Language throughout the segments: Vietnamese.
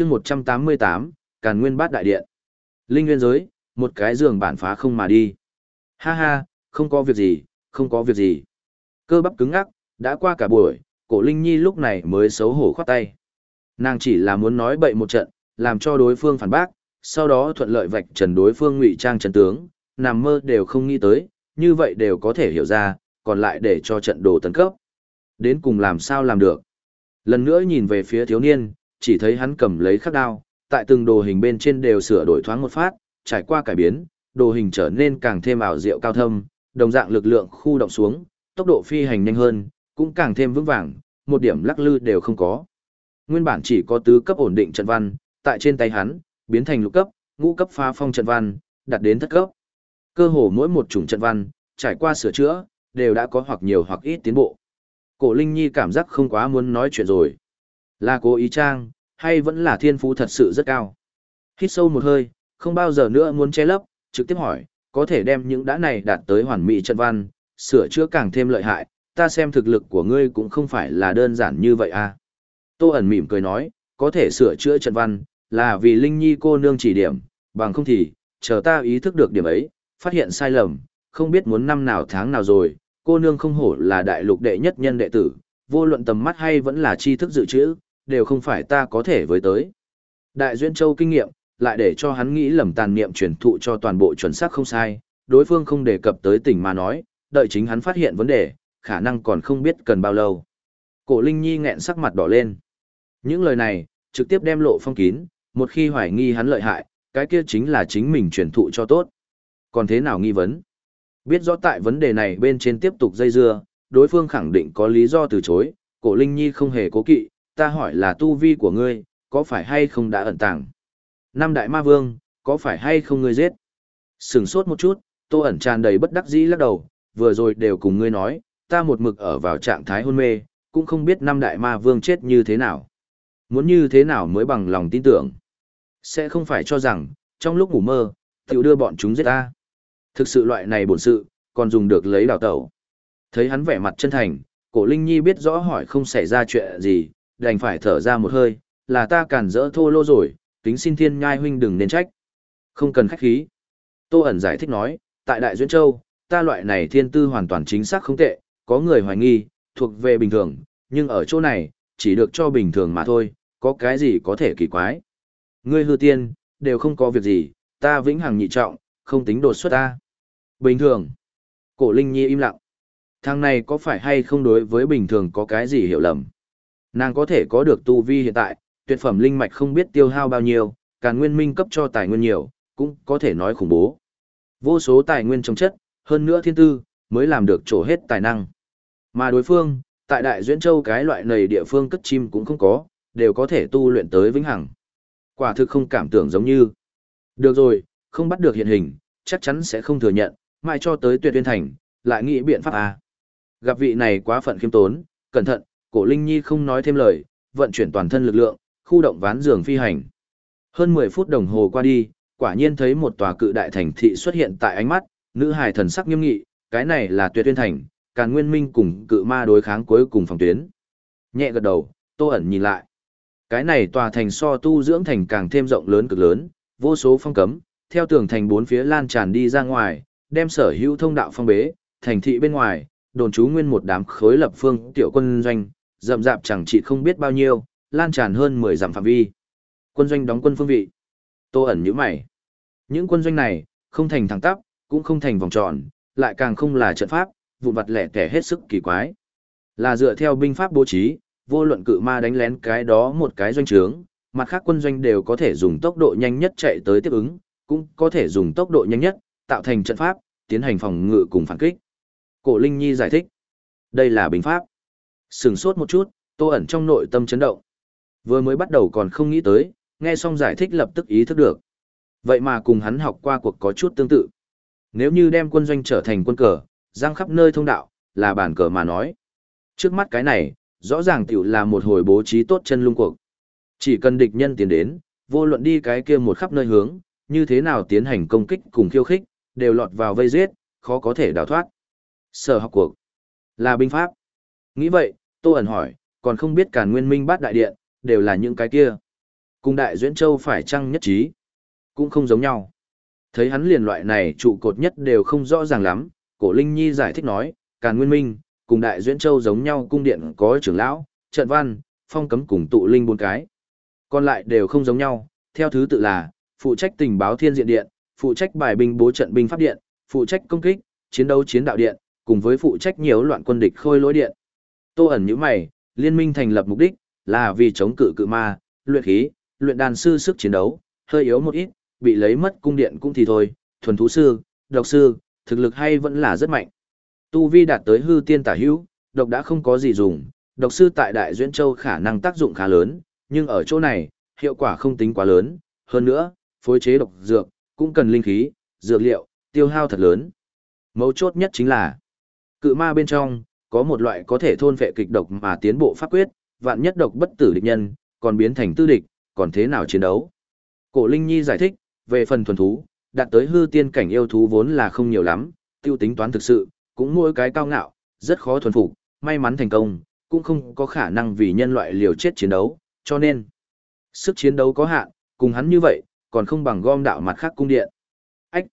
chương 188, Càn Nguyên Bát Đại Điện. Linh Nguyên giới, một cái giường bản phá không mà đi. Ha ha, không có việc gì, không có việc gì. Cơ bắp cứng ngắc, đã qua cả buổi, cổ Linh Nhi lúc này mới xấu hổ khoát tay. Nàng chỉ là muốn nói bậy một trận, làm cho đối phương phản bác, sau đó thuận lợi vạch trần đối phương ngụy trang trận tướng, nằm mơ đều không nghĩ tới, như vậy đều có thể hiểu ra, còn lại để cho trận đồ tấn cấp. Đến cùng làm sao làm được. Lần nữa nhìn về phía thiếu niên, chỉ thấy hắn cầm lấy khắc đao, tại từng đồ hình bên trên đều sửa đổi thoáng một phát, trải qua cải biến, đồ hình trở nên càng thêm ảo diệu cao thâm, đồng dạng lực lượng khu động xuống, tốc độ phi hành nhanh hơn, cũng càng thêm vững vàng, một điểm lắc lư đều không có. Nguyên bản chỉ có tứ cấp ổn định trận văn, tại trên tay hắn, biến thành lục cấp, ngũ cấp phá phong trận văn, đạt đến thất cấp. Cơ hồ mỗi một chủng trận văn, trải qua sửa chữa, đều đã có hoặc nhiều hoặc ít tiến bộ. Cổ Linh Nhi cảm giác không quá muốn nói chuyện rồi. Là cố ý trang, hay vẫn là thiên phú thật sự rất cao. Hít sâu một hơi, không bao giờ nữa muốn che lấp, trực tiếp hỏi, có thể đem những đã này đạt tới hoàn mỹ trận văn, sửa chữa càng thêm lợi hại, ta xem thực lực của ngươi cũng không phải là đơn giản như vậy à. Tô ẩn mỉm cười nói, có thể sửa chữa trận văn, là vì Linh Nhi cô nương chỉ điểm, bằng không thì, chờ ta ý thức được điểm ấy, phát hiện sai lầm, không biết muốn năm nào tháng nào rồi, cô nương không hổ là đại lục đệ nhất nhân đệ tử, vô luận tầm mắt hay vẫn là tri thức dự trữ, đều không phải ta có thể với tới. Đại Duyên Châu kinh nghiệm, lại để cho hắn nghĩ lầm tàn niệm truyền thụ cho toàn bộ chuẩn xác không sai, đối phương không đề cập tới tỉnh mà nói, đợi chính hắn phát hiện vấn đề, khả năng còn không biết cần bao lâu. Cổ Linh Nhi nghẹn sắc mặt đỏ lên. Những lời này, trực tiếp đem lộ phong kín, một khi hoài nghi hắn lợi hại, cái kia chính là chính mình truyền thụ cho tốt. Còn thế nào nghi vấn? Biết rõ tại vấn đề này bên trên tiếp tục dây dưa, đối phương khẳng định có lý do từ chối, cổ Linh Nhi không hề cố kỵ, ta hỏi là tu vi của ngươi, có phải hay không đã ẩn tàng? Năm đại ma vương, có phải hay không ngươi giết? Sừng sốt một chút, tô ẩn tràn đầy bất đắc dĩ lắc đầu, vừa rồi đều cùng ngươi nói, ta một mực ở vào trạng thái hôn mê, cũng không biết năm đại ma vương chết như thế nào. Muốn như thế nào mới bằng lòng tin tưởng. Sẽ không phải cho rằng, trong lúc ngủ mơ, tiểu đưa bọn chúng giết ta. Thực sự loại này bổn sự, còn dùng được lấy đào tẩu. Thấy hắn vẻ mặt chân thành, cổ Linh Nhi biết rõ hỏi không xảy ra chuyện gì, đành phải thở ra một hơi, là ta cản rỡ thô lô rồi, kính xin thiên nhai huynh đừng nên trách. Không cần khách khí. Tô ẩn giải thích nói, tại Đại Duyên Châu, ta loại này thiên tư hoàn toàn chính xác không tệ, có người hoài nghi, thuộc về bình thường, nhưng ở chỗ này, chỉ được cho bình thường mà thôi, có cái gì có thể kỳ quái. Ngươi hư tiên, đều không có việc gì, ta vĩnh hằng nhị trọng, không tính đột xuất ta. Bình thường. Cổ Linh Nhi im lặng. Thằng này có phải hay không đối với bình thường có cái gì hiểu lầm? Nàng có thể có được tu vi hiện tại, tuyệt phẩm linh mạch không biết tiêu hao bao nhiêu, càng nguyên minh cấp cho tài nguyên nhiều, cũng có thể nói khủng bố. Vô số tài nguyên trong chất, hơn nữa thiên tư, mới làm được trổ hết tài năng. Mà đối phương, tại Đại Duyễn Châu cái loại này địa phương cất chim cũng không có, đều có thể tu luyện tới vĩnh hằng. Quả thực không cảm tưởng giống như. Được rồi, không bắt được hiện hình, chắc chắn sẽ không thừa nhận, mai cho tới tuyệt tuyên thành, lại nghĩ biện pháp à. Gặp vị này quá phận khiêm tốn, cẩn thận, cổ Linh Nhi không nói thêm lời, vận chuyển toàn thân lực lượng, khu động ván giường phi hành. Hơn 10 phút đồng hồ qua đi, quả nhiên thấy một tòa cự đại thành thị xuất hiện tại ánh mắt, nữ hài thần sắc nghiêm nghị, cái này là tuyệt tuyên thành, càn nguyên minh cùng cự ma đối kháng cuối cùng phòng tuyến. Nhẹ gật đầu, tô ẩn nhìn lại. Cái này tòa thành so tu dưỡng thành càng thêm rộng lớn cực lớn, vô số phong cấm, theo tường thành bốn phía lan tràn đi ra ngoài, đem sở hữu thông đạo phong bế, thành thị bên ngoài, đồn trú nguyên một đám khối lập phương tiểu quân doanh, rậm rạp chẳng chỉ không biết bao nhiêu, lan tràn hơn 10 dặm phạm vi. Quân doanh đóng quân phương vị. Tô ẩn như mày. Những quân doanh này, không thành thẳng tắp, cũng không thành vòng tròn, lại càng không là trận pháp, vụn vặt lẻ tẻ hết sức kỳ quái. Là dựa theo binh pháp bố trí, vô luận cự ma đánh lén cái đó một cái doanh trướng, mặt khác quân doanh đều có thể dùng tốc độ nhanh nhất chạy tới tiếp ứng, cũng có thể dùng tốc độ nhanh nhất, tạo thành trận pháp, tiến hành phòng ngự cùng phản kích. Cổ Linh Nhi giải thích, đây là binh pháp sửng sốt một chút, tô ẩn trong nội tâm chấn động. Vừa mới bắt đầu còn không nghĩ tới, nghe xong giải thích lập tức ý thức được. Vậy mà cùng hắn học qua cuộc có chút tương tự. Nếu như đem quân doanh trở thành quân cờ, giang khắp nơi thông đạo, là bản cờ mà nói. Trước mắt cái này, rõ ràng tiểu là một hồi bố trí tốt chân lung cuộc. Chỉ cần địch nhân tiến đến, vô luận đi cái kia một khắp nơi hướng, như thế nào tiến hành công kích cùng khiêu khích, đều lọt vào vây giết, khó có thể đào thoát. Sở học cuộc là binh pháp. Nghĩ vậy, Tô ẩn hỏi, còn không biết cả nguyên minh bát đại điện, đều là những cái kia. Cùng Đại Duyễn Châu phải chăng nhất trí? Cũng không giống nhau. Thấy hắn liền loại này trụ cột nhất đều không rõ ràng lắm, cổ Linh Nhi giải thích nói, Càn Nguyên Minh, cùng Đại Duyễn Châu giống nhau cung điện có trưởng lão, trận văn, phong cấm cùng tụ linh bốn cái. Còn lại đều không giống nhau, theo thứ tự là, phụ trách tình báo thiên diện điện, phụ trách bài binh bố trận binh pháp điện, phụ trách công kích, chiến đấu chiến đạo điện, cùng với phụ trách nhiều loạn quân địch khôi lỗi điện. Tô ẩn như mày, liên minh thành lập mục đích là vì chống cự cự ma, luyện khí, luyện đàn sư sức chiến đấu, hơi yếu một ít, bị lấy mất cung điện cũng thì thôi, thuần thú sư, độc sư, thực lực hay vẫn là rất mạnh. Tu vi đạt tới hư tiên tả hữu, độc đã không có gì dùng, độc sư tại Đại Duyễn Châu khả năng tác dụng khá lớn, nhưng ở chỗ này, hiệu quả không tính quá lớn, hơn nữa, phối chế độc dược, cũng cần linh khí, dược liệu, tiêu hao thật lớn. Mấu chốt nhất chính là, cự ma bên trong, có một loại có thể thôn phệ kịch độc mà tiến bộ pháp quyết, vạn nhất độc bất tử địch nhân, còn biến thành tư địch, còn thế nào chiến đấu. Cổ Linh Nhi giải thích, về phần thuần thú, đạt tới hư tiên cảnh yêu thú vốn là không nhiều lắm, tiêu tính toán thực sự, cũng mỗi cái cao ngạo, rất khó thuần phục, may mắn thành công, cũng không có khả năng vì nhân loại liều chết chiến đấu, cho nên, sức chiến đấu có hạn, cùng hắn như vậy, còn không bằng gom đạo mặt khác cung điện. Ách!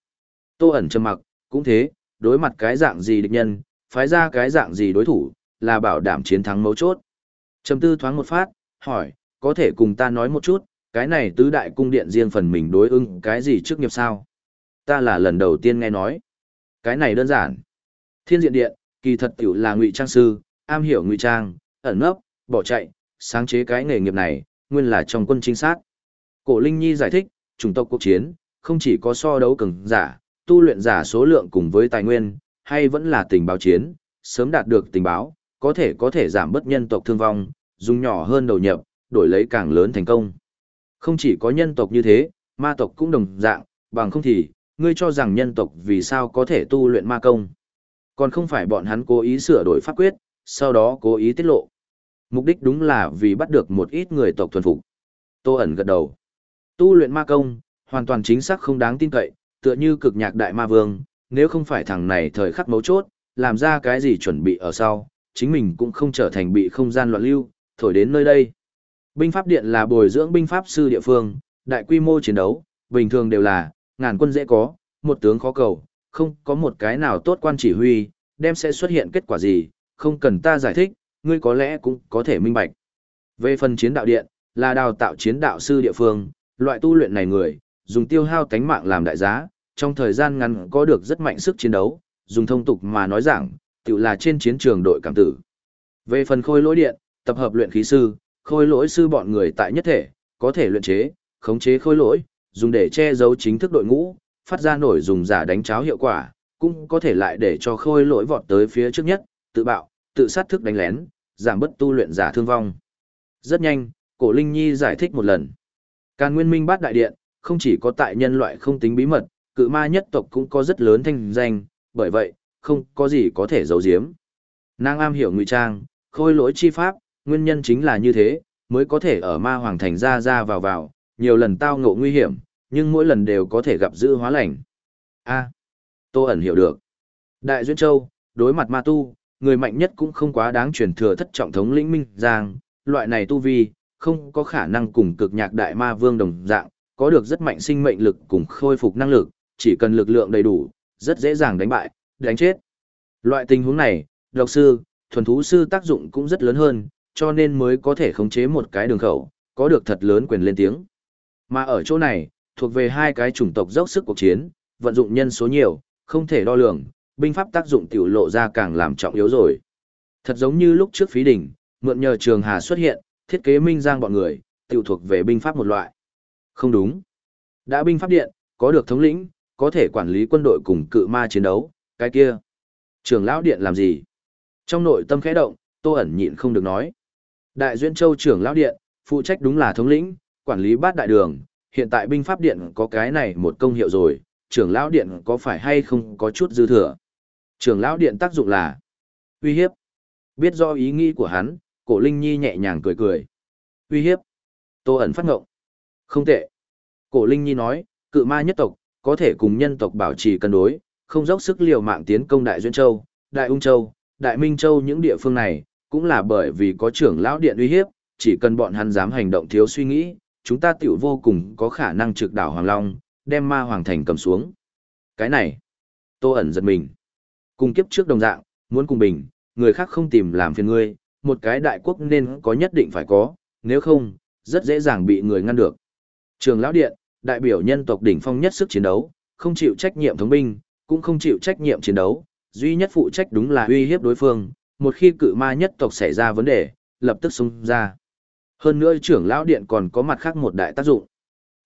Tô ẩn trầm mặc, cũng thế, đối mặt cái dạng gì địch nhân, phái ra cái dạng gì đối thủ, là bảo đảm chiến thắng mấu chốt. Trầm tư thoáng một phát, hỏi, có thể cùng ta nói một chút, cái này tứ đại cung điện riêng phần mình đối ưng cái gì trước nghiệp sao? Ta là lần đầu tiên nghe nói. Cái này đơn giản. Thiên diện điện, kỳ thật tiểu là ngụy trang sư, am hiểu ngụy trang, ẩn nấp, bỏ chạy, sáng chế cái nghề nghiệp này, nguyên là trong quân chính sát. Cổ Linh Nhi giải thích, chủng tộc quốc chiến, không chỉ có so đấu cường giả, tu luyện giả số lượng cùng với tài nguyên, hay vẫn là tình báo chiến, sớm đạt được tình báo, có thể có thể giảm bất nhân tộc thương vong, dùng nhỏ hơn đầu nhập, đổi lấy càng lớn thành công. Không chỉ có nhân tộc như thế, ma tộc cũng đồng dạng, bằng không thì, ngươi cho rằng nhân tộc vì sao có thể tu luyện ma công. Còn không phải bọn hắn cố ý sửa đổi pháp quyết, sau đó cố ý tiết lộ. Mục đích đúng là vì bắt được một ít người tộc thuần phục. Tô ẩn gật đầu. Tu luyện ma công, hoàn toàn chính xác không đáng tin cậy, tựa như cực nhạc đại ma vương, nếu không phải thằng này thời khắc mấu chốt, làm ra cái gì chuẩn bị ở sau, chính mình cũng không trở thành bị không gian loạn lưu, thổi đến nơi đây. Binh pháp điện là bồi dưỡng binh pháp sư địa phương, đại quy mô chiến đấu, bình thường đều là, ngàn quân dễ có, một tướng khó cầu, không có một cái nào tốt quan chỉ huy, đem sẽ xuất hiện kết quả gì, không cần ta giải thích, ngươi có lẽ cũng có thể minh bạch. Về phần chiến đạo điện, là đào tạo chiến đạo sư địa phương, loại tu luyện này người, dùng tiêu hao tánh mạng làm đại giá, trong thời gian ngắn có được rất mạnh sức chiến đấu, dùng thông tục mà nói rằng, tự là trên chiến trường đội cảm tử. Về phần khôi lỗi điện, tập hợp luyện khí sư, khôi lỗi sư bọn người tại nhất thể, có thể luyện chế, khống chế khôi lỗi, dùng để che giấu chính thức đội ngũ, phát ra nổi dùng giả đánh cháo hiệu quả, cũng có thể lại để cho khôi lỗi vọt tới phía trước nhất, tự bạo, tự sát thức đánh lén, giảm bất tu luyện giả thương vong. Rất nhanh, Cổ Linh Nhi giải thích một lần. Càn Nguyên Minh Bát Đại Điện, không chỉ có tại nhân loại không tính bí mật, cự ma nhất tộc cũng có rất lớn thanh danh, bởi vậy, không có gì có thể giấu giếm. Nàng am hiểu ngụy trang, khôi lỗi chi pháp, nguyên nhân chính là như thế, mới có thể ở ma hoàng thành ra ra vào vào, nhiều lần tao ngộ nguy hiểm, nhưng mỗi lần đều có thể gặp dữ hóa lành. A. Tô ẩn hiểu được. Đại Duyên Châu, đối mặt ma tu, người mạnh nhất cũng không quá đáng truyền thừa thất trọng thống lĩnh minh giang, loại này tu vi, không có khả năng cùng cực nhạc đại ma vương đồng dạng, có được rất mạnh sinh mệnh lực cùng khôi phục năng lực, chỉ cần lực lượng đầy đủ, rất dễ dàng đánh bại, đánh chết. Loại tình huống này, độc sư, thuần thú sư tác dụng cũng rất lớn hơn, cho nên mới có thể khống chế một cái đường khẩu, có được thật lớn quyền lên tiếng. Mà ở chỗ này, thuộc về hai cái chủng tộc dốc sức cuộc chiến, vận dụng nhân số nhiều, không thể đo lường, binh pháp tác dụng tiểu lộ ra càng làm trọng yếu rồi. Thật giống như lúc trước phí đỉnh, mượn nhờ trường hà xuất hiện, thiết kế minh giang bọn người, tiểu thuộc về binh pháp một loại. Không đúng. Đã binh pháp điện, có được thống lĩnh, có thể quản lý quân đội cùng cự ma chiến đấu, cái kia. Trường lão điện làm gì? Trong nội tâm khẽ động, Tô ẩn nhịn không được nói. Đại duyên châu trưởng lão điện, phụ trách đúng là thống lĩnh, quản lý bát đại đường, hiện tại binh pháp điện có cái này một công hiệu rồi, trưởng lão điện có phải hay không có chút dư thừa. Trưởng lão điện tác dụng là uy hiếp. Biết do ý nghĩ của hắn, cổ Linh Nhi nhẹ nhàng cười cười. Uy hiếp. Tô ẩn phát ngộng. Không tệ. Cổ Linh Nhi nói, cự ma nhất tộc, có thể cùng nhân tộc bảo trì cân đối, không dốc sức liều mạng tiến công Đại Duyên Châu, Đại Ung Châu, Đại Minh Châu những địa phương này, cũng là bởi vì có trưởng lão điện uy hiếp, chỉ cần bọn hắn dám hành động thiếu suy nghĩ, chúng ta tiểu vô cùng có khả năng trực đảo Hoàng Long, đem ma hoàng thành cầm xuống. Cái này, Tô ẩn giật mình. Cùng kiếp trước đồng dạng, muốn cùng bình, người khác không tìm làm phiền ngươi, một cái đại quốc nên có nhất định phải có, nếu không, rất dễ dàng bị người ngăn được. Trường Lão Điện, đại biểu nhân tộc đỉnh phong nhất sức chiến đấu, không chịu trách nhiệm thống binh, cũng không chịu trách nhiệm chiến đấu, duy nhất phụ trách đúng là uy hiếp đối phương, một khi cự ma nhất tộc xảy ra vấn đề, lập tức xung ra. Hơn nữa trưởng lão điện còn có mặt khác một đại tác dụng.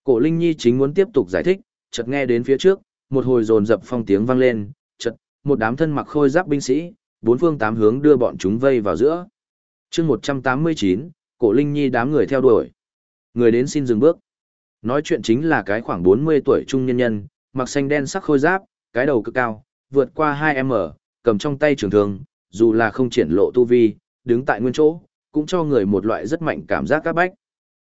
Cổ Linh Nhi chính muốn tiếp tục giải thích, chợt nghe đến phía trước, một hồi dồn dập phong tiếng vang lên, chợt, một đám thân mặc khôi giáp binh sĩ, bốn phương tám hướng đưa bọn chúng vây vào giữa. chương 189, Cổ Linh Nhi đám người theo đuổi. Người đến xin dừng bước. Nói chuyện chính là cái khoảng 40 tuổi trung nhân nhân, mặc xanh đen sắc khôi giáp, cái đầu cực cao, vượt qua 2m, cầm trong tay trường thương, dù là không triển lộ tu vi, đứng tại nguyên chỗ, cũng cho người một loại rất mạnh cảm giác các bách.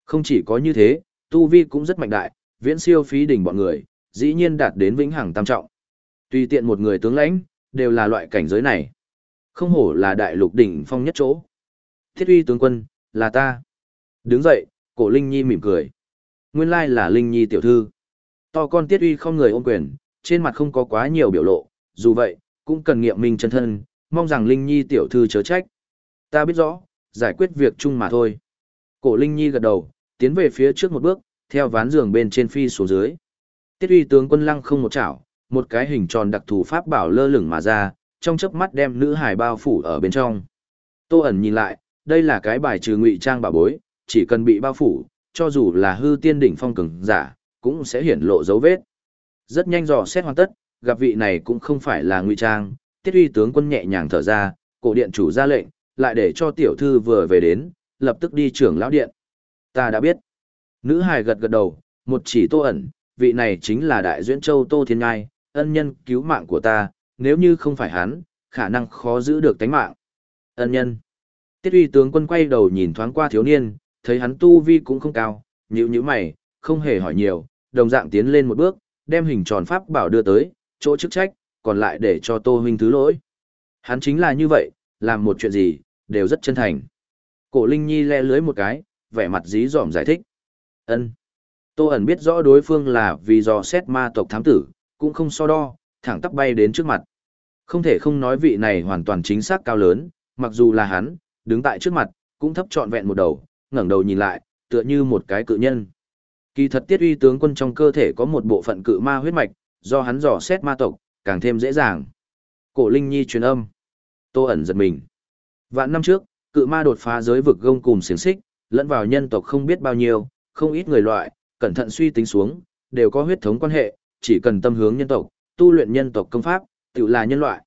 Không chỉ có như thế, tu vi cũng rất mạnh đại, viễn siêu phí đỉnh bọn người, dĩ nhiên đạt đến vĩnh hằng tam trọng. Tùy tiện một người tướng lãnh, đều là loại cảnh giới này. Không hổ là đại lục đỉnh phong nhất chỗ. Thiết uy tướng quân, là ta. Đứng dậy, cổ Linh Nhi mỉm cười. Nguyên lai là Linh Nhi tiểu thư. To con tiết uy không người ôm quyền, trên mặt không có quá nhiều biểu lộ, dù vậy, cũng cần nghiệm minh chân thân, mong rằng Linh Nhi tiểu thư chớ trách. Ta biết rõ, giải quyết việc chung mà thôi. Cổ Linh Nhi gật đầu, tiến về phía trước một bước, theo ván giường bên trên phi xuống dưới. Tiết uy tướng quân lăng không một chảo, một cái hình tròn đặc thù pháp bảo lơ lửng mà ra, trong chớp mắt đem nữ hải bao phủ ở bên trong. Tô ẩn nhìn lại, đây là cái bài trừ ngụy trang bà bối, chỉ cần bị bao phủ, cho dù là hư tiên đỉnh phong cường giả, cũng sẽ hiển lộ dấu vết. Rất nhanh dò xét hoàn tất, gặp vị này cũng không phải là ngụy trang, tiết uy tướng quân nhẹ nhàng thở ra, cổ điện chủ ra lệnh, lại để cho tiểu thư vừa về đến, lập tức đi trưởng lão điện. Ta đã biết. Nữ hài gật gật đầu, một chỉ tô ẩn, vị này chính là đại duyễn châu Tô Thiên Ngai, ân nhân cứu mạng của ta, nếu như không phải hắn, khả năng khó giữ được tánh mạng. Ân nhân. Tiết uy tướng quân quay đầu nhìn thoáng qua thiếu niên, thấy hắn tu vi cũng không cao, nhíu nhíu mày, không hề hỏi nhiều, đồng dạng tiến lên một bước, đem hình tròn pháp bảo đưa tới, chỗ chức trách, còn lại để cho Tô huynh thứ lỗi. Hắn chính là như vậy, làm một chuyện gì, đều rất chân thành. Cổ Linh Nhi le lưới một cái, vẻ mặt dí dỏm giải thích. Ân. Tô ẩn biết rõ đối phương là vì do xét ma tộc thám tử, cũng không so đo, thẳng tắp bay đến trước mặt. Không thể không nói vị này hoàn toàn chính xác cao lớn, mặc dù là hắn, đứng tại trước mặt, cũng thấp trọn vẹn một đầu, ngẩng đầu nhìn lại, tựa như một cái cự nhân. Kỳ thật tiết uy tướng quân trong cơ thể có một bộ phận cự ma huyết mạch, do hắn dò xét ma tộc, càng thêm dễ dàng. Cổ Linh Nhi truyền âm. Tô ẩn giật mình. Vạn năm trước, cự ma đột phá giới vực gông cùng xiềng xích, lẫn vào nhân tộc không biết bao nhiêu, không ít người loại, cẩn thận suy tính xuống, đều có huyết thống quan hệ, chỉ cần tâm hướng nhân tộc, tu luyện nhân tộc công pháp, tự là nhân loại.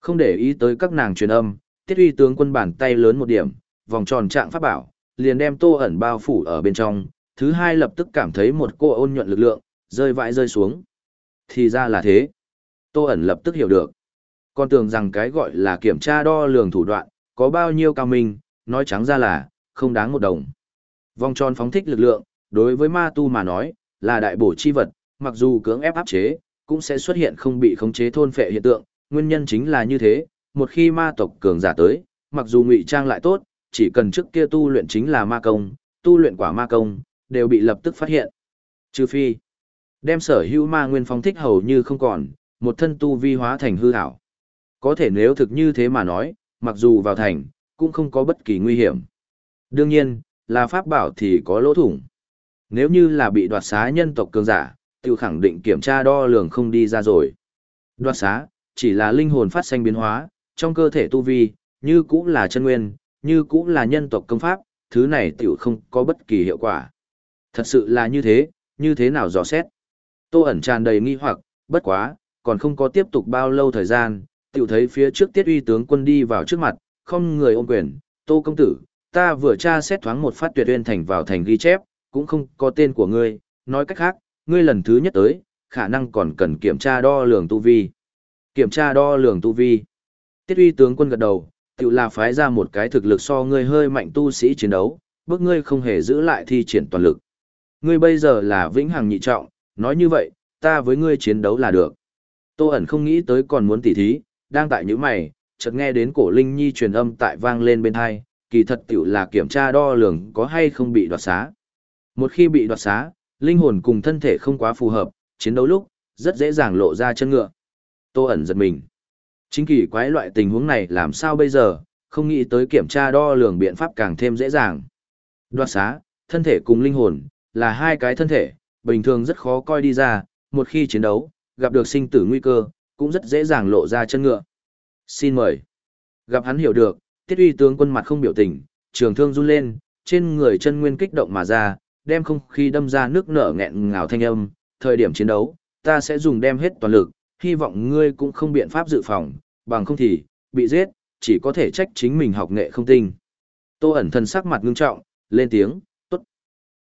Không để ý tới các nàng truyền âm, tiết uy tướng quân bàn tay lớn một điểm, vòng tròn trạng pháp bảo, liền đem tô ẩn bao phủ ở bên trong, thứ hai lập tức cảm thấy một cô ôn nhuận lực lượng, rơi vãi rơi xuống. Thì ra là thế. Tô ẩn lập tức hiểu được. Con tưởng rằng cái gọi là kiểm tra đo lường thủ đoạn, có bao nhiêu cao minh, nói trắng ra là, không đáng một đồng. Vòng tròn phóng thích lực lượng, đối với ma tu mà nói, là đại bổ chi vật, mặc dù cưỡng ép áp chế, cũng sẽ xuất hiện không bị khống chế thôn phệ hiện tượng, nguyên nhân chính là như thế, một khi ma tộc cường giả tới, mặc dù ngụy trang lại tốt, chỉ cần trước kia tu luyện chính là ma công, tu luyện quả ma công, đều bị lập tức phát hiện. Trừ phi, đem sở hữu ma nguyên phong thích hầu như không còn, một thân tu vi hóa thành hư ảo. Có thể nếu thực như thế mà nói, mặc dù vào thành, cũng không có bất kỳ nguy hiểm. Đương nhiên, là pháp bảo thì có lỗ thủng. Nếu như là bị đoạt xá nhân tộc cường giả, tiêu khẳng định kiểm tra đo lường không đi ra rồi. Đoạt xá, chỉ là linh hồn phát sinh biến hóa, trong cơ thể tu vi, như cũng là chân nguyên, như cũng là nhân tộc công pháp, thứ này tiểu không có bất kỳ hiệu quả. Thật sự là như thế, như thế nào dò xét. Tô ẩn tràn đầy nghi hoặc, bất quá, còn không có tiếp tục bao lâu thời gian, tiểu thấy phía trước tiết uy tướng quân đi vào trước mặt, không người ôm quyền, tô công tử, ta vừa tra xét thoáng một phát tuyệt uyên thành vào thành ghi chép, cũng không có tên của ngươi, nói cách khác, ngươi lần thứ nhất tới, khả năng còn cần kiểm tra đo lường tu vi. Kiểm tra đo lường tu vi. Tiết uy tướng quân gật đầu, tự là phái ra một cái thực lực so ngươi hơi mạnh tu sĩ chiến đấu, bước ngươi không hề giữ lại thi triển toàn lực. Ngươi bây giờ là vĩnh hằng nhị trọng, nói như vậy, ta với ngươi chiến đấu là được. Tô ẩn không nghĩ tới còn muốn tỉ thí, đang tại những mày, chợt nghe đến cổ Linh Nhi truyền âm tại vang lên bên hai, kỳ thật tiểu là kiểm tra đo lường có hay không bị đoạt xá. Một khi bị đoạt xá, linh hồn cùng thân thể không quá phù hợp, chiến đấu lúc, rất dễ dàng lộ ra chân ngựa. Tô ẩn giật mình. Chính kỳ quái loại tình huống này làm sao bây giờ, không nghĩ tới kiểm tra đo lường biện pháp càng thêm dễ dàng. Đoạt xá, thân thể cùng linh hồn, là hai cái thân thể, bình thường rất khó coi đi ra, một khi chiến đấu, gặp được sinh tử nguy cơ, cũng rất dễ dàng lộ ra chân ngựa. Xin mời. Gặp hắn hiểu được, tiết uy tướng quân mặt không biểu tình, trường thương run lên, trên người chân nguyên kích động mà ra, đem không khí đâm ra nước nở nghẹn ngào thanh âm, thời điểm chiến đấu, ta sẽ dùng đem hết toàn lực, hy vọng ngươi cũng không biện pháp dự phòng, bằng không thì, bị giết, chỉ có thể trách chính mình học nghệ không tinh. Tô ẩn thân sắc mặt ngưng trọng, lên tiếng, tốt.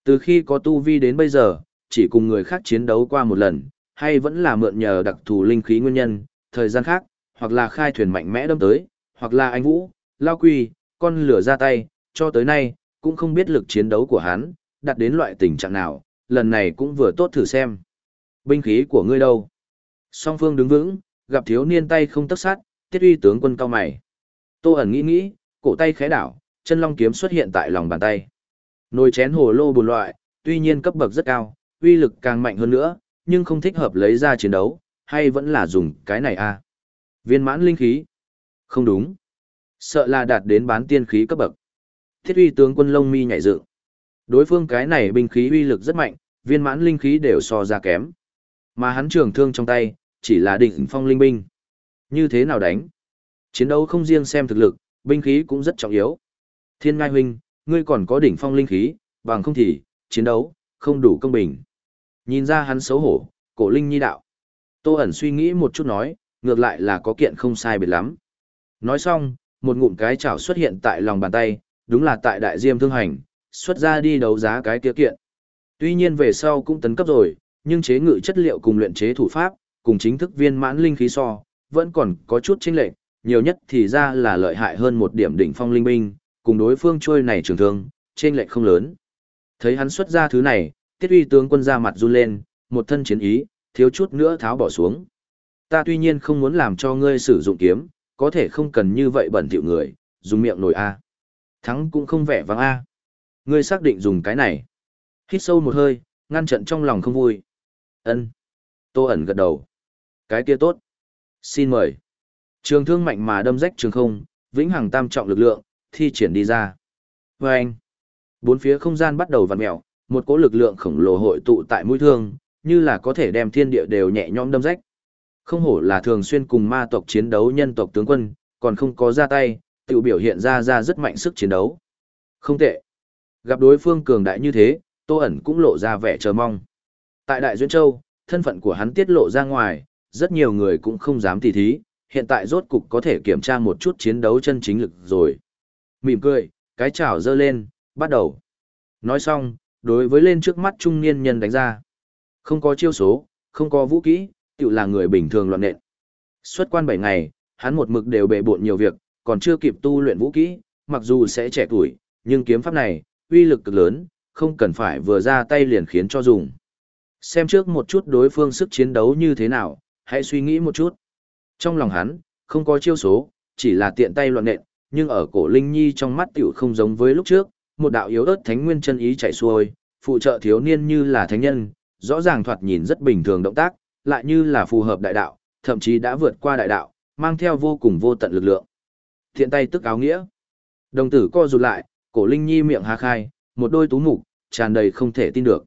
Từ khi có tu vi đến bây giờ, chỉ cùng người khác chiến đấu qua một lần, hay vẫn là mượn nhờ đặc thù linh khí nguyên nhân, thời gian khác, hoặc là khai thuyền mạnh mẽ đâm tới, hoặc là anh Vũ, Lao Quy, con lửa ra tay, cho tới nay, cũng không biết lực chiến đấu của hắn, đạt đến loại tình trạng nào, lần này cũng vừa tốt thử xem. Binh khí của ngươi đâu? Song phương đứng vững, gặp thiếu niên tay không tất sát, tiết uy tướng quân cao mày. Tô ẩn nghĩ nghĩ, cổ tay khẽ đảo, chân long kiếm xuất hiện tại lòng bàn tay. Nồi chén hồ lô bùn loại, tuy nhiên cấp bậc rất cao, uy lực càng mạnh hơn nữa, nhưng không thích hợp lấy ra chiến đấu, hay vẫn là dùng cái này a à? Viên mãn linh khí? Không đúng. Sợ là đạt đến bán tiên khí cấp bậc. Thiết uy tướng quân lông mi nhảy dựng. Đối phương cái này binh khí uy lực rất mạnh, viên mãn linh khí đều so ra kém. Mà hắn trường thương trong tay, chỉ là đỉnh phong linh binh. Như thế nào đánh? Chiến đấu không riêng xem thực lực, binh khí cũng rất trọng yếu. Thiên Ngai huynh, ngươi còn có đỉnh phong linh khí, bằng không thì, chiến đấu, không đủ công bình. Nhìn ra hắn xấu hổ, cổ linh nhi đạo. Tô ẩn suy nghĩ một chút nói, ngược lại là có kiện không sai biệt lắm. Nói xong, một ngụm cái chảo xuất hiện tại lòng bàn tay, đúng là tại đại diêm thương hành, xuất ra đi đấu giá cái kia kiện. Tuy nhiên về sau cũng tấn cấp rồi, nhưng chế ngự chất liệu cùng luyện chế thủ pháp, cùng chính thức viên mãn linh khí so, vẫn còn có chút chênh lệch, nhiều nhất thì ra là lợi hại hơn một điểm đỉnh phong linh binh, cùng đối phương trôi này trường thương, chênh lệch không lớn. Thấy hắn xuất ra thứ này, tiết uy tướng quân ra mặt run lên, một thân chiến ý, thiếu chút nữa tháo bỏ xuống. Ta tuy nhiên không muốn làm cho ngươi sử dụng kiếm, có thể không cần như vậy bẩn thỉu người, dùng miệng nổi A. Thắng cũng không vẻ vang A. Ngươi xác định dùng cái này. Hít sâu một hơi, ngăn trận trong lòng không vui. ân Tô ẩn gật đầu. Cái kia tốt. Xin mời. Trường thương mạnh mà đâm rách trường không, vĩnh hằng tam trọng lực lượng, thi triển đi ra. Và anh. Bốn phía không gian bắt đầu vặn mẹo, một cỗ lực lượng khổng lồ hội tụ tại mũi thương, như là có thể đem thiên địa đều nhẹ nhõm đâm rách. Không hổ là thường xuyên cùng ma tộc chiến đấu nhân tộc tướng quân, còn không có ra tay, tự biểu hiện ra ra rất mạnh sức chiến đấu. Không tệ. Gặp đối phương cường đại như thế, Tô ẩn cũng lộ ra vẻ chờ mong. Tại Đại Duyên Châu, thân phận của hắn tiết lộ ra ngoài, rất nhiều người cũng không dám tỉ thí, hiện tại rốt cục có thể kiểm tra một chút chiến đấu chân chính lực rồi. Mỉm cười, cái chảo dơ lên, bắt đầu. Nói xong, đối với lên trước mắt trung niên nhân đánh ra. Không có chiêu số, không có vũ kỹ, tự là người bình thường loạn nện. Xuất quan 7 ngày, hắn một mực đều bệ bộn nhiều việc, còn chưa kịp tu luyện vũ kỹ, mặc dù sẽ trẻ tuổi, nhưng kiếm pháp này, uy lực cực lớn, không cần phải vừa ra tay liền khiến cho dùng. Xem trước một chút đối phương sức chiến đấu như thế nào, hãy suy nghĩ một chút. Trong lòng hắn, không có chiêu số, chỉ là tiện tay loạn nện, nhưng ở cổ Linh Nhi trong mắt tiểu không giống với lúc trước, một đạo yếu ớt thánh nguyên chân ý chạy xuôi, phụ trợ thiếu niên như là thánh nhân, rõ ràng thoạt nhìn rất bình thường động tác, lại như là phù hợp đại đạo, thậm chí đã vượt qua đại đạo, mang theo vô cùng vô tận lực lượng. Thiện tay tức áo nghĩa. Đồng tử co rụt lại, cổ Linh Nhi miệng há khai, một đôi tú mục, tràn đầy không thể tin được.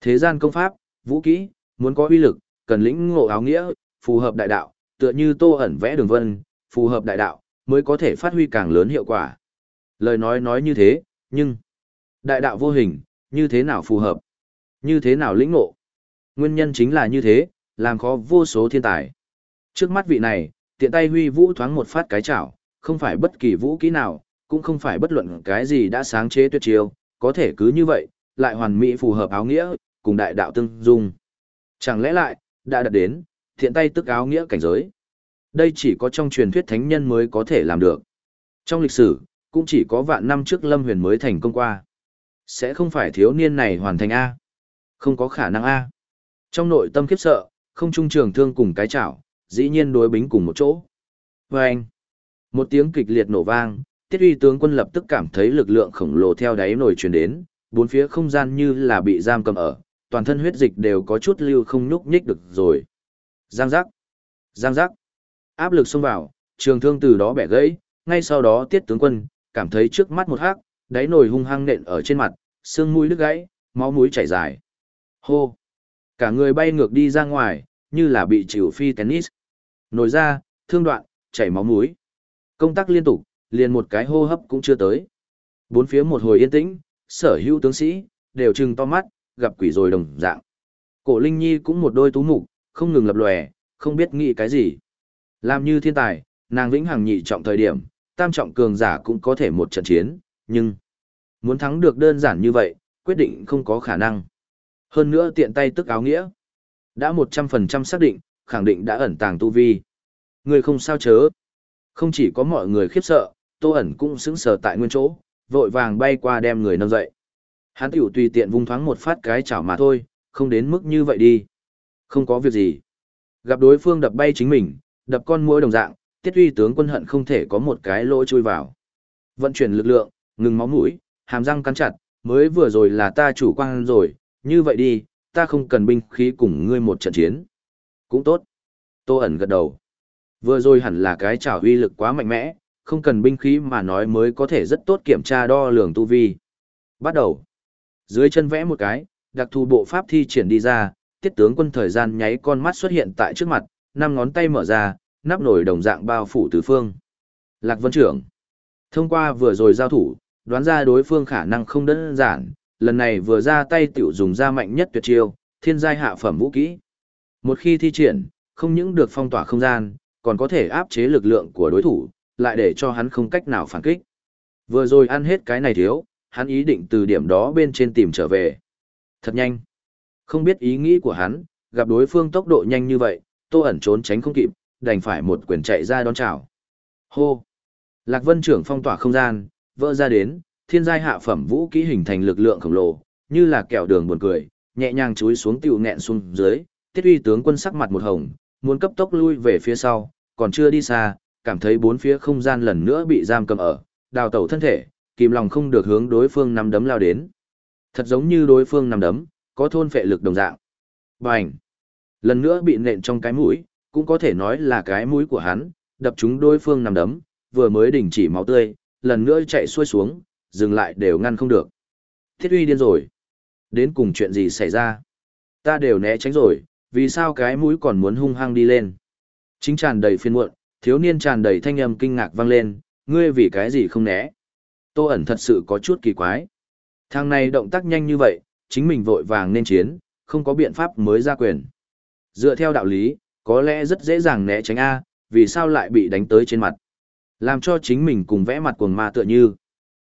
Thế gian công pháp, vũ kỹ, muốn có uy lực, cần lĩnh ngộ áo nghĩa, phù hợp đại đạo, tựa như tô ẩn vẽ đường vân, phù hợp đại đạo, mới có thể phát huy càng lớn hiệu quả. Lời nói nói như thế, nhưng đại đạo vô hình, như thế nào phù hợp, như thế nào lĩnh ngộ. Nguyên nhân chính là như thế, làm khó vô số thiên tài. Trước mắt vị này, tiện tay huy vũ thoáng một phát cái chảo, không phải bất kỳ vũ kỹ nào, cũng không phải bất luận cái gì đã sáng chế tuyệt chiêu, có thể cứ như vậy, lại hoàn mỹ phù hợp áo nghĩa, cùng đại đạo tương dung. Chẳng lẽ lại, đã đạt đến, thiện tay tức áo nghĩa cảnh giới. Đây chỉ có trong truyền thuyết thánh nhân mới có thể làm được. Trong lịch sử, cũng chỉ có vạn năm trước Lâm Huyền mới thành công qua. Sẽ không phải thiếu niên này hoàn thành A. Không có khả năng A. Trong nội tâm khiếp sợ, không trung trường thương cùng cái chảo, dĩ nhiên đối bính cùng một chỗ. Và anh, một tiếng kịch liệt nổ vang, tiết uy tướng quân lập tức cảm thấy lực lượng khổng lồ theo đáy nổi truyền đến, bốn phía không gian như là bị giam cầm ở, toàn thân huyết dịch đều có chút lưu không nhúc nhích được rồi. Giang giác, giang giác, áp lực xông vào, trường thương từ đó bẻ gãy, ngay sau đó tiết tướng quân, cảm thấy trước mắt một hắc, đáy nồi hung hăng nện ở trên mặt, xương mũi đứt gãy, máu mũi chảy dài. Hô! Cả người bay ngược đi ra ngoài, như là bị chịu phi tennis. Nổi ra, thương đoạn, chảy máu mũi. Công tác liên tục, liền một cái hô hấp cũng chưa tới. Bốn phía một hồi yên tĩnh, sở hữu tướng sĩ, đều trừng to mắt, gặp quỷ rồi đồng dạng. Cổ Linh Nhi cũng một đôi tú mục, không ngừng lập lòe, không biết nghĩ cái gì. Làm như thiên tài, nàng vĩnh hằng nhị trọng thời điểm, tam trọng cường giả cũng có thể một trận chiến, nhưng muốn thắng được đơn giản như vậy, quyết định không có khả năng. Hơn nữa tiện tay tức áo nghĩa. Đã 100% xác định, khẳng định đã ẩn tàng tu vi. Người không sao chớ. Không chỉ có mọi người khiếp sợ, tô ẩn cũng sững sờ tại nguyên chỗ, vội vàng bay qua đem người nâng dậy. Hắn tiểu tùy tiện vung thoáng một phát cái chảo mà thôi, không đến mức như vậy đi. Không có việc gì. Gặp đối phương đập bay chính mình, đập con mũi đồng dạng, tiết uy tướng quân hận không thể có một cái lỗ chui vào. Vận chuyển lực lượng, ngừng máu mũi, hàm răng cắn chặt, mới vừa rồi là ta chủ quan rồi, như vậy đi, ta không cần binh khí cùng ngươi một trận chiến. Cũng tốt. Tô ẩn gật đầu. Vừa rồi hẳn là cái chảo uy lực quá mạnh mẽ, không cần binh khí mà nói mới có thể rất tốt kiểm tra đo lường tu vi. Bắt đầu. Dưới chân vẽ một cái, đặc thù bộ pháp thi triển đi ra, tiết tướng quân thời gian nháy con mắt xuất hiện tại trước mặt, năm ngón tay mở ra, nắp nổi đồng dạng bao phủ tứ phương. Lạc Vân Trưởng. Thông qua vừa rồi giao thủ, đoán ra đối phương khả năng không đơn giản, lần này vừa ra tay tiểu dùng ra mạnh nhất tuyệt chiêu, thiên giai hạ phẩm vũ kỹ. Một khi thi triển, không những được phong tỏa không gian, còn có thể áp chế lực lượng của đối thủ, lại để cho hắn không cách nào phản kích. Vừa rồi ăn hết cái này thiếu, hắn ý định từ điểm đó bên trên tìm trở về. Thật nhanh. Không biết ý nghĩ của hắn, gặp đối phương tốc độ nhanh như vậy, tô ẩn trốn tránh không kịp, đành phải một quyền chạy ra đón chào. Hô! Lạc Vân trưởng phong tỏa không gian, vỡ ra đến, thiên giai hạ phẩm vũ kỹ hình thành lực lượng khổng lồ, như là kẹo đường buồn cười, nhẹ nhàng chúi xuống tiểu nghẹn xuống dưới, tiết uy tướng quân sắc mặt một hồng, muốn cấp tốc lui về phía sau, còn chưa đi xa, cảm thấy bốn phía không gian lần nữa bị giam cầm ở, đào tẩu thân thể, kìm lòng không được hướng đối phương nắm đấm lao đến. Thật giống như đối phương nắm đấm, có thôn phệ lực đồng dạng. Bành! Lần nữa bị nện trong cái mũi, cũng có thể nói là cái mũi của hắn, đập trúng đối phương nằm đấm, vừa mới đình chỉ máu tươi, lần nữa chạy xuôi xuống, dừng lại đều ngăn không được. Thiết uy điên rồi. Đến cùng chuyện gì xảy ra? Ta đều né tránh rồi, vì sao cái mũi còn muốn hung hăng đi lên? Chính tràn đầy phiên muộn, thiếu niên tràn đầy thanh âm kinh ngạc vang lên, ngươi vì cái gì không né? Tô ẩn thật sự có chút kỳ quái. Thằng này động tác nhanh như vậy, chính mình vội vàng nên chiến, không có biện pháp mới ra quyền. Dựa theo đạo lý, có lẽ rất dễ dàng né tránh A, vì sao lại bị đánh tới trên mặt. Làm cho chính mình cùng vẽ mặt cuồng ma tựa như.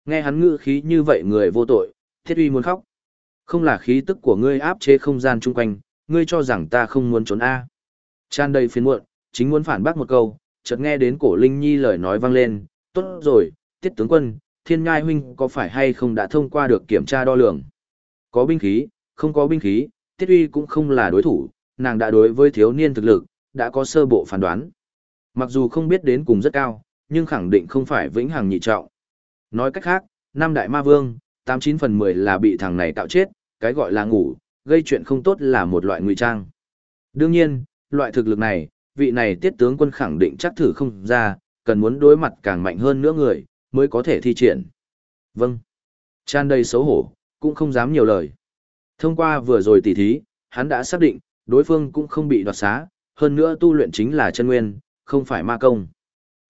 Nghe hắn ngữ khí như vậy người vô tội, thiết uy muốn khóc. Không là khí tức của ngươi áp chế không gian chung quanh, ngươi cho rằng ta không muốn trốn A. Chan đầy phiền muộn, chính muốn phản bác một câu, chợt nghe đến cổ Linh Nhi lời nói vang lên, tốt rồi, tiết tướng quân, thiên ngai huynh có phải hay không đã thông qua được kiểm tra đo lường. Có binh khí, không có binh khí, tiết uy cũng không là đối thủ, nàng đã đối với thiếu niên thực lực, đã có sơ bộ phán đoán. Mặc dù không biết đến cùng rất cao, nhưng khẳng định không phải vĩnh hằng nhị trọng. Nói cách khác, năm đại ma vương, 89 phần 10 là bị thằng này tạo chết, cái gọi là ngủ, gây chuyện không tốt là một loại ngụy trang. Đương nhiên, loại thực lực này, vị này tiết tướng quân khẳng định chắc thử không ra, cần muốn đối mặt càng mạnh hơn nữa người, mới có thể thi triển. Vâng. Chan đầy xấu hổ, cũng không dám nhiều lời. Thông qua vừa rồi tỉ thí, hắn đã xác định, đối phương cũng không bị đoạt xá, hơn nữa tu luyện chính là chân nguyên, không phải ma công.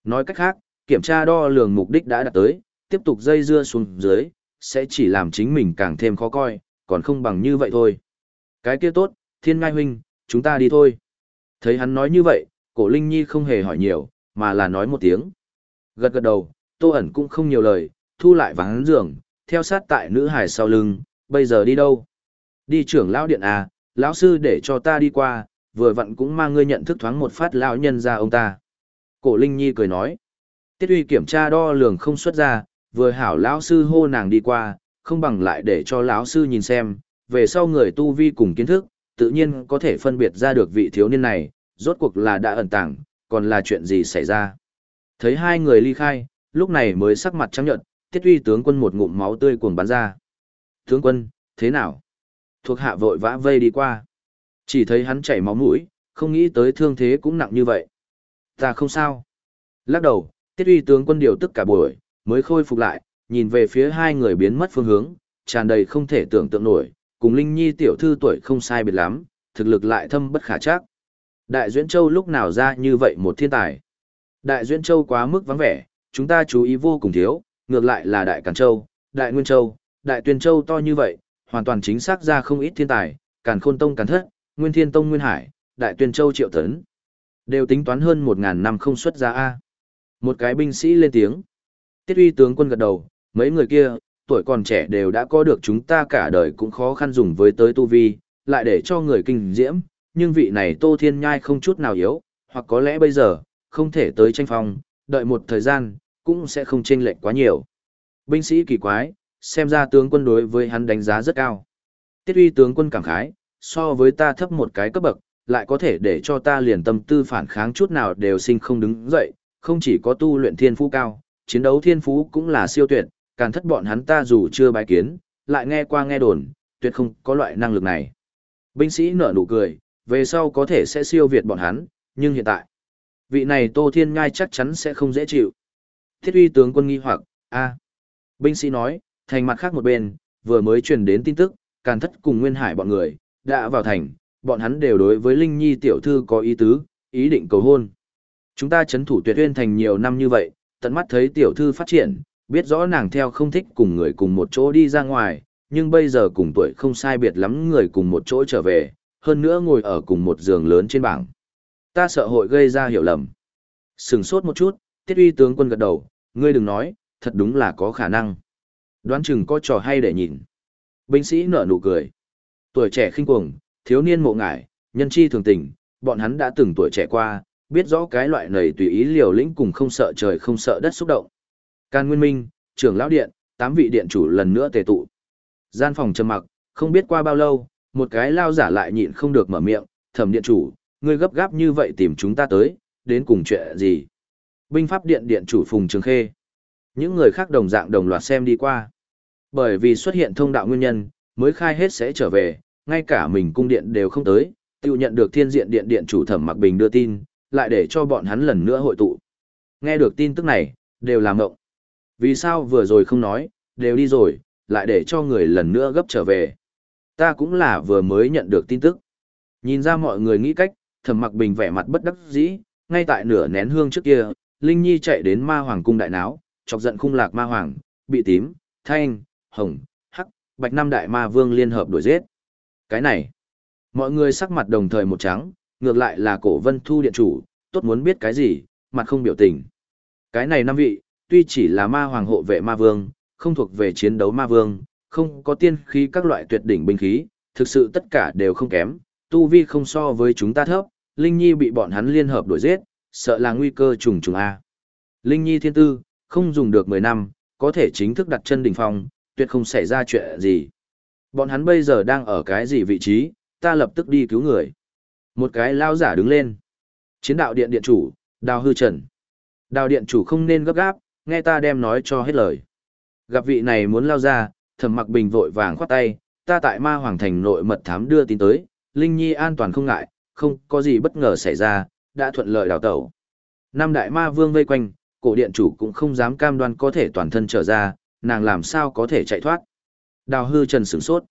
Nói cách khác, kiểm tra đo lường mục đích đã đạt tới, tiếp tục dây dưa xuống dưới, sẽ chỉ làm chính mình càng thêm khó coi, còn không bằng như vậy thôi. Cái kia tốt, thiên ngai huynh, chúng ta đi thôi. Thấy hắn nói như vậy, cổ Linh Nhi không hề hỏi nhiều, mà là nói một tiếng. Gật gật đầu, tô ẩn cũng không nhiều lời, thu lại vắng giường, theo sát tại nữ hải sau lưng, bây giờ đi đâu? Đi trưởng lão điện à, lão sư để cho ta đi qua, vừa vặn cũng mang ngươi nhận thức thoáng một phát lão nhân ra ông ta. Cổ Linh Nhi cười nói, tiết uy kiểm tra đo lường không xuất ra, vừa hảo lão sư hô nàng đi qua, không bằng lại để cho lão sư nhìn xem, về sau người tu vi cùng kiến thức, tự nhiên có thể phân biệt ra được vị thiếu niên này, rốt cuộc là đã ẩn tàng, còn là chuyện gì xảy ra. Thấy hai người ly khai, lúc này mới sắc mặt trắng nhợt, tiết uy tướng quân một ngụm máu tươi cuồng bắn ra. Tướng quân, thế nào? Thuộc hạ vội vã vây đi qua. Chỉ thấy hắn chảy máu mũi, không nghĩ tới thương thế cũng nặng như vậy. Ta không sao. Lắc đầu, tiết uy tướng quân điều tức cả buổi, mới khôi phục lại, nhìn về phía hai người biến mất phương hướng, tràn đầy không thể tưởng tượng nổi, cùng Linh Nhi tiểu thư tuổi không sai biệt lắm, thực lực lại thâm bất khả chắc. Đại Duyễn Châu lúc nào ra như vậy một thiên tài. Đại Duyễn Châu quá mức vắng vẻ, chúng ta chú ý vô cùng thiếu, ngược lại là Đại Càn Châu, Đại Nguyên Châu, Đại Tuyền Châu to như vậy, hoàn toàn chính xác ra không ít thiên tài, Càn Khôn Tông Càn Thất, Nguyên Thiên Tông Nguyên Hải, Đại Tuyền Châu Triệu Tấn. Đều tính toán hơn một ngàn năm không xuất ra A. Một cái binh sĩ lên tiếng. Tiết uy tướng quân gật đầu, mấy người kia, tuổi còn trẻ đều đã có được chúng ta cả đời cũng khó khăn dùng với tới tu vi, lại để cho người kinh diễm, nhưng vị này Tô Thiên Nhai không chút nào yếu, hoặc có lẽ bây giờ, không thể tới tranh phong, đợi một thời gian, cũng sẽ không chênh lệch quá nhiều. Binh sĩ kỳ quái, xem ra tướng quân đối với hắn đánh giá rất cao. Tiết uy tướng quân cảm khái, so với ta thấp một cái cấp bậc, lại có thể để cho ta liền tâm tư phản kháng chút nào đều sinh không đứng dậy, không chỉ có tu luyện thiên phú cao, chiến đấu thiên phú cũng là siêu tuyệt, càng thất bọn hắn ta dù chưa bái kiến, lại nghe qua nghe đồn, tuyệt không có loại năng lực này. Binh sĩ nở nụ cười, về sau có thể sẽ siêu việt bọn hắn, nhưng hiện tại, vị này Tô Thiên Ngai chắc chắn sẽ không dễ chịu. Thiết uy tướng quân nghi hoặc, a Binh sĩ nói, thành mặt khác một bên, vừa mới truyền đến tin tức, càn thất cùng Nguyên Hải bọn người, đã vào thành, bọn hắn đều đối với Linh Nhi tiểu thư có ý tứ, ý định cầu hôn. Chúng ta chấn thủ tuyệt uyên thành nhiều năm như vậy, tận mắt thấy tiểu thư phát triển, biết rõ nàng theo không thích cùng người cùng một chỗ đi ra ngoài, nhưng bây giờ cùng tuổi không sai biệt lắm người cùng một chỗ trở về, hơn nữa ngồi ở cùng một giường lớn trên bảng. Ta sợ hội gây ra hiểu lầm. Sừng sốt một chút, tiết uy tướng quân gật đầu, ngươi đừng nói, thật đúng là có khả năng. Đoán chừng có trò hay để nhìn. Binh sĩ nở nụ cười. Tuổi trẻ khinh cuồng, thiếu niên mộ ngải, nhân chi thường tình, bọn hắn đã từng tuổi trẻ qua, biết rõ cái loại này tùy ý liều lĩnh cùng không sợ trời không sợ đất xúc động. Can Nguyên Minh, trưởng lão điện, tám vị điện chủ lần nữa tề tụ. Gian phòng trầm mặc, không biết qua bao lâu, một cái lao giả lại nhịn không được mở miệng, thẩm điện chủ, ngươi gấp gáp như vậy tìm chúng ta tới, đến cùng chuyện gì? Binh pháp điện điện chủ Phùng Trường Khê. Những người khác đồng dạng đồng loạt xem đi qua. Bởi vì xuất hiện thông đạo nguyên nhân, mới khai hết sẽ trở về, ngay cả mình cung điện đều không tới, tiêu nhận được thiên diện điện điện chủ thẩm mặc bình đưa tin, lại để cho bọn hắn lần nữa hội tụ. Nghe được tin tức này, đều làm ngộng. Vì sao vừa rồi không nói, đều đi rồi, lại để cho người lần nữa gấp trở về. Ta cũng là vừa mới nhận được tin tức. Nhìn ra mọi người nghĩ cách, thẩm mặc bình vẻ mặt bất đắc dĩ, ngay tại nửa nén hương trước kia, Linh Nhi chạy đến ma hoàng cung đại náo, chọc giận khung lạc ma hoàng, bị tím, thanh, hồng, hắc, bạch năm đại ma vương liên hợp đuổi giết. Cái này, mọi người sắc mặt đồng thời một trắng, ngược lại là cổ vân thu điện chủ, tốt muốn biết cái gì, mặt không biểu tình. Cái này năm vị, tuy chỉ là ma hoàng hộ vệ ma vương, không thuộc về chiến đấu ma vương, không có tiên khí các loại tuyệt đỉnh binh khí, thực sự tất cả đều không kém, tu vi không so với chúng ta thấp, Linh Nhi bị bọn hắn liên hợp đuổi giết, sợ là nguy cơ trùng trùng A. Linh Nhi thiên tư, không dùng được 10 năm, có thể chính thức đặt chân đỉnh phong, tuyệt không xảy ra chuyện gì. Bọn hắn bây giờ đang ở cái gì vị trí, ta lập tức đi cứu người. Một cái lao giả đứng lên. Chiến đạo điện điện chủ, đào hư trần. Đào điện chủ không nên gấp gáp, nghe ta đem nói cho hết lời. Gặp vị này muốn lao ra, thẩm mặc bình vội vàng khoát tay, ta tại ma hoàng thành nội mật thám đưa tin tới, Linh Nhi an toàn không ngại, không có gì bất ngờ xảy ra, đã thuận lợi đào tẩu. Năm đại ma vương vây quanh, cổ điện chủ cũng không dám cam đoan có thể toàn thân trở ra, nàng làm sao có thể chạy thoát. Đào hư trần sửng sốt.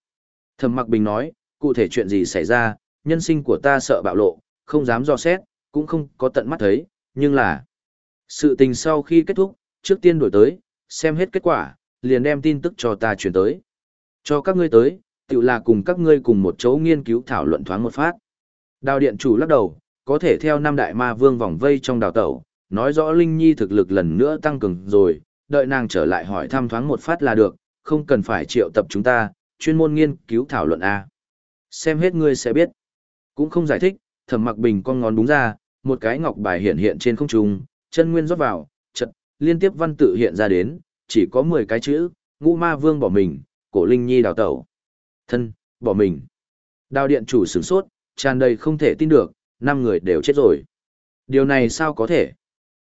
Thẩm mặc bình nói, cụ thể chuyện gì xảy ra, nhân sinh của ta sợ bạo lộ, không dám dò xét, cũng không có tận mắt thấy, nhưng là... Sự tình sau khi kết thúc, trước tiên đổi tới, xem hết kết quả, liền đem tin tức cho ta chuyển tới. Cho các ngươi tới, tự là cùng các ngươi cùng một chỗ nghiên cứu thảo luận thoáng một phát. Đào điện chủ lắc đầu, có thể theo năm đại ma vương vòng vây trong đào tẩu, nói rõ Linh Nhi thực lực lần nữa tăng cường rồi, đợi nàng trở lại hỏi thăm thoáng một phát là được, không cần phải triệu tập chúng ta, chuyên môn nghiên cứu thảo luận A. Xem hết ngươi sẽ biết. Cũng không giải thích, thẩm mặc bình con ngón đúng ra, một cái ngọc bài hiện hiện trên không trung, chân nguyên rót vào, chật, liên tiếp văn tự hiện ra đến, chỉ có 10 cái chữ, ngũ ma vương bỏ mình, cổ linh nhi đào tẩu. Thân, bỏ mình. Đào điện chủ sửng sốt, tràn đầy không thể tin được, năm người đều chết rồi. Điều này sao có thể?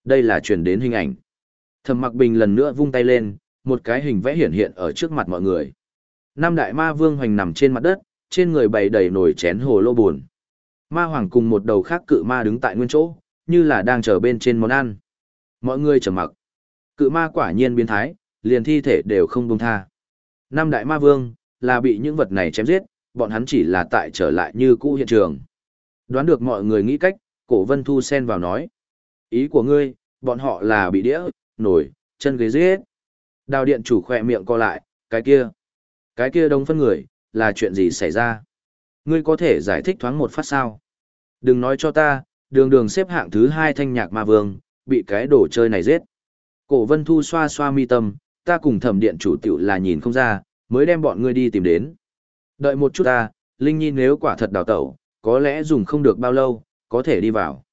Đây là truyền đến hình ảnh. Thẩm mặc bình lần nữa vung tay lên, một cái hình vẽ hiện hiện ở trước mặt mọi người. Năm đại ma vương hoành nằm trên mặt đất, trên người bày đầy nồi chén hồ lô buồn. Ma hoàng cùng một đầu khác cự ma đứng tại nguyên chỗ, như là đang chờ bên trên món ăn. Mọi người trầm mặc. Cự ma quả nhiên biến thái, liền thi thể đều không buông tha. Năm đại ma vương, là bị những vật này chém giết, bọn hắn chỉ là tại trở lại như cũ hiện trường. Đoán được mọi người nghĩ cách, cổ vân thu sen vào nói. Ý của ngươi, bọn họ là bị đĩa, nổi, chân ghế giết. Đào điện chủ khỏe miệng co lại, cái kia. Cái kia đông phân người, là chuyện gì xảy ra? Ngươi có thể giải thích thoáng một phát sao? Đừng nói cho ta, đường đường xếp hạng thứ hai thanh nhạc ma vương, bị cái đồ chơi này giết. Cổ vân thu xoa xoa mi tâm, ta cùng thẩm điện chủ tiểu là nhìn không ra, mới đem bọn ngươi đi tìm đến. Đợi một chút ta, Linh Nhi nếu quả thật đào tẩu, có lẽ dùng không được bao lâu, có thể đi vào.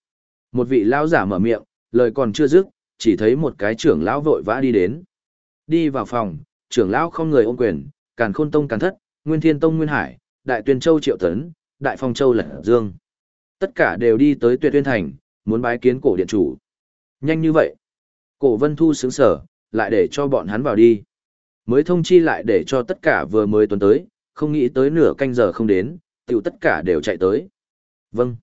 Một vị lão giả mở miệng, lời còn chưa dứt, chỉ thấy một cái trưởng lão vội vã đi đến. Đi vào phòng, trưởng lão không người ôm quyền, càn khôn tông càn thất, nguyên thiên tông nguyên hải, đại tuyên châu triệu tấn, đại phong châu lật dương. Tất cả đều đi tới tuyệt tuyên thành, muốn bái kiến cổ điện chủ. Nhanh như vậy. Cổ vân thu sướng sở, lại để cho bọn hắn vào đi. Mới thông chi lại để cho tất cả vừa mới tuần tới, không nghĩ tới nửa canh giờ không đến, tiểu tất cả đều chạy tới. Vâng.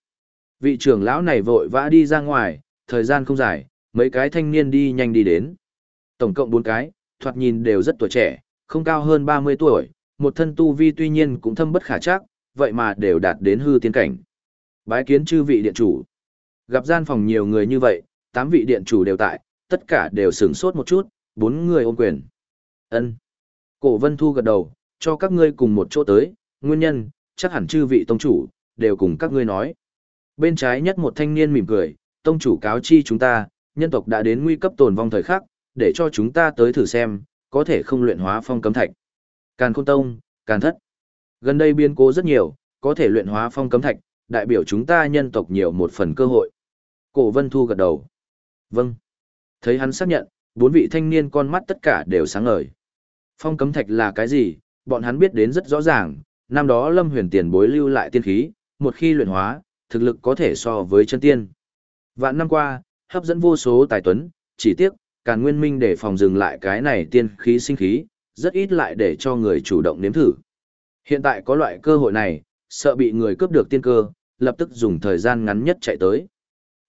Vị trưởng lão này vội vã đi ra ngoài, thời gian không dài, mấy cái thanh niên đi nhanh đi đến. Tổng cộng bốn cái, thoạt nhìn đều rất tuổi trẻ, không cao hơn 30 tuổi, một thân tu vi tuy nhiên cũng thâm bất khả chắc, vậy mà đều đạt đến hư tiên cảnh. Bái kiến chư vị điện chủ. Gặp gian phòng nhiều người như vậy, tám vị điện chủ đều tại, tất cả đều sửng sốt một chút, bốn người ôm quyền. Ân. Cổ Vân Thu gật đầu, cho các ngươi cùng một chỗ tới, nguyên nhân, chắc hẳn chư vị tông chủ, đều cùng các ngươi nói. Bên trái nhất một thanh niên mỉm cười, tông chủ cáo chi chúng ta, nhân tộc đã đến nguy cấp tồn vong thời khắc, để cho chúng ta tới thử xem, có thể không luyện hóa phong cấm thạch. Càn Khôn Tông, Càn Thất. Gần đây biến cố rất nhiều, có thể luyện hóa phong cấm thạch, đại biểu chúng ta nhân tộc nhiều một phần cơ hội. Cổ Vân Thu gật đầu. Vâng. Thấy hắn xác nhận, bốn vị thanh niên con mắt tất cả đều sáng ngời. Phong cấm thạch là cái gì, bọn hắn biết đến rất rõ ràng, năm đó Lâm Huyền tiền bối lưu lại tiên khí, một khi luyện hóa, thực lực có thể so với chân tiên. Vạn năm qua, hấp dẫn vô số tài tuấn, chỉ tiếc, Càn Nguyên Minh để phòng dừng lại cái này tiên khí sinh khí, rất ít lại để cho người chủ động nếm thử. Hiện tại có loại cơ hội này, sợ bị người cướp được tiên cơ, lập tức dùng thời gian ngắn nhất chạy tới.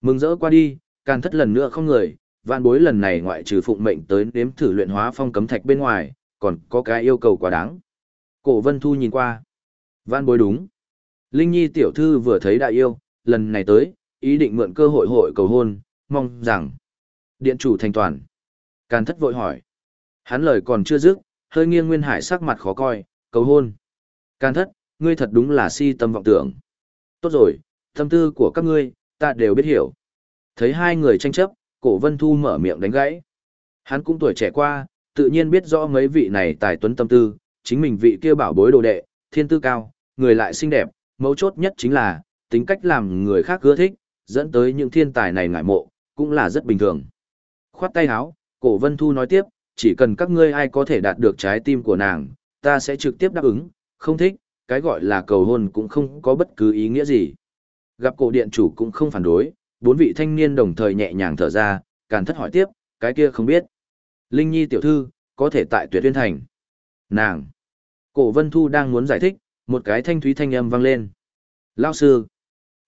Mừng rỡ qua đi, Càn Thất lần nữa không người, vạn bối lần này ngoại trừ phụng mệnh tới nếm thử luyện hóa phong cấm thạch bên ngoài, còn có cái yêu cầu quá đáng. Cổ Vân Thu nhìn qua. Văn bối đúng. Linh Nhi tiểu thư vừa thấy đại yêu, lần này tới, ý định mượn cơ hội hội cầu hôn, mong rằng. Điện chủ thành toàn. Càn thất vội hỏi. Hắn lời còn chưa dứt, hơi nghiêng Nguyên Hải sắc mặt khó coi, cầu hôn. Càn thất, ngươi thật đúng là si tâm vọng tưởng. Tốt rồi, tâm tư của các ngươi, ta đều biết hiểu. Thấy hai người tranh chấp, cổ vân thu mở miệng đánh gãy. Hắn cũng tuổi trẻ qua, tự nhiên biết rõ mấy vị này tài tuấn tâm tư, chính mình vị kia bảo bối đồ đệ, thiên tư cao, người lại xinh đẹp, mấu chốt nhất chính là, tính cách làm người khác ưa thích, dẫn tới những thiên tài này ngại mộ, cũng là rất bình thường. Khoát tay áo, cổ vân thu nói tiếp, chỉ cần các ngươi ai có thể đạt được trái tim của nàng, ta sẽ trực tiếp đáp ứng, không thích, cái gọi là cầu hôn cũng không có bất cứ ý nghĩa gì. Gặp cổ điện chủ cũng không phản đối, bốn vị thanh niên đồng thời nhẹ nhàng thở ra, càn thất hỏi tiếp, cái kia không biết. Linh Nhi tiểu thư, có thể tại tuyệt tuyên thành. Nàng. Cổ Vân Thu đang muốn giải thích, một cái thanh thúy thanh âm vang lên. Lao sư.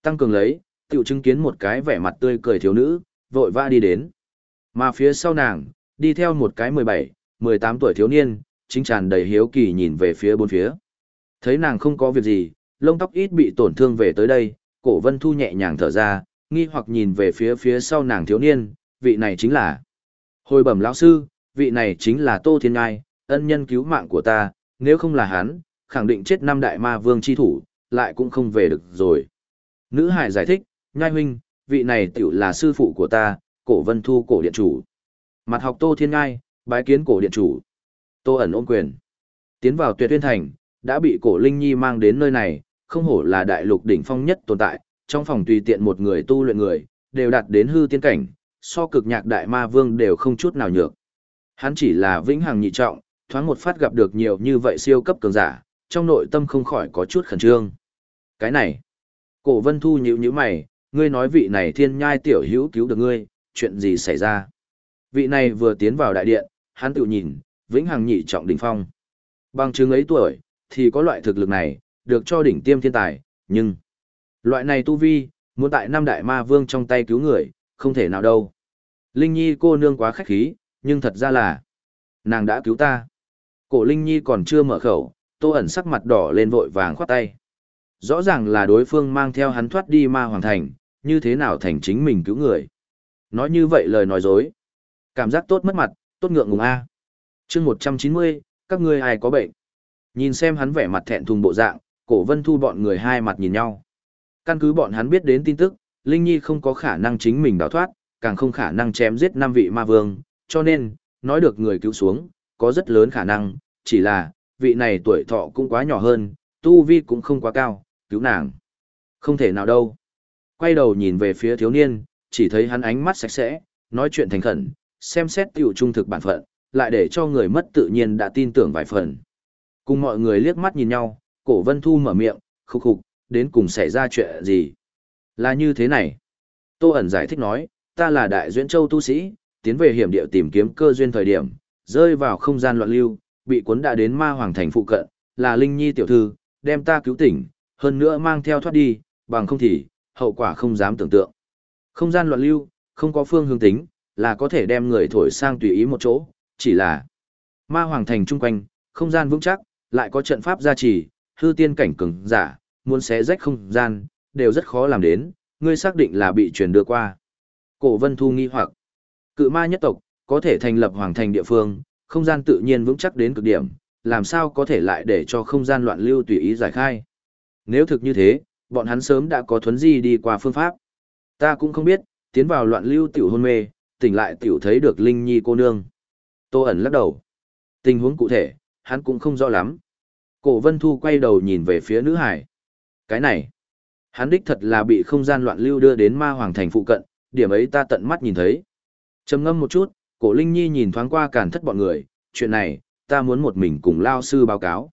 Tăng cường lấy, tiểu chứng kiến một cái vẻ mặt tươi cười thiếu nữ, vội vã đi đến. Mà phía sau nàng, đi theo một cái 17, 18 tuổi thiếu niên, chính tràn đầy hiếu kỳ nhìn về phía bốn phía. Thấy nàng không có việc gì, lông tóc ít bị tổn thương về tới đây, cổ vân thu nhẹ nhàng thở ra, nghi hoặc nhìn về phía phía sau nàng thiếu niên, vị này chính là. Hồi bẩm lão sư, vị này chính là Tô Thiên Ngai, ân nhân cứu mạng của ta, nếu không là hắn, khẳng định chết năm đại ma vương chi thủ, lại cũng không về được rồi. Nữ hải giải thích, nhai huynh, vị này tiểu là sư phụ của ta, cổ vân thu cổ điện chủ. Mặt học Tô Thiên Ngai, bái kiến cổ điện chủ. Tô ẩn ôm quyền. Tiến vào tuyệt tuyên thành, đã bị cổ Linh Nhi mang đến nơi này, không hổ là đại lục đỉnh phong nhất tồn tại, trong phòng tùy tiện một người tu luyện người, đều đạt đến hư tiên cảnh, so cực nhạc đại ma vương đều không chút nào nhược. Hắn chỉ là vĩnh hằng nhị trọng, thoáng một phát gặp được nhiều như vậy siêu cấp cường giả, trong nội tâm không khỏi có chút khẩn trương. Cái này, cổ vân thu nhíu nhíu mày, ngươi nói vị này thiên nhai tiểu hữu cứu được ngươi, chuyện gì xảy ra? Vị này vừa tiến vào đại điện, hắn tự nhìn, vĩnh hằng nhị trọng đỉnh phong. Bằng chứng ấy tuổi, thì có loại thực lực này, được cho đỉnh tiêm thiên tài, nhưng loại này tu vi, muốn tại năm đại ma vương trong tay cứu người, không thể nào đâu. Linh Nhi cô nương quá khách khí, nhưng thật ra là nàng đã cứu ta. Cổ Linh Nhi còn chưa mở khẩu, Tô ẩn sắc mặt đỏ lên vội vàng khoát tay. Rõ ràng là đối phương mang theo hắn thoát đi ma hoàng thành, như thế nào thành chính mình cứu người. Nói như vậy lời nói dối. Cảm giác tốt mất mặt, tốt ngượng ngùng A. chương 190, các ngươi ai có bệnh. Nhìn xem hắn vẻ mặt thẹn thùng bộ dạng, cổ vân thu bọn người hai mặt nhìn nhau. Căn cứ bọn hắn biết đến tin tức, Linh Nhi không có khả năng chính mình đào thoát, càng không khả năng chém giết năm vị ma vương, cho nên, nói được người cứu xuống, có rất lớn khả năng, chỉ là, vị này tuổi thọ cũng quá nhỏ hơn, tu vi cũng không quá cao, cứu nàng. Không thể nào đâu. Quay đầu nhìn về phía thiếu niên, chỉ thấy hắn ánh mắt sạch sẽ, nói chuyện thành khẩn, xem xét tiểu trung thực bản phận, lại để cho người mất tự nhiên đã tin tưởng vài phần. Cùng mọi người liếc mắt nhìn nhau, cổ vân thu mở miệng, khúc khục, đến cùng xảy ra chuyện gì. Là như thế này. Tô ẩn giải thích nói, ta là đại duyên châu tu sĩ, tiến về hiểm địa tìm kiếm cơ duyên thời điểm, rơi vào không gian loạn lưu, bị cuốn đã đến ma hoàng thành phụ cận, là Linh Nhi tiểu thư, đem ta cứu tỉnh, hơn nữa mang theo thoát đi, bằng không thì, hậu quả không dám tưởng tượng. Không gian loạn lưu, không có phương hướng tính, là có thể đem người thổi sang tùy ý một chỗ, chỉ là ma hoàng thành chung quanh, không gian vững chắc, lại có trận pháp gia trì, hư tiên cảnh cường giả, muốn xé rách không gian, đều rất khó làm đến, ngươi xác định là bị truyền đưa qua. Cổ Vân Thu nghi hoặc, cự ma nhất tộc, có thể thành lập hoàng thành địa phương, không gian tự nhiên vững chắc đến cực điểm, làm sao có thể lại để cho không gian loạn lưu tùy ý giải khai. Nếu thực như thế, bọn hắn sớm đã có thuấn di đi qua phương pháp. Ta cũng không biết, tiến vào loạn lưu tiểu hôn mê, tỉnh lại tiểu thấy được Linh Nhi cô nương. Tô ẩn lắc đầu. Tình huống cụ thể, hắn cũng không rõ lắm. Cổ Vân Thu quay đầu nhìn về phía nữ hải. Cái này, hắn đích thật là bị không gian loạn lưu đưa đến ma hoàng thành phụ cận, điểm ấy ta tận mắt nhìn thấy. trầm ngâm một chút, cổ Linh Nhi nhìn thoáng qua càn thất bọn người, chuyện này, ta muốn một mình cùng lao sư báo cáo.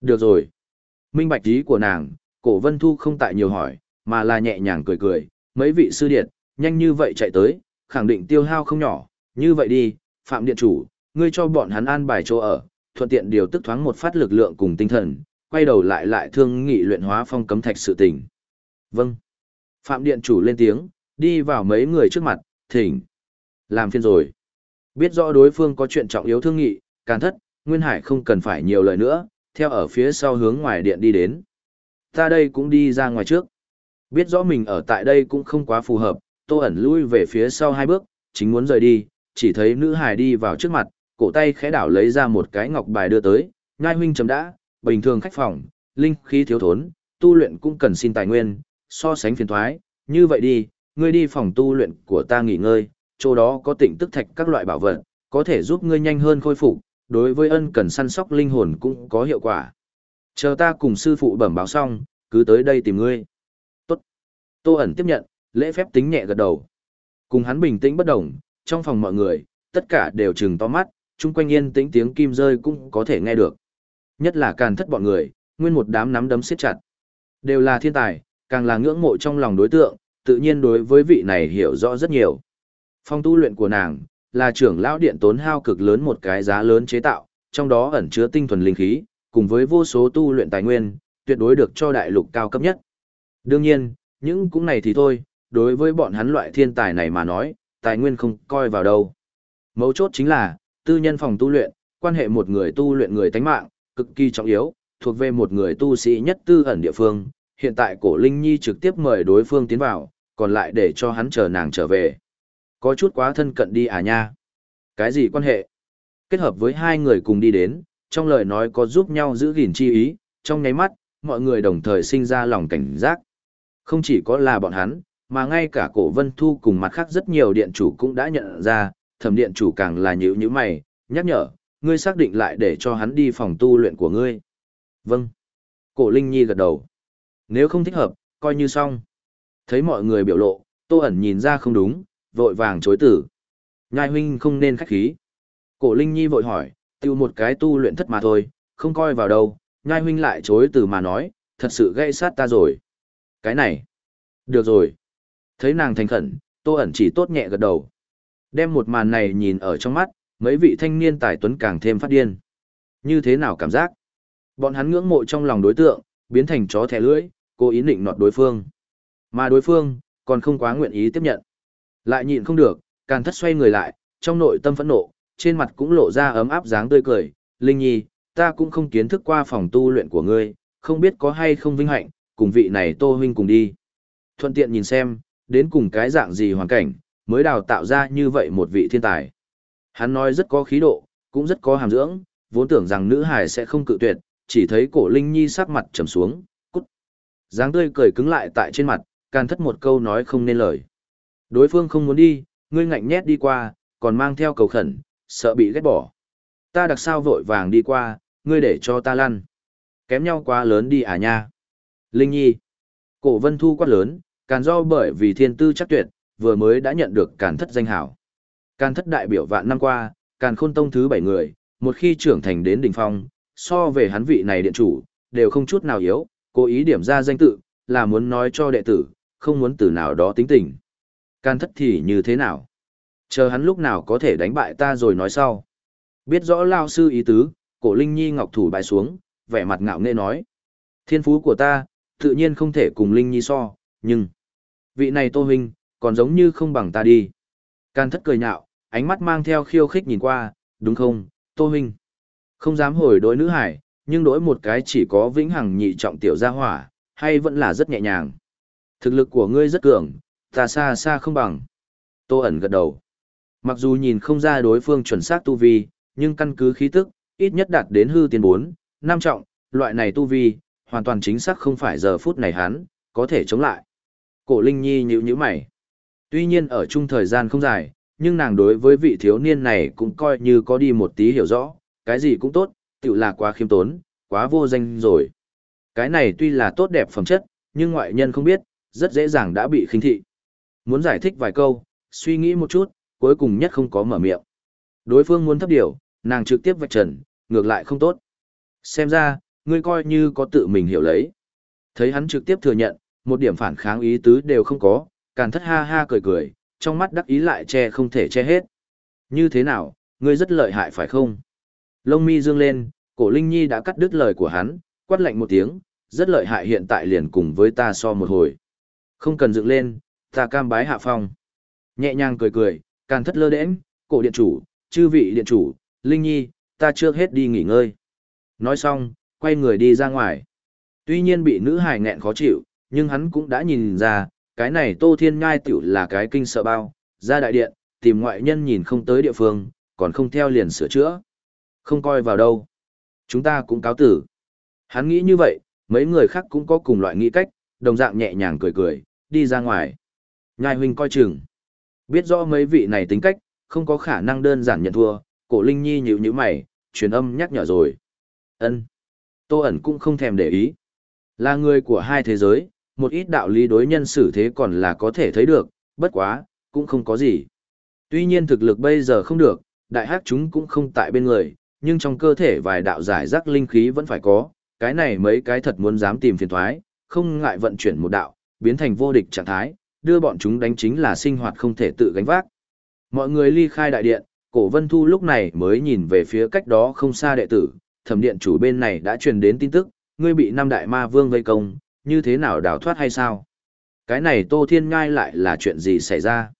Được rồi. Minh bạch ý của nàng, cổ Vân Thu không tại nhiều hỏi, mà là nhẹ nhàng cười cười, mấy vị sư điện, nhanh như vậy chạy tới, khẳng định tiêu hao không nhỏ, như vậy đi, Phạm Điện Chủ, ngươi cho bọn hắn an bài chỗ ở, thuận tiện điều tức thoáng một phát lực lượng cùng tinh thần, quay đầu lại lại thương nghị luyện hóa phong cấm thạch sự tình. Vâng. Phạm Điện Chủ lên tiếng, đi vào mấy người trước mặt, thỉnh. Làm phiên rồi. Biết rõ đối phương có chuyện trọng yếu thương nghị, càn thất, Nguyên Hải không cần phải nhiều lời nữa, theo ở phía sau hướng ngoài điện đi đến. Ta đây cũng đi ra ngoài trước. Biết rõ mình ở tại đây cũng không quá phù hợp, tô ẩn lui về phía sau hai bước, chính muốn rời đi, chỉ thấy nữ hải đi vào trước mặt, cổ tay khẽ đảo lấy ra một cái ngọc bài đưa tới, ngai huynh chấm đã, bình thường khách phòng, linh khí thiếu thốn, tu luyện cũng cần xin tài nguyên, so sánh phiền thoái, như vậy đi, ngươi đi phòng tu luyện của ta nghỉ ngơi, chỗ đó có tịnh tức thạch các loại bảo vật, có thể giúp ngươi nhanh hơn khôi phục, đối với ân cần săn sóc linh hồn cũng có hiệu quả. Chờ ta cùng sư phụ bẩm báo xong, cứ tới đây tìm ngươi. Tốt. Tô ẩn tiếp nhận, lễ phép tính nhẹ gật đầu. Cùng hắn bình tĩnh bất động, trong phòng mọi người, tất cả đều trừng to mắt, chung quanh yên tĩnh tiếng kim rơi cũng có thể nghe được. Nhất là càn thất bọn người, nguyên một đám nắm đấm siết chặt. Đều là thiên tài, càng là ngưỡng mộ trong lòng đối tượng, tự nhiên đối với vị này hiểu rõ rất nhiều. Phong tu luyện của nàng, là trưởng lão điện tốn hao cực lớn một cái giá lớn chế tạo, trong đó ẩn chứa tinh thuần linh khí, cùng với vô số tu luyện tài nguyên, tuyệt đối được cho đại lục cao cấp nhất. Đương nhiên, những cũng này thì thôi, đối với bọn hắn loại thiên tài này mà nói, tài nguyên không coi vào đâu. Mấu chốt chính là, tư nhân phòng tu luyện, quan hệ một người tu luyện người tánh mạng, cực kỳ trọng yếu, thuộc về một người tu sĩ nhất tư ẩn địa phương. Hiện tại cổ Linh Nhi trực tiếp mời đối phương tiến vào, còn lại để cho hắn chờ nàng trở về. Có chút quá thân cận đi à nha. Cái gì quan hệ? Kết hợp với hai người cùng đi đến, trong lời nói có giúp nhau giữ gìn chi ý, trong nháy mắt, mọi người đồng thời sinh ra lòng cảnh giác. Không chỉ có là bọn hắn, mà ngay cả cổ vân thu cùng mặt khác rất nhiều điện chủ cũng đã nhận ra, thẩm điện chủ càng là nhữ như mày, nhắc nhở, ngươi xác định lại để cho hắn đi phòng tu luyện của ngươi. Vâng. Cổ Linh Nhi gật đầu. Nếu không thích hợp, coi như xong. Thấy mọi người biểu lộ, tô ẩn nhìn ra không đúng, vội vàng chối tử. Nhai huynh không nên khách khí. Cổ Linh Nhi vội hỏi, tiêu một cái tu luyện thất mà thôi, không coi vào đâu, nhai huynh lại chối từ mà nói, thật sự gây sát ta rồi. Cái này. Được rồi. Thấy nàng thành khẩn, tô ẩn chỉ tốt nhẹ gật đầu. Đem một màn này nhìn ở trong mắt, mấy vị thanh niên tài tuấn càng thêm phát điên. Như thế nào cảm giác? Bọn hắn ngưỡng mộ trong lòng đối tượng, biến thành chó thẻ lưỡi, cố ý định nọt đối phương. Mà đối phương, còn không quá nguyện ý tiếp nhận. Lại nhịn không được, càn thất xoay người lại, trong nội tâm phẫn nộ, trên mặt cũng lộ ra ấm áp dáng tươi cười. Linh Nhi, ta cũng không kiến thức qua phòng tu luyện của ngươi, không biết có hay không vinh hạnh, cùng vị này tô huynh cùng đi. Thuận tiện nhìn xem, đến cùng cái dạng gì hoàn cảnh, mới đào tạo ra như vậy một vị thiên tài. Hắn nói rất có khí độ, cũng rất có hàm dưỡng, vốn tưởng rằng nữ hải sẽ không cự tuyệt, chỉ thấy cổ Linh Nhi sắc mặt trầm xuống, cút. dáng tươi cười cứng lại tại trên mặt, can thất một câu nói không nên lời. Đối phương không muốn đi, ngươi ngạnh nhét đi qua, còn mang theo cầu khẩn, sợ bị ghét bỏ. Ta đặc sao vội vàng đi qua, ngươi để cho ta lăn. Kém nhau quá lớn đi à nha. Linh Nhi. Cổ vân thu quát lớn, càn do bởi vì thiên tư chắc tuyệt, vừa mới đã nhận được càn thất danh hảo. Càn thất đại biểu vạn năm qua, càn khôn tông thứ bảy người, một khi trưởng thành đến đỉnh phong, so về hắn vị này điện chủ, đều không chút nào yếu, cố ý điểm ra danh tự, là muốn nói cho đệ tử, không muốn từ nào đó tính tình can thất thì như thế nào? Chờ hắn lúc nào có thể đánh bại ta rồi nói sau. Biết rõ lao sư ý tứ, cổ Linh Nhi ngọc thủ bài xuống, vẻ mặt ngạo nghễ nói. Thiên phú của ta, tự nhiên không thể cùng Linh Nhi so, nhưng... Vị này Tô Huynh, còn giống như không bằng ta đi. Can thất cười nhạo, ánh mắt mang theo khiêu khích nhìn qua, đúng không, Tô Huynh? Không dám hồi đối nữ hải, nhưng đối một cái chỉ có vĩnh hằng nhị trọng tiểu gia hỏa, hay vẫn là rất nhẹ nhàng. Thực lực của ngươi rất cường, ta xa xa không bằng. Tô ẩn gật đầu. Mặc dù nhìn không ra đối phương chuẩn xác tu vi, nhưng căn cứ khí tức, ít nhất đạt đến hư tiên 4, năm trọng, loại này tu vi, hoàn toàn chính xác không phải giờ phút này hắn, có thể chống lại. Cổ Linh Nhi nhíu nhíu mày. Tuy nhiên ở chung thời gian không dài, nhưng nàng đối với vị thiếu niên này cũng coi như có đi một tí hiểu rõ, cái gì cũng tốt, tự là quá khiêm tốn, quá vô danh rồi. Cái này tuy là tốt đẹp phẩm chất, nhưng ngoại nhân không biết, rất dễ dàng đã bị khinh thị. Muốn giải thích vài câu, suy nghĩ một chút, cuối cùng nhất không có mở miệng. Đối phương muốn thấp điều, nàng trực tiếp vạch trần, ngược lại không tốt. Xem ra, ngươi coi như có tự mình hiểu lấy. Thấy hắn trực tiếp thừa nhận, một điểm phản kháng ý tứ đều không có, càn thất ha ha cười cười, trong mắt đắc ý lại che không thể che hết. Như thế nào, ngươi rất lợi hại phải không? Lông mi dương lên, cổ Linh Nhi đã cắt đứt lời của hắn, quát lạnh một tiếng, rất lợi hại hiện tại liền cùng với ta so một hồi. Không cần dựng lên, ta cam bái hạ phong. Nhẹ nhàng cười cười, càn thất lơ đễnh, cổ điện chủ, chư vị điện chủ, Linh Nhi, ta trước hết đi nghỉ ngơi. Nói xong, quay người đi ra ngoài. Tuy nhiên bị nữ hài nghẹn khó chịu, nhưng hắn cũng đã nhìn ra, cái này Tô Thiên Ngai tiểu là cái kinh sợ bao, ra đại điện, tìm ngoại nhân nhìn không tới địa phương, còn không theo liền sửa chữa. Không coi vào đâu. Chúng ta cũng cáo tử. Hắn nghĩ như vậy, mấy người khác cũng có cùng loại nghĩ cách, đồng dạng nhẹ nhàng cười cười, đi ra ngoài. Nhai huynh coi chừng. Biết rõ mấy vị này tính cách, không có khả năng đơn giản nhận thua, cổ Linh Nhi nhíu nhíu mày, truyền âm nhắc nhở rồi. Ân. Tô ẩn cũng không thèm để ý. Là người của hai thế giới, một ít đạo lý đối nhân xử thế còn là có thể thấy được, bất quá, cũng không có gì. Tuy nhiên thực lực bây giờ không được, đại hắc chúng cũng không tại bên người, nhưng trong cơ thể vài đạo giải rác linh khí vẫn phải có, cái này mấy cái thật muốn dám tìm phiền thoái, không ngại vận chuyển một đạo, biến thành vô địch trạng thái, đưa bọn chúng đánh chính là sinh hoạt không thể tự gánh vác. Mọi người ly khai đại điện, cổ vân thu lúc này mới nhìn về phía cách đó không xa đệ tử, thẩm điện chủ bên này đã truyền đến tin tức, ngươi bị năm đại ma vương vây công, như thế nào đào thoát hay sao? Cái này Tô Thiên Ngai lại là chuyện gì xảy ra?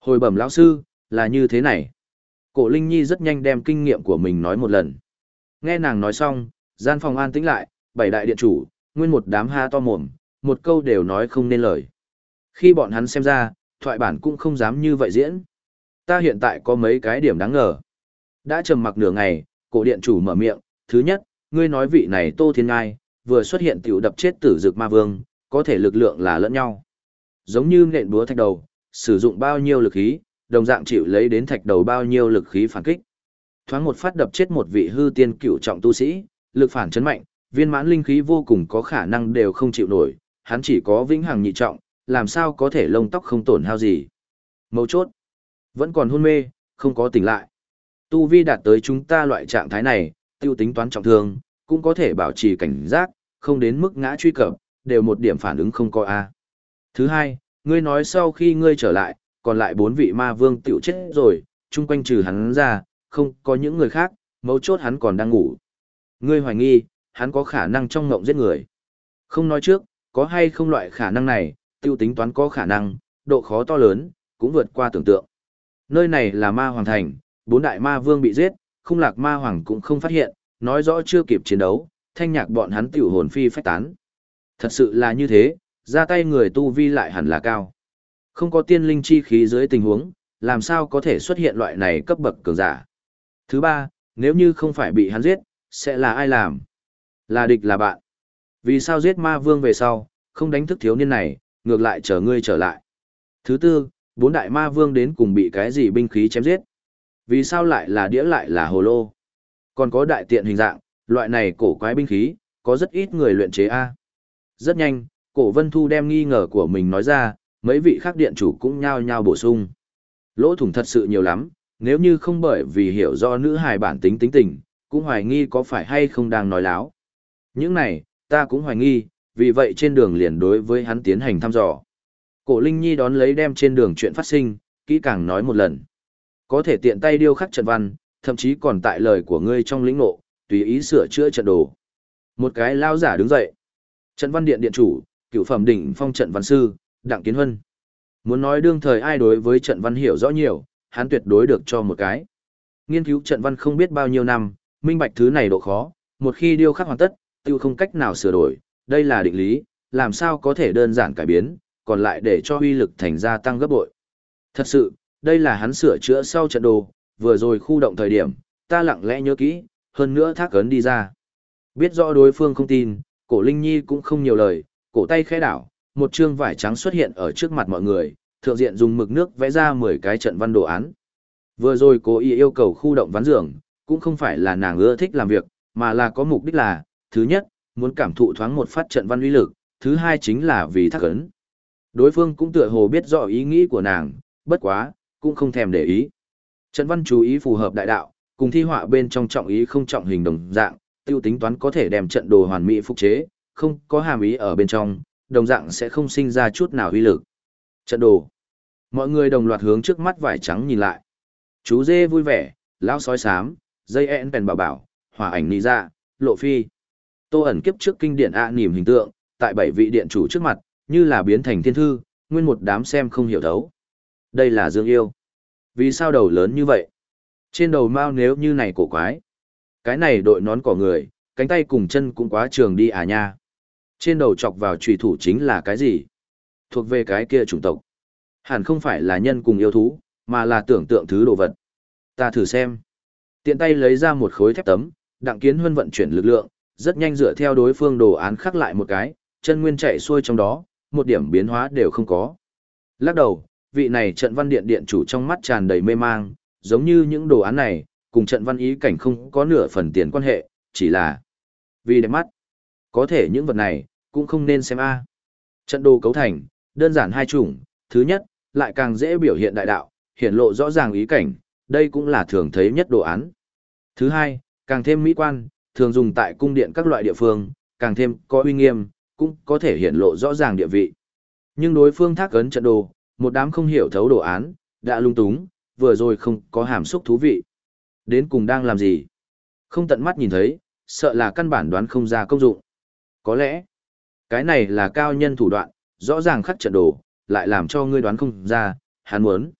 Hồi bẩm lão sư, là như thế này. Cổ Linh Nhi rất nhanh đem kinh nghiệm của mình nói một lần. Nghe nàng nói xong, gian phòng an tĩnh lại, bảy đại điện chủ, nguyên một đám ha to mồm, một câu đều nói không nên lời. Khi bọn hắn xem ra, thoại bản cũng không dám như vậy diễn. Ta hiện tại có mấy cái điểm đáng ngờ. Đã trầm mặc nửa ngày, cổ điện chủ mở miệng, thứ nhất, ngươi nói vị này Tô Thiên Ngai, vừa xuất hiện tiểu đập chết tử dược ma vương, có thể lực lượng là lẫn nhau. Giống như nện búa thạch đầu, sử dụng bao nhiêu lực khí, đồng dạng chịu lấy đến thạch đầu bao nhiêu lực khí phản kích. Thoáng một phát đập chết một vị hư tiên cựu trọng tu sĩ, lực phản chấn mạnh, viên mãn linh khí vô cùng có khả năng đều không chịu nổi, hắn chỉ có vĩnh hằng nhị trọng, làm sao có thể lông tóc không tổn hao gì. Mấu chốt, vẫn còn hôn mê, không có tỉnh lại. Tu vi đạt tới chúng ta loại trạng thái này, tiêu tính toán trọng thương, cũng có thể bảo trì cảnh giác, không đến mức ngã truy cập, đều một điểm phản ứng không có A. Thứ hai, ngươi nói sau khi ngươi trở lại, còn lại bốn vị ma vương tiểu chết rồi, chung quanh trừ hắn ra, không có những người khác, mấu chốt hắn còn đang ngủ. Ngươi hoài nghi, hắn có khả năng trong ngộng giết người. Không nói trước, có hay không loại khả năng này, tiêu tính toán có khả năng, độ khó to lớn, cũng vượt qua tưởng tượng. Nơi này là ma hoàng thành, bốn đại ma vương bị giết, không lạc ma hoàng cũng không phát hiện, nói rõ chưa kịp chiến đấu, thanh nhạc bọn hắn tiểu hồn phi phách tán. Thật sự là như thế, ra tay người tu vi lại hẳn là cao. Không có tiên linh chi khí dưới tình huống, làm sao có thể xuất hiện loại này cấp bậc cường giả. Thứ ba, nếu như không phải bị hắn giết, sẽ là ai làm? Là địch là bạn. Vì sao giết ma vương về sau, không đánh thức thiếu niên này, ngược lại chờ ngươi trở lại. Thứ tư, bốn đại ma vương đến cùng bị cái gì binh khí chém giết. Vì sao lại là đĩa lại là hồ lô. Còn có đại tiện hình dạng, loại này cổ quái binh khí, có rất ít người luyện chế A. Rất nhanh, cổ vân thu đem nghi ngờ của mình nói ra, mấy vị khác điện chủ cũng nhao nhao bổ sung. Lỗ thủng thật sự nhiều lắm, nếu như không bởi vì hiểu do nữ hài bản tính tính tình, cũng hoài nghi có phải hay không đang nói láo. Những này, ta cũng hoài nghi, vì vậy trên đường liền đối với hắn tiến hành thăm dò. Cổ Linh Nhi đón lấy đem trên đường chuyện phát sinh, kỹ càng nói một lần. Có thể tiện tay điêu khắc trận văn, thậm chí còn tại lời của ngươi trong lĩnh ngộ, tùy ý sửa chữa trận đồ. Một cái lao giả đứng dậy. Trận văn điện điện chủ, cựu phẩm đỉnh phong trận văn sư, Đặng Kiến Huân. Muốn nói đương thời ai đối với trận văn hiểu rõ nhiều, hắn tuyệt đối được cho một cái. Nghiên cứu trận văn không biết bao nhiêu năm, minh bạch thứ này độ khó, một khi điêu khắc hoàn tất, tiêu không cách nào sửa đổi, đây là định lý, làm sao có thể đơn giản cải biến, còn lại để cho uy lực thành gia tăng gấp bội. Thật sự, đây là hắn sửa chữa sau trận đồ, vừa rồi khu động thời điểm, ta lặng lẽ nhớ kỹ, hơn nữa thác ấn đi ra. Biết rõ đối phương không tin, cổ Linh Nhi cũng không nhiều lời, cổ tay khẽ đảo, một chương vải trắng xuất hiện ở trước mặt mọi người, thượng diện dùng mực nước vẽ ra 10 cái trận văn đồ án. Vừa rồi cố ý yêu cầu khu động ván giường, cũng không phải là nàng ưa thích làm việc, mà là có mục đích là, thứ nhất, muốn cảm thụ thoáng một phát trận văn uy lực, thứ hai chính là vì thắc ấn. Đối phương cũng tựa hồ biết rõ ý nghĩ của nàng, bất quá, cũng không thèm để ý. Trận văn chú ý phù hợp đại đạo, cùng thi họa bên trong trọng ý không trọng hình đồng dạng, tiêu tính toán có thể đem trận đồ hoàn mỹ phục chế, không có hàm ý ở bên trong, đồng dạng sẽ không sinh ra chút nào uy lực. Trận đồ. Mọi người đồng loạt hướng trước mắt vải trắng nhìn lại. Chú dê vui vẻ, lão sói xám, dây én bèn bảo bảo, hỏa ảnh nị ra, lộ phi. Tô ẩn kiếp trước kinh điển ạ à nỉm hình tượng, tại bảy vị điện chủ trước mặt, như là biến thành thiên thư, nguyên một đám xem không hiểu thấu. Đây là Dương Yêu. Vì sao đầu lớn như vậy? Trên đầu mao nếu như này cổ quái. Cái này đội nón cỏ người, cánh tay cùng chân cũng quá trường đi à nha. Trên đầu chọc vào trùy thủ chính là cái gì? Thuộc về cái kia chủng tộc. Hẳn không phải là nhân cùng yêu thú, mà là tưởng tượng thứ đồ vật. Ta thử xem. Tiện tay lấy ra một khối thép tấm, đặng kiến huân vận chuyển lực lượng, rất nhanh dựa theo đối phương đồ án khắc lại một cái, chân nguyên chạy xuôi trong đó, một điểm biến hóa đều không có. Lắc đầu, vị này trận văn điện điện chủ trong mắt tràn đầy mê mang, giống như những đồ án này, cùng trận văn ý cảnh không có nửa phần tiền quan hệ, chỉ là vì đẹp mắt. Có thể những vật này, cũng không nên xem A. Trận đồ cấu thành, đơn giản hai chủng, thứ nhất, lại càng dễ biểu hiện đại đạo, hiện lộ rõ ràng ý cảnh, đây cũng là thường thấy nhất đồ án. Thứ hai, càng thêm mỹ quan, thường dùng tại cung điện các loại địa phương, càng thêm có uy nghiêm, cũng có thể hiện lộ rõ ràng địa vị. Nhưng đối phương thác ấn trận đồ, một đám không hiểu thấu đồ án, đã lung túng, vừa rồi không có hàm xúc thú vị. Đến cùng đang làm gì? Không tận mắt nhìn thấy, sợ là căn bản đoán không ra công dụng. Có lẽ, cái này là cao nhân thủ đoạn, rõ ràng khắc trận đồ, lại làm cho ngươi đoán không ra, hắn muốn.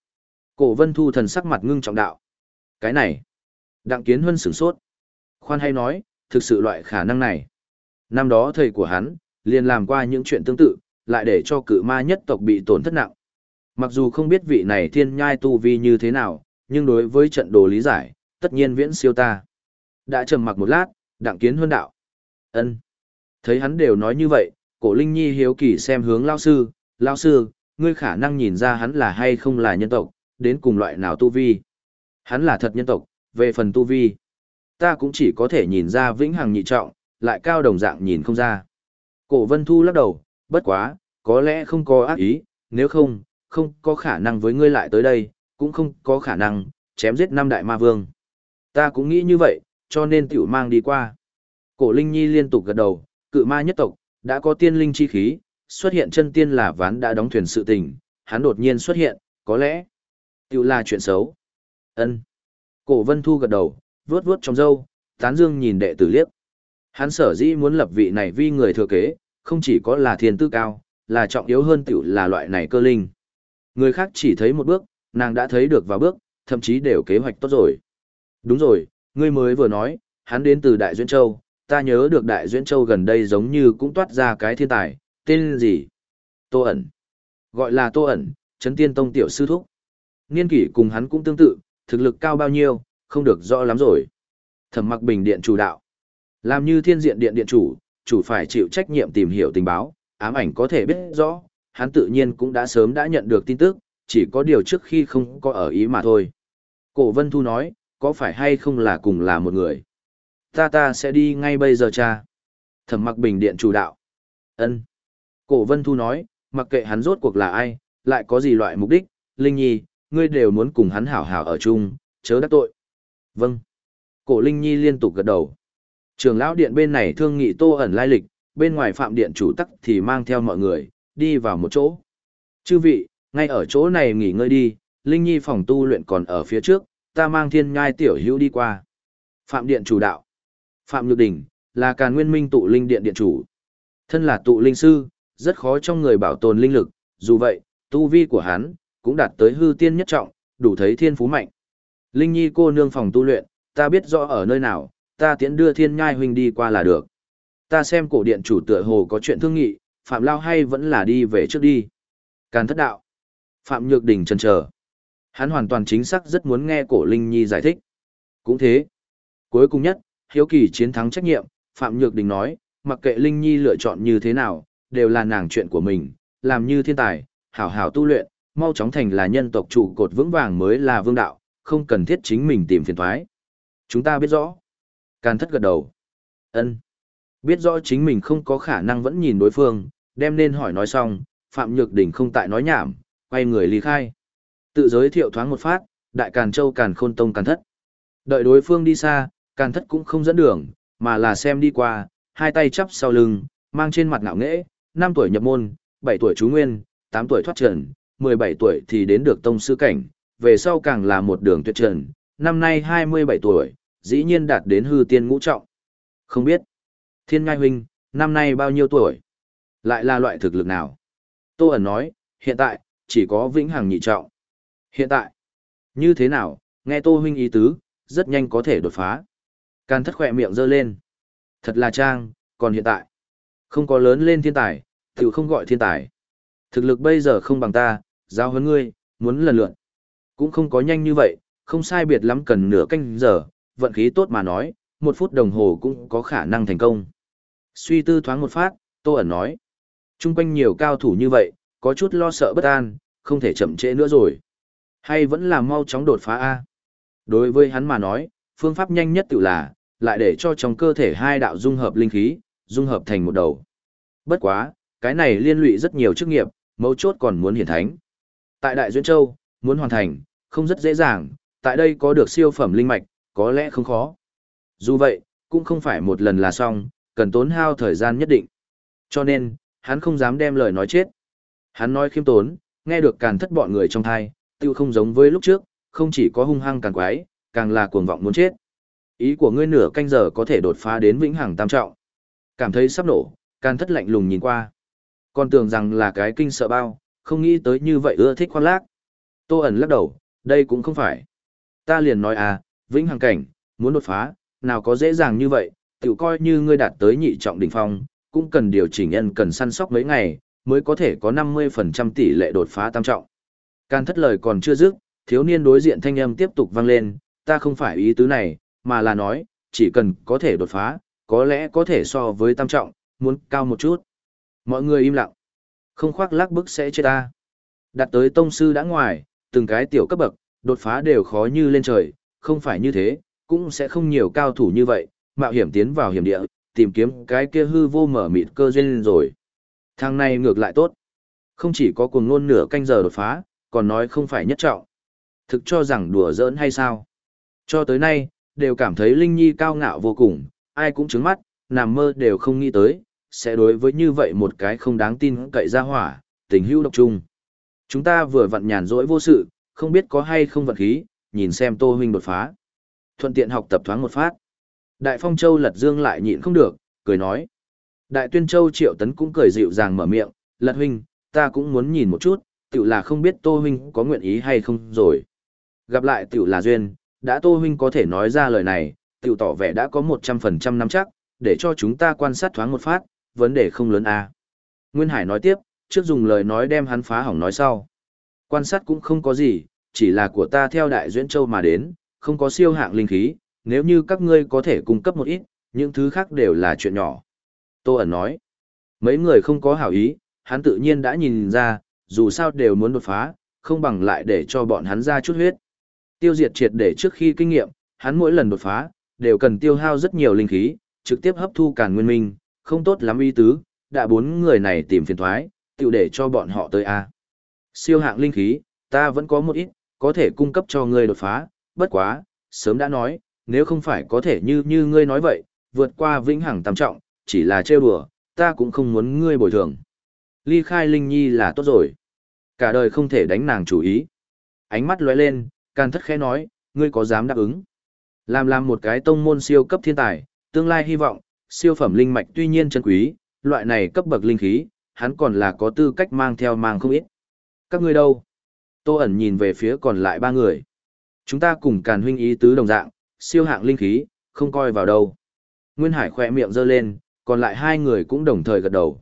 Cổ vân thu thần sắc mặt ngưng trọng đạo. Cái này, đặng kiến huân sửng sốt. Khoan hay nói, thực sự loại khả năng này. Năm đó thầy của hắn, liền làm qua những chuyện tương tự, lại để cho cự ma nhất tộc bị tổn thất nặng. Mặc dù không biết vị này thiên nhai tu vi như thế nào, nhưng đối với trận đồ lý giải, tất nhiên viễn siêu ta. Đã trầm mặc một lát, đặng kiến huân đạo. ân Thấy hắn đều nói như vậy, cổ Linh Nhi hiếu kỳ xem hướng lao sư, lao sư, ngươi khả năng nhìn ra hắn là hay không là nhân tộc, đến cùng loại nào tu vi. Hắn là thật nhân tộc, về phần tu vi. Ta cũng chỉ có thể nhìn ra vĩnh hằng nhị trọng, lại cao đồng dạng nhìn không ra. Cổ Vân Thu lắc đầu, bất quá, có lẽ không có ác ý, nếu không, không có khả năng với ngươi lại tới đây, cũng không có khả năng, chém giết năm đại ma vương. Ta cũng nghĩ như vậy, cho nên tiểu mang đi qua. Cổ Linh Nhi liên tục gật đầu, cự ma nhất tộc, đã có tiên linh chi khí, xuất hiện chân tiên là ván đã đóng thuyền sự tình, hắn đột nhiên xuất hiện, có lẽ, tiểu là chuyện xấu. ân Cổ Vân Thu gật đầu, vuốt vuốt trong râu, tán dương nhìn đệ tử liếc. Hắn sở dĩ muốn lập vị này vi người thừa kế, không chỉ có là thiên tư cao, là trọng yếu hơn tiểu là loại này cơ linh. Người khác chỉ thấy một bước, nàng đã thấy được vào bước, thậm chí đều kế hoạch tốt rồi. Đúng rồi, ngươi mới vừa nói, hắn đến từ Đại Duyên Châu, ta nhớ được Đại Duyên Châu gần đây giống như cũng toát ra cái thiên tài, tên gì? Tô ẩn. Gọi là Tô ẩn, Trấn tiên tông tiểu sư thúc. Niên kỷ cùng hắn cũng tương tự, thực lực cao bao nhiêu, không được rõ lắm rồi. Thẩm mặc bình điện chủ đạo. Làm như thiên diện điện điện chủ, chủ phải chịu trách nhiệm tìm hiểu tình báo, ám ảnh có thể biết rõ, hắn tự nhiên cũng đã sớm đã nhận được tin tức, chỉ có điều trước khi không có ở ý mà thôi. Cổ Vân Thu nói, có phải hay không là cùng là một người? Ta ta sẽ đi ngay bây giờ cha. Thẩm mặc bình điện chủ đạo. ân Cổ Vân Thu nói, mặc kệ hắn rốt cuộc là ai, lại có gì loại mục đích, Linh Nhi, ngươi đều muốn cùng hắn hảo hảo ở chung, chớ đắc tội. Vâng. Cổ Linh Nhi liên tục gật đầu. Trường lão điện bên này thương nghị tô ẩn lai lịch, bên ngoài phạm điện chủ tắc thì mang theo mọi người, đi vào một chỗ. Chư vị, ngay ở chỗ này nghỉ ngơi đi, Linh Nhi phòng tu luyện còn ở phía trước, ta mang thiên nhai tiểu hữu đi qua. Phạm điện chủ đạo. Phạm Nhược Đình, là càn nguyên minh tụ linh điện điện chủ. Thân là tụ linh sư, rất khó trong người bảo tồn linh lực, dù vậy, tu vi của hắn, cũng đạt tới hư tiên nhất trọng, đủ thấy thiên phú mạnh. Linh Nhi cô nương phòng tu luyện, ta biết rõ ở nơi nào, ta tiễn đưa thiên nhai huynh đi qua là được. Ta xem cổ điện chủ tựa hồ có chuyện thương nghị, Phạm Lao hay vẫn là đi về trước đi. Càn thất đạo. Phạm Nhược Đình chần chờ. Hắn hoàn toàn chính xác rất muốn nghe cổ Linh Nhi giải thích. Cũng thế. Cuối cùng nhất, hiếu kỳ chiến thắng trách nhiệm, Phạm Nhược Đình nói, mặc kệ Linh Nhi lựa chọn như thế nào, đều là nàng chuyện của mình, làm như thiên tài, hảo hảo tu luyện, mau chóng thành là nhân tộc trụ cột vững vàng mới là vương đạo, không cần thiết chính mình tìm phiền thoái. Chúng ta biết rõ. Càn thất gật đầu. ân Biết rõ chính mình không có khả năng vẫn nhìn đối phương, đem nên hỏi nói xong, Phạm Nhược Đình không tại nói nhảm, quay người ly khai. Tự giới thiệu thoáng một phát, đại càn châu càn khôn tông càn thất. Đợi đối phương đi xa, càn thất cũng không dẫn đường, mà là xem đi qua, hai tay chắp sau lưng, mang trên mặt ngạo nghễ, năm tuổi nhập môn, bảy tuổi chú nguyên, tám tuổi thoát trần, mười bảy tuổi thì đến được tông sư cảnh, về sau càng là một đường tuyệt trần, năm nay hai mươi bảy tuổi, dĩ nhiên đạt đến hư tiên ngũ trọng. Không biết, thiên ngai huynh, năm nay bao nhiêu tuổi? Lại là loại thực lực nào? Tô ẩn nói, hiện tại, chỉ có vĩnh hằng nhị trọng. Hiện tại, như thế nào, nghe Tô huynh ý tứ, rất nhanh có thể đột phá. Can thất khỏe miệng giơ lên. Thật là trang, còn hiện tại, không có lớn lên thiên tài, tự không gọi thiên tài. Thực lực bây giờ không bằng ta, giao huấn ngươi, muốn lần lượt. Cũng không có nhanh như vậy, không sai biệt lắm cần nửa canh giờ, vận khí tốt mà nói, một phút đồng hồ cũng có khả năng thành công. Suy tư thoáng một phát, Tô ẩn nói. Trung quanh nhiều cao thủ như vậy, có chút lo sợ bất an, không thể chậm trễ nữa rồi. Hay vẫn là mau chóng đột phá A. Đối với hắn mà nói, phương pháp nhanh nhất tự là, lại để cho trong cơ thể hai đạo dung hợp linh khí, dung hợp thành một đầu. Bất quá, cái này liên lụy rất nhiều chức nghiệp, mấu chốt còn muốn hiển thánh. Tại Đại Duyên Châu, muốn hoàn thành, không rất dễ dàng, tại đây có được siêu phẩm linh mạch, có lẽ không khó. Dù vậy, cũng không phải một lần là xong, cần tốn hao thời gian nhất định. Cho nên, hắn không dám đem lời nói chết. Hắn nói khiêm tốn, nghe được càn thất bọn người trong thai, tiêu không giống với lúc trước, không chỉ có hung hăng càng quái, càng là cuồng vọng muốn chết. Ý của ngươi nửa canh giờ có thể đột phá đến vĩnh hằng tam trọng. Cảm thấy sắp nổ, càn thất lạnh lùng nhìn qua. Còn tưởng rằng là cái kinh sợ bao, không nghĩ tới như vậy ưa thích khoan lác. Tô ẩn lắc đầu, đây cũng không phải. Ta liền nói à, vĩnh hằng cảnh, muốn đột phá, nào có dễ dàng như vậy, tự coi như ngươi đạt tới nhị trọng đỉnh phong, cũng cần điều chỉnh nhân cần săn sóc mấy ngày, mới có thể có 50% tỷ lệ đột phá tam trọng. Can thất lời còn chưa dứt, thiếu niên đối diện thanh âm tiếp tục vang lên, ta không phải ý tứ này, mà là nói, chỉ cần có thể đột phá, có lẽ có thể so với tam trọng, muốn cao một chút. Mọi người im lặng. Không khoác lác bức sẽ chết ta. Đặt tới tông sư đã ngoài, từng cái tiểu cấp bậc, đột phá đều khó như lên trời, không phải như thế, cũng sẽ không nhiều cao thủ như vậy, mạo hiểm tiến vào hiểm địa, tìm kiếm cái kia hư vô mở mịt cơ duyên rồi. Thằng này ngược lại tốt. Không chỉ có cuồng ngôn nửa canh giờ đột phá, còn nói không phải nhất trọng. Thực cho rằng đùa giỡn hay sao? Cho tới nay, đều cảm thấy Linh Nhi cao ngạo vô cùng, ai cũng trứng mắt, nằm mơ đều không nghĩ tới, sẽ đối với như vậy một cái không đáng tin cậy ra hỏa, tình hữu độc trung. Chúng ta vừa vặn nhàn rỗi vô sự, không biết có hay không vận khí, nhìn xem Tô huynh đột phá. Thuận tiện học tập thoáng một phát. Đại Phong Châu lật dương lại nhịn không được, cười nói. Đại tuyên châu triệu tấn cũng cười dịu dàng mở miệng, lật huynh, ta cũng muốn nhìn một chút, tiểu là không biết tô huynh có nguyện ý hay không rồi. Gặp lại tiểu là duyên, đã tô huynh có thể nói ra lời này, tiểu tỏ vẻ đã có một trăm phần trăm nắm chắc, để cho chúng ta quan sát thoáng một phát, vấn đề không lớn à. Nguyên Hải nói tiếp, trước dùng lời nói đem hắn phá hỏng nói sau. Quan sát cũng không có gì, chỉ là của ta theo đại duyên châu mà đến, không có siêu hạng linh khí, nếu như các ngươi có thể cung cấp một ít, những thứ khác đều là chuyện nhỏ. Tô ẩn nói, mấy người không có hảo ý, hắn tự nhiên đã nhìn ra, dù sao đều muốn đột phá, không bằng lại để cho bọn hắn ra chút huyết. Tiêu diệt triệt để trước khi kinh nghiệm, hắn mỗi lần đột phá, đều cần tiêu hao rất nhiều linh khí, trực tiếp hấp thu càn nguyên minh, không tốt lắm ý tứ, đã bốn người này tìm phiền thoái, Tiểu để cho bọn họ tới A. Siêu hạng linh khí, ta vẫn có một ít, có thể cung cấp cho ngươi đột phá, bất quá, sớm đã nói, nếu không phải có thể như như ngươi nói vậy, vượt qua vĩnh hằng tam trọng, chỉ là trêu đùa, ta cũng không muốn ngươi bồi thường. Ly khai Linh Nhi là tốt rồi. Cả đời không thể đánh nàng chủ ý. Ánh mắt lóe lên, can thất khẽ nói, ngươi có dám đáp ứng. Làm làm một cái tông môn siêu cấp thiên tài, tương lai hy vọng, siêu phẩm linh mạch tuy nhiên chân quý, loại này cấp bậc linh khí, hắn còn là có tư cách mang theo mang không ít. Các ngươi đâu? Tô ẩn nhìn về phía còn lại ba người. Chúng ta cùng càn huynh ý tứ đồng dạng, siêu hạng linh khí, không coi vào đâu. Nguyên Hải khỏe miệng giơ lên, còn lại hai người cũng đồng thời gật đầu.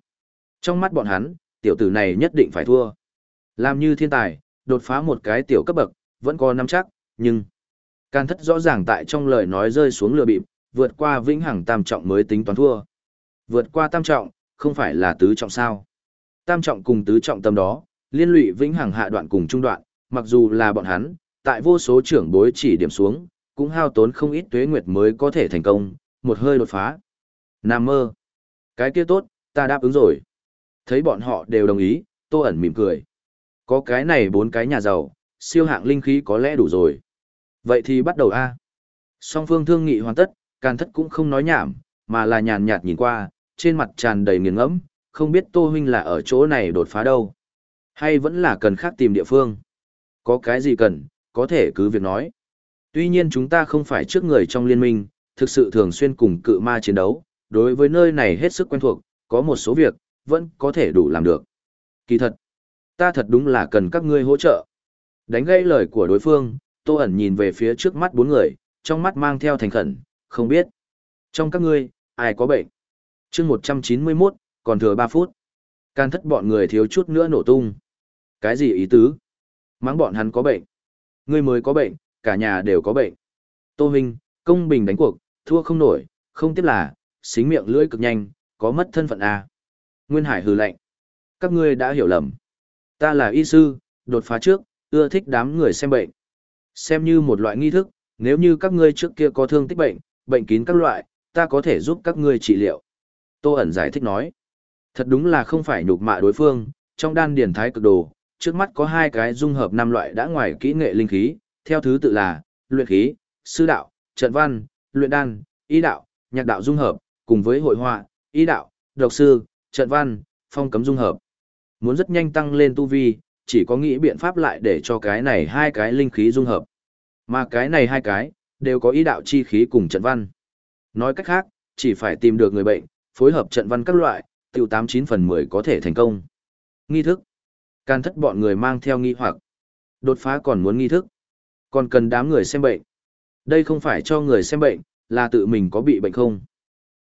Trong mắt bọn hắn, tiểu tử này nhất định phải thua. Làm như thiên tài, đột phá một cái tiểu cấp bậc, vẫn có nắm chắc, nhưng... Can thất rõ ràng tại trong lời nói rơi xuống lừa bịp, vượt qua vĩnh hằng tam trọng mới tính toán thua. Vượt qua tam trọng, không phải là tứ trọng sao. Tam trọng cùng tứ trọng tâm đó, liên lụy vĩnh hằng hạ đoạn cùng trung đoạn, mặc dù là bọn hắn, tại vô số trưởng bối chỉ điểm xuống, cũng hao tốn không ít tuế nguyệt mới có thể thành công, một hơi đột phá. Nam mơ. Cái kia tốt, ta đáp ứng rồi. Thấy bọn họ đều đồng ý, tô ẩn mỉm cười. Có cái này bốn cái nhà giàu, siêu hạng linh khí có lẽ đủ rồi. Vậy thì bắt đầu A. Song phương thương nghị hoàn tất, can thất cũng không nói nhảm, mà là nhàn nhạt nhìn qua, trên mặt tràn đầy nghiền ngẫm, không biết Tô Huynh là ở chỗ này đột phá đâu. Hay vẫn là cần khác tìm địa phương. Có cái gì cần, có thể cứ việc nói. Tuy nhiên chúng ta không phải trước người trong liên minh, thực sự thường xuyên cùng cự ma chiến đấu, đối với nơi này hết sức quen thuộc, có một số việc, vẫn có thể đủ làm được. Kỳ thật, ta thật đúng là cần các ngươi hỗ trợ. Đánh gây lời của đối phương, Tô ẩn nhìn về phía trước mắt bốn người, trong mắt mang theo thành khẩn, không biết. Trong các ngươi, ai có bệnh? Chương 191, còn thừa ba phút. Can thất bọn người thiếu chút nữa nổ tung. Cái gì ý tứ? Mắng bọn hắn có bệnh. Ngươi mới có bệnh, cả nhà đều có bệnh. Tô Huynh, công bình đánh cuộc, thua không nổi, không tiếp là, xính miệng lưỡi cực nhanh, có mất thân phận à. Nguyên Hải hừ lạnh. Các ngươi đã hiểu lầm. Ta là y sư, đột phá trước, ưa thích đám người xem bệnh. Xem như một loại nghi thức, nếu như các ngươi trước kia có thương tích bệnh, bệnh kín các loại, ta có thể giúp các ngươi trị liệu. Tô ẩn giải thích nói. Thật đúng là không phải nhục mạ đối phương, trong đan điển thái cực đồ, trước mắt có hai cái dung hợp năm loại đã ngoài kỹ nghệ linh khí, theo thứ tự là luyện khí, sư đạo, trận văn, luyện đan, ý đạo, nhạc đạo dung hợp, cùng với hội họa, ý đạo, độc sư, trận văn, phong cấm dung hợp. Muốn rất nhanh tăng lên tu vi, chỉ có nghĩ biện pháp lại để cho cái này hai cái linh khí dung hợp. Mà cái này hai cái, đều có ý đạo chi khí cùng trận văn. Nói cách khác, chỉ phải tìm được người bệnh, phối hợp trận văn các loại, tiêu 89 phần 10 có thể thành công. Nghi thức. Can thất bọn người mang theo nghi hoặc. Đột phá còn muốn nghi thức. Còn cần đám người xem bệnh. Đây không phải cho người xem bệnh, là tự mình có bị bệnh không.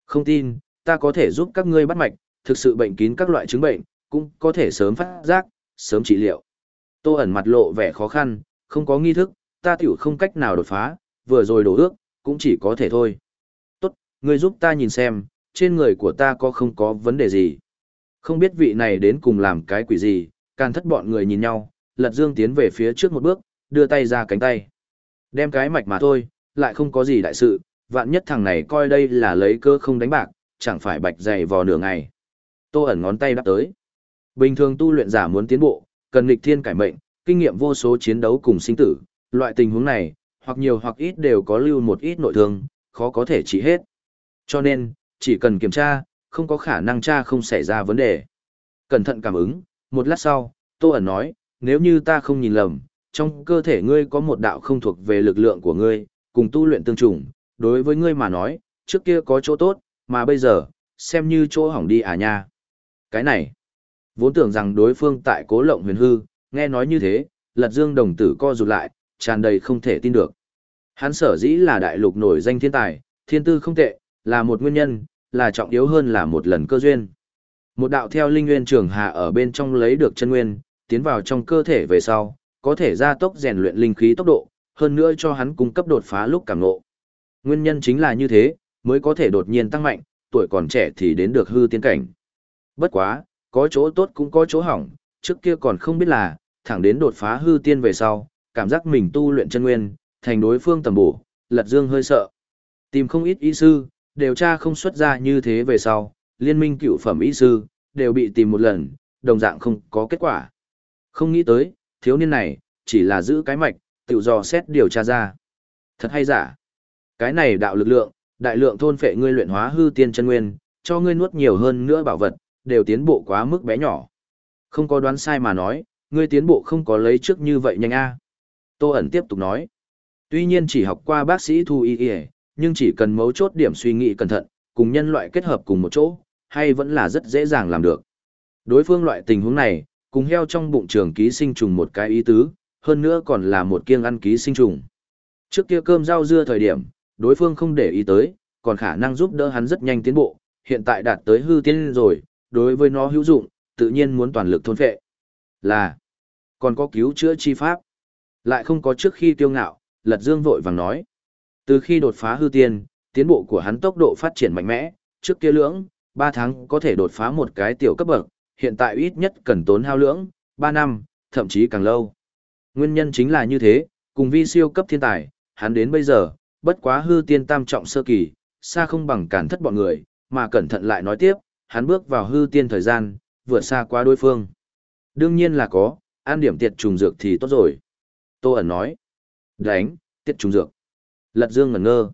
Không tin, ta có thể giúp các ngươi bắt mạch, thực sự bệnh kín các loại chứng bệnh, cũng có thể sớm phát giác, sớm trị liệu. Tô ẩn mặt lộ vẻ khó khăn, không có nghi thức, ta tiểu không cách nào đột phá, vừa rồi đổ ước, cũng chỉ có thể thôi. Tốt, ngươi giúp ta nhìn xem, trên người của ta có không có vấn đề gì. Không biết vị này đến cùng làm cái quỷ gì, càng thất bọn người nhìn nhau, lật dương tiến về phía trước một bước, đưa tay ra cánh tay. Đem cái mạch mà thôi, lại không có gì đại sự, vạn nhất thằng này coi đây là lấy cơ không đánh bạc, chẳng phải bạch dày vò nửa ngày. Tô ẩn ngón tay đắp tới. Bình thường tu luyện giả muốn tiến bộ, cần nghịch thiên cải mệnh, kinh nghiệm vô số chiến đấu cùng sinh tử, loại tình huống này, hoặc nhiều hoặc ít đều có lưu một ít nội thương, khó có thể trị hết. Cho nên, chỉ cần kiểm tra, không có khả năng tra không xảy ra vấn đề. Cẩn thận cảm ứng, một lát sau, Tô ẩn nói, nếu như ta không nhìn lầm, trong cơ thể ngươi có một đạo không thuộc về lực lượng của ngươi, cùng tu luyện tương trùng, đối với ngươi mà nói, trước kia có chỗ tốt, mà bây giờ, xem như chỗ hỏng đi à nha. Cái này, vốn tưởng rằng đối phương tại cố lộng huyền hư, nghe nói như thế, lật dương đồng tử co rụt lại, tràn đầy không thể tin được. Hắn sở dĩ là đại lục nổi danh thiên tài, thiên tư không tệ, là một nguyên nhân, là trọng yếu hơn là một lần cơ duyên. Một đạo theo linh nguyên trường hạ ở bên trong lấy được chân nguyên, tiến vào trong cơ thể về sau, có thể gia tốc rèn luyện linh khí tốc độ, hơn nữa cho hắn cung cấp đột phá lúc cảm ngộ. Nguyên nhân chính là như thế, mới có thể đột nhiên tăng mạnh, tuổi còn trẻ thì đến được hư tiên cảnh. Bất quá, có chỗ tốt cũng có chỗ hỏng, trước kia còn không biết là, thẳng đến đột phá hư tiên về sau, cảm giác mình tu luyện chân nguyên, thành đối phương tầm bổ, lật dương hơi sợ. Tìm không ít y sư, điều tra không xuất ra như thế về sau, liên minh cựu phẩm y sư, đều bị tìm một lần, đồng dạng không có kết quả. Không nghĩ tới, thiếu niên này, chỉ là giữ cái mạch, tự dò xét điều tra ra. Thật hay giả? Cái này đạo lực lượng, đại lượng thôn phệ ngươi luyện hóa hư tiên chân nguyên, cho ngươi nuốt nhiều hơn nữa bảo vật, đều tiến bộ quá mức bé nhỏ. Không có đoán sai mà nói, ngươi tiến bộ không có lấy trước như vậy nhanh a. Tô ẩn tiếp tục nói. Tuy nhiên chỉ học qua bác sĩ thu y y, nhưng chỉ cần mấu chốt điểm suy nghĩ cẩn thận, cùng nhân loại kết hợp cùng một chỗ, hay vẫn là rất dễ dàng làm được. Đối phương loại tình huống này, cùng heo trong bụng trường ký sinh trùng một cái ý tứ, hơn nữa còn là một kiêng ăn ký sinh trùng. Trước kia cơm rau dưa thời điểm, đối phương không để ý tới, còn khả năng giúp đỡ hắn rất nhanh tiến bộ, hiện tại đạt tới hư tiên rồi, đối với nó hữu dụng, tự nhiên muốn toàn lực thôn phệ. Là, còn có cứu chữa chi pháp. Lại không có trước khi tiêu ngạo, Lật Dương vội vàng nói. Từ khi đột phá hư tiên, tiến bộ của hắn tốc độ phát triển mạnh mẽ, trước kia lưỡng, 3 tháng có thể đột phá một cái tiểu cấp bậc, hiện tại ít nhất cần tốn hao lưỡng, 3 năm, thậm chí càng lâu. Nguyên nhân chính là như thế, cùng vi siêu cấp thiên tài, hắn đến bây giờ, bất quá hư tiên tam trọng sơ kỳ, xa không bằng cản thất bọn người, mà cẩn thận lại nói tiếp, hắn bước vào hư tiên thời gian, vượt xa qua đối phương. Đương nhiên là có, an điểm tiệt trùng dược thì tốt rồi. Tô ẩn nói, đánh, tiệt trùng dược. Lật dương ngẩn ngơ.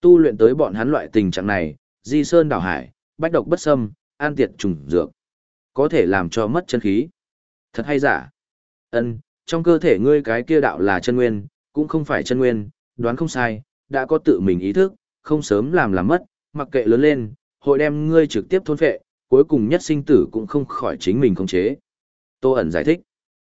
Tu luyện tới bọn hắn loại tình trạng này, di sơn đảo hải, bách độc bất xâm, an tiệt trùng dược. Có thể làm cho mất chân khí. Thật hay giả? Ân, trong cơ thể ngươi cái kia đạo là chân nguyên, cũng không phải chân nguyên, đoán không sai, đã có tự mình ý thức, không sớm làm làm mất, mặc kệ lớn lên, hội đem ngươi trực tiếp thôn phệ, cuối cùng nhất sinh tử cũng không khỏi chính mình khống chế. Tô ẩn giải thích.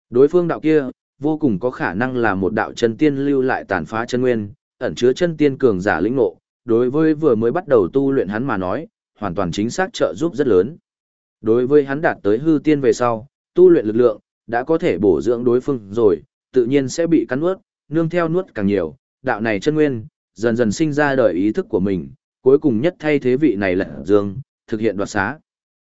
Đối phương đạo kia, vô cùng có khả năng là một đạo chân tiên lưu lại tàn phá chân nguyên, ẩn chứa chân tiên cường giả lĩnh ngộ, đối với vừa mới bắt đầu tu luyện hắn mà nói, hoàn toàn chính xác trợ giúp rất lớn. Đối với hắn đạt tới hư tiên về sau, tu luyện lực lượng, đã có thể bổ dưỡng đối phương rồi, tự nhiên sẽ bị cắn nuốt, nương theo nuốt càng nhiều, đạo này chân nguyên, dần dần sinh ra đời ý thức của mình, cuối cùng nhất thay thế vị này là dương, thực hiện đoạt xá.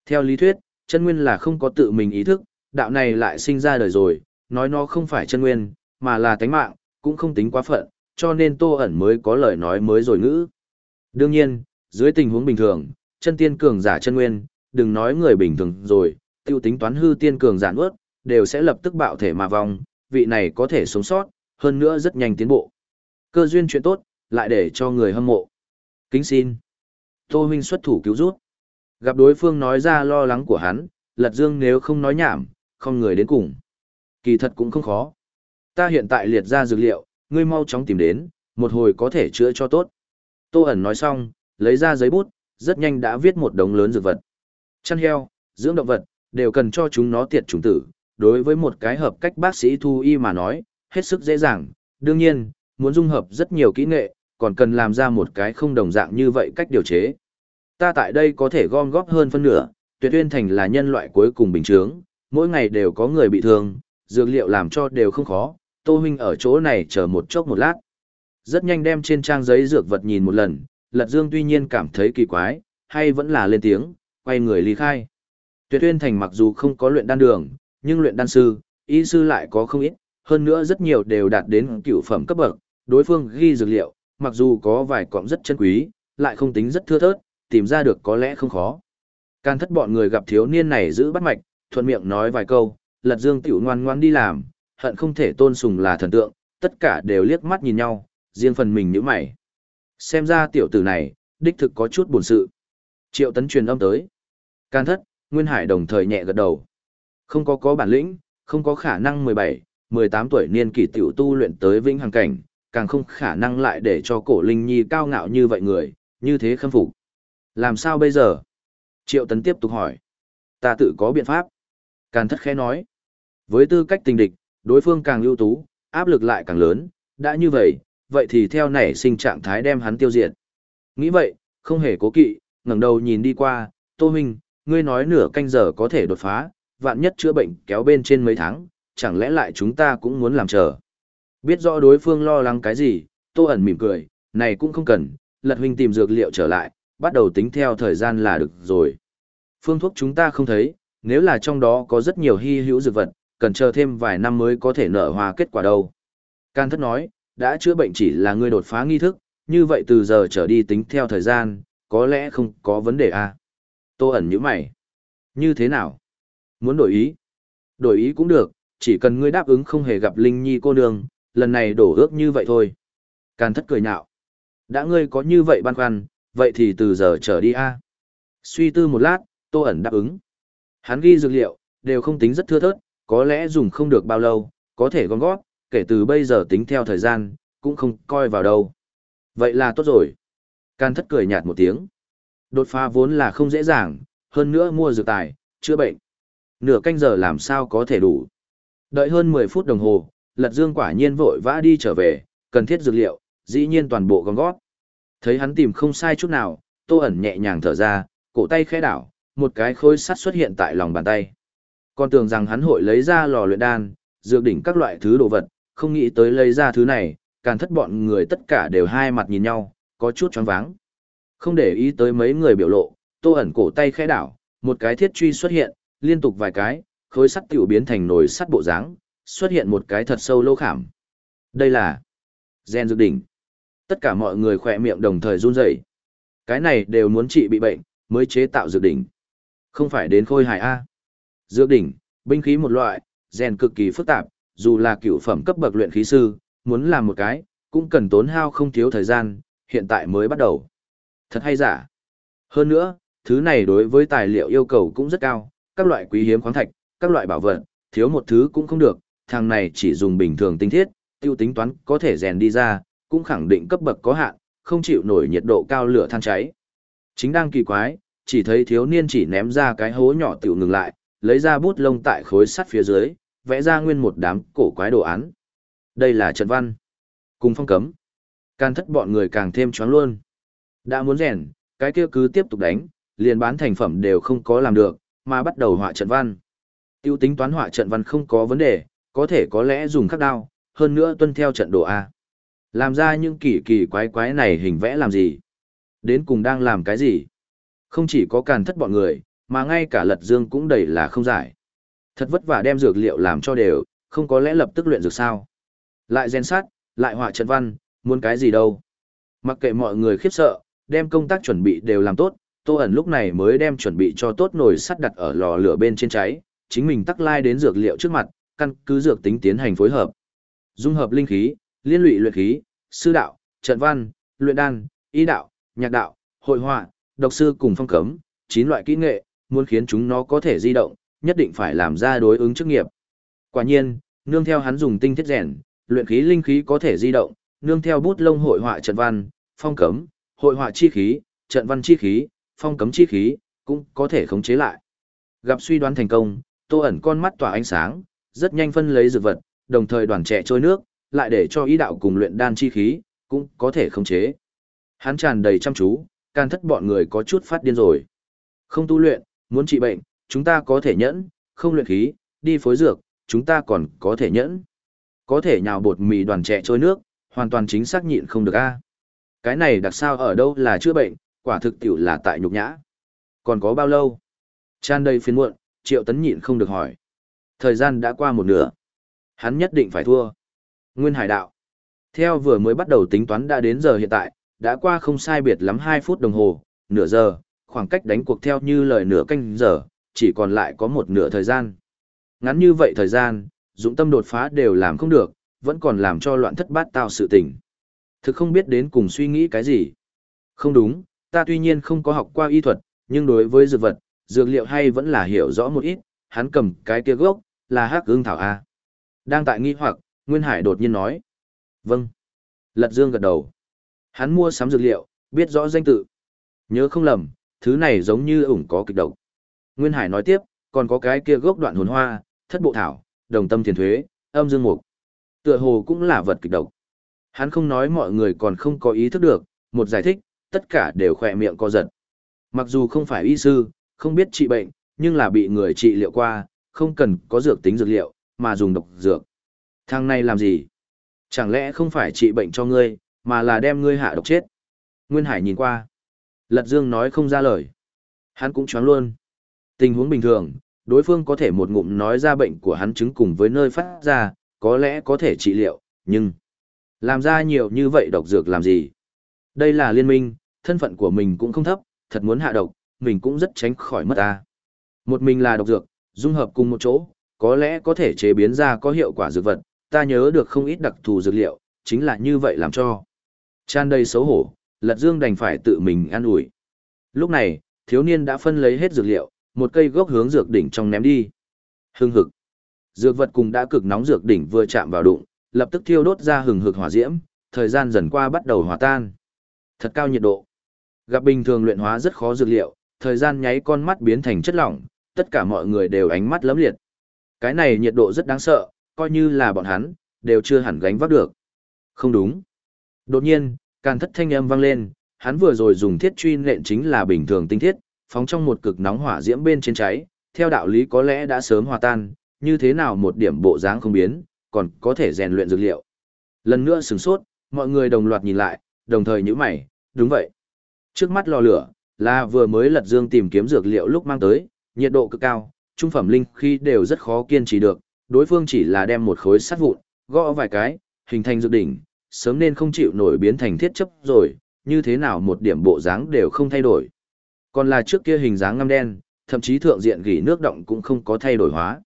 Theo lý thuyết, chân nguyên là không có tự mình ý thức, đạo này lại sinh ra đời rồi, nói nó không phải chân nguyên, mà là tánh mạng, cũng không tính quá phận, cho nên tô ẩn mới có lời nói mới rồi ngữ. Đương nhiên, dưới tình huống bình thường, chân tiên cường giả chân nguyên, đừng nói người bình thường rồi, tiêu tính toán hư tiên cường giả nuốt, đều sẽ lập tức bạo thể mà vong, vị này có thể sống sót, hơn nữa rất nhanh tiến bộ. Cơ duyên chuyện tốt, lại để cho người hâm mộ. Kính xin. Tô huynh xuất thủ cứu rút. Gặp đối phương nói ra lo lắng của hắn, lật dương nếu không nói nhảm, không người đến cùng. Kỳ thật cũng không khó. Ta hiện tại liệt ra dược liệu, ngươi mau chóng tìm đến, một hồi có thể chữa cho tốt. Tô ẩn nói xong, lấy ra giấy bút, rất nhanh đã viết một đống lớn dược vật. Chăn heo, dưỡng động vật, đều cần cho chúng nó tiệt chủng tử. Đối với một cái hợp cách bác sĩ thu y mà nói, hết sức dễ dàng. Đương nhiên, muốn dung hợp rất nhiều kỹ nghệ, còn cần làm ra một cái không đồng dạng như vậy cách điều chế. Ta tại đây có thể gom góp hơn phân nửa, tuyệt tuyên thành là nhân loại cuối cùng bình thường, mỗi ngày đều có người bị thương, dược liệu làm cho đều không khó, Tô Huynh ở chỗ này chờ một chốc một lát. Rất nhanh đem trên trang giấy dược vật nhìn một lần, Lật Dương tuy nhiên cảm thấy kỳ quái, hay vẫn là lên tiếng, quay người ly khai. Tuyệt Uyên Thành mặc dù không có luyện đan đường, nhưng luyện đan sư, y sư lại có không ít, hơn nữa rất nhiều đều đạt đến cửu phẩm cấp bậc, đối phương ghi dược liệu, mặc dù có vài cọng rất chân quý, lại không tính rất thưa thớt, tìm ra được có lẽ không khó. Can thất bọn người gặp thiếu niên này giữ bắt mạch, thuận miệng nói vài câu, lật dương tiểu ngoan ngoan đi làm, hận không thể tôn sùng là thần tượng, tất cả đều liếc mắt nhìn nhau, riêng phần mình nhíu mày. Xem ra tiểu tử này, đích thực có chút buồn sự. Triệu tấn truyền âm tới. Can thất, Nguyên Hải đồng thời nhẹ gật đầu. Không có có bản lĩnh, không có khả năng 17, 18 tuổi niên kỷ tiểu tu luyện tới vĩnh hằng cảnh, càng không khả năng lại để cho cổ linh nhi cao ngạo như vậy người, như thế khâm phục. Làm sao bây giờ? Triệu Tấn tiếp tục hỏi. Ta tự có biện pháp. Càn thất khẽ nói. Với tư cách tình địch, đối phương càng ưu tú, áp lực lại càng lớn, đã như vậy, vậy thì theo nảy sinh trạng thái đem hắn tiêu diệt. Nghĩ vậy, không hề cố kỵ, ngẩng đầu nhìn đi qua, Tô Minh, ngươi nói nửa canh giờ có thể đột phá, vạn nhất chữa bệnh kéo bên trên mấy tháng, chẳng lẽ lại chúng ta cũng muốn làm chờ. Biết rõ đối phương lo lắng cái gì, Tô ẩn mỉm cười, này cũng không cần, lật huynh tìm dược liệu trở lại, bắt đầu tính theo thời gian là được rồi. Phương thuốc chúng ta không thấy, nếu là trong đó có rất nhiều hy hữu dược vật, cần chờ thêm vài năm mới có thể nở hoa kết quả đâu. Can thất nói, đã chữa bệnh chỉ là ngươi đột phá nghi thức, như vậy từ giờ trở đi tính theo thời gian, có lẽ không có vấn đề à. Tô ẩn như mày. Như thế nào? Muốn đổi ý? Đổi ý cũng được, chỉ cần ngươi đáp ứng không hề gặp Linh Nhi cô nương, lần này đổ ước như vậy thôi. Càn thất cười nhạo. Đã ngươi có như vậy băn khoăn, vậy thì từ giờ trở đi a. Suy tư một lát, Tô ẩn đáp ứng. Hắn ghi dược liệu, đều không tính rất thưa thớt, có lẽ dùng không được bao lâu, có thể gom gót, kể từ bây giờ tính theo thời gian, cũng không coi vào đâu. Vậy là tốt rồi. Can thất cười nhạt một tiếng. Đột phá vốn là không dễ dàng, hơn nữa mua dược tài, chữa bệnh. Nửa canh giờ làm sao có thể đủ. Đợi hơn 10 phút đồng hồ, Lật Dương quả nhiên vội vã đi trở về, cần thiết dược liệu, dĩ nhiên toàn bộ gom gót. Thấy hắn tìm không sai chút nào, Tô ẩn nhẹ nhàng thở ra, cổ tay khẽ đảo, một cái khối sắt xuất hiện tại lòng bàn tay. Còn tưởng rằng hắn hội lấy ra lò luyện đan, dược đỉnh các loại thứ đồ vật, không nghĩ tới lấy ra thứ này, càng thất bọn người tất cả đều hai mặt nhìn nhau, có chút choáng váng. Không để ý tới mấy người biểu lộ, Tô ẩn cổ tay khẽ đảo, một cái thiết truy xuất hiện, liên tục vài cái, khối sắt tiểu biến thành nồi sắt bộ dáng, xuất hiện một cái thật sâu lỗ khảm. Đây là gen dược đỉnh. Tất cả mọi người khỏe miệng đồng thời run rẩy. Cái này đều muốn trị bị bệnh, mới chế tạo dược đỉnh. Không phải đến khôi hài A. Dược đỉnh, binh khí một loại, rèn cực kỳ phức tạp, dù là cựu phẩm cấp bậc luyện khí sư, muốn làm một cái, cũng cần tốn hao không thiếu thời gian, hiện tại mới bắt đầu. Thật hay giả. Hơn nữa, thứ này đối với tài liệu yêu cầu cũng rất cao, các loại quý hiếm khoáng thạch, các loại bảo vật, thiếu một thứ cũng không được, thằng này chỉ dùng bình thường tinh thiết, tiêu tính toán có thể rèn đi ra, cũng khẳng định cấp bậc có hạn, không chịu nổi nhiệt độ cao lửa than cháy. Chính đang kỳ quái, chỉ thấy thiếu niên chỉ ném ra cái hố nhỏ tiểu ngừng lại, lấy ra bút lông tại khối sắt phía dưới, vẽ ra nguyên một đám cổ quái đồ án. Đây là trận văn. Cùng phong cấm. Can thất bọn người càng thêm choáng luôn. Đã muốn rèn, cái kia cứ tiếp tục đánh, liền bán thành phẩm đều không có làm được, mà bắt đầu họa trận văn. Tiêu tính toán họa trận văn không có vấn đề, có thể có lẽ dùng khắc đao, hơn nữa tuân theo trận đồ A. Làm ra những kỳ kỳ quái quái này hình vẽ làm gì? Đến cùng đang làm cái gì? Không chỉ có càn thất bọn người, mà ngay cả lật dương cũng đầy là không giải. Thật vất vả đem dược liệu làm cho đều, không có lẽ lập tức luyện dược sao. Lại gen sát, lại họa trận văn, muốn cái gì đâu. Mặc kệ mọi người khiếp sợ, đem công tác chuẩn bị đều làm tốt, Tô ẩn lúc này mới đem chuẩn bị cho tốt nồi sắt đặt ở lò lửa bên trên cháy, chính mình tắc lai đến dược liệu trước mặt, căn cứ dược tính tiến hành phối hợp. Dung hợp linh khí, liên lụy luyện khí, sư đạo, trận văn, luyện đan, y đạo, nhạc đạo, hội họa, độc sư cùng phong cấm, chín loại kỹ nghệ, muốn khiến chúng nó có thể di động, nhất định phải làm ra đối ứng chức nghiệp. Quả nhiên, nương theo hắn dùng tinh thiết rèn, luyện khí linh khí có thể di động, nương theo bút lông hội họa trận văn, phong cấm, hội họa chi khí, trận văn chi khí, phong cấm chi khí, cũng có thể khống chế lại. Gặp suy đoán thành công, Tô ẩn con mắt tỏa ánh sáng, rất nhanh phân lấy dược vật, đồng thời đoàn trẻ trôi nước, lại để cho ý đạo cùng luyện đan chi khí, cũng có thể khống chế. Hắn tràn đầy chăm chú, can thất bọn người có chút phát điên rồi. Không tu luyện, muốn trị bệnh, chúng ta có thể nhẫn, không luyện khí, đi phối dược, chúng ta còn có thể nhẫn. Có thể nhào bột mì đoàn trẻ trôi nước, hoàn toàn chính xác nhịn không được a. Cái này đặc sao ở đâu là chữa bệnh, quả thực tiểu là tại nhục nhã. Còn có bao lâu? Tràn đầy phiền muộn, triệu tấn nhịn không được hỏi. Thời gian đã qua một nửa. Hắn nhất định phải thua. Nguyên hải đạo. Theo vừa mới bắt đầu tính toán đã đến giờ hiện tại, đã qua không sai biệt lắm 2 phút đồng hồ, nửa giờ, khoảng cách đánh cuộc theo như lời nửa canh giờ, chỉ còn lại có một nửa thời gian. Ngắn như vậy thời gian, dũng tâm đột phá đều làm không được, vẫn còn làm cho loạn thất bát tạo sự tình. Thực không biết đến cùng suy nghĩ cái gì. Không đúng, ta tuy nhiên không có học qua y thuật, nhưng đối với dược vật, dược liệu hay vẫn là hiểu rõ một ít, hắn cầm cái kia gốc, là hắc ương thảo A. Đang tại nghi hoặc, Nguyên Hải đột nhiên nói. Vâng. Lật Dương gật đầu. Hắn mua sắm dược liệu, biết rõ danh tự. Nhớ không lầm, thứ này giống như ủng có kịch độc. Nguyên Hải nói tiếp, còn có cái kia gốc đoạn hồn hoa, thất bộ thảo, đồng tâm thiền thuế, âm dương mục. Tựa hồ cũng là vật kịch độc. Hắn không nói mọi người còn không có ý thức được, một giải thích, tất cả đều khỏe miệng co giật. Mặc dù không phải y sư, không biết trị bệnh, nhưng là bị người trị liệu qua, không cần có dược tính dược liệu, mà dùng độc dược. Thằng này làm gì? Chẳng lẽ không phải trị bệnh cho ngươi, mà là đem ngươi hạ độc chết? Nguyên Hải nhìn qua. Lật Dương nói không ra lời. Hắn cũng choáng luôn. Tình huống bình thường, đối phương có thể một ngụm nói ra bệnh của hắn chứng cùng với nơi phát ra, có lẽ có thể trị liệu, nhưng làm ra nhiều như vậy độc dược làm gì? Đây là liên minh, thân phận của mình cũng không thấp, thật muốn hạ độc, mình cũng rất tránh khỏi mất ta. Một mình là độc dược, dung hợp cùng một chỗ, có lẽ có thể chế biến ra có hiệu quả dược vật, ta nhớ được không ít đặc thù dược liệu, chính là như vậy làm cho. Chan đầy xấu hổ, Lật Dương đành phải tự mình ăn ủi. Lúc này, thiếu niên đã phân lấy hết dược liệu, một cây gốc hướng dược đỉnh trong ném đi. Hưng hực. Dược vật cùng đã cực nóng dược đỉnh vừa chạm vào đụng, lập tức thiêu đốt ra hừng hực hỏa diễm, thời gian dần qua bắt đầu hòa tan. Thật cao nhiệt độ. Gặp bình thường luyện hóa rất khó dược liệu, thời gian nháy con mắt biến thành chất lỏng, tất cả mọi người đều ánh mắt lấm liệt. Cái này nhiệt độ rất đáng sợ, coi như là bọn hắn, đều chưa hẳn gánh vác được. Không đúng. Đột nhiên, càn thất thanh âm vang lên, hắn vừa rồi dùng thiết truy nện chính là bình thường tinh thiết, phóng trong một cực nóng hỏa diễm bên trên cháy, theo đạo lý có lẽ đã sớm hòa tan, như thế nào một điểm bộ dáng không biến, còn có thể rèn luyện dược liệu. Lần nữa sửng sốt, mọi người đồng loạt nhìn lại, đồng thời nhíu mày, đúng vậy. Trước mắt lò lửa, là vừa mới lật dương tìm kiếm dược liệu lúc mang tới, nhiệt độ cực cao, trung phẩm linh khi đều rất khó kiên trì được, đối phương chỉ là đem một khối sắt vụn, gõ vài cái, hình thành dược đỉnh, sớm nên không chịu nổi biến thành thiết chấp rồi, như thế nào một điểm bộ dáng đều không thay đổi. Còn là trước kia hình dáng ngăm đen, thậm chí thượng diện gỉ nước động cũng không có thay đổi hóa.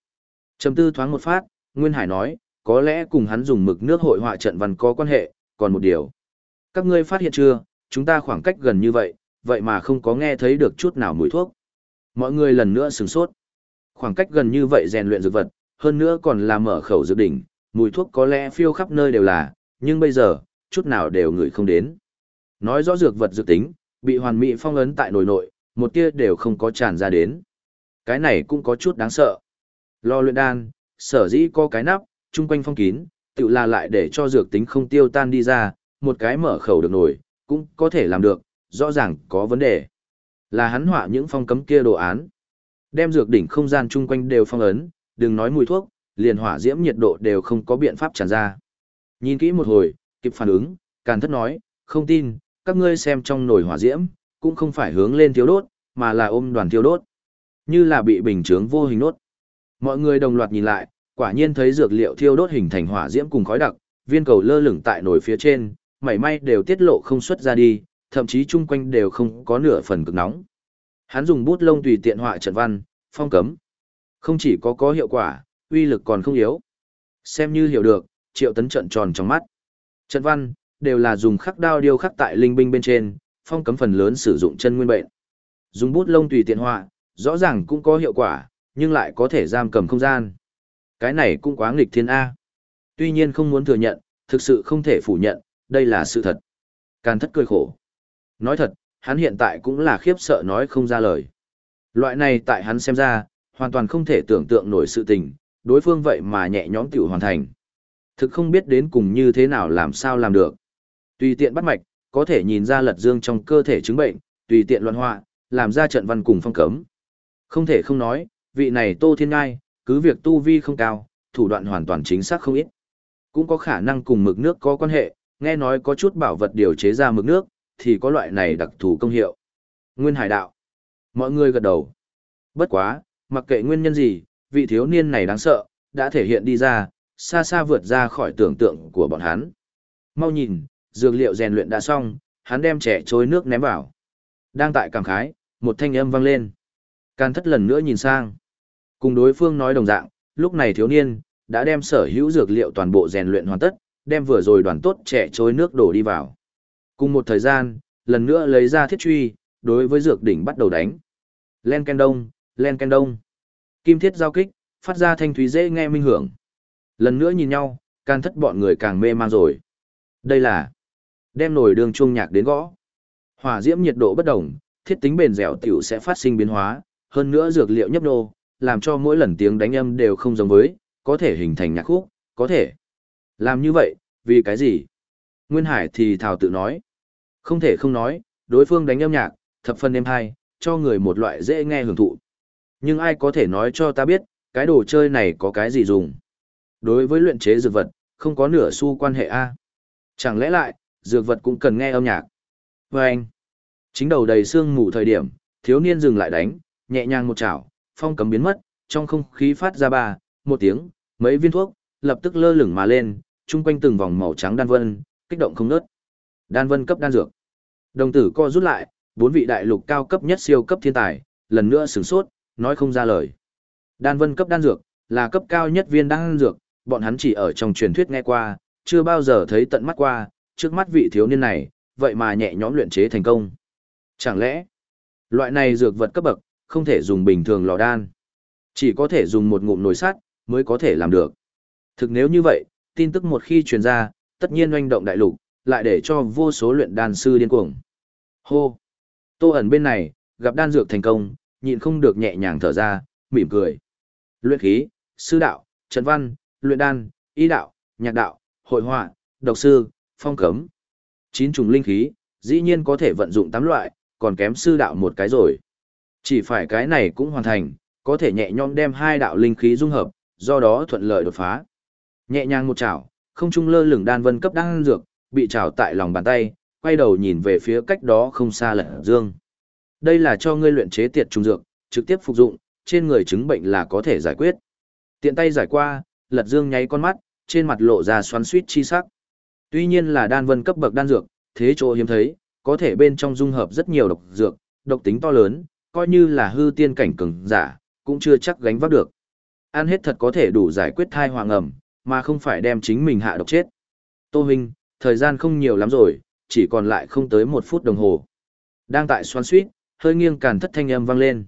Trầm tư thoáng một phát, Nguyên Hải nói, có lẽ cùng hắn dùng mực nước hội họa trận văn có quan hệ, còn một điều. Các ngươi phát hiện chưa, chúng ta khoảng cách gần như vậy, vậy mà không có nghe thấy được chút nào mùi thuốc. Mọi người lần nữa sửng sốt. Khoảng cách gần như vậy rèn luyện dược vật, hơn nữa còn là mở khẩu dược đỉnh, mùi thuốc có lẽ phiêu khắp nơi đều là, nhưng bây giờ, chút nào đều ngửi không đến. Nói rõ dược vật dược tính, bị hoàn mỹ phong ấn tại nồi nội, một tia đều không có tràn ra đến. Cái này cũng có chút đáng sợ. Lo luyện đan, sở dĩ có cái nắp, chung quanh phong kín, tự là lại để cho dược tính không tiêu tan đi ra, một cái mở khẩu được nổi, cũng có thể làm được, rõ ràng có vấn đề. Là hắn họa những phong cấm kia đồ án. Đem dược đỉnh không gian chung quanh đều phong ấn, đừng nói mùi thuốc, liền hỏa diễm nhiệt độ đều không có biện pháp tràn ra. Nhìn kỹ một hồi, kịp phản ứng, càn thất nói, không tin, các ngươi xem trong nồi hỏa diễm, cũng không phải hướng lên thiếu đốt, mà là ôm đoàn thiếu đốt. Như là bị bình chướng vô hình đốt. Mọi người đồng loạt nhìn lại, quả nhiên thấy dược liệu thiêu đốt hình thành hỏa diễm cùng khói đặc, viên cầu lơ lửng tại nồi phía trên, mảy may đều tiết lộ không xuất ra đi, thậm chí chung quanh đều không có nửa phần cực nóng. Hắn dùng bút lông tùy tiện họa trận văn, phong cấm. Không chỉ có có hiệu quả, uy lực còn không yếu. Xem như hiểu được, triệu tấn trận tròn trong mắt. Trận văn, đều là dùng khắc đao điêu khắc tại linh binh bên trên, phong cấm phần lớn sử dụng chân nguyên bệnh. Dùng bút lông tùy tiện họa, rõ ràng cũng có hiệu quả, nhưng lại có thể giam cầm không gian. Cái này cũng quá nghịch thiên A. Tuy nhiên không muốn thừa nhận, thực sự không thể phủ nhận, đây là sự thật. Càn thất cười khổ. Nói thật, hắn hiện tại cũng là khiếp sợ nói không ra lời. Loại này tại hắn xem ra, hoàn toàn không thể tưởng tượng nổi sự tình, đối phương vậy mà nhẹ nhõm tiểu hoàn thành. Thực không biết đến cùng như thế nào làm sao làm được. Tùy tiện bắt mạch, có thể nhìn ra lật dương trong cơ thể chứng bệnh, tùy tiện loạn họa, làm ra trận văn cùng phong cấm. Không thể không nói, vị này Tô Thiên Ngai, cứ việc tu vi không cao, thủ đoạn hoàn toàn chính xác không ít. Cũng có khả năng cùng mực nước có quan hệ, nghe nói có chút bảo vật điều chế ra mực nước, thì có loại này đặc thù công hiệu. Nguyên hải đạo. Mọi người gật đầu. Bất quá, mặc kệ nguyên nhân gì, vị thiếu niên này đáng sợ, đã thể hiện đi ra, xa xa vượt ra khỏi tưởng tượng của bọn hắn. Mau nhìn, dược liệu rèn luyện đã xong, hắn đem trẻ trôi nước ném vào. Đang tại cảm khái, một thanh âm vang lên. Can thất lần nữa nhìn sang. Cùng đối phương nói đồng dạng, lúc này thiếu niên, đã đem sở hữu dược liệu toàn bộ rèn luyện hoàn tất, đem vừa rồi đoàn tốt trẻ trôi nước đổ đi vào. Cùng một thời gian, lần nữa lấy ra thiết truy, đối với dược đỉnh bắt đầu đánh. Len ken đông, len ken đông. Kim thiết giao kích, phát ra thanh thúy dễ nghe minh hưởng. Lần nữa nhìn nhau, can thất bọn người càng mê man rồi. Đây là đem nồi đường chuông nhạc đến gõ. Hỏa diễm nhiệt độ bất đồng, thiết tính bền dẻo tiểu sẽ phát sinh biến hóa, hơn nữa dược liệu nhấp nô, làm cho mỗi lần tiếng đánh âm đều không giống với, có thể hình thành nhạc khúc, có thể. Làm như vậy, vì cái gì? Nguyên Hải thì thào tự nói. Không thể không nói, đối phương đánh âm nhạc, thập phân êm hay, cho người một loại dễ nghe hưởng thụ. Nhưng ai có thể nói cho ta biết, cái đồ chơi này có cái gì dùng? Đối với luyện chế dược vật, không có nửa xu quan hệ A. Chẳng lẽ lại, dược vật cũng cần nghe âm nhạc? Và anh, chính đầu đầy xương mù thời điểm, thiếu niên dừng lại đánh, nhẹ nhàng một chảo, phong cấm biến mất, trong không khí phát ra ba, một tiếng, mấy viên thuốc, lập tức lơ lửng mà lên, chung quanh từng vòng màu trắng đan vân, kích động không ngớt. Đan vân cấp đan dược. Đồng tử co rút lại, bốn vị đại lục cao cấp nhất siêu cấp thiên tài, lần nữa sửng sốt, nói không ra lời. Đan vân cấp đan dược, là cấp cao nhất viên đan dược, bọn hắn chỉ ở trong truyền thuyết nghe qua, chưa bao giờ thấy tận mắt qua, trước mắt vị thiếu niên này, vậy mà nhẹ nhõm luyện chế thành công. Chẳng lẽ, loại này dược vật cấp bậc, không thể dùng bình thường lò đan. Chỉ có thể dùng một ngụm nồi sắt mới có thể làm được. Thực nếu như vậy, tin tức một khi truyền ra, tất nhiên oanh động đại lục, lại để cho vô số luyện đan sư điên cuồng. Hô! Tô ẩn bên này, gặp đan dược thành công, nhịn không được nhẹ nhàng thở ra, mỉm cười. Luyện khí, sư đạo, trần văn, luyện đan, y đạo, nhạc đạo, hội họa, độc sư, phong cấm. Chín trùng linh khí, dĩ nhiên có thể vận dụng tám loại, còn kém sư đạo một cái rồi. Chỉ phải cái này cũng hoàn thành, có thể nhẹ nhõm đem hai đạo linh khí dung hợp, do đó thuận lợi đột phá. Nhẹ nhàng một chảo, không trung lơ lửng đan vân cấp đan dược, bị chảo tại lòng bàn tay, quay đầu nhìn về phía cách đó không xa Lật Dương. Đây là cho ngươi luyện chế tiệt trùng dược, trực tiếp phục dụng, trên người chứng bệnh là có thể giải quyết. Tiện tay giải qua, Lật Dương nháy con mắt, trên mặt lộ ra xoắn suýt chi sắc. Tuy nhiên là đan vân cấp bậc đan dược, thế chỗ hiếm thấy, có thể bên trong dung hợp rất nhiều độc dược, độc tính to lớn, coi như là hư tiên cảnh cường giả, cũng chưa chắc gánh vác được. Ăn hết thật có thể đủ giải quyết thai hoàng ẩm, mà không phải đem chính mình hạ độc chết. Tô Huynh, thời gian không nhiều lắm rồi, chỉ còn lại không tới một phút đồng hồ. Đang tại xoắn suýt, hơi nghiêng càn thất thanh âm vang lên.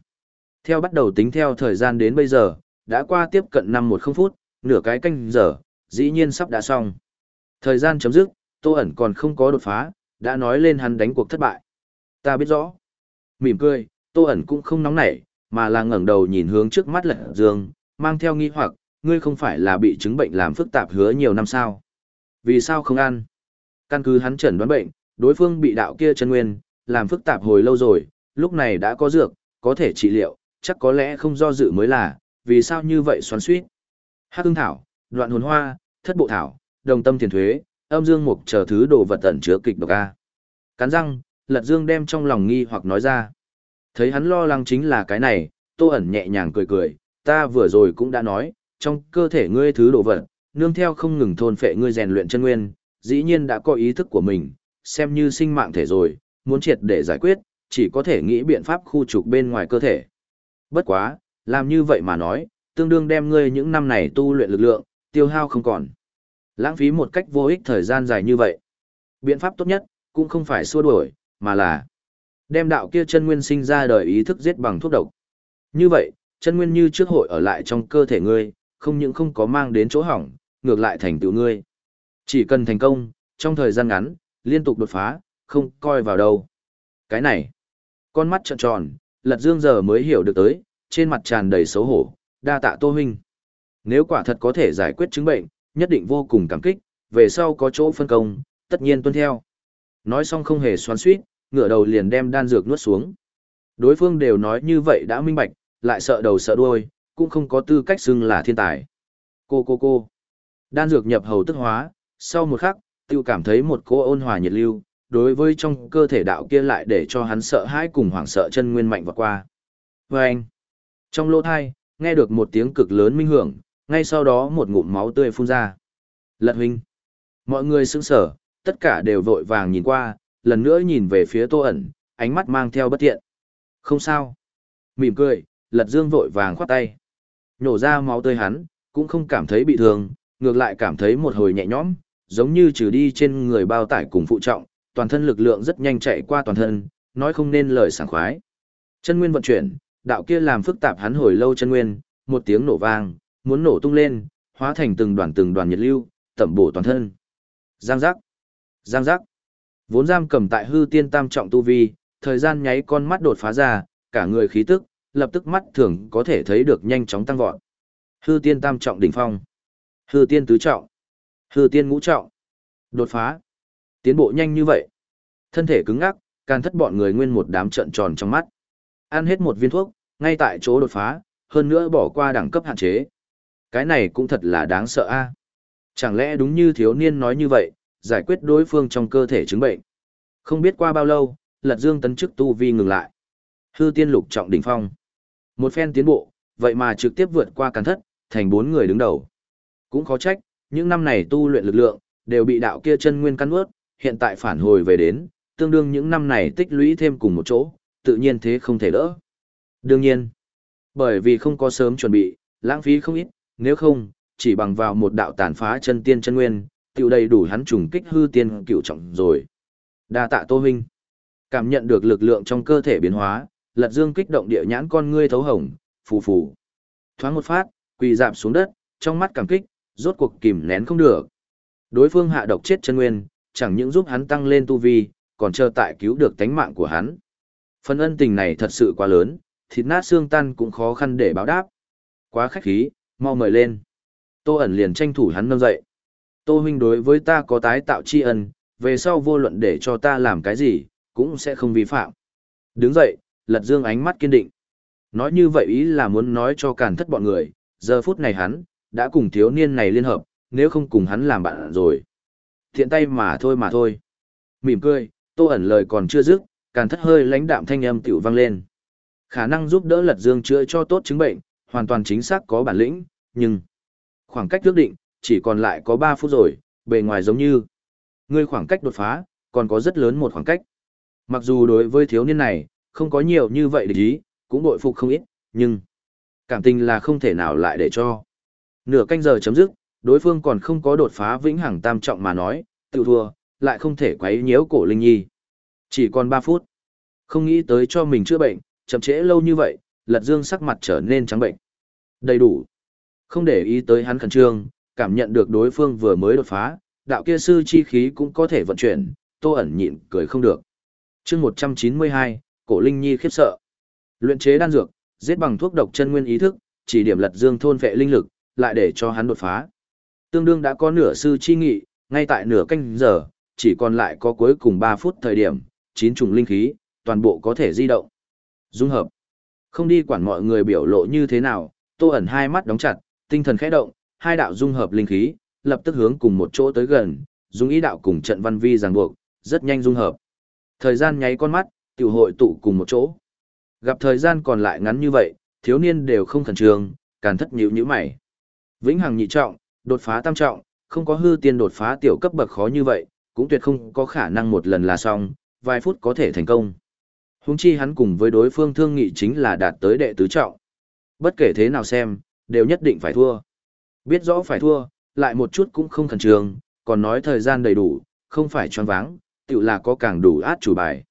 Theo bắt đầu tính theo thời gian đến bây giờ, đã qua tiếp cận năm một không phút, nửa cái canh giờ, dĩ nhiên sắp đã xong. Thời gian chấm dứt, Tô ẩn còn không có đột phá, đã nói lên hắn đánh cuộc thất bại. Ta biết rõ. Mỉm cười, Tô ẩn cũng không nóng nảy, mà là ngẩng đầu nhìn hướng trước mắt lật dương, mang theo nghi hoặc, ngươi không phải là bị chứng bệnh làm phức tạp hứa nhiều năm sao? Vì sao không ăn? Căn cứ hắn chẩn đoán bệnh, đối phương bị đạo kia chân nguyên, làm phức tạp hồi lâu rồi, lúc này đã có dược, có thể trị liệu, chắc có lẽ không do dự mới là, vì sao như vậy xoắn suýt. Hắc hương thảo, đoạn hồn hoa, thất bộ thảo, đồng tâm thiền thuế, âm dương mục chờ thứ đồ vật tẩn chứa kịch độc a. Cắn răng, Lật Dương đem trong lòng nghi hoặc nói ra. Thấy hắn lo lắng chính là cái này, Tô ẩn nhẹ nhàng cười cười, ta vừa rồi cũng đã nói, trong cơ thể ngươi thứ đồ vật, nương theo không ngừng thôn phệ ngươi rèn luyện chân nguyên, dĩ nhiên đã có ý thức của mình, xem như sinh mạng thể rồi, muốn triệt để giải quyết, chỉ có thể nghĩ biện pháp khu trục bên ngoài cơ thể. Bất quá, làm như vậy mà nói, tương đương đem ngươi những năm này tu luyện lực lượng, tiêu hao không còn. Lãng phí một cách vô ích thời gian dài như vậy. Biện pháp tốt nhất, cũng không phải xua đuổi, mà là đem đạo kia chân nguyên sinh ra đời ý thức giết bằng thuốc độc. Như vậy, chân nguyên như trước hội ở lại trong cơ thể ngươi, không những không có mang đến chỗ hỏng, ngược lại thành tựu ngươi. Chỉ cần thành công, trong thời gian ngắn, liên tục đột phá, không coi vào đâu. Cái này, con mắt trợn tròn, lật dương giờ mới hiểu được tới, trên mặt tràn đầy xấu hổ, đa tạ tô huynh. Nếu quả thật có thể giải quyết chứng bệnh, nhất định vô cùng cảm kích, về sau có chỗ phân công, tất nhiên tuân theo. Nói xong không hề xoắn suýt, ngửa đầu liền đem đan dược nuốt xuống. Đối phương đều nói như vậy đã minh bạch, lại sợ đầu sợ đuôi, cũng không có tư cách xưng là thiên tài. Cô cô cô. Đan dược nhập hầu tức hóa, sau một khắc, tiêu cảm thấy một cô ôn hòa nhiệt lưu, đối với trong cơ thể đạo kia lại để cho hắn sợ hãi cùng hoảng sợ chân nguyên mạnh vọt qua. Và anh, trong lỗ thai, nghe được một tiếng cực lớn minh hưởng, ngay sau đó một ngụm máu tươi phun ra. Lật huynh. Mọi người sững sở, tất cả đều vội vàng nhìn qua, lần nữa nhìn về phía tô ẩn, ánh mắt mang theo bất thiện. Không sao. Mỉm cười, lật dương vội vàng khoát tay. Nhổ ra máu tươi hắn, cũng không cảm thấy bị thương, ngược lại cảm thấy một hồi nhẹ nhõm, giống như trừ đi trên người bao tải cùng phụ trọng, toàn thân lực lượng rất nhanh chạy qua toàn thân, nói không nên lời sảng khoái. Chân nguyên vận chuyển, đạo kia làm phức tạp hắn hồi lâu chân nguyên, một tiếng nổ vang, muốn nổ tung lên, hóa thành từng đoàn từng đoàn nhiệt lưu, tẩm bổ toàn thân. Giang giác, giang giác. Vốn giam cầm tại hư tiên tam trọng tu vi, thời gian nháy con mắt đột phá ra, cả người khí tức, lập tức mắt thường có thể thấy được nhanh chóng tăng vọt. Hư tiên tam trọng đỉnh phong, hư tiên tứ trọng, hư tiên ngũ trọng. Đột phá. Tiến bộ nhanh như vậy. Thân thể cứng ngắc, can thất bọn người nguyên một đám trận tròn trong mắt. Ăn hết một viên thuốc, ngay tại chỗ đột phá, hơn nữa bỏ qua đẳng cấp hạn chế. Cái này cũng thật là đáng sợ a. Chẳng lẽ đúng như thiếu niên nói như vậy, giải quyết đối phương trong cơ thể chứng bệnh. Không biết qua bao lâu, Lật Dương tấn chức tu vi ngừng lại. Hư tiên lục trọng đỉnh phong. Một phen tiến bộ, vậy mà trực tiếp vượt qua càn thất, thành bốn người đứng đầu. Cũng khó trách, những năm này tu luyện lực lượng, đều bị đạo kia chân nguyên căn ướt, hiện tại phản hồi về đến, tương đương những năm này tích lũy thêm cùng một chỗ, tự nhiên thế không thể đỡ. Đương nhiên, bởi vì không có sớm chuẩn bị, lãng phí không ít, nếu không, chỉ bằng vào một đạo tàn phá chân tiên chân nguyên, tiểu đầy đủ hắn trùng kích hư tiên cựu trọng rồi. Đa tạ Tô huynh. Cảm nhận được lực lượng trong cơ thể biến hóa, Lật Dương kích động địa nhãn con ngươi thấu hồng, phù phù. Thoáng một phát, quỳ dạp xuống đất, trong mắt cảm kích, rốt cuộc kìm nén không được. Đối phương hạ độc chết chân nguyên, chẳng những giúp hắn tăng lên tu vi, còn chờ tại cứu được tánh mạng của hắn. Phần ân tình này thật sự quá lớn, thịt nát xương tan cũng khó khăn để báo đáp. Quá khách khí, mau mời lên. Tô ẩn liền tranh thủ hắn nâng dậy. Tô huynh đối với ta có tái tạo tri ân, về sau vô luận để cho ta làm cái gì, cũng sẽ không vi phạm. Đứng dậy, lật dương ánh mắt kiên định. Nói như vậy ý là muốn nói cho càn thất bọn người, giờ phút này hắn, đã cùng thiếu niên này liên hợp, nếu không cùng hắn làm bạn rồi. Thiện tay mà thôi mà thôi. Mỉm cười, tô ẩn lời còn chưa dứt, càn thất hơi lãnh đạm thanh âm tiểu vang lên. Khả năng giúp đỡ lật dương chữa cho tốt chứng bệnh, hoàn toàn chính xác có bản lĩnh, nhưng khoảng cách ước định, chỉ còn lại có 3 phút rồi, bề ngoài giống như ngươi khoảng cách đột phá, còn có rất lớn một khoảng cách. Mặc dù đối với thiếu niên này, không có nhiều như vậy để ý, cũng bội phục không ít, nhưng cảm tình là không thể nào lại để cho. Nửa canh giờ chấm dứt, đối phương còn không có đột phá vĩnh hằng tam trọng mà nói, tự thua, lại không thể quấy nhiễu cổ Linh Nhi. Chỉ còn 3 phút. Không nghĩ tới cho mình chữa bệnh, chậm trễ lâu như vậy, Lật Dương sắc mặt trở nên trắng bệnh. Đầy đủ. Không để ý tới hắn khẩn trương, cảm nhận được đối phương vừa mới đột phá, đạo kia sư chi khí cũng có thể vận chuyển, Tô ẩn nhịn cười không được. Chương 192, Cổ Linh Nhi khiếp sợ. Luyện chế đan dược, giết bằng thuốc độc chân nguyên ý thức, chỉ điểm Lật Dương thôn vệ linh lực, lại để cho hắn đột phá. Tương đương đã có nửa sư chi nghị, ngay tại nửa canh giờ, chỉ còn lại có cuối cùng 3 phút thời điểm, chín trùng linh khí, toàn bộ có thể di động. Dung hợp. Không đi quản mọi người biểu lộ như thế nào, Tô ẩn hai mắt đóng chặt, tinh thần khẽ động, hai đạo dung hợp linh khí, lập tức hướng cùng một chỗ tới gần, dùng ý đạo cùng trận văn vi ràng buộc, rất nhanh dung hợp. Thời gian nháy con mắt, tiểu hội tụ cùng một chỗ. Gặp thời gian còn lại ngắn như vậy, thiếu niên đều không khẩn trương, càn thất nhíu nhíu mày. Vĩnh hằng nhị trọng, đột phá tam trọng, không có hư tiên đột phá tiểu cấp bậc khó như vậy, cũng tuyệt không có khả năng một lần là xong, vài phút có thể thành công. Húng chi hắn cùng với đối phương thương nghị chính là đạt tới đệ tứ trọng. Bất kể thế nào xem, đều nhất định phải thua. Biết rõ phải thua, lại một chút cũng không khẩn trương, còn nói thời gian đầy đủ, không phải choáng váng, tự là có càng đủ át chủ bài.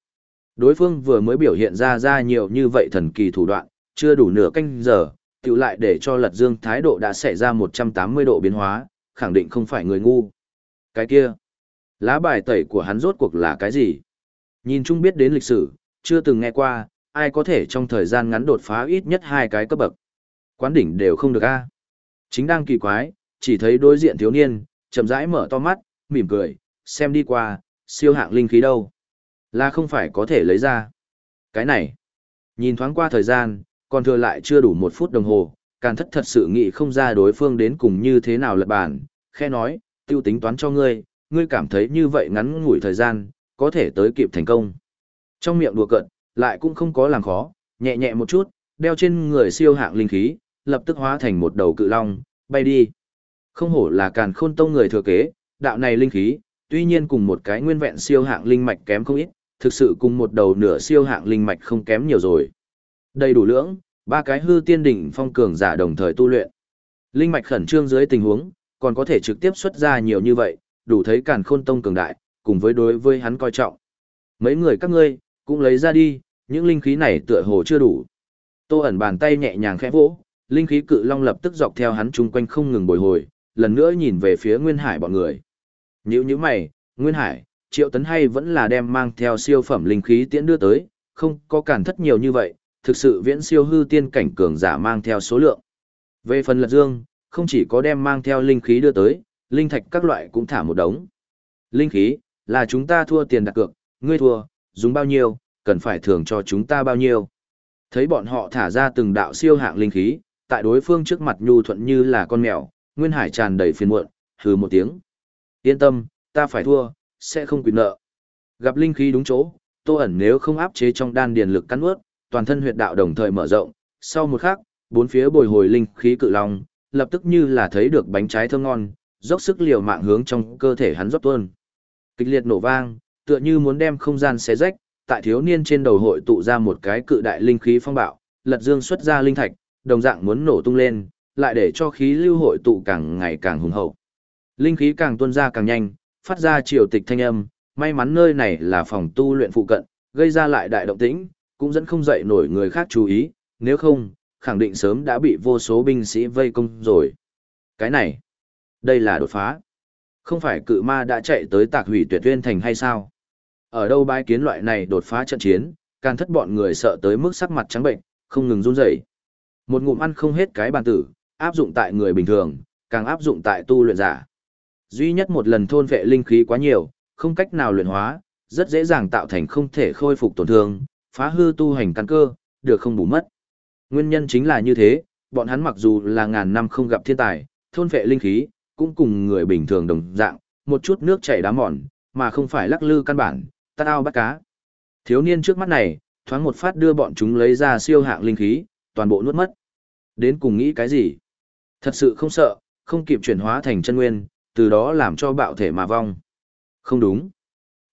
Đối phương vừa mới biểu hiện ra ra nhiều như vậy thần kỳ thủ đoạn, chưa đủ nửa canh giờ, tự lại để cho lật dương thái độ đã xảy ra 180 độ biến hóa, khẳng định không phải người ngu. Cái kia, lá bài tẩy của hắn rốt cuộc là cái gì? Nhìn chung biết đến lịch sử, chưa từng nghe qua, ai có thể trong thời gian ngắn đột phá ít nhất hai cái cấp bậc. Quán đỉnh đều không được a. Chính đang kỳ quái, chỉ thấy đối diện thiếu niên, chậm rãi mở to mắt, mỉm cười, xem đi qua, siêu hạng linh khí đâu. Là không phải có thể lấy ra. Cái này, nhìn thoáng qua thời gian, còn thừa lại chưa đủ một phút đồng hồ, càn thất thật sự nghĩ không ra đối phương đến cùng như thế nào lật bản, khe nói, tiêu tính toán cho ngươi, ngươi cảm thấy như vậy ngắn ngủi thời gian, có thể tới kịp thành công. Trong miệng đùa cợt, lại cũng không có làm khó, nhẹ nhẹ một chút, đeo trên người siêu hạng linh khí, lập tức hóa thành một đầu cự long, bay đi. Không hổ là càn khôn tông người thừa kế, đạo này linh khí, tuy nhiên cùng một cái nguyên vẹn siêu hạng linh mạch kém không ít, thực sự cùng một đầu nửa siêu hạng linh mạch không kém nhiều rồi. Đầy đủ lưỡng, ba cái hư tiên đỉnh phong cường giả đồng thời tu luyện. Linh mạch khẩn trương dưới tình huống, còn có thể trực tiếp xuất ra nhiều như vậy, đủ thấy càn khôn tông cường đại, cùng với đối với hắn coi trọng. Mấy người các ngươi, cũng lấy ra đi, những linh khí này tựa hồ chưa đủ. Tô ẩn bàn tay nhẹ nhàng khẽ vỗ, linh khí cự long lập tức dọc theo hắn chung quanh không ngừng bồi hồi, lần nữa nhìn về phía Nguyên Hải bọn người. Nhữ như mày, Nguyên Hải, triệu tấn hay vẫn là đem mang theo siêu phẩm linh khí tiễn đưa tới, không có cản thất nhiều như vậy, thực sự viễn siêu hư tiên cảnh cường giả mang theo số lượng. Về phần lật dương, không chỉ có đem mang theo linh khí đưa tới, linh thạch các loại cũng thả một đống. Linh khí, là chúng ta thua tiền đặt cược, ngươi thua, dùng bao nhiêu, cần phải thưởng cho chúng ta bao nhiêu. Thấy bọn họ thả ra từng đạo siêu hạng linh khí, tại đối phương trước mặt nhu thuận như là con mèo, Nguyên Hải tràn đầy phiền muộn, hừ một tiếng. Yên tâm, ta phải thua, sẽ không quyền nợ. Gặp linh khí đúng chỗ, Tô ẩn nếu không áp chế trong đan điền lực cắn nuốt, toàn thân huyệt đạo đồng thời mở rộng, sau một khắc, bốn phía bồi hồi linh khí cự long, lập tức như là thấy được bánh trái thơm ngon, dốc sức liều mạng hướng trong cơ thể hắn rót tuôn. Kịch liệt nổ vang, tựa như muốn đem không gian xé rách, tại thiếu niên trên đầu hội tụ ra một cái cự đại linh khí phong bạo, lật dương xuất ra linh thạch, đồng dạng muốn nổ tung lên, lại để cho khí lưu hội tụ càng ngày càng hùng hậu. Linh khí càng tuôn ra càng nhanh, phát ra triều tịch thanh âm, may mắn nơi này là phòng tu luyện phụ cận, gây ra lại đại động tĩnh, cũng dẫn không dậy nổi người khác chú ý, nếu không, khẳng định sớm đã bị vô số binh sĩ vây công rồi. Cái này, đây là đột phá. Không phải cự ma đã chạy tới tạc hủy tuyệt tuyên thành hay sao? Ở đâu bái kiến loại này đột phá trận chiến, can thất bọn người sợ tới mức sắc mặt trắng bệnh, không ngừng run rẩy. Một ngụm ăn không hết cái bàn tử, áp dụng tại người bình thường, càng áp dụng tại tu luyện giả. Duy nhất một lần thôn vệ linh khí quá nhiều, không cách nào luyện hóa, rất dễ dàng tạo thành không thể khôi phục tổn thương, phá hư tu hành căn cơ, được không bù mất. Nguyên nhân chính là như thế, bọn hắn mặc dù là ngàn năm không gặp thiên tài, thôn vệ linh khí, cũng cùng người bình thường đồng dạng, một chút nước chảy đá mòn, mà không phải lắc lư căn bản, ta ao bắt cá. Thiếu niên trước mắt này, thoáng một phát đưa bọn chúng lấy ra siêu hạng linh khí, toàn bộ nuốt mất. Đến cùng nghĩ cái gì? Thật sự không sợ, không kịp chuyển hóa thành chân nguyên, từ đó làm cho bạo thể mà vong. Không đúng.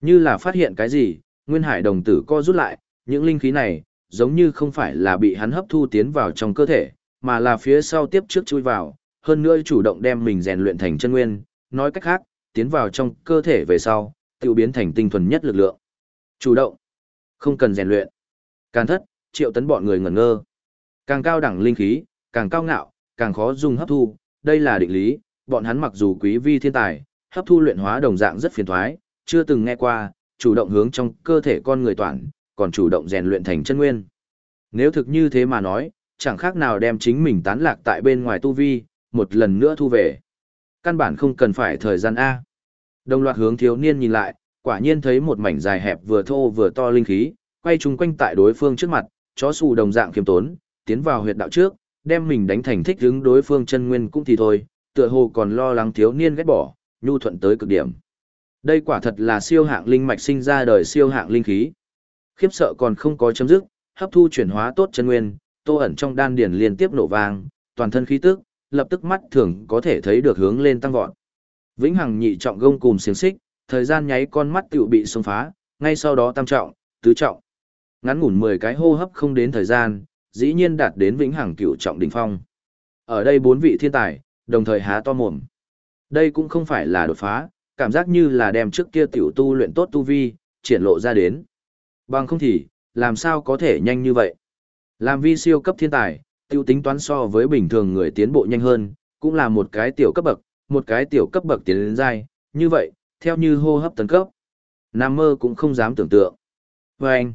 Như là phát hiện cái gì, nguyên hải đồng tử co rút lại, những linh khí này, giống như không phải là bị hắn hấp thu tiến vào trong cơ thể, mà là phía sau tiếp trước chui vào, hơn nữa chủ động đem mình rèn luyện thành chân nguyên, nói cách khác, tiến vào trong cơ thể về sau, tiêu biến thành tinh thuần nhất lực lượng. Chủ động, không cần rèn luyện. Càng thất, triệu tấn bọn người ngẩn ngơ. Càng cao đẳng linh khí, càng cao ngạo, càng khó dùng hấp thu, đây là định lý, bọn hắn mặc dù quý vi thiên tài, hấp thu luyện hóa đồng dạng rất phiền thoái, chưa từng nghe qua, chủ động hướng trong cơ thể con người toàn, còn chủ động rèn luyện thành chân nguyên. Nếu thực như thế mà nói, chẳng khác nào đem chính mình tán lạc tại bên ngoài tu vi, một lần nữa thu về. Căn bản không cần phải thời gian A. Đồng loạt hướng thiếu niên nhìn lại, quả nhiên thấy một mảnh dài hẹp vừa thô vừa to linh khí, quay chung quanh tại đối phương trước mặt, chó xù đồng dạng kiêm tốn, tiến vào huyệt đạo trước, đem mình đánh thành thích hứng đối phương chân nguyên cũng thì thôi, tựa hồ còn lo lắng thiếu niên ghét bỏ, nhu thuận tới cực điểm. Đây quả thật là siêu hạng linh mạch sinh ra đời siêu hạng linh khí. Khiếp sợ còn không có chấm dứt, hấp thu chuyển hóa tốt chân nguyên, tô ẩn trong đan điển liên tiếp nổ vang, toàn thân khí tức, lập tức mắt thường có thể thấy được hướng lên tăng vọt. Vĩnh Hằng nhị trọng gông cùng xiềng xích, thời gian nháy con mắt tiểu bị xông phá, ngay sau đó tam trọng, tứ trọng. Ngắn ngủn 10 cái hô hấp không đến thời gian, dĩ nhiên đạt đến Vĩnh Hằng cửu trọng đỉnh phong. Ở đây bốn vị thiên tài, đồng thời há to mồm. Đây cũng không phải là đột phá, cảm giác như là đem trước kia tiểu tu luyện tốt tu vi, triển lộ ra đến. Bằng không thì, làm sao có thể nhanh như vậy? Làm vi siêu cấp thiên tài, tiêu tính toán so với bình thường người tiến bộ nhanh hơn, cũng là một cái tiểu cấp bậc, một cái tiểu cấp bậc tiến lên dai, như vậy, theo như hô hấp tấn cấp. Nam mơ cũng không dám tưởng tượng. Và anh,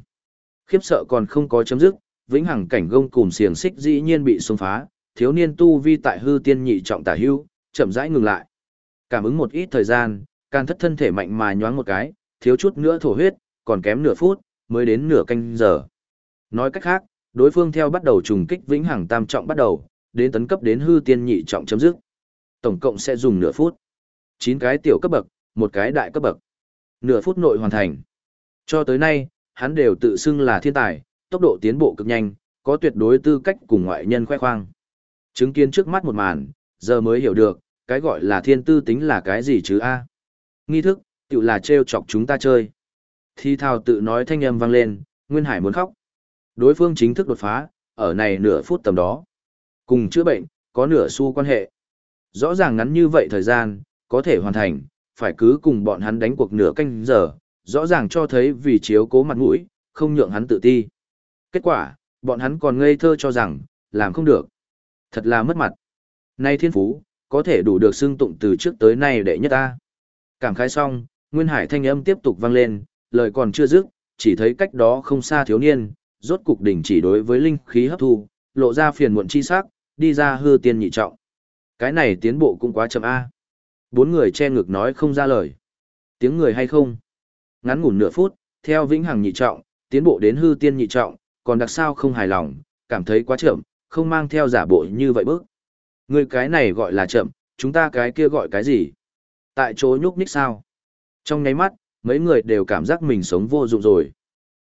khiếp sợ còn không có chấm dứt, vĩnh hằng cảnh gông cùng xiềng xích dĩ nhiên bị xông phá, thiếu niên tu vi tại hư tiên nhị trọng tả hưu, chậm rãi ngừng lại. Cảm ứng một ít thời gian, can thất thân thể mạnh mà nhoáng một cái, thiếu chút nữa thổ huyết, còn kém nửa phút, mới đến nửa canh giờ. Nói cách khác, đối phương theo bắt đầu trùng kích vĩnh hằng tam trọng bắt đầu, đến tấn cấp đến hư tiên nhị trọng chấm dứt. Tổng cộng sẽ dùng nửa phút. 9 cái tiểu cấp bậc, một cái đại cấp bậc. Nửa phút nội hoàn thành. Cho tới nay, hắn đều tự xưng là thiên tài, tốc độ tiến bộ cực nhanh, có tuyệt đối tư cách cùng ngoại nhân khoe khoang. Chứng kiến trước mắt một màn, giờ mới hiểu được, cái gọi là thiên tư tính là cái gì chứ a? Nghi thức, tự là trêu chọc chúng ta chơi. Thi thao tự nói thanh âm vang lên, Nguyên Hải muốn khóc. Đối phương chính thức đột phá, ở này nửa phút tầm đó. Cùng chữa bệnh, có nửa xu quan hệ. Rõ ràng ngắn như vậy thời gian, có thể hoàn thành, phải cứ cùng bọn hắn đánh cuộc nửa canh giờ, rõ ràng cho thấy vì chiếu cố mặt mũi, không nhượng hắn tự ti. Kết quả, bọn hắn còn ngây thơ cho rằng, làm không được. Thật là mất mặt. Nay thiên phú, có thể đủ được xưng tụng từ trước tới nay đệ nhất ta. Cảm khái xong, Nguyên Hải thanh âm tiếp tục vang lên, lời còn chưa dứt, chỉ thấy cách đó không xa thiếu niên, rốt cục đỉnh chỉ đối với linh khí hấp thu, lộ ra phiền muộn chi sắc, đi ra hư tiên nhị trọng. Cái này tiến bộ cũng quá chậm a. Bốn người che ngực nói không ra lời. Tiếng người hay không? Ngắn ngủn nửa phút, theo vĩnh hằng nhị trọng, tiến bộ đến hư tiên nhị trọng, còn đặc sao không hài lòng, cảm thấy quá chậm, không mang theo giả bộ như vậy bước. Người cái này gọi là chậm, chúng ta cái kia gọi cái gì? Tại chỗ nhúc nhích sao? Trong nháy mắt, mấy người đều cảm giác mình sống vô dụng rồi.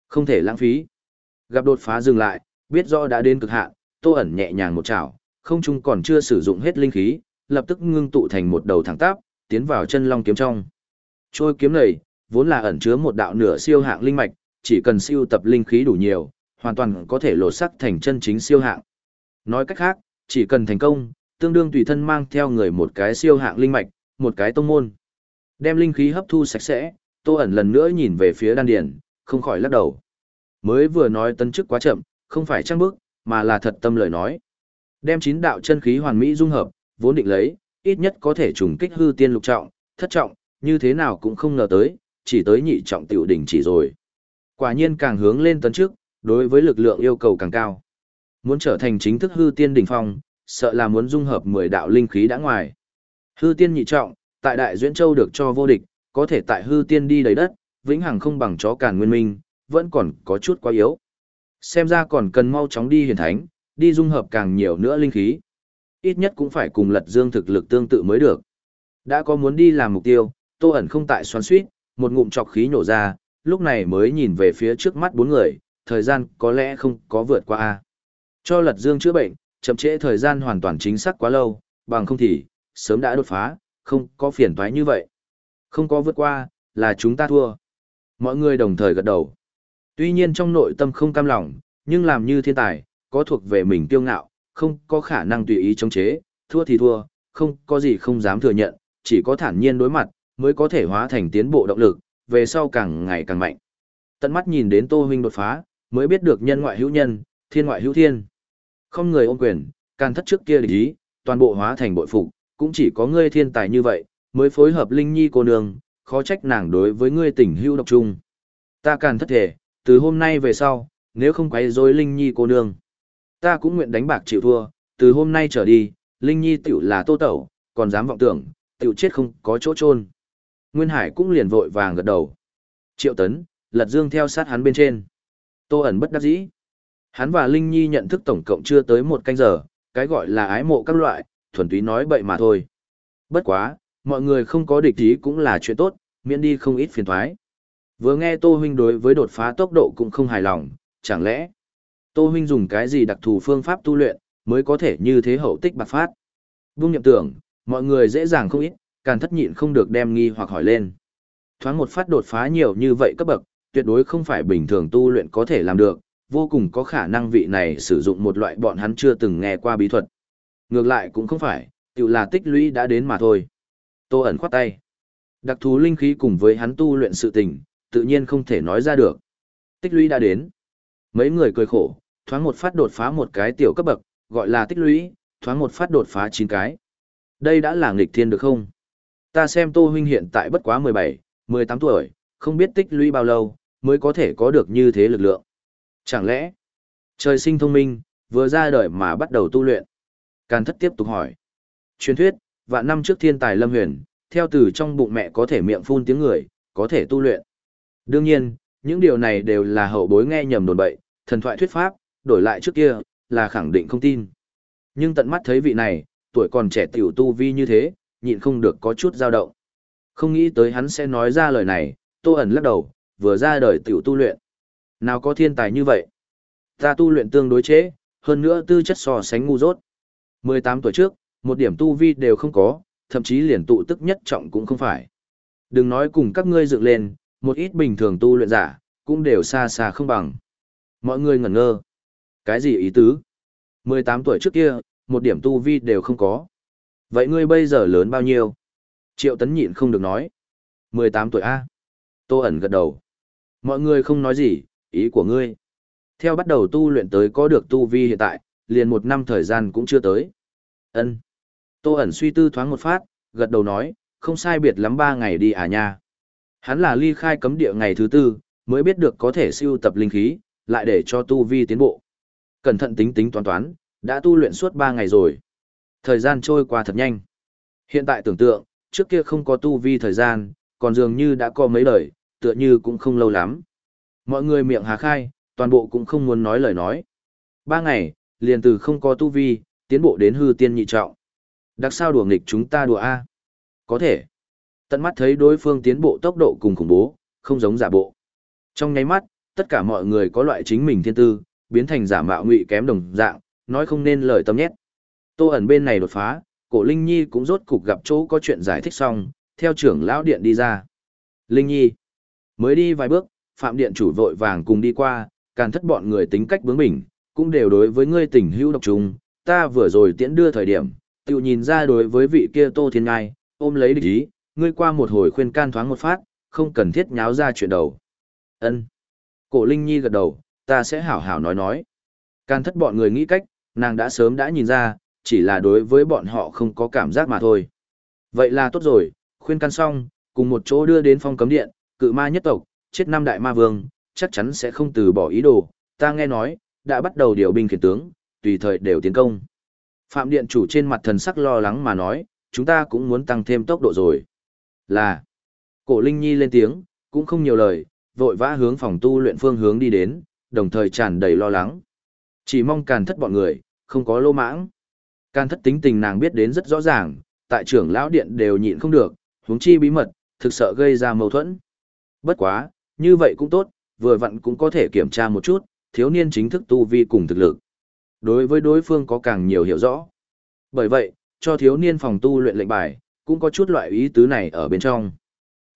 Không thể lãng phí. Gặp đột phá dừng lại, biết rõ đã đến cực hạn, tô ẩn nhẹ nhàng một chảo, không trung còn chưa sử dụng hết linh khí, lập tức ngưng tụ thành một đầu thẳng tắp, tiến vào chân long kiếm trong. Trôi kiếm này, vốn là ẩn chứa một đạo nửa siêu hạng linh mạch, chỉ cần siêu tập linh khí đủ nhiều, hoàn toàn có thể lột sắc thành chân chính siêu hạng. Nói cách khác, chỉ cần thành công, tương đương tùy thân mang theo người một cái siêu hạng linh mạch, một cái tông môn. Đem linh khí hấp thu sạch sẽ, Tô ẩn lần nữa nhìn về phía đan điền, không khỏi lắc đầu. Mới vừa nói tấn chức quá chậm, không phải trang bước, mà là thật tâm lời nói. Đem chín đạo chân khí hoàn mỹ dung hợp, vốn định lấy, ít nhất có thể trùng kích hư tiên lục trọng, thất trọng, như thế nào cũng không ngờ tới, chỉ tới nhị trọng tiểu đỉnh chỉ rồi. Quả nhiên càng hướng lên tấn trước, đối với lực lượng yêu cầu càng cao. Muốn trở thành chính thức hư tiên đỉnh phong, sợ là muốn dung hợp 10 đạo linh khí đã ngoài. Hư tiên nhị trọng, tại Đại Duyễn Châu được cho vô địch, có thể tại hư tiên đi đầy đất, vĩnh hằng không bằng chó càn nguyên minh, vẫn còn có chút quá yếu. Xem ra còn cần mau chóng đi hiển thánh, đi dung hợp càng nhiều nữa linh khí. Ít nhất cũng phải cùng lật dương thực lực tương tự mới được. Đã có muốn đi làm mục tiêu, tô ẩn không tại xoắn suýt, một ngụm chọc khí nổ ra, lúc này mới nhìn về phía trước mắt bốn người, thời gian có lẽ không có vượt qua. a Cho lật dương chữa bệnh, chậm trễ thời gian hoàn toàn chính xác quá lâu, bằng không thì, sớm đã đột phá, không có phiền toái như vậy. Không có vượt qua, là chúng ta thua. Mọi người đồng thời gật đầu. Tuy nhiên trong nội tâm không cam lòng, nhưng làm như thiên tài, có thuộc về mình kiêu ngạo, không có khả năng tùy ý chống chế, thua thì thua, không có gì không dám thừa nhận, chỉ có thản nhiên đối mặt, mới có thể hóa thành tiến bộ động lực, về sau càng ngày càng mạnh. Tận mắt nhìn đến Tô huynh đột phá, mới biết được nhân ngoại hữu nhân, thiên ngoại hữu thiên. Không người ôm quyền, càng thất trước kia địch ý, toàn bộ hóa thành bội phục, cũng chỉ có ngươi thiên tài như vậy, mới phối hợp Linh Nhi cô nương, khó trách nàng đối với ngươi tình hữu độc trung. Ta càng thất thể, từ hôm nay về sau, nếu không quấy rối Linh Nhi cô nương, ta cũng nguyện đánh bạc chịu thua, từ hôm nay trở đi, Linh Nhi tiểu là tô tẩu, còn dám vọng tưởng, tiểu chết không có chỗ chôn. Nguyên Hải cũng liền vội vàng gật đầu. Triệu Tấn, Lật Dương theo sát hắn bên trên. Tô ẩn bất đắc dĩ. Hắn và Linh Nhi nhận thức tổng cộng chưa tới một canh giờ, cái gọi là ái mộ các loại, thuần túy nói bậy mà thôi. Bất quá, mọi người không có địch ý cũng là chuyện tốt, miễn đi không ít phiền thoái. Vừa nghe Tô Huynh đối với đột phá tốc độ cũng không hài lòng, chẳng lẽ Tô Huynh dùng cái gì đặc thù phương pháp tu luyện, mới có thể như thế hậu tích bạc phát. Vương nhậm tưởng, mọi người dễ dàng không ít, càng thất nhịn không được đem nghi hoặc hỏi lên. Thoáng một phát đột phá nhiều như vậy cấp bậc, tuyệt đối không phải bình thường tu luyện có thể làm được, vô cùng có khả năng vị này sử dụng một loại bọn hắn chưa từng nghe qua bí thuật. Ngược lại cũng không phải, tự là tích lũy đã đến mà thôi. Tô ẩn khoát tay. Đặc thú linh khí cùng với hắn tu luyện sự tình, tự nhiên không thể nói ra được. Tích lũy đã đến. Mấy người cười khổ, thoáng một phát đột phá một cái tiểu cấp bậc, gọi là tích lũy, thoáng một phát đột phá chín cái. Đây đã là nghịch thiên được không? Ta xem Tô huynh hiện tại bất quá 17, 18 tuổi, không biết tích lũy bao lâu, mới có thể có được như thế lực lượng. Chẳng lẽ, trời sinh thông minh, vừa ra đời mà bắt đầu tu luyện? Càn thất tiếp tục hỏi. Truyền thuyết, vạn năm trước thiên tài lâm huyền, theo từ trong bụng mẹ có thể miệng phun tiếng người, có thể tu luyện. Đương nhiên, những điều này đều là hậu bối nghe nhầm đồn bậy, thần thoại thuyết pháp, đổi lại trước kia, là khẳng định không tin. Nhưng tận mắt thấy vị này, tuổi còn trẻ tiểu tu vi như thế, nhịn không được có chút dao động. Không nghĩ tới hắn sẽ nói ra lời này, tô ẩn lắc đầu, vừa ra đời tiểu tu luyện. Nào có thiên tài như vậy? Ta tu luyện tương đối chế, hơn nữa tư chất so sánh ngu dốt. 18 tuổi trước, một điểm tu vi đều không có, thậm chí liền tụ tức nhất trọng cũng không phải. Đừng nói cùng các ngươi dựng lên, một ít bình thường tu luyện giả, cũng đều xa xa không bằng. Mọi người ngẩn ngơ. Cái gì ý tứ? 18 tuổi trước kia, một điểm tu vi đều không có. Vậy ngươi bây giờ lớn bao nhiêu? Triệu tấn nhịn không được nói. 18 tuổi A. Tô ẩn gật đầu. Mọi người không nói gì, ý của ngươi. Theo bắt đầu tu luyện tới có được tu vi hiện tại, liền một năm thời gian cũng chưa tới. ân Tô ẩn suy tư thoáng một phát, gật đầu nói, không sai biệt lắm ba ngày đi à nha. Hắn là ly khai cấm địa ngày thứ tư, mới biết được có thể siêu tập linh khí, lại để cho tu vi tiến bộ. Cẩn thận tính tính toán toán, đã tu luyện suốt 3 ngày rồi. Thời gian trôi qua thật nhanh. Hiện tại tưởng tượng, trước kia không có tu vi thời gian, còn dường như đã có mấy lời, tựa như cũng không lâu lắm. Mọi người miệng hà khai, toàn bộ cũng không muốn nói lời nói. Ba ngày, liền từ không có tu vi, tiến bộ đến hư tiên nhị trọng. Đặc sao đùa nghịch chúng ta đùa A? Có thể. Tận mắt thấy đối phương tiến bộ tốc độ cùng khủng bố, không giống giả bộ. Trong nháy mắt, tất cả mọi người có loại chính mình thiên tư, biến thành giả mạo ngụy kém đồng dạng, nói không nên lời tâm nhét. Tô ẩn bên này đột phá, cổ Linh Nhi cũng rốt cục gặp chỗ có chuyện giải thích xong, theo trưởng lão điện đi ra. Linh Nhi, mới đi vài bước, Phạm Điện chủ vội vàng cùng đi qua, càn thất bọn người tính cách bướng bỉnh, cũng đều đối với ngươi tình hữu độc trùng, ta vừa rồi tiễn đưa thời điểm, tự nhìn ra đối với vị kia Tô Thiên Ngai, ôm lấy địch ý, ngươi qua một hồi khuyên can thoáng một phát, không cần thiết nháo ra chuyện đầu. Ân. Cổ Linh Nhi gật đầu, ta sẽ hảo hảo nói nói. Can thất bọn người nghĩ cách, nàng đã sớm đã nhìn ra, chỉ là đối với bọn họ không có cảm giác mà thôi. Vậy là tốt rồi, khuyên can xong, cùng một chỗ đưa đến phong cấm điện, cự ma nhất tộc, chết năm đại ma vương, chắc chắn sẽ không từ bỏ ý đồ, ta nghe nói, đã bắt đầu điều binh khiển tướng, tùy thời đều tiến công. Phạm Điện chủ trên mặt thần sắc lo lắng mà nói, chúng ta cũng muốn tăng thêm tốc độ rồi. Là, cổ Linh Nhi lên tiếng, cũng không nhiều lời, vội vã hướng phòng tu luyện phương hướng đi đến, đồng thời tràn đầy lo lắng. Chỉ mong càn thất bọn người, không có lô mãng. Càn thất tính tình nàng biết đến rất rõ ràng, tại trưởng lão điện đều nhịn không được, huống chi bí mật, thực sợ gây ra mâu thuẫn. Bất quá, như vậy cũng tốt, vừa vặn cũng có thể kiểm tra một chút, thiếu niên chính thức tu vi cùng thực lực. Đối với đối phương có càng nhiều hiểu rõ. Bởi vậy, cho thiếu niên phòng tu luyện lệnh bài, cũng có chút loại ý tứ này ở bên trong.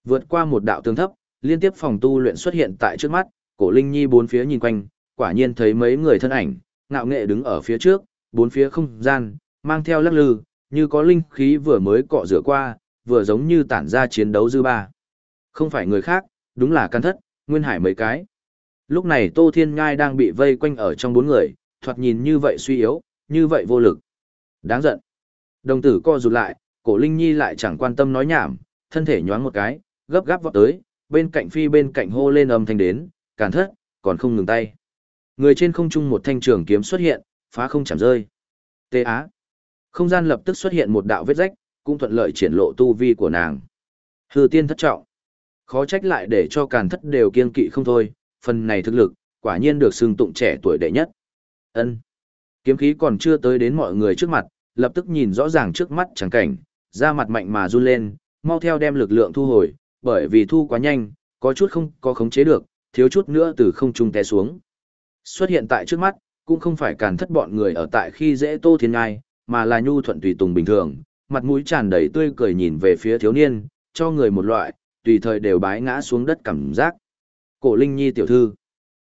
Vượt qua một đạo tương thấp, liên tiếp phòng tu luyện xuất hiện tại trước mắt, cổ Linh Nhi bốn phía nhìn quanh, quả nhiên thấy mấy người thân ảnh, ngạo nghệ đứng ở phía trước, bốn phía không gian, mang theo lắc lư, như có linh khí vừa mới cọ rửa qua, vừa giống như tản ra chiến đấu dư ba. Không phải người khác, đúng là căn thất, nguyên hải mấy cái. Lúc này Tô Thiên Ngai đang bị vây quanh ở trong bốn người, thoạt nhìn như vậy suy yếu, như vậy vô lực. Đáng giận. Đồng tử co rụt lại, cổ Linh Nhi lại chẳng quan tâm nói nhảm, thân thể nhoáng một cái, gấp gáp vọt tới, bên cạnh phi bên cạnh hô lên âm thanh đến, càn thất, còn không ngừng tay. Người trên không trung một thanh trường kiếm xuất hiện, phá không chạm rơi. Tê Á. Không gian lập tức xuất hiện một đạo vết rách, cũng thuận lợi triển lộ tu vi của nàng. Hư tiên thất trọng. Khó trách lại để cho càn thất đều kiên kỵ không thôi, phần này thực lực, quả nhiên được xưng tụng trẻ tuổi đệ nhất. Ân. Kiếm khí còn chưa tới đến mọi người trước mặt, lập tức nhìn rõ ràng trước mắt chẳng cảnh, da mặt mạnh mà run lên, mau theo đem lực lượng thu hồi, bởi vì thu quá nhanh, có chút không có khống chế được, thiếu chút nữa từ không trung té xuống. Xuất hiện tại trước mắt, cũng không phải càn thất bọn người ở tại khi dễ tô thiên ngai, mà là nhu thuận tùy tùng bình thường, mặt mũi tràn đầy tươi cười nhìn về phía thiếu niên, cho người một loại, tùy thời đều bái ngã xuống đất cảm giác. Cổ Linh Nhi tiểu thư.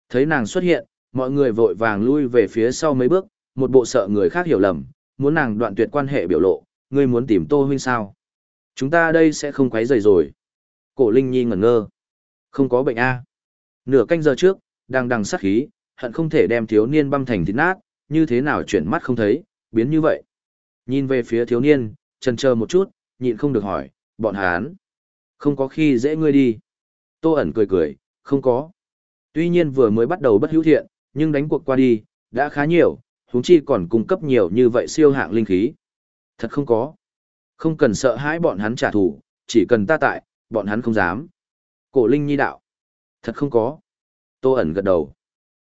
Thấy nàng xuất hiện, mọi người vội vàng lui về phía sau mấy bước, một bộ sợ người khác hiểu lầm, muốn nàng đoạn tuyệt quan hệ biểu lộ, ngươi muốn tìm Tô huynh sao? Chúng ta đây sẽ không quấy rầy rồi. Cổ Linh Nhi ngẩn ngơ. Không có bệnh a. Nửa canh giờ trước, đang đằng sát khí, hận không thể đem thiếu niên băm thành thịt nát, như thế nào chuyển mắt không thấy, biến như vậy. Nhìn về phía thiếu niên, Trần chờ một chút, nhịn không được hỏi, bọn hán. Không có khi dễ ngươi đi. Tô ẩn cười cười, không có. Tuy nhiên vừa mới bắt đầu bất hữu thiện, nhưng đánh cuộc qua đi, đã khá nhiều, huống chi còn cung cấp nhiều như vậy siêu hạng linh khí. Thật không có. Không cần sợ hãi bọn hắn trả thù, chỉ cần ta tại, bọn hắn không dám. Cổ linh nhi đạo. Thật không có. Tô ẩn gật đầu.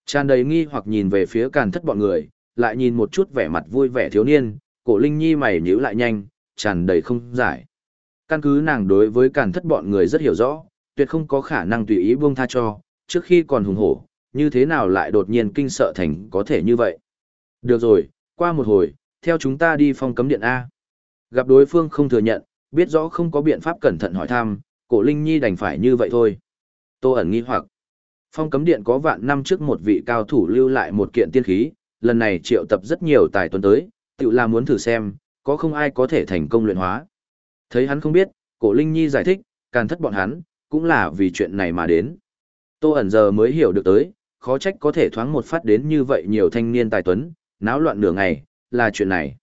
Tràn đầy nghi hoặc nhìn về phía càn thất bọn người, lại nhìn một chút vẻ mặt vui vẻ thiếu niên, cổ linh nhi mày nhíu lại nhanh, tràn đầy không giải. Căn cứ nàng đối với càn thất bọn người rất hiểu rõ, tuyệt không có khả năng tùy ý buông tha cho, trước khi còn hùng hổ, như thế nào lại đột nhiên kinh sợ thành có thể như vậy. Được rồi, qua một hồi, theo chúng ta đi phong cấm điện A. Gặp đối phương không thừa nhận, biết rõ không có biện pháp cẩn thận hỏi thăm, cổ Linh Nhi đành phải như vậy thôi. Tô ẩn nghi hoặc. Phong cấm điện có vạn năm trước một vị cao thủ lưu lại một kiện tiên khí, lần này triệu tập rất nhiều tài tuần tới, tự là muốn thử xem, có không ai có thể thành công luyện hóa. Thấy hắn không biết, cổ Linh Nhi giải thích, càn thất bọn hắn, cũng là vì chuyện này mà đến. Tô ẩn giờ mới hiểu được tới, khó trách có thể thoáng một phát đến như vậy nhiều thanh niên tài tuấn, náo loạn nửa ngày, là chuyện này.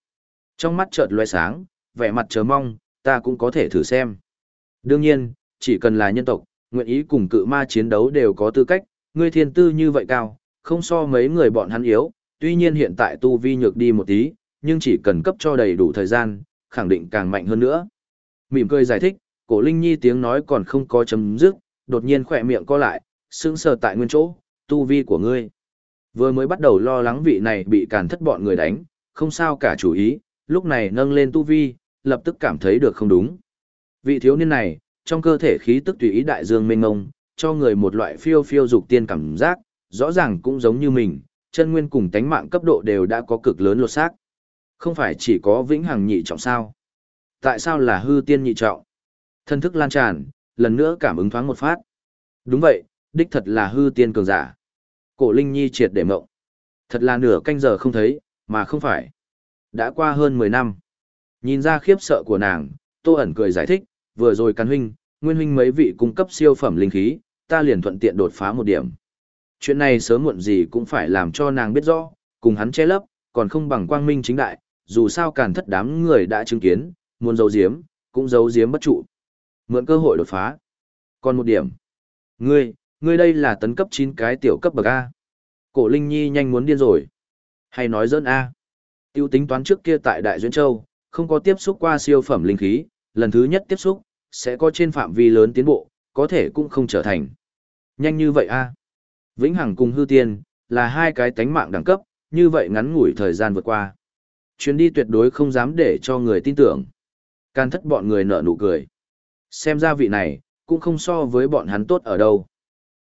Trong mắt chợt loe sáng, vẻ mặt chờ mong, ta cũng có thể thử xem. Đương nhiên, chỉ cần là nhân tộc, nguyện ý cùng cự ma chiến đấu đều có tư cách, ngươi thiên tư như vậy cao, không so mấy người bọn hắn yếu, tuy nhiên hiện tại tu vi nhược đi một tí, nhưng chỉ cần cấp cho đầy đủ thời gian, khẳng định càng mạnh hơn nữa. Mỉm cười giải thích, cổ Linh Nhi tiếng nói còn không có chấm dứt, đột nhiên khỏe miệng co lại, sững sờ tại nguyên chỗ, tu vi của ngươi. Vừa mới bắt đầu lo lắng vị này bị càn thất bọn người đánh, không sao cả chủ ý, lúc này nâng lên tu vi, lập tức cảm thấy được không đúng. Vị thiếu niên này, trong cơ thể khí tức tùy ý đại dương mênh ngông, cho người một loại phiêu phiêu dục tiên cảm giác, rõ ràng cũng giống như mình, chân nguyên cùng tánh mạng cấp độ đều đã có cực lớn lột xác. Không phải chỉ có vĩnh hằng nhị trọng sao? Tại sao là hư tiên nhị trọng? Thân thức lan tràn, lần nữa cảm ứng thoáng một phát. Đúng vậy, đích thật là hư tiên cường giả. Cổ Linh Nhi triệt để mộng. Thật là nửa canh giờ không thấy, mà không phải. Đã qua hơn 10 năm. Nhìn ra khiếp sợ của nàng, Tô ẩn cười giải thích, vừa rồi càn huynh, nguyên huynh mấy vị cung cấp siêu phẩm linh khí, ta liền thuận tiện đột phá một điểm. Chuyện này sớm muộn gì cũng phải làm cho nàng biết rõ, cùng hắn che lấp, còn không bằng quang minh chính đại, dù sao càn thất đám người đã chứng kiến, muốn giấu giếm, cũng giấu giếm bất trụ. Mượn cơ hội đột phá. Còn một điểm. Ngươi, ngươi đây là tấn cấp 9 cái tiểu cấp bậc A. Cổ Linh Nhi nhanh muốn điên rồi. Hay nói dỡn A. Tiêu tính toán trước kia tại Đại Duyên Châu, không có tiếp xúc qua siêu phẩm linh khí, lần thứ nhất tiếp xúc, sẽ có trên phạm vi lớn tiến bộ, có thể cũng không trở thành. Nhanh như vậy A. Vĩnh Hằng cùng hư tiên, là hai cái tánh mạng đẳng cấp, như vậy ngắn ngủi thời gian vượt qua. Chuyến đi tuyệt đối không dám để cho người tin tưởng. Can thất bọn người nở nụ cười. Xem ra vị này, cũng không so với bọn hắn tốt ở đâu.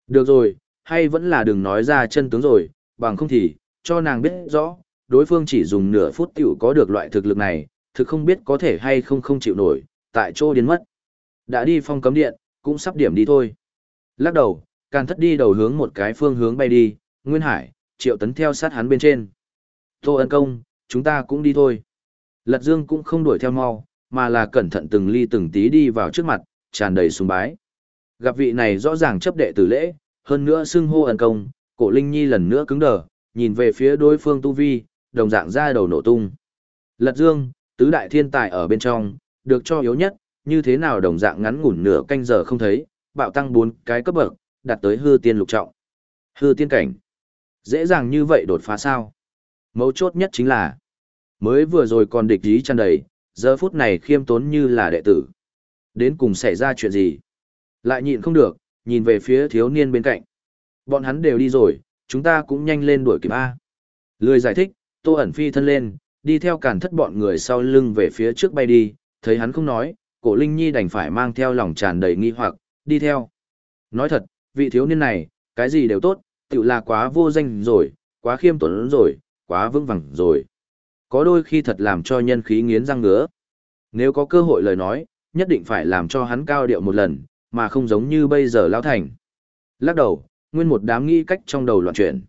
Được rồi, hay vẫn là đừng nói ra chân tướng rồi, bằng không thì, cho nàng biết rõ, đối phương chỉ dùng nửa phút tiểu có được loại thực lực này, thực không biết có thể hay không không chịu nổi, tại chỗ điên mất. Đã đi phong cấm điện, cũng sắp điểm đi thôi. Lắc đầu, Càn thất đi đầu hướng một cái phương hướng bay đi, Nguyên Hải, triệu tấn theo sát hắn bên trên. Tô ân công, chúng ta cũng đi thôi. Lật Dương cũng không đuổi theo mau, mà là cẩn thận từng ly từng tí đi vào trước mặt, tràn đầy sùng bái. Gặp vị này rõ ràng chấp đệ tử lễ, hơn nữa xưng hô ân công, cổ Linh Nhi lần nữa cứng đờ, nhìn về phía đối phương Tu Vi, đồng dạng ra đầu nổ tung. Lật Dương, tứ đại thiên tài ở bên trong, được cho yếu nhất, như thế nào đồng dạng ngắn ngủn nửa canh giờ không thấy, bạo tăng bốn cái cấp bậc, đạt tới hư tiên lục trọng. Hư tiên cảnh. Dễ dàng như vậy đột phá sao? Mấu chốt nhất chính là, mới vừa rồi còn địch ý tràn đầy, giờ phút này khiêm tốn như là đệ tử. Đến cùng xảy ra chuyện gì? Lại nhịn không được, nhìn về phía thiếu niên bên cạnh. Bọn hắn đều đi rồi, chúng ta cũng nhanh lên đuổi kịp A. Lười giải thích, tô ẩn phi thân lên, đi theo cản thất bọn người sau lưng về phía trước bay đi, thấy hắn không nói, cổ Linh Nhi đành phải mang theo lòng tràn đầy nghi hoặc, đi theo. Nói thật, vị thiếu niên này, cái gì đều tốt, tự là quá vô danh rồi, quá khiêm tốn rồi, quá vững vàng rồi. Có đôi khi thật làm cho nhân khí nghiến răng ngứa. Nếu có cơ hội lời nói, nhất định phải làm cho hắn cao điệu một lần, mà không giống như bây giờ lao thành. Lắc đầu, nguyên một đám nghĩ cách trong đầu loạn chuyển.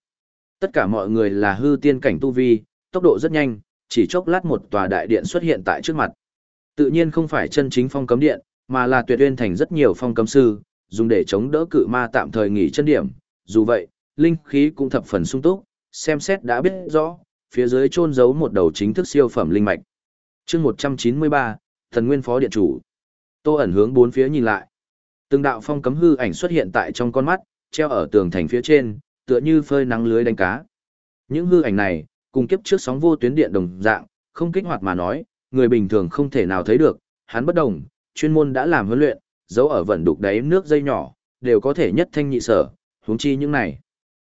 Tất cả mọi người là hư tiên cảnh tu vi, tốc độ rất nhanh, chỉ chốc lát một tòa đại điện xuất hiện tại trước mặt. Tự nhiên không phải chân chính phong cấm điện, mà là tuyệt uyên thành rất nhiều phong cấm sư, dùng để chống đỡ cự ma tạm thời nghỉ chân điểm. Dù vậy, linh khí cũng thập phần sung túc, xem xét đã biết rõ, phía dưới chôn giấu một đầu chính thức siêu phẩm linh mạch. Chương 193, Thần Nguyên Phó Điện Chủ. Tô ẩn hướng bốn phía nhìn lại. Từng đạo phong cấm hư ảnh xuất hiện tại trong con mắt, treo ở tường thành phía trên, tựa như phơi nắng lưới đánh cá. Những hư ảnh này, cùng kiếp trước sóng vô tuyến điện đồng dạng, không kích hoạt mà nói, người bình thường không thể nào thấy được, hắn bất đồng, chuyên môn đã làm huấn luyện, giấu ở vận đục đáy nước dây nhỏ, đều có thể nhất thanh nhị sở, huống chi những này.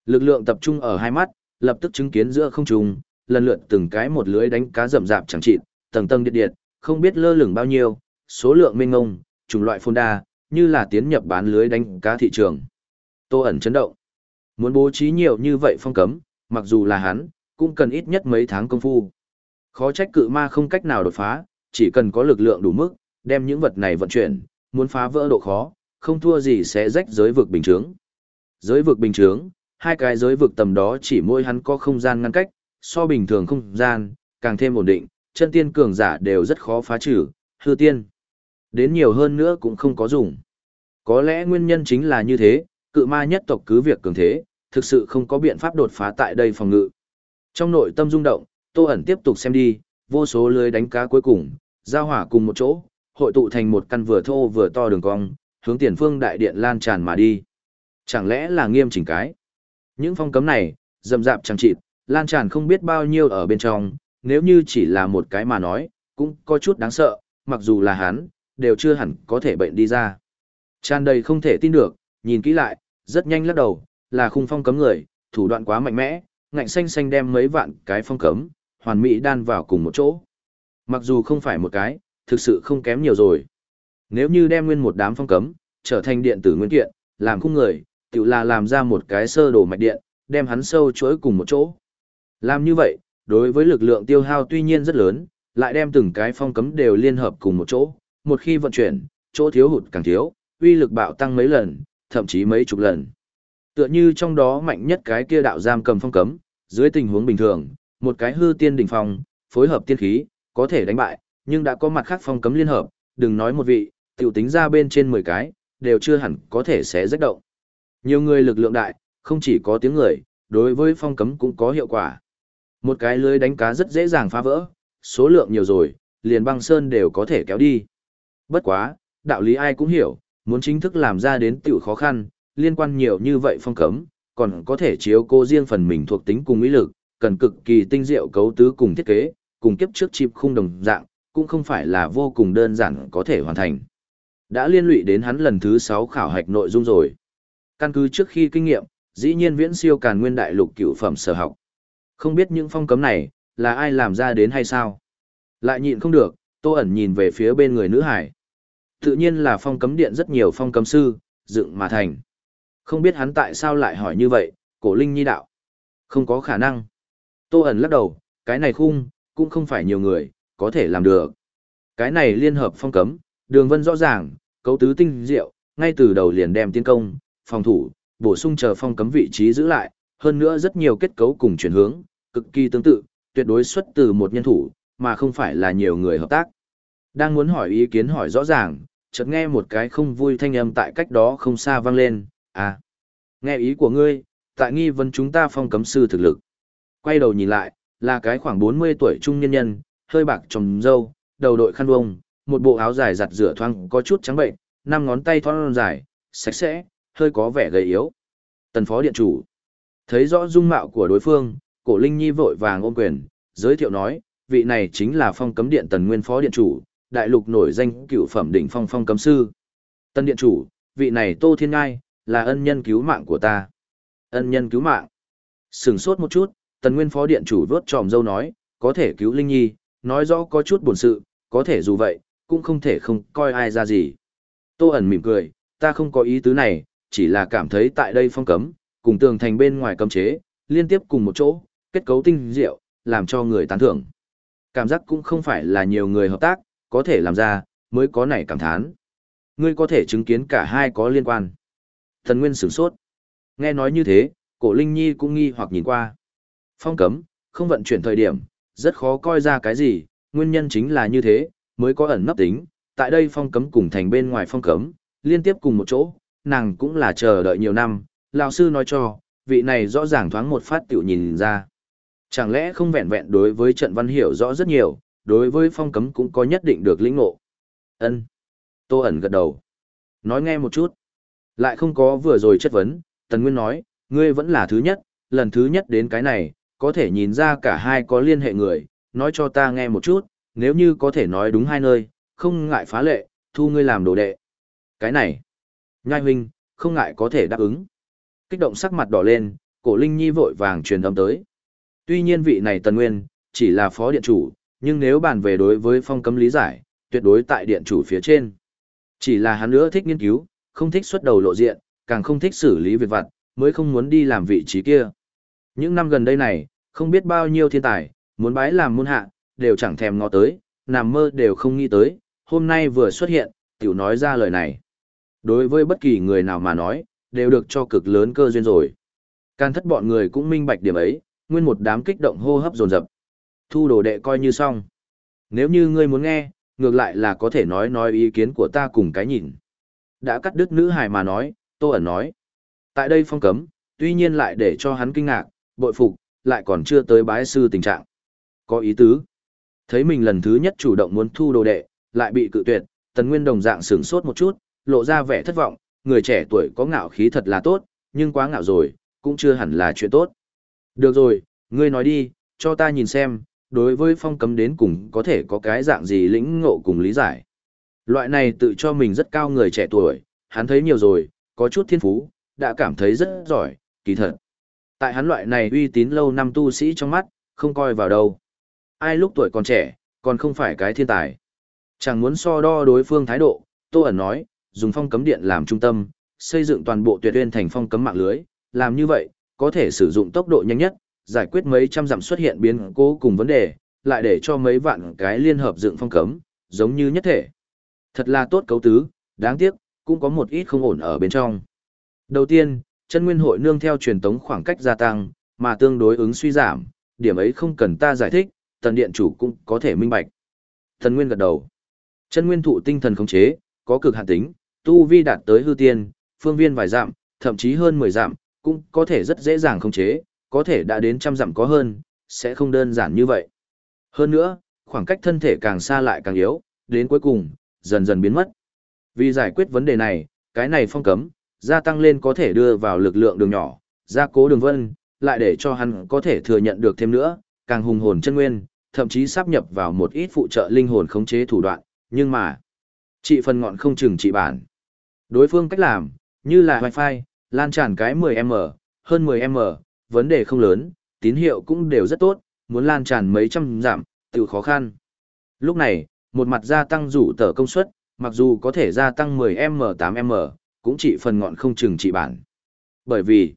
Lực lượng tập trung ở hai mắt, lập tức chứng kiến giữa không trung, lần lượt từng cái một lưới đánh cá rậm rạp chẳng chịt, tầng tầng điện điện, không biết lơ lửng bao nhiêu, số lượng mênh mông, chủng loại phôn đa, như là tiến nhập bán lưới đánh cá thị trường. Tô ẩn chấn động. Muốn bố trí nhiều như vậy phong cấm, mặc dù là hắn, cũng cần ít nhất mấy tháng công phu. Khó trách cự ma không cách nào đột phá, chỉ cần có lực lượng đủ mức, đem những vật này vận chuyển, muốn phá vỡ độ khó, không thua gì sẽ rách giới vực bình chướng. Giới vực bình chướng, hai cái giới vực tầm đó chỉ mỗi hắn có không gian ngăn cách, so bình thường không gian, càng thêm ổn định, chân tiên cường giả đều rất khó phá trừ, hư tiên. Đến nhiều hơn nữa cũng không có dùng. Có lẽ nguyên nhân chính là như thế, cự ma nhất tộc cứ việc cường thế, thực sự không có biện pháp đột phá tại đây phòng ngự. Trong nội tâm rung động, Tô ẩn tiếp tục xem đi, vô số lưới đánh cá cuối cùng, giao hỏa cùng một chỗ, hội tụ thành một căn vừa thô vừa to đường cong, hướng tiền phương đại điện lan tràn mà đi. Chẳng lẽ là nghiêm chỉnh cái? Những phong cấm này, rầm rạp chẳng chịt, lan tràn không biết bao nhiêu ở bên trong, nếu như chỉ là một cái mà nói, cũng có chút đáng sợ, mặc dù là hắn, đều chưa hẳn có thể bệnh đi ra. Tràn đầy không thể tin được, nhìn kỹ lại, rất nhanh lắc đầu, là khung phong cấm người, thủ đoạn quá mạnh mẽ, ngạnh xanh xanh đem mấy vạn cái phong cấm, hoàn mỹ đan vào cùng một chỗ. Mặc dù không phải một cái, thực sự không kém nhiều rồi. Nếu như đem nguyên một đám phong cấm, trở thành điện tử nguyên kiện, làm khung người, tự là làm ra một cái sơ đồ mạch điện, đem hắn sâu chuỗi cùng một chỗ. Làm như vậy, đối với lực lượng tiêu hao tuy nhiên rất lớn, lại đem từng cái phong cấm đều liên hợp cùng một chỗ, một khi vận chuyển, chỗ thiếu hụt càng thiếu, uy lực bạo tăng mấy lần, thậm chí mấy chục lần. Tựa như trong đó mạnh nhất cái kia đạo giam cầm phong cấm, dưới tình huống bình thường, một cái hư tiên đỉnh phong, phối hợp tiên khí, có thể đánh bại, nhưng đã có mặt khác phong cấm liên hợp, đừng nói một vị, tiểu tính ra bên trên 10 cái, đều chưa hẳn có thể sẽ rách động. Nhiều người lực lượng đại, không chỉ có tiếng người, đối với phong cấm cũng có hiệu quả. Một cái lưới đánh cá rất dễ dàng phá vỡ, số lượng nhiều rồi, liền băng sơn đều có thể kéo đi. Bất quá, đạo lý ai cũng hiểu, muốn chính thức làm ra đến tiểu khó khăn, liên quan nhiều như vậy phong cấm, còn có thể chiếu cô riêng phần mình thuộc tính cùng ý lực, cần cực kỳ tinh diệu cấu tứ cùng thiết kế, cùng kiếp trước chip khung đồng dạng, cũng không phải là vô cùng đơn giản có thể hoàn thành. Đã liên lụy đến hắn lần thứ 6 khảo hạch nội dung rồi. Căn cứ trước khi kinh nghiệm, dĩ nhiên viễn siêu càn nguyên đại lục cửu phẩm sở học. Không biết những phong cấm này, là ai làm ra đến hay sao? Lại nhịn không được, tô ẩn nhìn về phía bên người nữ hải. Tự nhiên là phong cấm điện rất nhiều phong cấm sư, dựng mà thành. Không biết hắn tại sao lại hỏi như vậy, cổ linh nhi đạo. Không có khả năng. Tô ẩn lắc đầu, cái này khung, cũng không phải nhiều người, có thể làm được. Cái này liên hợp phong cấm, đường vân rõ ràng, cấu tứ tinh diệu, ngay từ đầu liền đem tiến công, phòng thủ, bổ sung chờ phong cấm vị trí giữ lại, hơn nữa rất nhiều kết cấu cùng chuyển hướng, cực kỳ tương tự, tuyệt đối xuất từ một nhân thủ, mà không phải là nhiều người hợp tác. Đang muốn hỏi ý kiến hỏi rõ ràng, chợt nghe một cái không vui thanh âm tại cách đó không xa vang lên, à, nghe ý của ngươi, tại nghi vấn chúng ta phong cấm sư thực lực. Quay đầu nhìn lại, là cái khoảng 40 tuổi trung nhân nhân, hơi bạc trồng râu, đầu đội khăn vông, một bộ áo dài giặt rửa thoang có chút trắng bệnh, năm ngón tay thon dài, sạch sẽ, hơi có vẻ gầy yếu. Tần phó điện chủ. Thấy rõ dung mạo của đối phương, cổ Linh Nhi vội vàng ôm quyền, giới thiệu nói, vị này chính là phong cấm điện tần nguyên phó điện chủ, đại lục nổi danh cựu phẩm đỉnh phong phong cấm sư. Tân điện chủ, vị này Tô Thiên Ngai, là ân nhân cứu mạng của ta. Ân nhân cứu mạng. Sừng sốt một chút, tần nguyên phó điện chủ vớt tròm dâu nói, có thể cứu Linh Nhi, nói rõ có chút buồn sự, có thể dù vậy, cũng không thể không coi ai ra gì. Tô ẩn mỉm cười, ta không có ý tứ này, chỉ là cảm thấy tại đây phong cấm, cùng tường thành bên ngoài cấm chế, liên tiếp cùng một chỗ, kết cấu tinh diệu, làm cho người tán thưởng. Cảm giác cũng không phải là nhiều người hợp tác, có thể làm ra, mới có nảy cảm thán. Ngươi có thể chứng kiến cả hai có liên quan. Thần Nguyên sửng sốt. Nghe nói như thế, cổ Linh Nhi cũng nghi hoặc nhìn qua. Phong cấm, không vận chuyển thời điểm, rất khó coi ra cái gì, nguyên nhân chính là như thế, mới có ẩn nấp tính. Tại đây phong cấm cùng thành bên ngoài phong cấm, liên tiếp cùng một chỗ, nàng cũng là chờ đợi nhiều năm, lão sư nói cho, vị này rõ ràng thoáng một phát tiểu nhìn ra. Chẳng lẽ không vẹn vẹn đối với trận văn hiểu rõ rất nhiều, đối với phong cấm cũng có nhất định được lĩnh ngộ. Ân. Tô ẩn gật đầu. Nói nghe một chút. Lại không có vừa rồi chất vấn, Tần Nguyên nói, ngươi vẫn là thứ nhất, lần thứ nhất đến cái này, có thể nhìn ra cả hai có liên hệ người, nói cho ta nghe một chút, nếu như có thể nói đúng hai nơi, không ngại phá lệ, thu ngươi làm đồ đệ. Cái này, nhai huynh, không ngại có thể đáp ứng. Kích động sắc mặt đỏ lên, cổ Linh Nhi vội vàng truyền âm tới. Tuy nhiên vị này Tần Nguyên, chỉ là phó điện chủ, nhưng nếu bàn về đối với phong cấm lý giải, tuyệt đối tại điện chủ phía trên. Chỉ là hắn nữa thích nghiên cứu, không thích xuất đầu lộ diện, càng không thích xử lý việc vặt, mới không muốn đi làm vị trí kia. Những năm gần đây này, không biết bao nhiêu thiên tài, muốn bái làm môn hạ, đều chẳng thèm ngó tới, nằm mơ đều không nghĩ tới, hôm nay vừa xuất hiện, tiểu nói ra lời này. Đối với bất kỳ người nào mà nói, đều được cho cực lớn cơ duyên rồi. Can thất bọn người cũng minh bạch điểm ấy, nguyên một đám kích động hô hấp dồn dập. Thu đồ đệ coi như xong. Nếu như ngươi muốn nghe, ngược lại là có thể nói nói ý kiến của ta cùng cái nhìn. Đã cắt đứt nữ hài mà nói, Tô ẩn nói. Tại đây phong cấm, tuy nhiên lại để cho hắn kinh ngạc, bội phục, lại còn chưa tới bái sư tình trạng. Có ý tứ. Thấy mình lần thứ nhất chủ động muốn thu đồ đệ, lại bị cự tuyệt, Tần Nguyên đồng dạng sửng sốt một chút, lộ ra vẻ thất vọng, người trẻ tuổi có ngạo khí thật là tốt, nhưng quá ngạo rồi, cũng chưa hẳn là chuyện tốt. Được rồi, ngươi nói đi, cho ta nhìn xem, đối với phong cấm đến cùng có thể có cái dạng gì lĩnh ngộ cùng lý giải. Loại này tự cho mình rất cao người trẻ tuổi, hắn thấy nhiều rồi, có chút thiên phú, đã cảm thấy rất giỏi, kỳ thật. Tại hắn loại này uy tín lâu năm tu sĩ trong mắt, không coi vào đâu. Ai lúc tuổi còn trẻ, còn không phải cái thiên tài. Chẳng muốn so đo đối phương thái độ, Tô ẩn nói, dùng phong cấm điện làm trung tâm, xây dựng toàn bộ tuyệt uyên thành phong cấm mạng lưới, làm như vậy, có thể sử dụng tốc độ nhanh nhất, giải quyết mấy trăm dặm xuất hiện biến cố cùng vấn đề, lại để cho mấy vạn cái liên hợp dựng phong cấm, giống như nhất thể. Thật là tốt cấu tứ, đáng tiếc, cũng có một ít không ổn ở bên trong. Đầu tiên, chân nguyên hội nương theo truyền tống khoảng cách gia tăng, mà tương đối ứng suy giảm, điểm ấy không cần ta giải thích, tần điện chủ cũng có thể minh bạch. Thần nguyên gật đầu. Chân nguyên thụ tinh thần khống chế, có cực hạn tính, tu vi đạt tới hư tiên, phương viên vài dặm, thậm chí hơn 10 dặm, cũng có thể rất dễ dàng khống chế, có thể đã đến trăm dặm có hơn, sẽ không đơn giản như vậy. Hơn nữa, khoảng cách thân thể càng xa lại càng yếu, đến cuối cùng, dần dần biến mất. Vì giải quyết vấn đề này, cái này phong cấm, gia tăng lên có thể đưa vào lực lượng đường nhỏ, gia cố đường vân, lại để cho hắn có thể thừa nhận được thêm nữa, càng hùng hồn chân nguyên, thậm chí sắp nhập vào một ít phụ trợ linh hồn khống chế thủ đoạn, nhưng mà, trị phần ngọn không chừng trị bản. Đối phương cách làm, như là wifi, lan tràn cái 10m, hơn 10m, vấn đề không lớn, tín hiệu cũng đều rất tốt, muốn lan tràn mấy trăm giảm, tự khó khăn. Lúc này, một mặt gia tăng rủ tờ công suất, mặc dù có thể gia tăng 10m 8m, cũng chỉ phần ngọn không chừng trị bản. Bởi vì,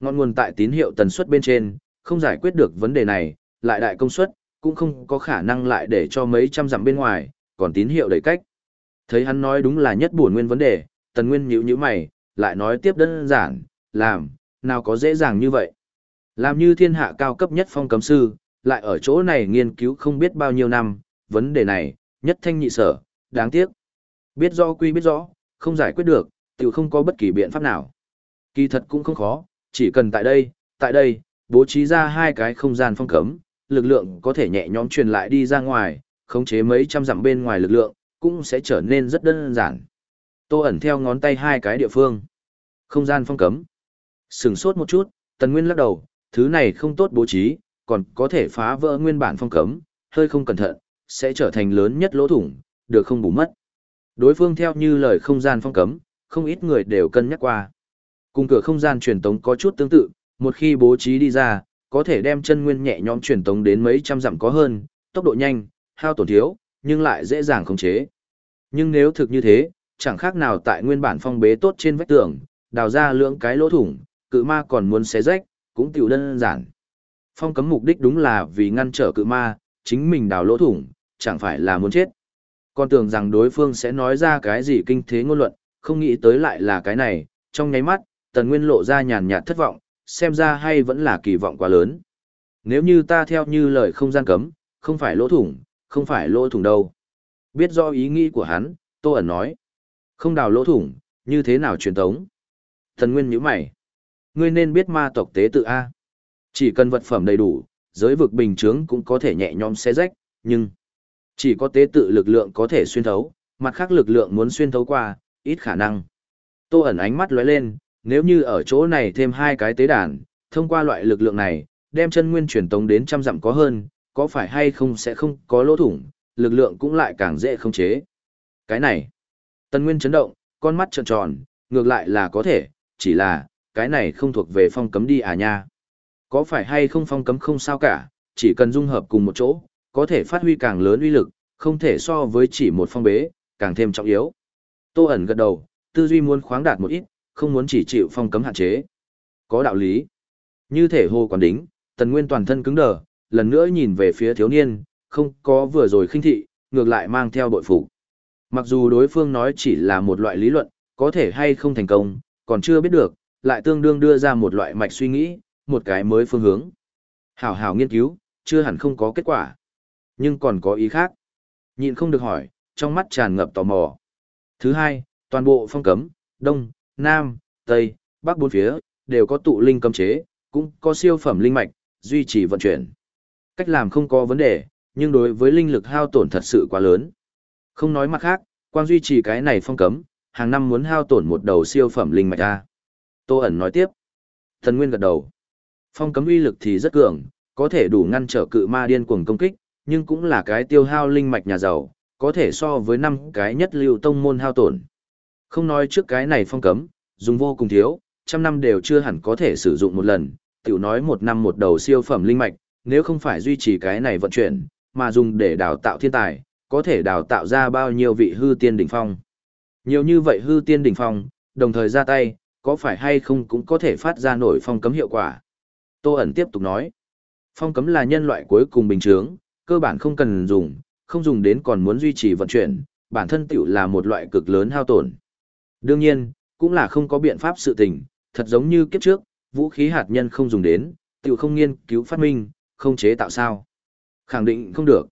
ngọn nguồn tại tín hiệu tần suất bên trên, không giải quyết được vấn đề này, lại đại công suất, cũng không có khả năng lại để cho mấy trăm dặm bên ngoài, còn tín hiệu đầy cách. Thấy hắn nói đúng là nhất buồn nguyên vấn đề, tần nguyên nhíu nhíu mày, lại nói tiếp đơn giản, làm, nào có dễ dàng như vậy. Làm như thiên hạ cao cấp nhất phong cấm sư, lại ở chỗ này nghiên cứu không biết bao nhiêu năm, vấn đề này, nhất thanh nhị sở, đáng tiếc. Biết rõ quy biết rõ, không giải quyết được, tự không có bất kỳ biện pháp nào. Kỳ thật cũng không khó, chỉ cần tại đây, tại đây, bố trí ra hai cái không gian phong cấm, lực lượng có thể nhẹ nhõm truyền lại đi ra ngoài, khống chế mấy trăm dặm bên ngoài lực lượng, cũng sẽ trở nên rất đơn giản. Tô ẩn theo ngón tay hai cái địa phương. Không gian phong cấm. Sừng sốt một chút, Tần Nguyên lắc đầu, thứ này không tốt bố trí, còn có thể phá vỡ nguyên bản phong cấm, hơi không cẩn thận, sẽ trở thành lớn nhất lỗ thủng, được không bù mất. Đối phương theo như lời không gian phong cấm, không ít người đều cân nhắc qua. Cùng cửa không gian truyền tống có chút tương tự, một khi bố trí đi ra, có thể đem chân nguyên nhẹ nhõm truyền tống đến mấy trăm dặm có hơn, tốc độ nhanh, hao tổn thiếu, nhưng lại dễ dàng khống chế. Nhưng nếu thực như thế, chẳng khác nào tại nguyên bản phong bế tốt trên vách tường, đào ra lưỡng cái lỗ thủng, cự ma còn muốn xé rách, cũng tiểu đơn giản. Phong cấm mục đích đúng là vì ngăn trở cự ma, chính mình đào lỗ thủng, chẳng phải là muốn chết. Con tưởng rằng đối phương sẽ nói ra cái gì kinh thế ngôn luận, không nghĩ tới lại là cái này, trong nháy mắt, tần nguyên lộ ra nhàn nhạt thất vọng, xem ra hay vẫn là kỳ vọng quá lớn. Nếu như ta theo như lời không gian cấm, không phải lỗ thủng, không phải lỗ thủng đâu. Biết do ý nghĩ của hắn, Tô ẩn nói. Không đào lỗ thủng, như thế nào truyền tống? Thần Nguyên nhíu mày. Ngươi nên biết ma tộc tế tự A. Chỉ cần vật phẩm đầy đủ, giới vực bình chướng cũng có thể nhẹ nhõm xé rách, nhưng chỉ có tế tự lực lượng có thể xuyên thấu, mặt khác lực lượng muốn xuyên thấu qua, ít khả năng. Tô ẩn ánh mắt lóe lên, nếu như ở chỗ này thêm hai cái tế đàn, thông qua loại lực lượng này, đem chân nguyên truyền tống đến trăm dặm có hơn, có phải hay không sẽ không có lỗ thủng, lực lượng cũng lại càng dễ không chế. Cái này, Tân Nguyên chấn động, con mắt trợn tròn, ngược lại là có thể, chỉ là, cái này không thuộc về phong cấm đi à nha. Có phải hay không phong cấm không sao cả, chỉ cần dung hợp cùng một chỗ, có thể phát huy càng lớn uy lực, không thể so với chỉ một phong bế, càng thêm trọng yếu. Tô ẩn gật đầu, tư duy muốn khoáng đạt một ít, không muốn chỉ chịu phong cấm hạn chế. Có đạo lý. Như thể hồ quản đính, tần nguyên toàn thân cứng đờ, lần nữa nhìn về phía thiếu niên, không có vừa rồi khinh thị, ngược lại mang theo bội phục. Mặc dù đối phương nói chỉ là một loại lý luận, có thể hay không thành công, còn chưa biết được, lại tương đương đưa ra một loại mạch suy nghĩ, một cái mới phương hướng. Hảo hảo nghiên cứu, chưa hẳn không có kết quả. Nhưng còn có ý khác. Nhịn không được hỏi, trong mắt tràn ngập tò mò. Thứ hai, toàn bộ phong cấm, đông, nam, tây, bắc bốn phía, đều có tụ linh cấm chế, cũng có siêu phẩm linh mạch, duy trì vận chuyển. Cách làm không có vấn đề, nhưng đối với linh lực hao tổn thật sự quá lớn. Không nói mặt khác, quan duy trì cái này phong cấm, hàng năm muốn hao tổn một đầu siêu phẩm linh mạch a. Tô ẩn nói tiếp. Thần Nguyên gật đầu. Phong cấm uy lực thì rất cường, có thể đủ ngăn trở cự ma điên cuồng công kích, nhưng cũng là cái tiêu hao linh mạch nhà giàu, có thể so với năm cái nhất lưu tông môn hao tổn. Không nói trước cái này phong cấm, dùng vô cùng thiếu, trăm năm đều chưa hẳn có thể sử dụng một lần, tiểu nói một năm một đầu siêu phẩm linh mạch, nếu không phải duy trì cái này vận chuyển, mà dùng để đào tạo thiên tài, có thể đào tạo ra bao nhiêu vị hư tiên đỉnh phong. Nhiều như vậy hư tiên đỉnh phong, đồng thời ra tay, có phải hay không cũng có thể phát ra nổi phong cấm hiệu quả. Tô ẩn tiếp tục nói, phong cấm là nhân loại cuối cùng bình thường, cơ bản không cần dùng, không dùng đến còn muốn duy trì vận chuyển, bản thân tiểu là một loại cực lớn hao tổn. Đương nhiên, cũng là không có biện pháp sự tình, thật giống như kiếp trước, vũ khí hạt nhân không dùng đến, tiểu không nghiên cứu phát minh, không chế tạo sao. Khẳng định không được.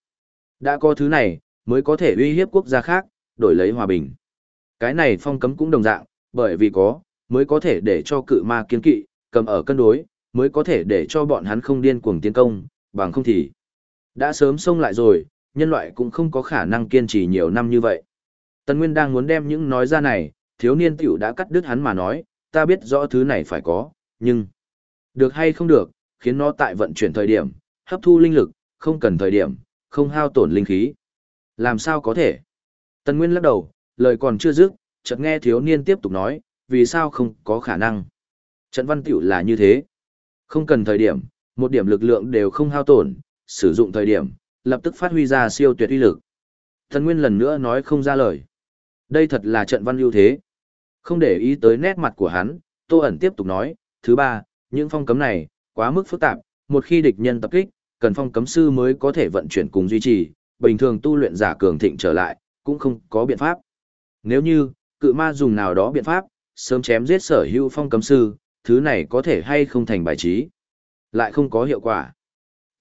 Đã có thứ này, mới có thể uy hiếp quốc gia khác, đổi lấy hòa bình. Cái này phong cấm cũng đồng dạng, bởi vì có, mới có thể để cho cự ma kiên kỵ, cầm ở cân đối, mới có thể để cho bọn hắn không điên cuồng tiến công, bằng không thì đã sớm xông lại rồi, nhân loại cũng không có khả năng kiên trì nhiều năm như vậy. Tần Nguyên đang muốn đem những nói ra này, thiếu niên tiểu đã cắt đứt hắn mà nói, ta biết rõ thứ này phải có, nhưng được hay không được, khiến nó tại vận chuyển thời điểm, hấp thu linh lực, không cần thời điểm, không hao tổn linh khí. Làm sao có thể? Tần Nguyên lắc đầu, lời còn chưa dứt, chợt nghe thiếu niên tiếp tục nói, vì sao không có khả năng? Trận văn tiểu là như thế. Không cần thời điểm, một điểm lực lượng đều không hao tổn, sử dụng thời điểm, lập tức phát huy ra siêu tuyệt uy lực. Thần Nguyên lần nữa nói không ra lời. Đây thật là trận văn ưu thế. Không để ý tới nét mặt của hắn, Tô ẩn tiếp tục nói, thứ ba, những phong cấm này, quá mức phức tạp, một khi địch nhân tập kích, cần phong cấm sư mới có thể vận chuyển cùng duy trì, bình thường tu luyện giả cường thịnh trở lại, cũng không có biện pháp. Nếu như, cự ma dùng nào đó biện pháp, sớm chém giết sở hữu phong cấm sư, thứ này có thể hay không thành bài trí. Lại không có hiệu quả.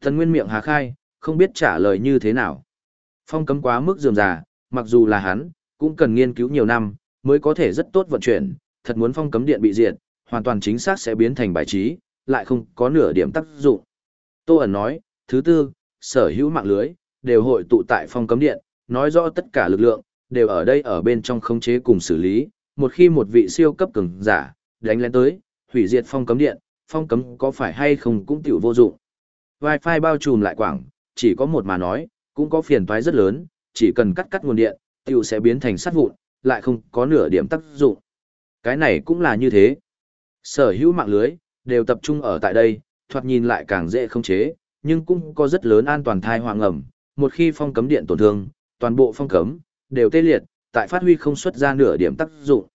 Thần Nguyên miệng hà khai, không biết trả lời như thế nào. Phong cấm quá mức dườm già, mặc dù là hắn, cũng cần nghiên cứu nhiều năm, mới có thể rất tốt vận chuyển, thật muốn phong cấm điện bị diệt, hoàn toàn chính xác sẽ biến thành bài trí, lại không có nửa điểm tác dụng. Tô ẩn nói, thứ tư, sở hữu mạng lưới, đều hội tụ tại phong cấm điện, nói rõ tất cả lực lượng, đều ở đây ở bên trong khống chế cùng xử lý, một khi một vị siêu cấp cường giả, đánh lên tới, hủy diệt phong cấm điện, phong cấm có phải hay không cũng tiểu vô dụng. Wi-Fi bao trùm lại quảng, chỉ có một mà nói, cũng có phiền toái rất lớn, chỉ cần cắt cắt nguồn điện, tiêu sẽ biến thành sắt vụn, lại không có nửa điểm tác dụng. Cái này cũng là như thế. Sở hữu mạng lưới, đều tập trung ở tại đây, thoạt nhìn lại càng dễ không chế, nhưng cũng có rất lớn an toàn thai hoang ẩm. Một khi phong cấm điện tổn thương, toàn bộ phong cấm, đều tê liệt, tại phát huy không xuất ra nửa điểm tác dụng.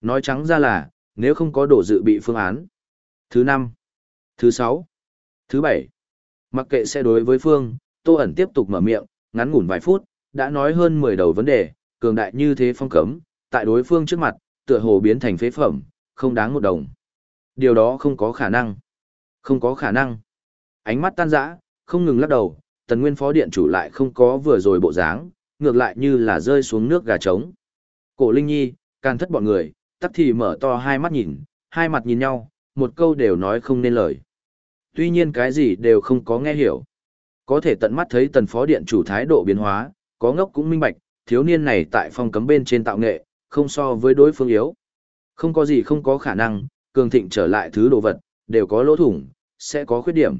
Nói trắng ra là, nếu không có đổ dự bị phương án. Thứ năm, Thứ sáu, Thứ bảy. Mặc kệ sẽ đối với phương, Tô ẩn tiếp tục mở miệng, ngắn ngủn vài phút, đã nói hơn 10 đầu vấn đề, cường đại như thế phong cấm, tại đối phương trước mặt, tựa hồ biến thành phế phẩm, không đáng một đồng. Điều đó không có khả năng. Không có khả năng. Ánh mắt tan rã, không ngừng lắc đầu, tần nguyên phó điện chủ lại không có vừa rồi bộ dáng, ngược lại như là rơi xuống nước gà trống. Cổ Linh Nhi, can thất bọn người, tắc thì mở to hai mắt nhìn, hai mặt nhìn nhau, một câu đều nói không nên lời. Tuy nhiên cái gì đều không có nghe hiểu. Có thể tận mắt thấy tần phó điện chủ thái độ biến hóa, có ngốc cũng minh bạch, thiếu niên này tại phong cấm bên trên tạo nghệ, không so với đối phương yếu. Không có gì không có khả năng, cường thịnh trở lại thứ đồ vật, đều có lỗ thủng, sẽ có khuyết điểm.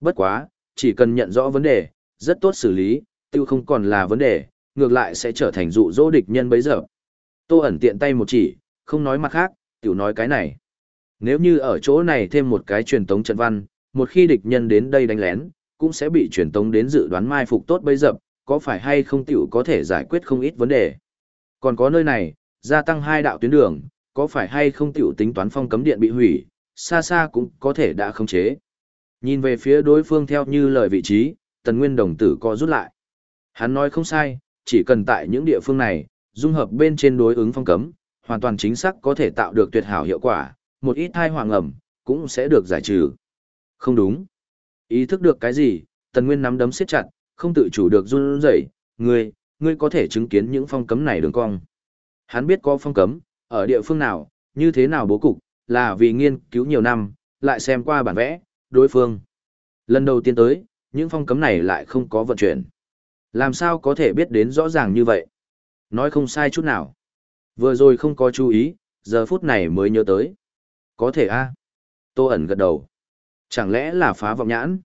Bất quá, chỉ cần nhận rõ vấn đề, rất tốt xử lý, tiêu không còn là vấn đề, ngược lại sẽ trở thành dụ dỗ địch nhân bấy giờ. Tô ẩn tiện tay một chỉ, không nói mặt khác, tiểu nói cái này. Nếu như ở chỗ này thêm một cái truyền tống trận văn, một khi địch nhân đến đây đánh lén, cũng sẽ bị truyền tống đến dự đoán mai phục tốt bây dập, có phải hay không tiểu có thể giải quyết không ít vấn đề. Còn có nơi này, gia tăng hai đạo tuyến đường, có phải hay không tiểu tính toán phong cấm điện bị hủy, xa xa cũng có thể đã khống chế. Nhìn về phía đối phương theo như lời vị trí, tần nguyên đồng tử co rút lại. Hắn nói không sai, chỉ cần tại những địa phương này, dung hợp bên trên đối ứng phong cấm, hoàn toàn chính xác có thể tạo được tuyệt hảo hiệu quả, một ít thai hoàng ẩm, cũng sẽ được giải trừ. Không đúng. Ý thức được cái gì, tần nguyên nắm đấm siết chặt, không tự chủ được run rẩy, ngươi, ngươi có thể chứng kiến những phong cấm này đường cong. Hắn biết có phong cấm, ở địa phương nào, như thế nào bố cục, là vì nghiên cứu nhiều năm, lại xem qua bản vẽ, đối phương. Lần đầu tiên tới, những phong cấm này lại không có vận chuyển. Làm sao có thể biết đến rõ ràng như vậy? Nói không sai chút nào. Vừa rồi không có chú ý, giờ phút này mới nhớ tới. Có thể a Tô ẩn gật đầu. Chẳng lẽ là phá vọng nhãn?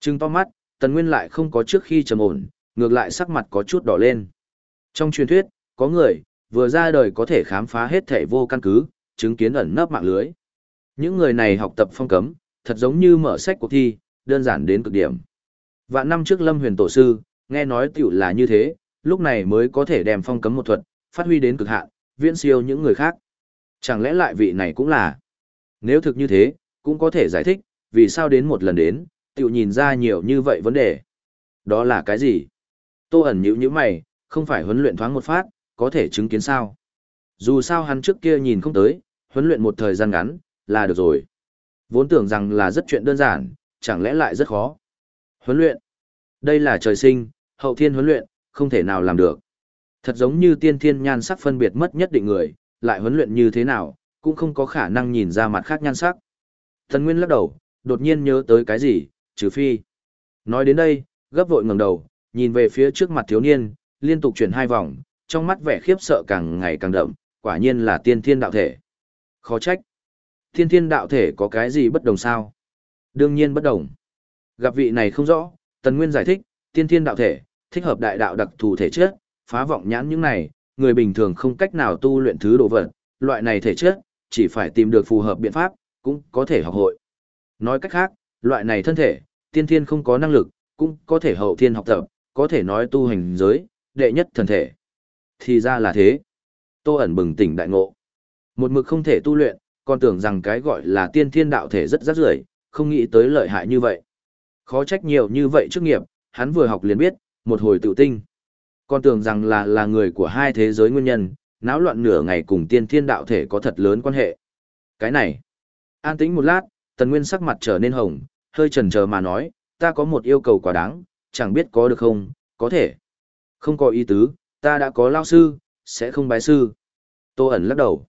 Trừng to mắt, Tần Nguyên lại không có trước khi trầm ổn, ngược lại sắc mặt có chút đỏ lên. Trong truyền thuyết, có người, vừa ra đời có thể khám phá hết thể vô căn cứ, chứng kiến ẩn nấp mạng lưới. Những người này học tập phong cấm, thật giống như mở sách cuộc thi, đơn giản đến cực điểm. Vạn năm trước Lâm Huyền Tổ Sư, nghe nói tiểu là như thế, lúc này mới có thể đem phong cấm một thuật, phát huy đến cực hạn, viễn siêu những người khác. Chẳng lẽ lại vị này cũng là? Nếu thực như thế, cũng có thể giải thích, vì sao đến một lần đến, tiểu nhìn ra nhiều như vậy vấn đề. Đó là cái gì? Tô ẩn nhữ như mày, không phải huấn luyện thoáng một phát, có thể chứng kiến sao? Dù sao hắn trước kia nhìn không tới, huấn luyện một thời gian ngắn, là được rồi. Vốn tưởng rằng là rất chuyện đơn giản, chẳng lẽ lại rất khó. Huấn luyện. Đây là trời sinh, hậu thiên huấn luyện, không thể nào làm được. Thật giống như tiên thiên nhan sắc phân biệt mất nhất định người, lại huấn luyện như thế nào, cũng không có khả năng nhìn ra mặt khác nhan sắc. Thần Nguyên lắc đầu, đột nhiên nhớ tới cái gì, trừ phi. Nói đến đây, gấp vội ngẩng đầu, nhìn về phía trước mặt thiếu niên, liên tục chuyển hai vòng, trong mắt vẻ khiếp sợ càng ngày càng đậm, quả nhiên là tiên thiên đạo thể. Khó trách. Tiên thiên đạo thể có cái gì bất đồng sao? Đương nhiên bất đồng. Gặp vị này không rõ, Tần Nguyên giải thích, tiên thiên đạo thể, thích hợp đại đạo đặc thù thể chất, phá vọng nhãn những này, người bình thường không cách nào tu luyện thứ đồ vật, loại này thể chất, chỉ phải tìm được phù hợp biện pháp, cũng có thể học hội. Nói cách khác, loại này thân thể, tiên thiên không có năng lực, cũng có thể hậu thiên học tập, có thể nói tu hành giới, đệ nhất thần thể. Thì ra là thế. Tô ẩn bừng tỉnh đại ngộ. Một mực không thể tu luyện, còn tưởng rằng cái gọi là tiên thiên đạo thể rất rắc rưởi, không nghĩ tới lợi hại như vậy. Khó trách nhiều như vậy trước nghiệp, hắn vừa học liền biết, một hồi tự tinh. Còn tưởng rằng là là người của hai thế giới nguyên nhân, náo loạn nửa ngày cùng tiên thiên đạo thể có thật lớn quan hệ. Cái này, an tĩnh một lát, tần nguyên sắc mặt trở nên hồng, hơi chần chờ mà nói, ta có một yêu cầu quá đáng, chẳng biết có được không, có thể. Không có ý tứ, ta đã có lao sư, sẽ không bái sư. Tô ẩn lắc đầu.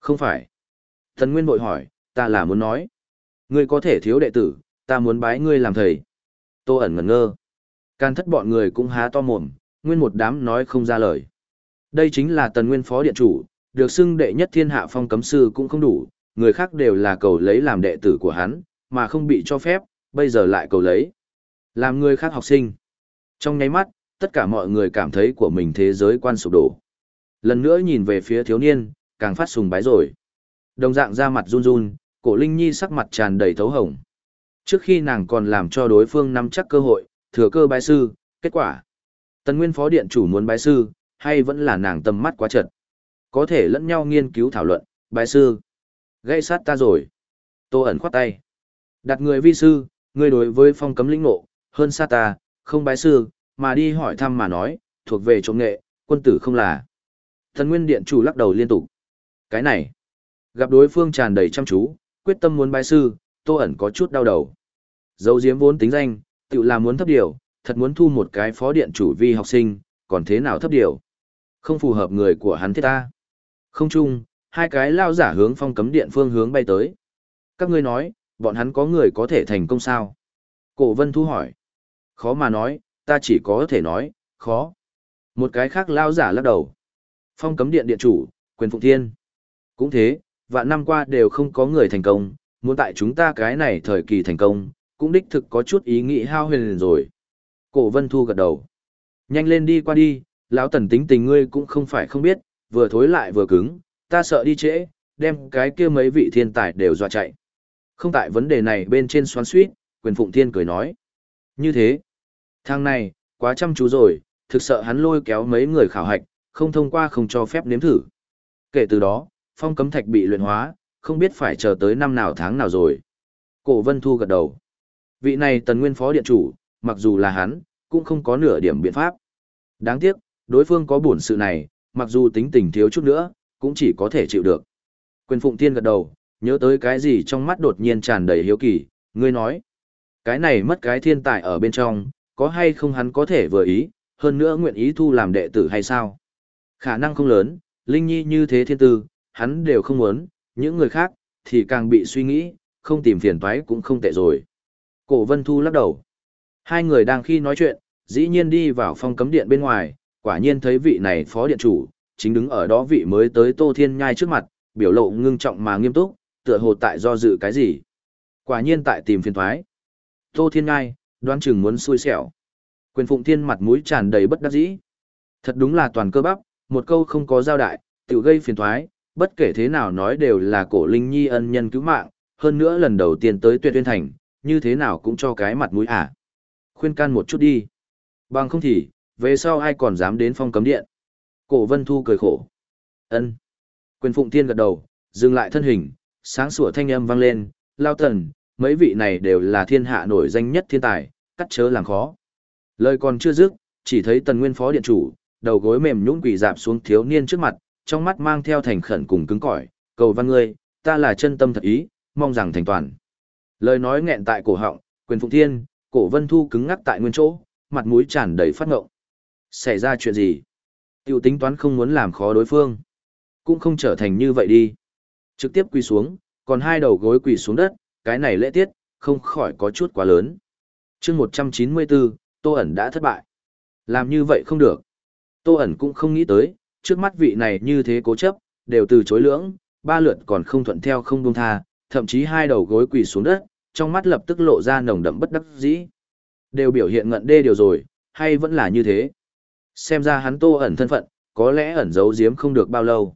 Không phải. Tần nguyên bội hỏi, ta là muốn nói. Ngươi có thể thiếu đệ tử, ta muốn bái ngươi làm thầy. Tô ẩn ngẩn ngơ. Can thất bọn người cũng há to mồm, nguyên một đám nói không ra lời. Đây chính là tần nguyên phó điện chủ, được xưng đệ nhất thiên hạ phong cấm sư cũng không đủ, người khác đều là cầu lấy làm đệ tử của hắn, mà không bị cho phép, bây giờ lại cầu lấy. Làm người khác học sinh. Trong nháy mắt, tất cả mọi người cảm thấy của mình thế giới quan sụp đổ. Lần nữa nhìn về phía thiếu niên, càng phát sùng bái rồi. Đồng dạng ra mặt run run, cổ Linh Nhi sắc mặt tràn đầy thấu hồng. Trước khi nàng còn làm cho đối phương nắm chắc cơ hội, thừa cơ bái sư, kết quả. Tần Nguyên Phó Điện chủ muốn bái sư, hay vẫn là nàng tầm mắt quá chật. Có thể lẫn nhau nghiên cứu thảo luận, bái sư. Gây sát ta rồi. Tô ẩn khoát tay. Đặt người vi sư, người đối với phong cấm lĩnh ngộ, hơn sát ta, không bái sư, mà đi hỏi thăm mà nói, thuộc về trộm nghệ, quân tử không là. Thần Nguyên Điện chủ lắc đầu liên tục. Cái này, gặp đối phương tràn đầy chăm chú, quyết tâm muốn bái sư, Tô ẩn có chút đau đầu. Dấu diếm vốn tính danh, tự là muốn thấp điều, thật muốn thu một cái phó điện chủ vi học sinh, còn thế nào thấp điều. Không phù hợp người của hắn thiết ta. Không chung, hai cái lao giả hướng phong cấm điện phương hướng bay tới. Các ngươi nói, bọn hắn có người có thể thành công sao? Cổ vân thu hỏi. Khó mà nói, ta chỉ có thể nói, khó. Một cái khác lao giả lắc đầu. Phong cấm điện điện chủ, quyền phụng thiên. Cũng thế, vạn năm qua đều không có người thành công, muốn tại chúng ta cái này thời kỳ thành công, cũng đích thực có chút ý nghĩ hao huyền rồi. Cổ vân thu gật đầu. Nhanh lên đi qua đi, lão tần tính tình ngươi cũng không phải không biết, vừa thối lại vừa cứng, ta sợ đi trễ, đem cái kia mấy vị thiên tài đều dọa chạy. Không tại vấn đề này bên trên xoắn suýt, quyền phụng thiên cười nói. Như thế, thằng này, quá chăm chú rồi, thực sợ hắn lôi kéo mấy người khảo hạch, không thông qua không cho phép nếm thử. Kể từ đó, phong cấm thạch bị luyện hóa, không biết phải chờ tới năm nào tháng nào rồi. Cổ Vân Thu gật đầu. Vị này tần nguyên phó điện chủ, mặc dù là hắn, cũng không có nửa điểm biện pháp. Đáng tiếc, đối phương có bổn sự này, mặc dù tính tình thiếu chút nữa, cũng chỉ có thể chịu được. Quyền Phụng Thiên gật đầu, nhớ tới cái gì trong mắt đột nhiên tràn đầy hiếu kỳ, ngươi nói. Cái này mất cái thiên tài ở bên trong, có hay không hắn có thể vừa ý, hơn nữa nguyện ý thu làm đệ tử hay sao? Khả năng không lớn, Linh Nhi như thế thiên tư, hắn đều không muốn, những người khác, thì càng bị suy nghĩ, không tìm phiền toái cũng không tệ rồi. Cổ Vân Thu lắc đầu. Hai người đang khi nói chuyện, dĩ nhiên đi vào phong cấm điện bên ngoài, quả nhiên thấy vị này phó điện chủ, chính đứng ở đó vị mới tới Tô Thiên Nhai trước mặt, biểu lộ ngưng trọng mà nghiêm túc, tựa hồ tại do dự cái gì. Quả nhiên tại tìm phiền thoái. Tô Thiên Nhai, đoán chừng muốn xui xẻo. Quyền Phụng Thiên mặt mũi tràn đầy bất đắc dĩ. Thật đúng là toàn cơ bắp, một câu không có giao đại, tự gây phiền thoái, bất kể thế nào nói đều là cổ linh nhi ân nhân cứu mạng, hơn nữa lần đầu tiên tới tuyệt tuyên thành, như thế nào cũng cho cái mặt mũi à. Khuyên can một chút đi. Bằng không thì, về sau ai còn dám đến phong cấm điện. Cổ vân thu cười khổ. ân Quyền phụng thiên gật đầu, dừng lại thân hình, sáng sủa thanh âm vang lên, lao tần, mấy vị này đều là thiên hạ nổi danh nhất thiên tài, cắt chớ làm khó. Lời còn chưa dứt, chỉ thấy tần nguyên phó điện chủ, đầu gối mềm nhũn quỳ dạp xuống thiếu niên trước mặt, trong mắt mang theo thành khẩn cùng cứng cỏi, cầu văn ngươi, ta là chân tâm thật ý, mong rằng thành toàn. Lời nói nghẹn tại cổ họng, quyền phụng thiên, cổ vân thu cứng ngắc tại nguyên chỗ, mặt mũi tràn đầy phát ngộng. Xảy ra chuyện gì? Tiểu tính toán không muốn làm khó đối phương. Cũng không trở thành như vậy đi. Trực tiếp quỳ xuống, còn hai đầu gối quỳ xuống đất, cái này lễ tiết, không khỏi có chút quá lớn. chương 194, Tô ẩn đã thất bại. Làm như vậy không được. Tô ẩn cũng không nghĩ tới, trước mắt vị này như thế cố chấp, đều từ chối lưỡng, ba lượt còn không thuận theo không buông tha, thậm chí hai đầu gối quỳ xuống đất, trong mắt lập tức lộ ra nồng đậm bất đắc dĩ. Đều biểu hiện ngận đê điều rồi, hay vẫn là như thế. Xem ra hắn tô ẩn thân phận, có lẽ ẩn giấu giếm không được bao lâu.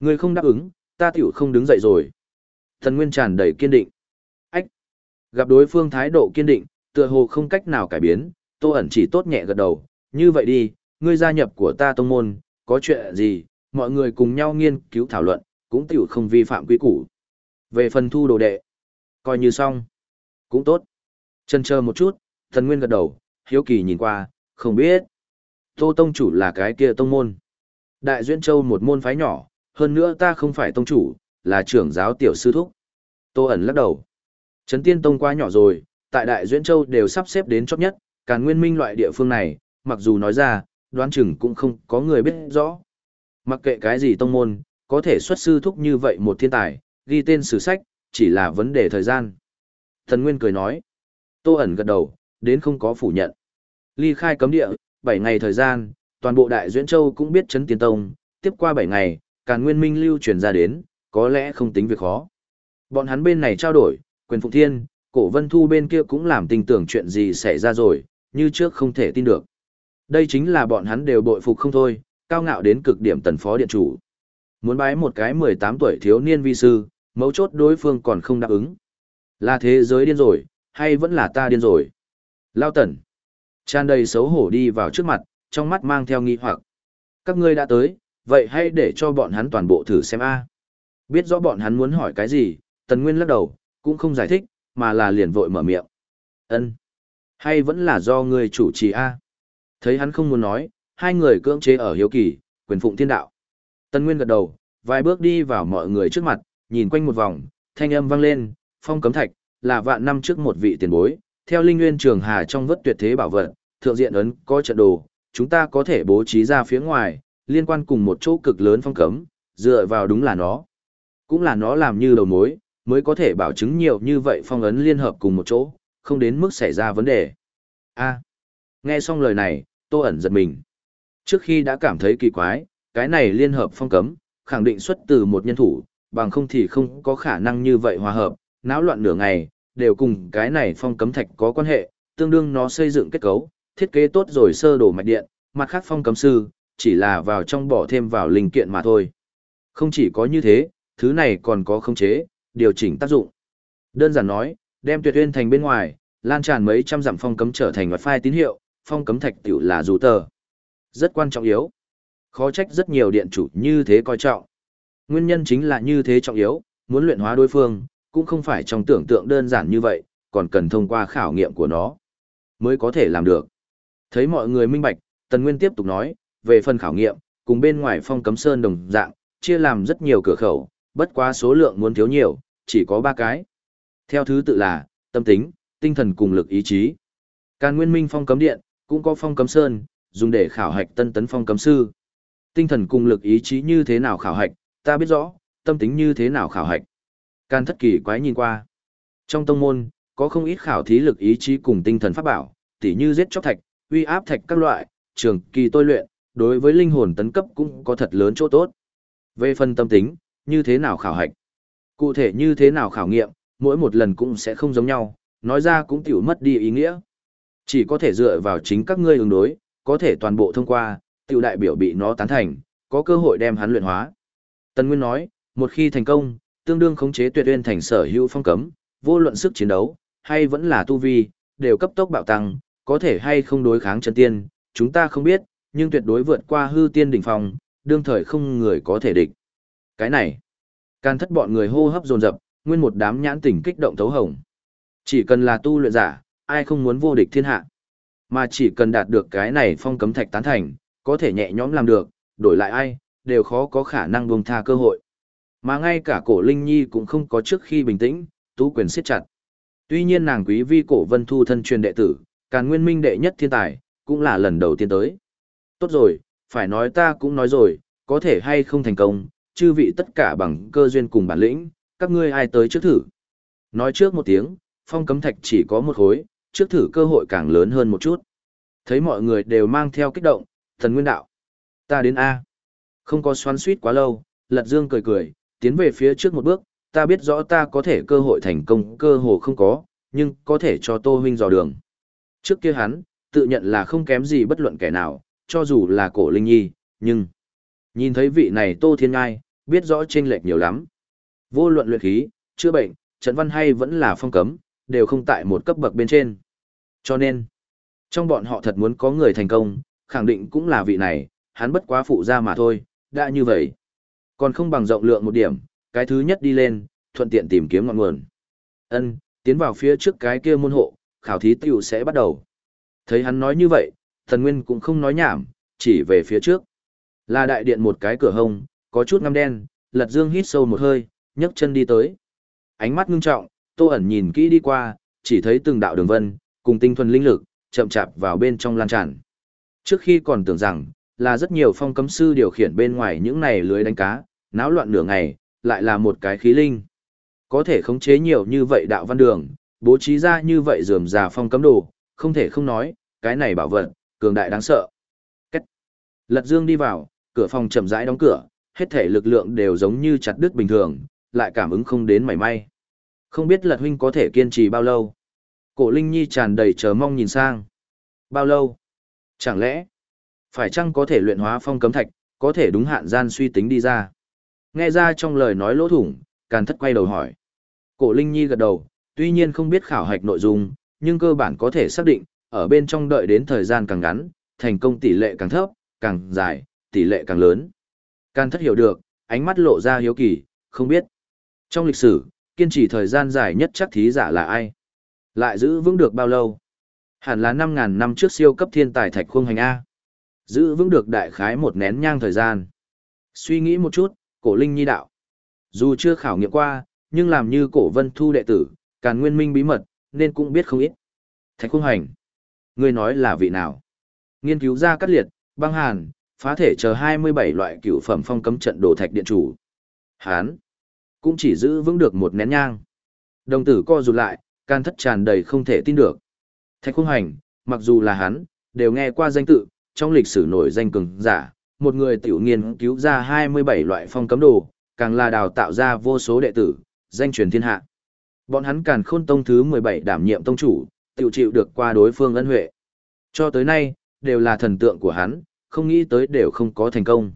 Người không đáp ứng, ta tiểu không đứng dậy rồi. Thần Nguyên tràn đầy kiên định. Ách! Gặp đối phương thái độ kiên định, tựa hồ không cách nào cải biến, tô ẩn chỉ tốt nhẹ gật đầu. Như vậy đi, ngươi gia nhập của ta tông môn, có chuyện gì, mọi người cùng nhau nghiên cứu thảo luận, cũng tiểu không vi phạm quy củ. Về phần thu đồ đệ, coi như xong. Cũng tốt. Chân chờ một chút, thần nguyên gật đầu, hiếu kỳ nhìn qua, không biết. Tô Tông chủ là cái kia tông môn. Đại Duyên Châu một môn phái nhỏ, hơn nữa ta không phải tông chủ, là trưởng giáo tiểu sư thúc. Tô ẩn lắc đầu. Trấn Tiên Tông quá nhỏ rồi, tại Đại Duyên Châu đều sắp xếp đến chót nhất, càn nguyên minh loại địa phương này, mặc dù nói ra, đoán chừng cũng không có người biết rõ. Mặc kệ cái gì tông môn, có thể xuất sư thúc như vậy một thiên tài, ghi tên sử sách, chỉ là vấn đề thời gian. Thần Nguyên cười nói. Tô ẩn gật đầu, đến không có phủ nhận. Ly khai cấm địa, 7 ngày thời gian, toàn bộ Đại Duyễn Châu cũng biết chấn tiên tông, tiếp qua 7 ngày, Càn Nguyên Minh lưu truyền ra đến, có lẽ không tính việc khó. Bọn hắn bên này trao đổi, quyền Phụng Thiên, Cổ Vân Thu bên kia cũng làm tình tưởng chuyện gì xảy ra rồi, như trước không thể tin được. Đây chính là bọn hắn đều bội phục không thôi, cao ngạo đến cực điểm tần phó điện chủ. Muốn bái một cái 18 tuổi thiếu niên vi sư, mấu chốt đối phương còn không đáp ứng. Là thế giới điên rồi, hay vẫn là ta điên rồi? Lao tần. Tràn đầy xấu hổ đi vào trước mặt, trong mắt mang theo nghi hoặc. Các ngươi đã tới, vậy hãy để cho bọn hắn toàn bộ thử xem a. Biết rõ bọn hắn muốn hỏi cái gì, Tần Nguyên lắc đầu, cũng không giải thích, mà là liền vội mở miệng. Ân, Hay vẫn là do ngươi chủ trì a? Thấy hắn không muốn nói, hai người cưỡng chế ở hiếu kỳ, quyền phụng thiên đạo. Tần Nguyên gật đầu, vài bước đi vào mọi người trước mặt, nhìn quanh một vòng, thanh âm vang lên, phong cấm thạch, là vạn năm trước một vị tiền bối, theo linh nguyên trường hà trong vất tuyệt thế bảo vật, thượng diện ấn có trận đồ, chúng ta có thể bố trí ra phía ngoài, liên quan cùng một chỗ cực lớn phong cấm, dựa vào đúng là nó. Cũng là nó làm như đầu mối, mới có thể bảo chứng nhiều như vậy phong ấn liên hợp cùng một chỗ, không đến mức xảy ra vấn đề. A. nghe xong lời này, Tô ẩn giật mình. Trước khi đã cảm thấy kỳ quái, cái này liên hợp phong cấm, khẳng định xuất từ một nhân thủ, bằng không thì không có khả năng như vậy hòa hợp, náo loạn nửa ngày, đều cùng cái này phong cấm thạch có quan hệ, tương đương nó xây dựng kết cấu, thiết kế tốt rồi sơ đồ mạch điện, mặt khác phong cấm sư, chỉ là vào trong bỏ thêm vào linh kiện mà thôi. Không chỉ có như thế, thứ này còn có khống chế, điều chỉnh tác dụng. Đơn giản nói, đem tuyệt uyên thành bên ngoài, lan tràn mấy trăm dặm phong cấm trở thành wifi tín hiệu, phong cấm thạch tiểu là dù tờ. Rất quan trọng yếu. Khó trách rất nhiều điện chủ như thế coi trọng. Nguyên nhân chính là như thế trọng yếu, muốn luyện hóa đối phương, cũng không phải trong tưởng tượng đơn giản như vậy, còn cần thông qua khảo nghiệm của nó mới có thể làm được. Thấy mọi người minh bạch, Tần Nguyên tiếp tục nói, về phần khảo nghiệm, cùng bên ngoài phong cấm sơn đồng dạng, chia làm rất nhiều cửa khẩu, bất quá số lượng muốn thiếu nhiều, chỉ có ba cái. Theo thứ tự là, tâm tính, tinh thần cùng lực ý chí. Càn Nguyên Minh phong cấm điện, cũng có phong cấm sơn, dùng để khảo hạch tân tấn phong cấm sư. Tinh thần cùng lực ý chí như thế nào khảo hạch, ta biết rõ, tâm tính như thế nào khảo hạch. Can thất kỳ quái nhìn qua. Trong tông môn, có không ít khảo thí lực ý chí cùng tinh thần pháp bảo, tỉ như giết chóc thạch, uy áp thạch các loại, trường kỳ tôi luyện, đối với linh hồn tấn cấp cũng có thật lớn chỗ tốt. Về phần tâm tính, như thế nào khảo hạch? Cụ thể như thế nào khảo nghiệm, mỗi một lần cũng sẽ không giống nhau, nói ra cũng tiểu mất đi ý nghĩa. Chỉ có thể dựa vào chính các ngươi ứng đối, có thể toàn bộ thông qua, tiểu đại biểu bị nó tán thành, có cơ hội đem hắn luyện hóa. Tân Nguyên nói, một khi thành công, tương đương khống chế tuyệt uyên thành sở hữu phong cấm, vô luận sức chiến đấu, hay vẫn là tu vi, đều cấp tốc bạo tăng, có thể hay không đối kháng chân tiên, chúng ta không biết, nhưng tuyệt đối vượt qua hư tiên đỉnh phong, đương thời không người có thể địch. Cái này, can thất bọn người hô hấp dồn dập, nguyên một đám nhãn tỉnh kích động thấu hồng. Chỉ cần là tu luyện giả, ai không muốn vô địch thiên hạ. Mà chỉ cần đạt được cái này phong cấm thạch tán thành, có thể nhẹ nhõm làm được, đổi lại ai, đều khó có khả năng buông tha cơ hội. Mà ngay cả cổ Linh Nhi cũng không có trước khi bình tĩnh, tú quyền siết chặt. Tuy nhiên nàng quý vi cổ vân thu thân truyền đệ tử, càn nguyên minh đệ nhất thiên tài, cũng là lần đầu tiên tới. Tốt rồi, phải nói ta cũng nói rồi, có thể hay không thành công, chư vị tất cả bằng cơ duyên cùng bản lĩnh, các ngươi ai tới trước thử. Nói trước một tiếng, phong cấm thạch chỉ có một khối, trước thử cơ hội càng lớn hơn một chút. Thấy mọi người đều mang theo kích động, thần nguyên đạo. Ta đến A. Không có xoắn suýt quá lâu, lật dương cười cười, tiến về phía trước một bước, ta biết rõ ta có thể cơ hội thành công cơ hồ không có, nhưng có thể cho Tô huynh dò đường. Trước kia hắn, tự nhận là không kém gì bất luận kẻ nào, cho dù là cổ linh nhi, nhưng nhìn thấy vị này Tô Thiên Ngai, biết rõ chênh lệch nhiều lắm. Vô luận luyện khí, chữa bệnh, trận văn hay vẫn là phong cấm, đều không tại một cấp bậc bên trên. Cho nên, trong bọn họ thật muốn có người thành công, khẳng định cũng là vị này, hắn bất quá phụ ra mà thôi, đã như vậy. Còn không bằng rộng lượng một điểm, cái thứ nhất đi lên, thuận tiện tìm kiếm ngọn nguồn. Ân, tiến vào phía trước cái kia môn hộ, khảo thí tiểu sẽ bắt đầu. Thấy hắn nói như vậy, thần nguyên cũng không nói nhảm, chỉ về phía trước. Là đại điện một cái cửa hông, có chút ngăm đen, lật dương hít sâu một hơi, nhấc chân đi tới. Ánh mắt ngưng trọng, tô ẩn nhìn kỹ đi qua, chỉ thấy từng đạo đường vân, cùng tinh thuần linh lực, chậm chạp vào bên trong lan tràn. Trước khi còn tưởng rằng, là rất nhiều phong cấm sư điều khiển bên ngoài những này lưới đánh cá, náo loạn nửa ngày, lại là một cái khí linh. Có thể khống chế nhiều như vậy đạo văn đường, bố trí ra như vậy dườm già phong cấm đồ, không thể không nói, cái này bảo vật, cường đại đáng sợ. Cách. Lật dương đi vào, cửa phòng chậm rãi đóng cửa, hết thể lực lượng đều giống như chặt đứt bình thường, lại cảm ứng không đến mảy may. Không biết lật huynh có thể kiên trì bao lâu. Cổ Linh Nhi tràn đầy chờ mong nhìn sang. Bao lâu? Chẳng lẽ, phải chăng có thể luyện hóa phong cấm thạch, có thể đúng hạn gian suy tính đi ra? Nghe ra trong lời nói lỗ thủng, càn thất quay đầu hỏi. Cổ Linh Nhi gật đầu, tuy nhiên không biết khảo hạch nội dung, nhưng cơ bản có thể xác định, ở bên trong đợi đến thời gian càng ngắn, thành công tỷ lệ càng thấp, càng dài, tỷ lệ càng lớn. Càn thất hiểu được, ánh mắt lộ ra hiếu kỳ, không biết. Trong lịch sử, kiên trì thời gian dài nhất chắc thí giả là ai? Lại giữ vững được bao lâu? Hẳn là 5.000 năm trước siêu cấp thiên tài thạch khung hành A. Giữ vững được đại khái một nén nhang thời gian. Suy nghĩ một chút, cổ linh nhi đạo. Dù chưa khảo nghiệm qua, nhưng làm như cổ vân thu đệ tử, càn nguyên minh bí mật, nên cũng biết không ít. Thạch khung hành. Người nói là vị nào? Nghiên cứu ra cắt liệt, băng hàn, phá thể chờ 27 loại cửu phẩm phong cấm trận đồ thạch điện chủ. Hán. Cũng chỉ giữ vững được một nén nhang. Đồng tử co rụt lại, can thất tràn đầy không thể tin được. Thạch khung hành, mặc dù là hắn, đều nghe qua danh tự, trong lịch sử nổi danh cường giả, một người tiểu nghiên cứu ra 27 loại phong cấm đồ, càng là đào tạo ra vô số đệ tử, danh truyền thiên hạ. Bọn hắn càn khôn tông thứ 17 đảm nhiệm tông chủ, tiểu chịu được qua đối phương ân huệ. Cho tới nay, đều là thần tượng của hắn, không nghĩ tới đều không có thành công.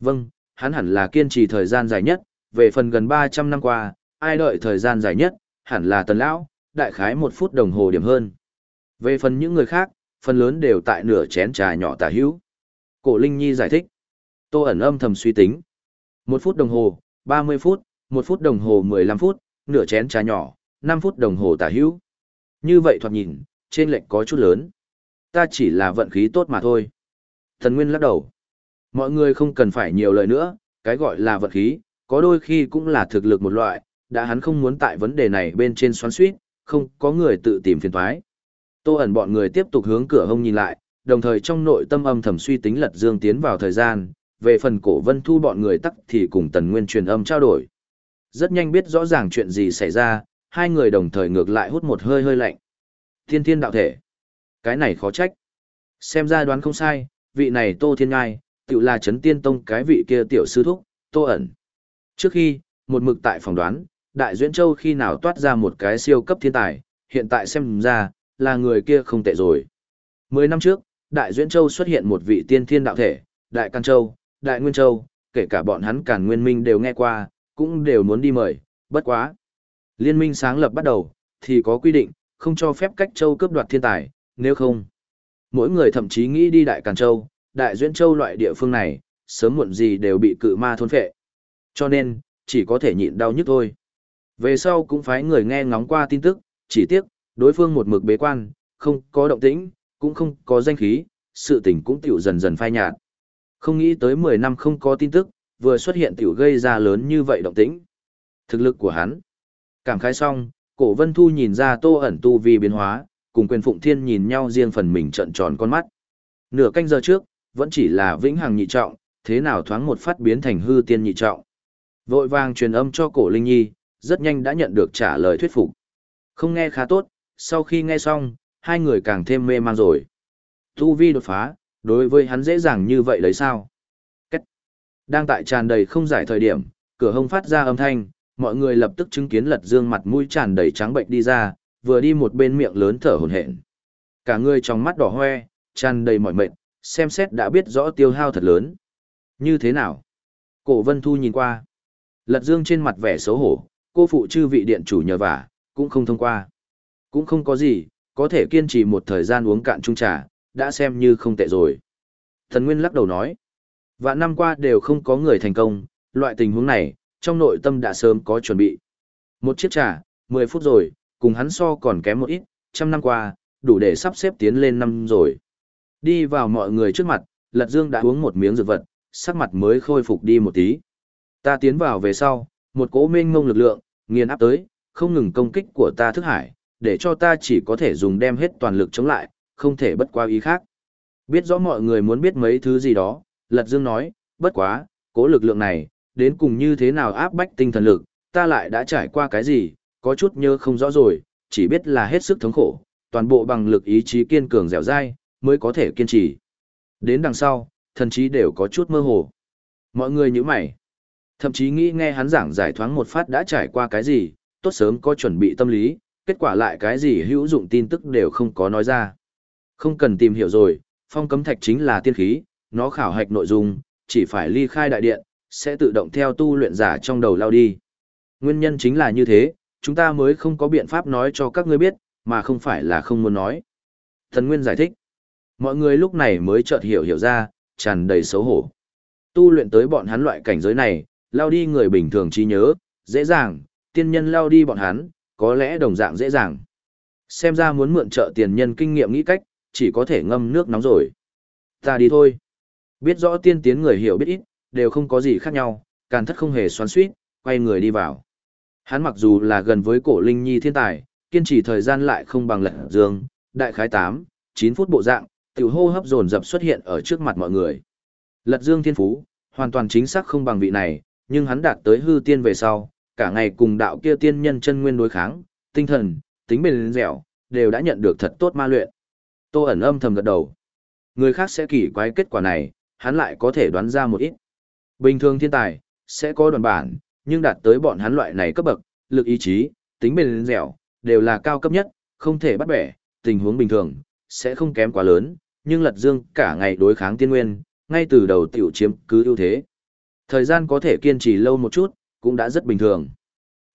Vâng, hắn hẳn là kiên trì thời gian dài nhất, về phần gần 300 năm qua, ai đợi thời gian dài nhất, hẳn là tần lão, đại khái một phút đồng hồ điểm hơn. Về phần những người khác, phần lớn đều tại nửa chén trà nhỏ tả hữu. Cổ Linh Nhi giải thích. Tô ẩn âm thầm suy tính. Một phút đồng hồ, 30 phút, một phút đồng hồ 15 phút, nửa chén trà nhỏ, năm phút đồng hồ tả hữu. Như vậy thoạt nhìn, trên lệnh có chút lớn. Ta chỉ là vận khí tốt mà thôi. Thần Nguyên lắc đầu. Mọi người không cần phải nhiều lời nữa, cái gọi là vận khí, có đôi khi cũng là thực lực một loại, đã hắn không muốn tại vấn đề này bên trên xoắn suýt, không có người tự tìm phiền toái. Tô ẩn bọn người tiếp tục hướng cửa hông nhìn lại, đồng thời trong nội tâm âm thầm suy tính lật dương tiến vào thời gian, về phần cổ vân thu bọn người tắc thì cùng tần nguyên truyền âm trao đổi. Rất nhanh biết rõ ràng chuyện gì xảy ra, hai người đồng thời ngược lại hút một hơi hơi lạnh. Thiên thiên đạo thể. Cái này khó trách. Xem ra đoán không sai, vị này Tô Thiên Ngai, tự là chấn tiên tông cái vị kia tiểu sư thúc, Tô ẩn. Trước khi, một mực tại phòng đoán, Đại Duyễn Châu khi nào toát ra một cái siêu cấp thiên tài, hiện tại xem ra, là người kia không tệ rồi. Mười năm trước, Đại Duyễn Châu xuất hiện một vị tiên thiên đạo thể, Đại Can Châu, Đại Nguyên Châu, kể cả bọn hắn Càn Nguyên Minh đều nghe qua, cũng đều muốn đi mời, bất quá. Liên minh sáng lập bắt đầu, thì có quy định, không cho phép cách châu cướp đoạt thiên tài, nếu không. Mỗi người thậm chí nghĩ đi Đại Càn Châu, Đại Duyễn Châu loại địa phương này, sớm muộn gì đều bị cự ma thôn phệ. Cho nên, chỉ có thể nhịn đau nhức thôi. Về sau cũng phải người nghe ngóng qua tin tức, chỉ tiếc, đối phương một mực bế quan, không có động tĩnh, cũng không có danh khí, sự tình cũng tiểu dần dần phai nhạt. Không nghĩ tới 10 năm không có tin tức, vừa xuất hiện tiểu gây ra lớn như vậy động tĩnh. Thực lực của hắn. Cảm khái xong, cổ vân thu nhìn ra tô ẩn tu vi biến hóa, cùng quyền phụng thiên nhìn nhau riêng phần mình trận tròn con mắt. Nửa canh giờ trước, vẫn chỉ là vĩnh hằng nhị trọng, thế nào thoáng một phát biến thành hư tiên nhị trọng. Vội vàng truyền âm cho cổ Linh Nhi, rất nhanh đã nhận được trả lời thuyết phục. Không nghe khá tốt, sau khi nghe xong, hai người càng thêm mê man rồi. Tu vi đột phá, đối với hắn dễ dàng như vậy đấy sao? Cách. Đang tại tràn đầy không giải thời điểm, cửa hông phát ra âm thanh, mọi người lập tức chứng kiến lật dương mặt mũi tràn đầy trắng bệnh đi ra, vừa đi một bên miệng lớn thở hổn hển. Cả người trong mắt đỏ hoe, tràn đầy mỏi mệt, xem xét đã biết rõ tiêu hao thật lớn. Như thế nào? Cổ Vân Thu nhìn qua. Lật Dương trên mặt vẻ xấu hổ, cô phụ chư vị điện chủ nhờ vả, cũng không thông qua. Cũng không có gì, có thể kiên trì một thời gian uống cạn chung trà, đã xem như không tệ rồi. Thần Nguyên lắc đầu nói, vạn năm qua đều không có người thành công, loại tình huống này, trong nội tâm đã sớm có chuẩn bị. Một chiếc trà, 10 phút rồi, cùng hắn so còn kém một ít, trăm năm qua, đủ để sắp xếp tiến lên năm rồi. Đi vào mọi người trước mặt, Lật Dương đã uống một miếng dược vật, sắc mặt mới khôi phục đi một tí. Ta tiến vào về sau, một cỗ mênh mông lực lượng, nghiền áp tới, không ngừng công kích của ta thức hải, để cho ta chỉ có thể dùng đem hết toàn lực chống lại, không thể bất qua ý khác. Biết rõ mọi người muốn biết mấy thứ gì đó, Lật Dương nói, bất quá, cố lực lượng này, đến cùng như thế nào áp bách tinh thần lực, ta lại đã trải qua cái gì, có chút nhớ không rõ rồi, chỉ biết là hết sức thống khổ, toàn bộ bằng lực ý chí kiên cường dẻo dai, mới có thể kiên trì. Đến đằng sau, thần chí đều có chút mơ hồ. Mọi người như mày. Thậm chí nghĩ nghe hắn giảng giải thoáng một phát đã trải qua cái gì, tốt sớm có chuẩn bị tâm lý, kết quả lại cái gì hữu dụng tin tức đều không có nói ra. Không cần tìm hiểu rồi, phong cấm thạch chính là tiên khí, nó khảo hạch nội dung, chỉ phải ly khai đại điện, sẽ tự động theo tu luyện giả trong đầu lao đi. Nguyên nhân chính là như thế, chúng ta mới không có biện pháp nói cho các ngươi biết, mà không phải là không muốn nói. Thần Nguyên giải thích. Mọi người lúc này mới chợt hiểu hiểu ra, tràn đầy xấu hổ. Tu luyện tới bọn hắn loại cảnh giới này, lao đi người bình thường trí nhớ, dễ dàng, tiên nhân lao đi bọn hắn, có lẽ đồng dạng dễ dàng. Xem ra muốn mượn trợ tiền nhân kinh nghiệm nghĩ cách, chỉ có thể ngâm nước nóng rồi. Ta đi thôi. Biết rõ tiên tiến người hiểu biết ít, đều không có gì khác nhau, càn thất không hề xoắn suýt, quay người đi vào. Hắn mặc dù là gần với cổ linh nhi thiên tài, kiên trì thời gian lại không bằng lật dương, đại khái 8, 9 phút bộ dạng, tiểu hô hấp dồn dập xuất hiện ở trước mặt mọi người. Lật dương thiên phú, hoàn toàn chính xác không bằng vị này, nhưng hắn đạt tới hư tiên về sau, cả ngày cùng đạo kia tiên nhân chân nguyên đối kháng, tinh thần, tính bền dẻo, đều đã nhận được thật tốt ma luyện. Tô ẩn âm thầm gật đầu. Người khác sẽ kỳ quái kết quả này, hắn lại có thể đoán ra một ít. Bình thường thiên tài, sẽ có đoàn bản, nhưng đạt tới bọn hắn loại này cấp bậc, lực ý chí, tính bền dẻo, đều là cao cấp nhất, không thể bắt bẻ, tình huống bình thường, sẽ không kém quá lớn, nhưng lật dương cả ngày đối kháng tiên nguyên, ngay từ đầu tiểu chiếm cứ ưu thế. Thời gian có thể kiên trì lâu một chút, cũng đã rất bình thường.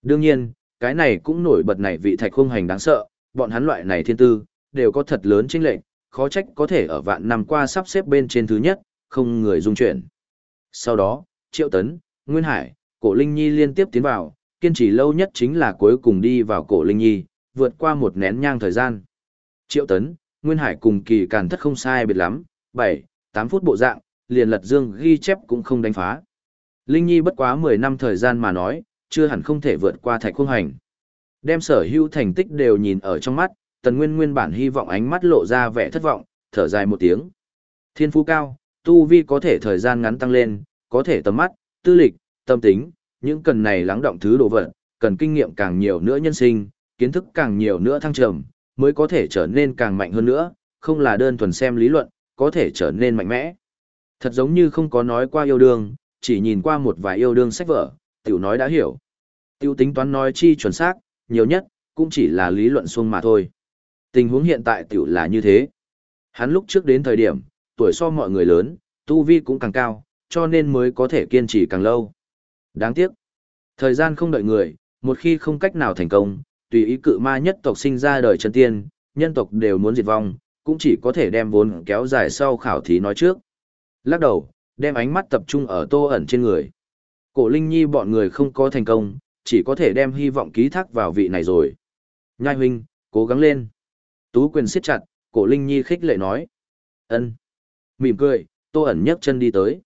Đương nhiên, cái này cũng nổi bật này vị thạch không hành đáng sợ, bọn hắn loại này thiên tư, đều có thật lớn chênh lệch, khó trách có thể ở vạn năm qua sắp xếp bên trên thứ nhất, không người dung chuyển. Sau đó, Triệu Tấn, Nguyên Hải, Cổ Linh Nhi liên tiếp tiến vào, kiên trì lâu nhất chính là cuối cùng đi vào Cổ Linh Nhi, vượt qua một nén nhang thời gian. Triệu Tấn, Nguyên Hải cùng kỳ càn thất không sai biệt lắm, 7, 8 phút bộ dạng, liền lật dương ghi chép cũng không đánh phá. Linh Nhi bất quá 10 năm thời gian mà nói, chưa hẳn không thể vượt qua thạch khung hành. Đem sở hữu thành tích đều nhìn ở trong mắt, tần nguyên nguyên bản hy vọng ánh mắt lộ ra vẻ thất vọng, thở dài một tiếng. Thiên phú cao, tu vi có thể thời gian ngắn tăng lên, có thể tầm mắt, tư lịch, tâm tính, những cần này lắng động thứ đồ vật, cần kinh nghiệm càng nhiều nữa nhân sinh, kiến thức càng nhiều nữa thăng trầm, mới có thể trở nên càng mạnh hơn nữa, không là đơn thuần xem lý luận, có thể trở nên mạnh mẽ. Thật giống như không có nói qua yêu đương, chỉ nhìn qua một vài yêu đương sách vở, tiểu nói đã hiểu. Tiểu tính toán nói chi chuẩn xác, nhiều nhất, cũng chỉ là lý luận xuông mà thôi. Tình huống hiện tại tiểu là như thế. Hắn lúc trước đến thời điểm, tuổi so mọi người lớn, tu vi cũng càng cao, cho nên mới có thể kiên trì càng lâu. Đáng tiếc, thời gian không đợi người, một khi không cách nào thành công, tùy ý cự ma nhất tộc sinh ra đời chân tiên, nhân tộc đều muốn diệt vong, cũng chỉ có thể đem vốn kéo dài sau khảo thí nói trước. Lắc đầu, đem ánh mắt tập trung ở tô ẩn trên người. Cổ Linh Nhi bọn người không có thành công, chỉ có thể đem hy vọng ký thác vào vị này rồi. Nhai huynh, cố gắng lên. Tú quyền siết chặt, cổ Linh Nhi khích lệ nói. ân Mỉm cười, tô ẩn nhấc chân đi tới.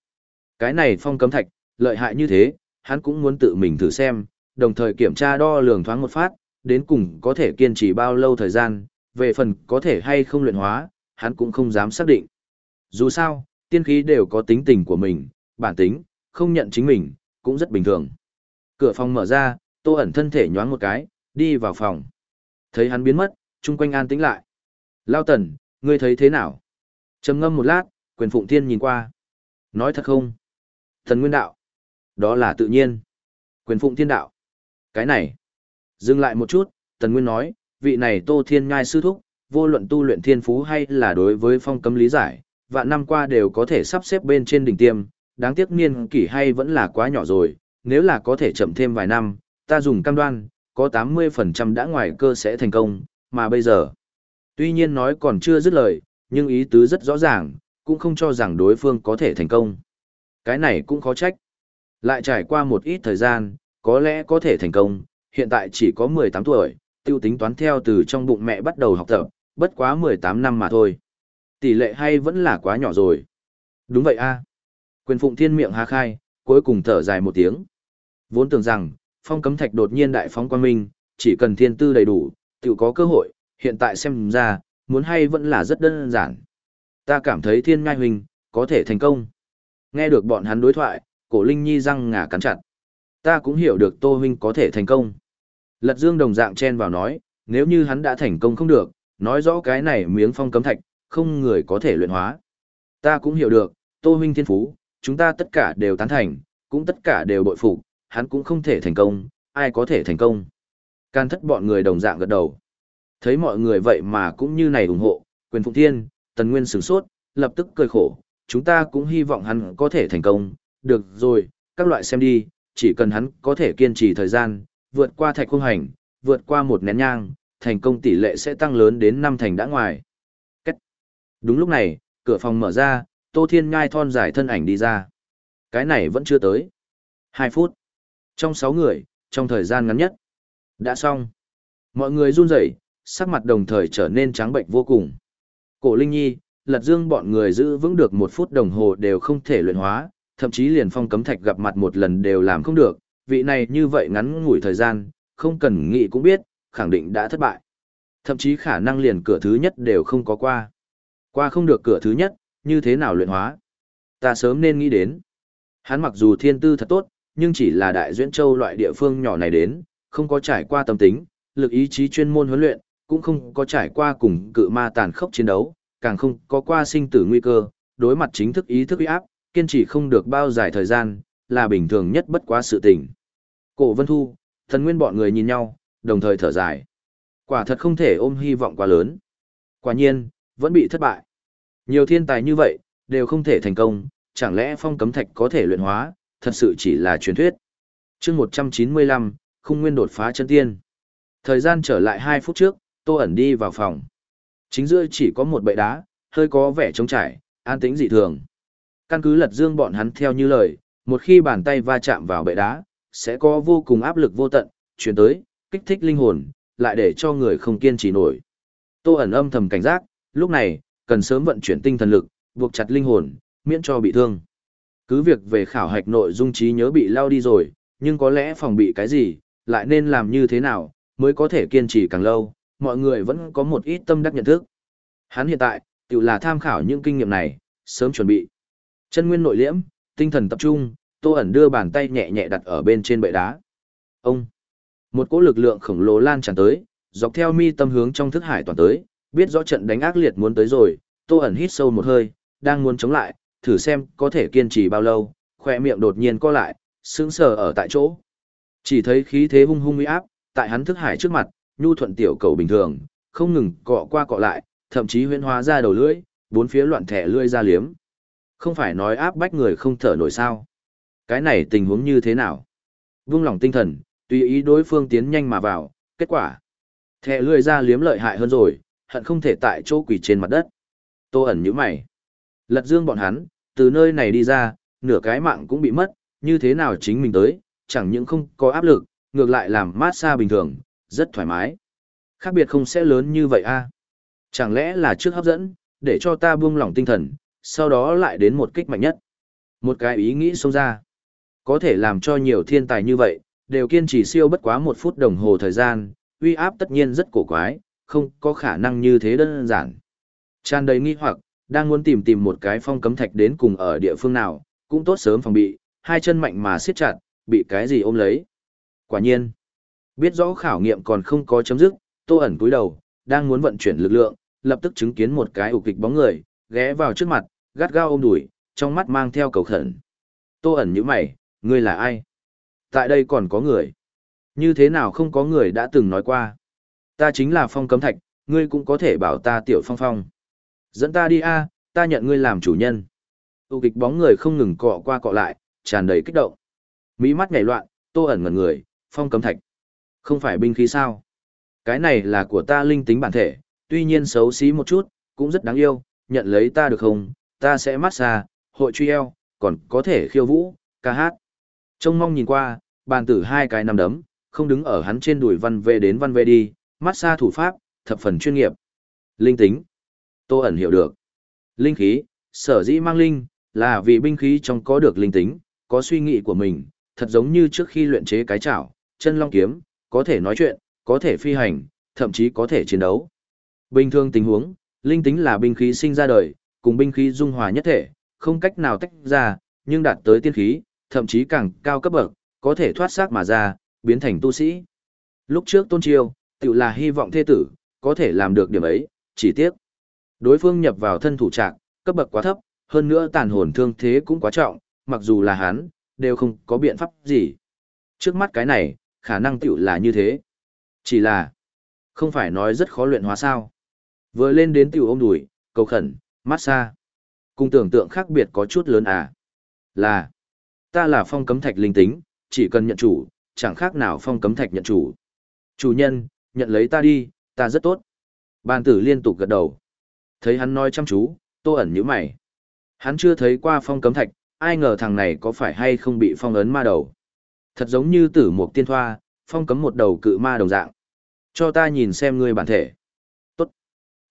Cái này phong cấm thạch, lợi hại như thế, hắn cũng muốn tự mình thử xem, đồng thời kiểm tra đo lường thoáng một phát, đến cùng có thể kiên trì bao lâu thời gian, về phần có thể hay không luyện hóa, hắn cũng không dám xác định. Dù sao, tiên khí đều có tính tình của mình, bản tính, không nhận chính mình, cũng rất bình thường. Cửa phòng mở ra, tô ẩn thân thể nhoáng một cái, đi vào phòng. Thấy hắn biến mất, chung quanh an tĩnh lại. Lao tần, ngươi thấy thế nào? trầm ngâm một lát, quyền phụng thiên nhìn qua. Nói thật không? Thần nguyên đạo. Đó là tự nhiên. Quyền phụng thiên đạo. Cái này. Dừng lại một chút, tần nguyên nói, vị này tô thiên ngai sư thúc, vô luận tu luyện thiên phú hay là đối với phong cấm lý giải, vạn năm qua đều có thể sắp xếp bên trên đỉnh tiêm, đáng tiếc niên kỷ hay vẫn là quá nhỏ rồi, nếu là có thể chậm thêm vài năm, ta dùng cam đoan, có 80% đã ngoài cơ sẽ thành công, mà bây giờ. Tuy nhiên nói còn chưa dứt lời, nhưng ý tứ rất rõ ràng, cũng không cho rằng đối phương có thể thành công. Cái này cũng khó trách. Lại trải qua một ít thời gian, có lẽ có thể thành công, hiện tại chỉ có 18 tuổi, tiêu tính toán theo từ trong bụng mẹ bắt đầu học tập, bất quá 18 năm mà thôi. Tỷ lệ hay vẫn là quá nhỏ rồi. Đúng vậy a. Quyền phụng thiên miệng há khai, cuối cùng thở dài một tiếng. Vốn tưởng rằng, phong cấm thạch đột nhiên đại phóng quan minh, chỉ cần thiên tư đầy đủ, tự có cơ hội, hiện tại xem ra, muốn hay vẫn là rất đơn giản. Ta cảm thấy thiên ngai huynh, có thể thành công. Nghe được bọn hắn đối thoại, cổ linh nhi răng ngả cắn chặt. Ta cũng hiểu được tô huynh có thể thành công. Lật dương đồng dạng chen vào nói, nếu như hắn đã thành công không được, nói rõ cái này miếng phong cấm thạch, không người có thể luyện hóa. Ta cũng hiểu được, tô huynh thiên phú, chúng ta tất cả đều tán thành, cũng tất cả đều bội phục, hắn cũng không thể thành công, ai có thể thành công. Can thất bọn người đồng dạng gật đầu. Thấy mọi người vậy mà cũng như này ủng hộ, quyền phụng thiên, tần nguyên sửng sốt, lập tức cười khổ, chúng ta cũng hy vọng hắn có thể thành công, được rồi, các loại xem đi, chỉ cần hắn có thể kiên trì thời gian, vượt qua thạch khung hành, vượt qua một nén nhang, thành công tỷ lệ sẽ tăng lớn đến năm thành đã ngoài. Đúng lúc này, cửa phòng mở ra, Tô Thiên Ngai thon dài thân ảnh đi ra. Cái này vẫn chưa tới. Hai phút. Trong sáu người, trong thời gian ngắn nhất. Đã xong. Mọi người run rẩy, sắc mặt đồng thời trở nên trắng bệnh vô cùng. Cổ Linh Nhi, Lật Dương bọn người giữ vững được một phút đồng hồ đều không thể luyện hóa, thậm chí liền phong cấm thạch gặp mặt một lần đều làm không được, vị này như vậy ngắn ngủi thời gian, không cần nghĩ cũng biết, khẳng định đã thất bại. Thậm chí khả năng liền cửa thứ nhất đều không có qua. Qua không được cửa thứ nhất, như thế nào luyện hóa? Ta sớm nên nghĩ đến. Hắn mặc dù thiên tư thật tốt, nhưng chỉ là đại duyễn châu loại địa phương nhỏ này đến, không có trải qua tâm tính, lực ý chí chuyên môn huấn luyện, cũng không có trải qua cùng cự ma tàn khốc chiến đấu, càng không có qua sinh tử nguy cơ, đối mặt chính thức ý thức uy áp, kiên trì không được bao dài thời gian, là bình thường nhất bất quá sự tình. Cổ Vân Thu, thần nguyên bọn người nhìn nhau, đồng thời thở dài. Quả thật không thể ôm hy vọng quá lớn. Quả nhiên, vẫn bị thất bại. Nhiều thiên tài như vậy, đều không thể thành công, chẳng lẽ phong cấm thạch có thể luyện hóa, thật sự chỉ là truyền thuyết. chương 195, Khung nguyên đột phá chân tiên. Thời gian trở lại 2 phút trước, Tô ẩn đi vào phòng. Chính giữa chỉ có một bệ đá, hơi có vẻ trống trải, an tĩnh dị thường. Căn cứ lật dương bọn hắn theo như lời, một khi bàn tay va chạm vào bệ đá, sẽ có vô cùng áp lực vô tận, chuyển tới, kích thích linh hồn, lại để cho người không kiên trì nổi. Tô ẩn âm thầm cảnh giác, lúc này, cần sớm vận chuyển tinh thần lực, buộc chặt linh hồn, miễn cho bị thương. Cứ việc về khảo hạch nội dung trí nhớ bị lao đi rồi, nhưng có lẽ phòng bị cái gì, lại nên làm như thế nào, mới có thể kiên trì càng lâu, mọi người vẫn có một ít tâm đắc nhận thức. Hắn hiện tại, tự là tham khảo những kinh nghiệm này, sớm chuẩn bị. Chân nguyên nội liễm, tinh thần tập trung, Tô ẩn đưa bàn tay nhẹ nhẹ đặt ở bên trên bệ đá. Ông, một cỗ lực lượng khổng lồ lan tràn tới, dọc theo mi tâm hướng trong thức hải toàn tới, biết rõ trận đánh ác liệt muốn tới rồi, Tô ẩn hít sâu một hơi, đang muốn chống lại, thử xem có thể kiên trì bao lâu, khỏe miệng đột nhiên co lại, sững sờ ở tại chỗ. Chỉ thấy khí thế hung hung uy áp, tại hắn thức hải trước mặt, nhu thuận tiểu cầu bình thường, không ngừng cọ qua cọ lại, thậm chí huyễn hóa ra đầu lưỡi, bốn phía loạn thẻ lưỡi ra liếm. Không phải nói áp bách người không thở nổi sao? Cái này tình huống như thế nào? Vung lòng tinh thần, tùy ý đối phương tiến nhanh mà vào, kết quả. Thẻ lưỡi ra liếm lợi hại hơn rồi, hận không thể tại chỗ quỳ trên mặt đất. Tô ẩn như mày. Lật dương bọn hắn, từ nơi này đi ra, nửa cái mạng cũng bị mất, như thế nào chính mình tới, chẳng những không có áp lực, ngược lại làm mát xa bình thường, rất thoải mái. Khác biệt không sẽ lớn như vậy a Chẳng lẽ là trước hấp dẫn, để cho ta buông lỏng tinh thần, sau đó lại đến một kích mạnh nhất. Một cái ý nghĩ xông ra. Có thể làm cho nhiều thiên tài như vậy, đều kiên trì siêu bất quá một phút đồng hồ thời gian, uy áp tất nhiên rất cổ quái, không có khả năng như thế đơn giản. Tràn đầy nghi hoặc, đang muốn tìm tìm một cái phong cấm thạch đến cùng ở địa phương nào, cũng tốt sớm phòng bị, hai chân mạnh mà siết chặt, bị cái gì ôm lấy. Quả nhiên, biết rõ khảo nghiệm còn không có chấm dứt, tô ẩn cúi đầu, đang muốn vận chuyển lực lượng, lập tức chứng kiến một cái ục kịch bóng người, ghé vào trước mặt, gắt gao ôm đuổi, trong mắt mang theo cầu khẩn. Tô ẩn như mày, ngươi là ai? Tại đây còn có người. Như thế nào không có người đã từng nói qua? Ta chính là phong cấm thạch, ngươi cũng có thể bảo ta tiểu phong phong. Dẫn ta đi a, ta nhận ngươi làm chủ nhân. Tu kịch bóng người không ngừng cọ qua cọ lại, tràn đầy kích động. Mỹ mắt nhảy loạn, tô ẩn ngẩn người, phong cấm thạch. Không phải binh khí sao? Cái này là của ta linh tính bản thể, tuy nhiên xấu xí một chút, cũng rất đáng yêu, nhận lấy ta được không? Ta sẽ massage, hội truy eo, còn có thể khiêu vũ, ca hát. Trông mong nhìn qua, bàn tử hai cái nằm đấm, không đứng ở hắn trên đùi văn về đến văn về đi, massage thủ pháp, thập phần chuyên nghiệp. Linh tính. Tô ẩn hiểu được. Linh khí, sở dĩ mang linh, là vì binh khí trong có được linh tính, có suy nghĩ của mình, thật giống như trước khi luyện chế cái chảo, chân long kiếm, có thể nói chuyện, có thể phi hành, thậm chí có thể chiến đấu. Bình thường tình huống, linh tính là binh khí sinh ra đời, cùng binh khí dung hòa nhất thể, không cách nào tách ra, nhưng đạt tới tiên khí, thậm chí càng cao cấp bậc, có thể thoát xác mà ra, biến thành tu sĩ. Lúc trước Tôn Chiêu, tự là hy vọng thê tử, có thể làm được điểm ấy, chỉ tiếc. Đối phương nhập vào thân thủ trạng, cấp bậc quá thấp, hơn nữa tàn hồn thương thế cũng quá trọng, mặc dù là hắn, đều không có biện pháp gì. Trước mắt cái này, khả năng tiểu là như thế. Chỉ là, không phải nói rất khó luyện hóa sao. Vừa lên đến tiểu ôm đùi, cầu khẩn, mát xa Cùng tưởng tượng khác biệt có chút lớn à. Là, ta là phong cấm thạch linh tính, chỉ cần nhận chủ, chẳng khác nào phong cấm thạch nhận chủ. Chủ nhân, nhận lấy ta đi, ta rất tốt. Bàn tử liên tục gật đầu. Thấy hắn nói chăm chú, tô ẩn như mày. Hắn chưa thấy qua phong cấm thạch, ai ngờ thằng này có phải hay không bị phong ấn ma đầu. Thật giống như tử một tiên thoa, phong cấm một đầu cự ma đồng dạng. Cho ta nhìn xem ngươi bản thể. Tốt.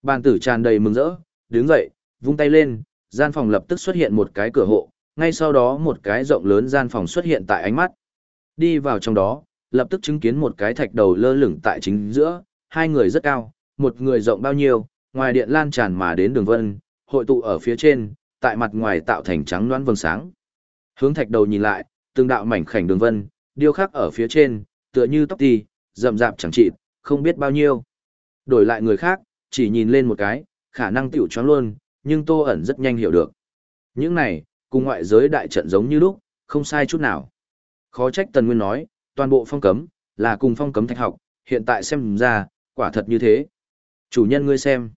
Bàn tử tràn đầy mừng rỡ, đứng dậy, vung tay lên, gian phòng lập tức xuất hiện một cái cửa hộ, ngay sau đó một cái rộng lớn gian phòng xuất hiện tại ánh mắt. Đi vào trong đó, lập tức chứng kiến một cái thạch đầu lơ lửng tại chính giữa, hai người rất cao, một người rộng bao nhiêu, ngoài điện lan tràn mà đến đường vân, hội tụ ở phía trên, tại mặt ngoài tạo thành trắng loãng vầng sáng. Hướng thạch đầu nhìn lại, từng đạo mảnh khảnh đường vân, điêu khắc ở phía trên, tựa như tóc ti, rậm rạp chẳng trị, không biết bao nhiêu. Đổi lại người khác, chỉ nhìn lên một cái, khả năng tiểu choáng luôn, nhưng Tô ẩn rất nhanh hiểu được. Những này, cùng ngoại giới đại trận giống như lúc, không sai chút nào. Khó trách Tần Nguyên nói, toàn bộ phong cấm, là cùng phong cấm thạch học, hiện tại xem ra, quả thật như thế. Chủ nhân ngươi xem,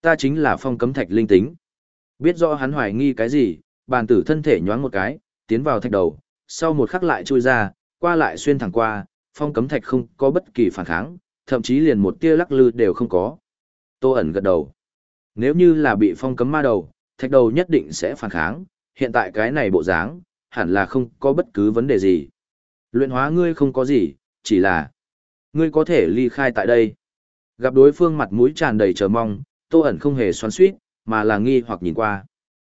ta chính là phong cấm thạch linh tính. Biết rõ hắn hoài nghi cái gì, bàn tử thân thể nhoáng một cái, tiến vào thạch đầu, sau một khắc lại chui ra, qua lại xuyên thẳng qua, phong cấm thạch không có bất kỳ phản kháng, thậm chí liền một tia lắc lư đều không có. Tô ẩn gật đầu. Nếu như là bị phong cấm ma đầu, thạch đầu nhất định sẽ phản kháng, hiện tại cái này bộ dáng, hẳn là không có bất cứ vấn đề gì. Luyện hóa ngươi không có gì, chỉ là ngươi có thể ly khai tại đây. Gặp đối phương mặt mũi tràn đầy chờ mong, Tô ẩn không hề xoắn xuýt, mà là nghi hoặc nhìn qua.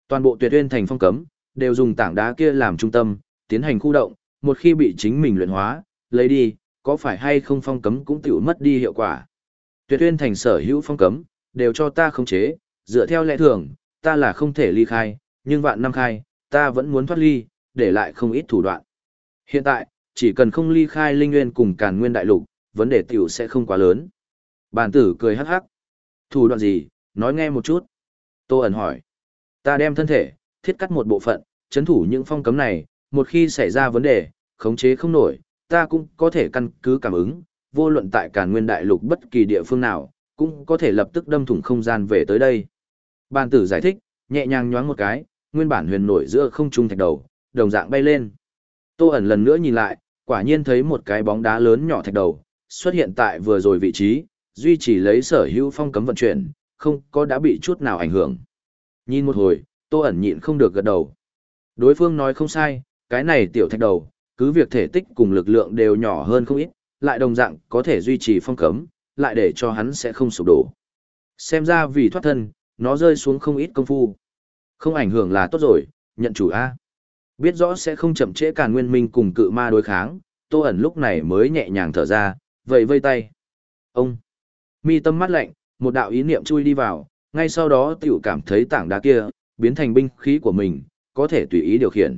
Toàn bộ tuyệt uyên thành phong cấm, đều dùng tảng đá kia làm trung tâm, tiến hành khu động, một khi bị chính mình luyện hóa, lấy đi, có phải hay không phong cấm cũng tiểu mất đi hiệu quả. Tuyệt uyên thành sở hữu phong cấm, đều cho ta khống chế, dựa theo lẽ thường, ta là không thể ly khai, nhưng vạn năm khai, ta vẫn muốn thoát ly, để lại không ít thủ đoạn. Hiện tại, chỉ cần không ly khai linh nguyên cùng càn nguyên đại lục, vấn đề tiểu sẽ không quá lớn. Bàn tử cười hắc hắc. Thủ đoạn gì, nói nghe một chút. Tô ẩn hỏi. Ta đem thân thể, thiết cắt một bộ phận, chấn thủ những phong cấm này, một khi xảy ra vấn đề, khống chế không nổi, ta cũng có thể căn cứ cảm ứng, vô luận tại càn nguyên đại lục bất kỳ địa phương nào, cũng có thể lập tức đâm thủng không gian về tới đây. Bàn tử giải thích, nhẹ nhàng nhoáng một cái, nguyên bản huyền nổi giữa không trung thạch đầu, đồng dạng bay lên. Tô ẩn lần nữa nhìn lại, quả nhiên thấy một cái bóng đá lớn nhỏ thạch đầu, xuất hiện tại vừa rồi vị trí, duy trì lấy sở hữu phong cấm vận chuyển, không có đã bị chút nào ảnh hưởng. Nhìn một hồi, Tô ẩn nhịn không được gật đầu. Đối phương nói không sai, cái này tiểu thạch đầu, cứ việc thể tích cùng lực lượng đều nhỏ hơn không ít, lại đồng dạng có thể duy trì phong cấm, lại để cho hắn sẽ không sụp đổ. Xem ra vì thoát thân, nó rơi xuống không ít công phu. Không ảnh hưởng là tốt rồi, nhận chủ A. Biết rõ sẽ không chậm trễ càn nguyên minh cùng cự ma đối kháng, tô ẩn lúc này mới nhẹ nhàng thở ra, vậy vây tay. Ông! Mi tâm mắt lạnh, một đạo ý niệm chui đi vào, ngay sau đó tiểu cảm thấy tảng đá kia, biến thành binh khí của mình, có thể tùy ý điều khiển.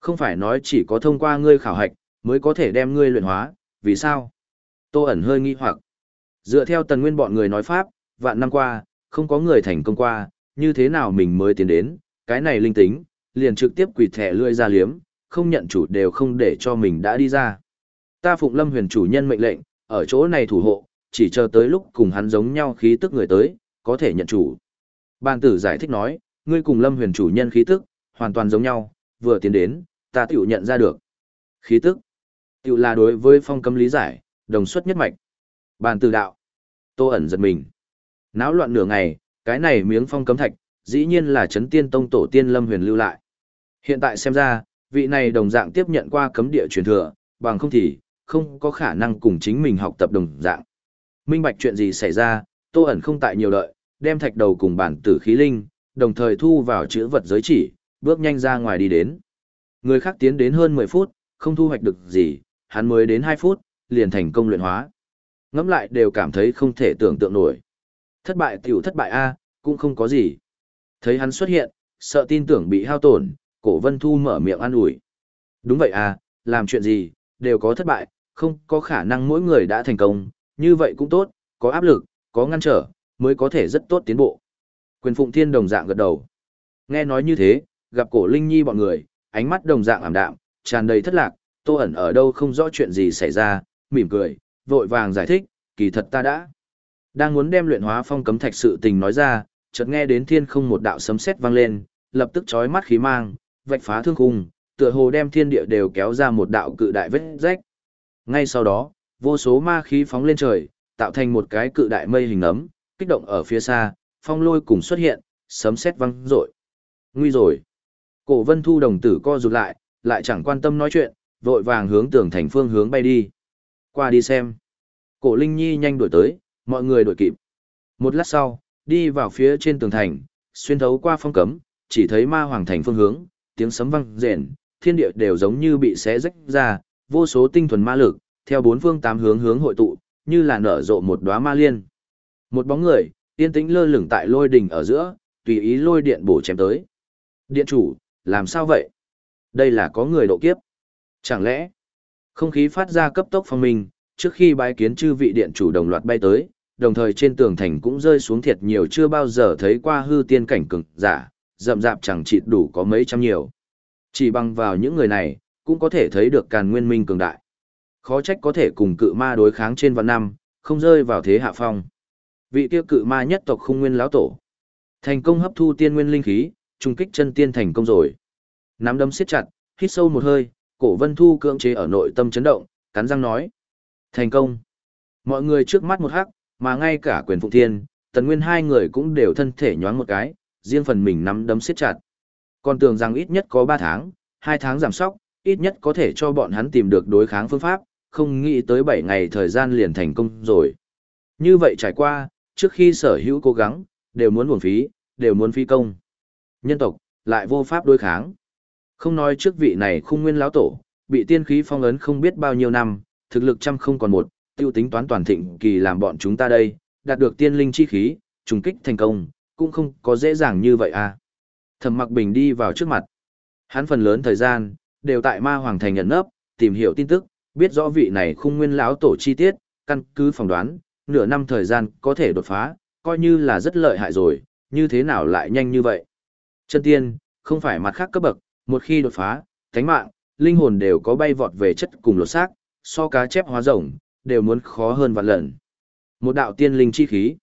Không phải nói chỉ có thông qua ngươi khảo hạch, mới có thể đem ngươi luyện hóa, vì sao? Tô ẩn hơi nghi hoặc. Dựa theo tần nguyên bọn người nói pháp, vạn năm qua, không có người thành công qua, như thế nào mình mới tiến đến, cái này linh tính, liền trực tiếp quỷ thẻ lươi ra liếm, không nhận chủ đều không để cho mình đã đi ra. Ta phụng lâm huyền chủ nhân mệnh lệnh, ở chỗ này thủ hộ, chỉ chờ tới lúc cùng hắn giống nhau khí tức người tới, có thể nhận chủ. Bàn tử giải thích nói, ngươi cùng lâm huyền chủ nhân khí tức, hoàn toàn giống nhau, vừa tiến đến, ta tiểu nhận ra được. Khí tức, tiểu là đối với phong cấm lý giải, đồng suất nhất mạch. Bàn tử đạo, tô ẩn giật mình. Náo loạn nửa ngày, cái này miếng phong cấm thạch, dĩ nhiên là chấn tiên tông tổ tiên lâm huyền lưu lại. Hiện tại xem ra, vị này đồng dạng tiếp nhận qua cấm địa truyền thừa, bằng không thì, không có khả năng cùng chính mình học tập đồng dạng. Minh bạch chuyện gì xảy ra, tô ẩn không tại nhiều đợi, đem thạch đầu cùng bản tử khí linh, đồng thời thu vào chữ vật giới chỉ, bước nhanh ra ngoài đi đến. Người khác tiến đến hơn 10 phút, không thu hoạch được gì, hắn mới đến 2 phút, liền thành công luyện hóa. Ngắm lại đều cảm thấy không thể tưởng tượng nổi. Thất bại tiểu thất bại A, cũng không có gì. Thấy hắn xuất hiện, sợ tin tưởng bị hao tổn, cổ vân thu mở miệng an ủi. Đúng vậy à, làm chuyện gì, đều có thất bại, không có khả năng mỗi người đã thành công, như vậy cũng tốt, có áp lực, có ngăn trở, mới có thể rất tốt tiến bộ. Quyền phụng thiên đồng dạng gật đầu. Nghe nói như thế, gặp cổ linh nhi bọn người, ánh mắt đồng dạng ảm đạm, tràn đầy thất lạc, tô ẩn ở đâu không rõ chuyện gì xảy ra, mỉm cười, vội vàng giải thích, kỳ thật ta đã. Đang muốn đem luyện hóa phong cấm thạch sự tình nói ra, chợt nghe đến thiên không một đạo sấm sét vang lên, lập tức chói mắt khí mang, vạch phá thương khung, tựa hồ đem thiên địa đều kéo ra một đạo cự đại vết rách. Ngay sau đó, vô số ma khí phóng lên trời, tạo thành một cái cự đại mây hình ấm, kích động ở phía xa, phong lôi cùng xuất hiện, sấm sét vang rội. Nguy rồi. Cổ Vân Thu đồng tử co rụt lại, lại chẳng quan tâm nói chuyện, vội vàng hướng tường thành phương hướng bay đi. Qua đi xem. Cổ Linh Nhi nhanh đuổi tới, mọi người đuổi kịp. Một lát sau, đi vào phía trên tường thành, xuyên thấu qua phong cấm, chỉ thấy ma hoàng thành phương hướng, tiếng sấm vang rền, thiên địa đều giống như bị xé rách ra, vô số tinh thuần ma lực, theo bốn phương tám hướng hướng hội tụ, như là nở rộ một đóa ma liên. Một bóng người, yên tĩnh lơ lửng tại lôi đỉnh ở giữa, tùy ý lôi điện bổ chém tới. Điện chủ, làm sao vậy? Đây là có người độ kiếp. Chẳng lẽ, không khí phát ra cấp tốc phong minh, trước khi bái kiến chư vị điện chủ đồng loạt bay tới, đồng thời trên tường thành cũng rơi xuống thiệt nhiều chưa bao giờ thấy qua hư tiên cảnh cực giả, rậm rạp chẳng chịt đủ có mấy trăm nhiều. Chỉ bằng vào những người này, cũng có thể thấy được càn nguyên minh cường đại. Khó trách có thể cùng cự ma đối kháng trên vạn năm, không rơi vào thế hạ phong. Vị kia cự ma nhất tộc khung nguyên lão tổ. Thành công hấp thu tiên nguyên linh khí, trung kích chân tiên thành công rồi. Nắm đấm siết chặt, hít sâu một hơi, cổ vân thu cưỡng chế ở nội tâm chấn động, cắn răng nói. Thành công. Mọi người trước mắt một hắc, mà ngay cả quyền phụng thiên, tần nguyên hai người cũng đều thân thể nhoáng một cái, riêng phần mình nắm đấm siết chặt. Còn tưởng rằng ít nhất có 3 tháng, 2 tháng giảm sóc, ít nhất có thể cho bọn hắn tìm được đối kháng phương pháp, không nghĩ tới 7 ngày thời gian liền thành công rồi. Như vậy trải qua, trước khi sở hữu cố gắng, đều muốn buồn phí, đều muốn phi công. Nhân tộc, lại vô pháp đối kháng. Không nói trước vị này khung nguyên lão tổ, bị tiên khí phong ấn không biết bao nhiêu năm, thực lực trăm không còn một, tiêu tính toán toàn thịnh kỳ làm bọn chúng ta đây, đạt được tiên linh chi khí, trùng kích thành công, cũng không có dễ dàng như vậy à. Thẩm mặc bình đi vào trước mặt. Hắn phần lớn thời gian, đều tại ma hoàng thành nhận nấp, tìm hiểu tin tức, biết rõ vị này khung nguyên lão tổ chi tiết, căn cứ phỏng đoán, nửa năm thời gian có thể đột phá, coi như là rất lợi hại rồi, như thế nào lại nhanh như vậy. Chân tiên, không phải mặt khác cấp bậc, một khi đột phá, thánh mạng, linh hồn đều có bay vọt về chất cùng lột xác, so cá chép hóa rồng, đều muốn khó hơn vạn lần. Một đạo tiên linh chi khí.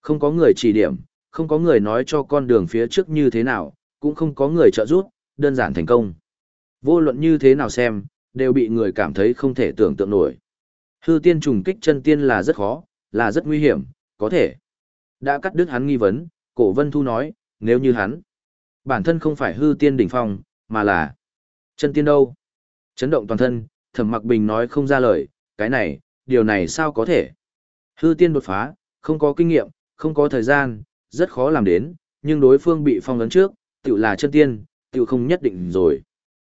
Không có người chỉ điểm, không có người nói cho con đường phía trước như thế nào, cũng không có người trợ giúp, đơn giản thành công. Vô luận như thế nào xem, đều bị người cảm thấy không thể tưởng tượng nổi. Hư tiên trùng kích chân tiên là rất khó, là rất nguy hiểm, có thể. Đã cắt đứt hắn nghi vấn, cổ vân thu nói, nếu như hắn, bản thân không phải hư tiên đỉnh phong, mà là chân tiên đâu. Chấn động toàn thân, thẩm mặc bình nói không ra lời, cái này, điều này sao có thể. Hư tiên đột phá, không có kinh nghiệm, không có thời gian, rất khó làm đến, nhưng đối phương bị phong ấn trước, tự là chân tiên, tự không nhất định rồi.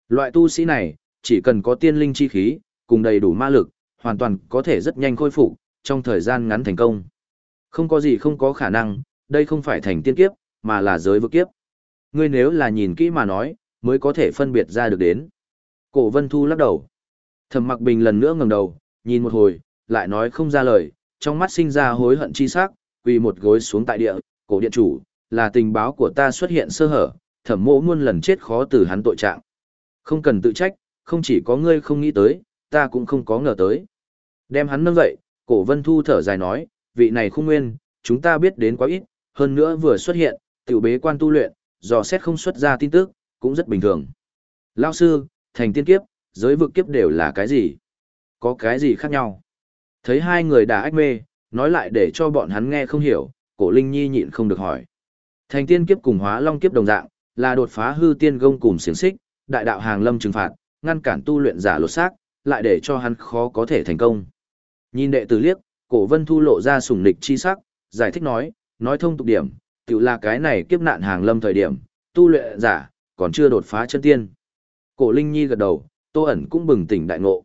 Loại tu sĩ này, chỉ cần có tiên linh chi khí, cùng đầy đủ ma lực, hoàn toàn có thể rất nhanh khôi phục, trong thời gian ngắn thành công. Không có gì không có khả năng, đây không phải thành tiên kiếp, mà là giới vực kiếp. Ngươi nếu là nhìn kỹ mà nói, mới có thể phân biệt ra được đến. Cổ Vân Thu lắc đầu. Thẩm Mặc Bình lần nữa ngẩng đầu, nhìn một hồi, lại nói không ra lời, trong mắt sinh ra hối hận chi sắc, quỳ một gối xuống tại địa, cổ điện chủ, là tình báo của ta xuất hiện sơ hở, thẩm mộ muôn lần chết khó từ hắn tội trạng. Không cần tự trách, không chỉ có ngươi không nghĩ tới, ta cũng không có ngờ tới. Đem hắn nâng dậy, cổ vân thu thở dài nói, vị này không nguyên, chúng ta biết đến quá ít, hơn nữa vừa xuất hiện, tiểu bế quan tu luyện, dò xét không xuất ra tin tức, cũng rất bình thường. Lao sư, thành tiên kiếp, giới vực kiếp đều là cái gì? Có cái gì khác nhau? Thấy hai người đã ách mê, nói lại để cho bọn hắn nghe không hiểu, cổ Linh Nhi nhịn không được hỏi. Thành tiên kiếp cùng hóa long kiếp đồng dạng, là đột phá hư tiên gông cùng xiềng xích, đại đạo hàng lâm trừng phạt, ngăn cản tu luyện giả lột xác, lại để cho hắn khó có thể thành công. Nhìn đệ tử liếc, cổ vân thu lộ ra sủng nịch chi sắc, giải thích nói, nói thông tục điểm, tự là cái này kiếp nạn hàng lâm thời điểm, tu luyện giả, còn chưa đột phá chân tiên. Cổ Linh Nhi gật đầu, Tô ẩn cũng bừng tỉnh đại ngộ.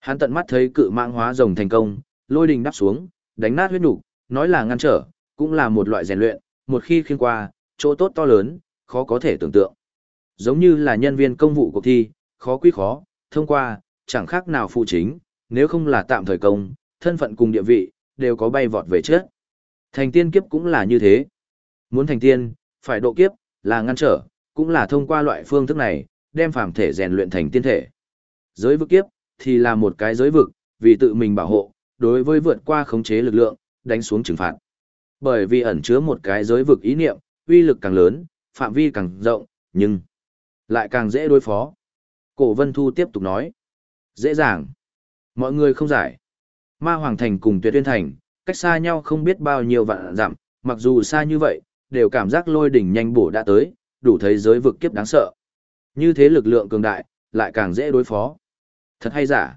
Hắn tận mắt thấy cự mạng hóa rồng thành công, lôi đình đắp xuống, đánh nát huyết nục, nói là ngăn trở, cũng là một loại rèn luyện, một khi khiên qua, chỗ tốt to lớn, khó có thể tưởng tượng. Giống như là nhân viên công vụ cuộc thi, khó quý khó, thông qua, chẳng khác nào phụ chính, nếu không là tạm thời công, thân phận cùng địa vị, đều có bay vọt về trước. Thành tiên kiếp cũng là như thế. Muốn thành tiên, phải độ kiếp, là ngăn trở, cũng là thông qua loại phương thức này, đem phàm thể rèn luyện thành tiên thể. Giới vực kiếp, thì là một cái giới vực, vì tự mình bảo hộ, đối với vượt qua khống chế lực lượng, đánh xuống trừng phạt. Bởi vì ẩn chứa một cái giới vực ý niệm, uy lực càng lớn, phạm vi càng rộng, nhưng lại càng dễ đối phó. Cổ Vân Thu tiếp tục nói. Dễ dàng. Mọi người không giải. Ma Hoàng Thành cùng Tuyệt Uyên Thành, cách xa nhau không biết bao nhiêu vạn dặm, mặc dù xa như vậy, đều cảm giác lôi đỉnh nhanh bổ đã tới, đủ thấy giới vực kiếp đáng sợ. Như thế lực lượng cường đại, lại càng dễ đối phó. Thật hay giả?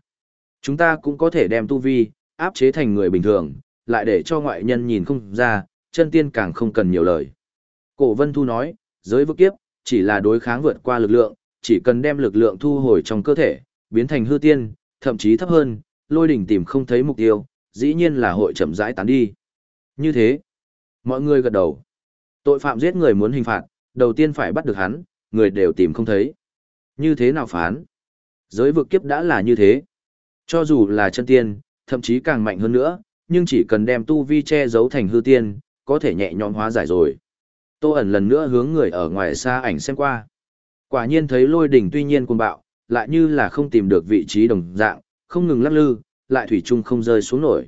Chúng ta cũng có thể đem tu vi, áp chế thành người bình thường, lại để cho ngoại nhân nhìn không ra, chân tiên càng không cần nhiều lời. Cổ Vân Thu nói, giới vực kiếp, chỉ là đối kháng vượt qua lực lượng, chỉ cần đem lực lượng thu hồi trong cơ thể, biến thành hư tiên, thậm chí thấp hơn, lôi đỉnh tìm không thấy mục tiêu, dĩ nhiên là hội chậm rãi tán đi. Như thế, mọi người gật đầu. Tội phạm giết người muốn hình phạt, đầu tiên phải bắt được hắn, người đều tìm không thấy. Như thế nào phán? Giới vực kiếp đã là như thế. Cho dù là chân tiên, thậm chí càng mạnh hơn nữa, nhưng chỉ cần đem tu vi che giấu thành hư tiên, có thể nhẹ nhõm hóa giải rồi. Tô ẩn lần nữa hướng người ở ngoài xa ảnh xem qua. Quả nhiên thấy lôi đỉnh tuy nhiên cuồng bạo, lại như là không tìm được vị trí đồng dạng, không ngừng lắc lư, lại thủy chung không rơi xuống nổi.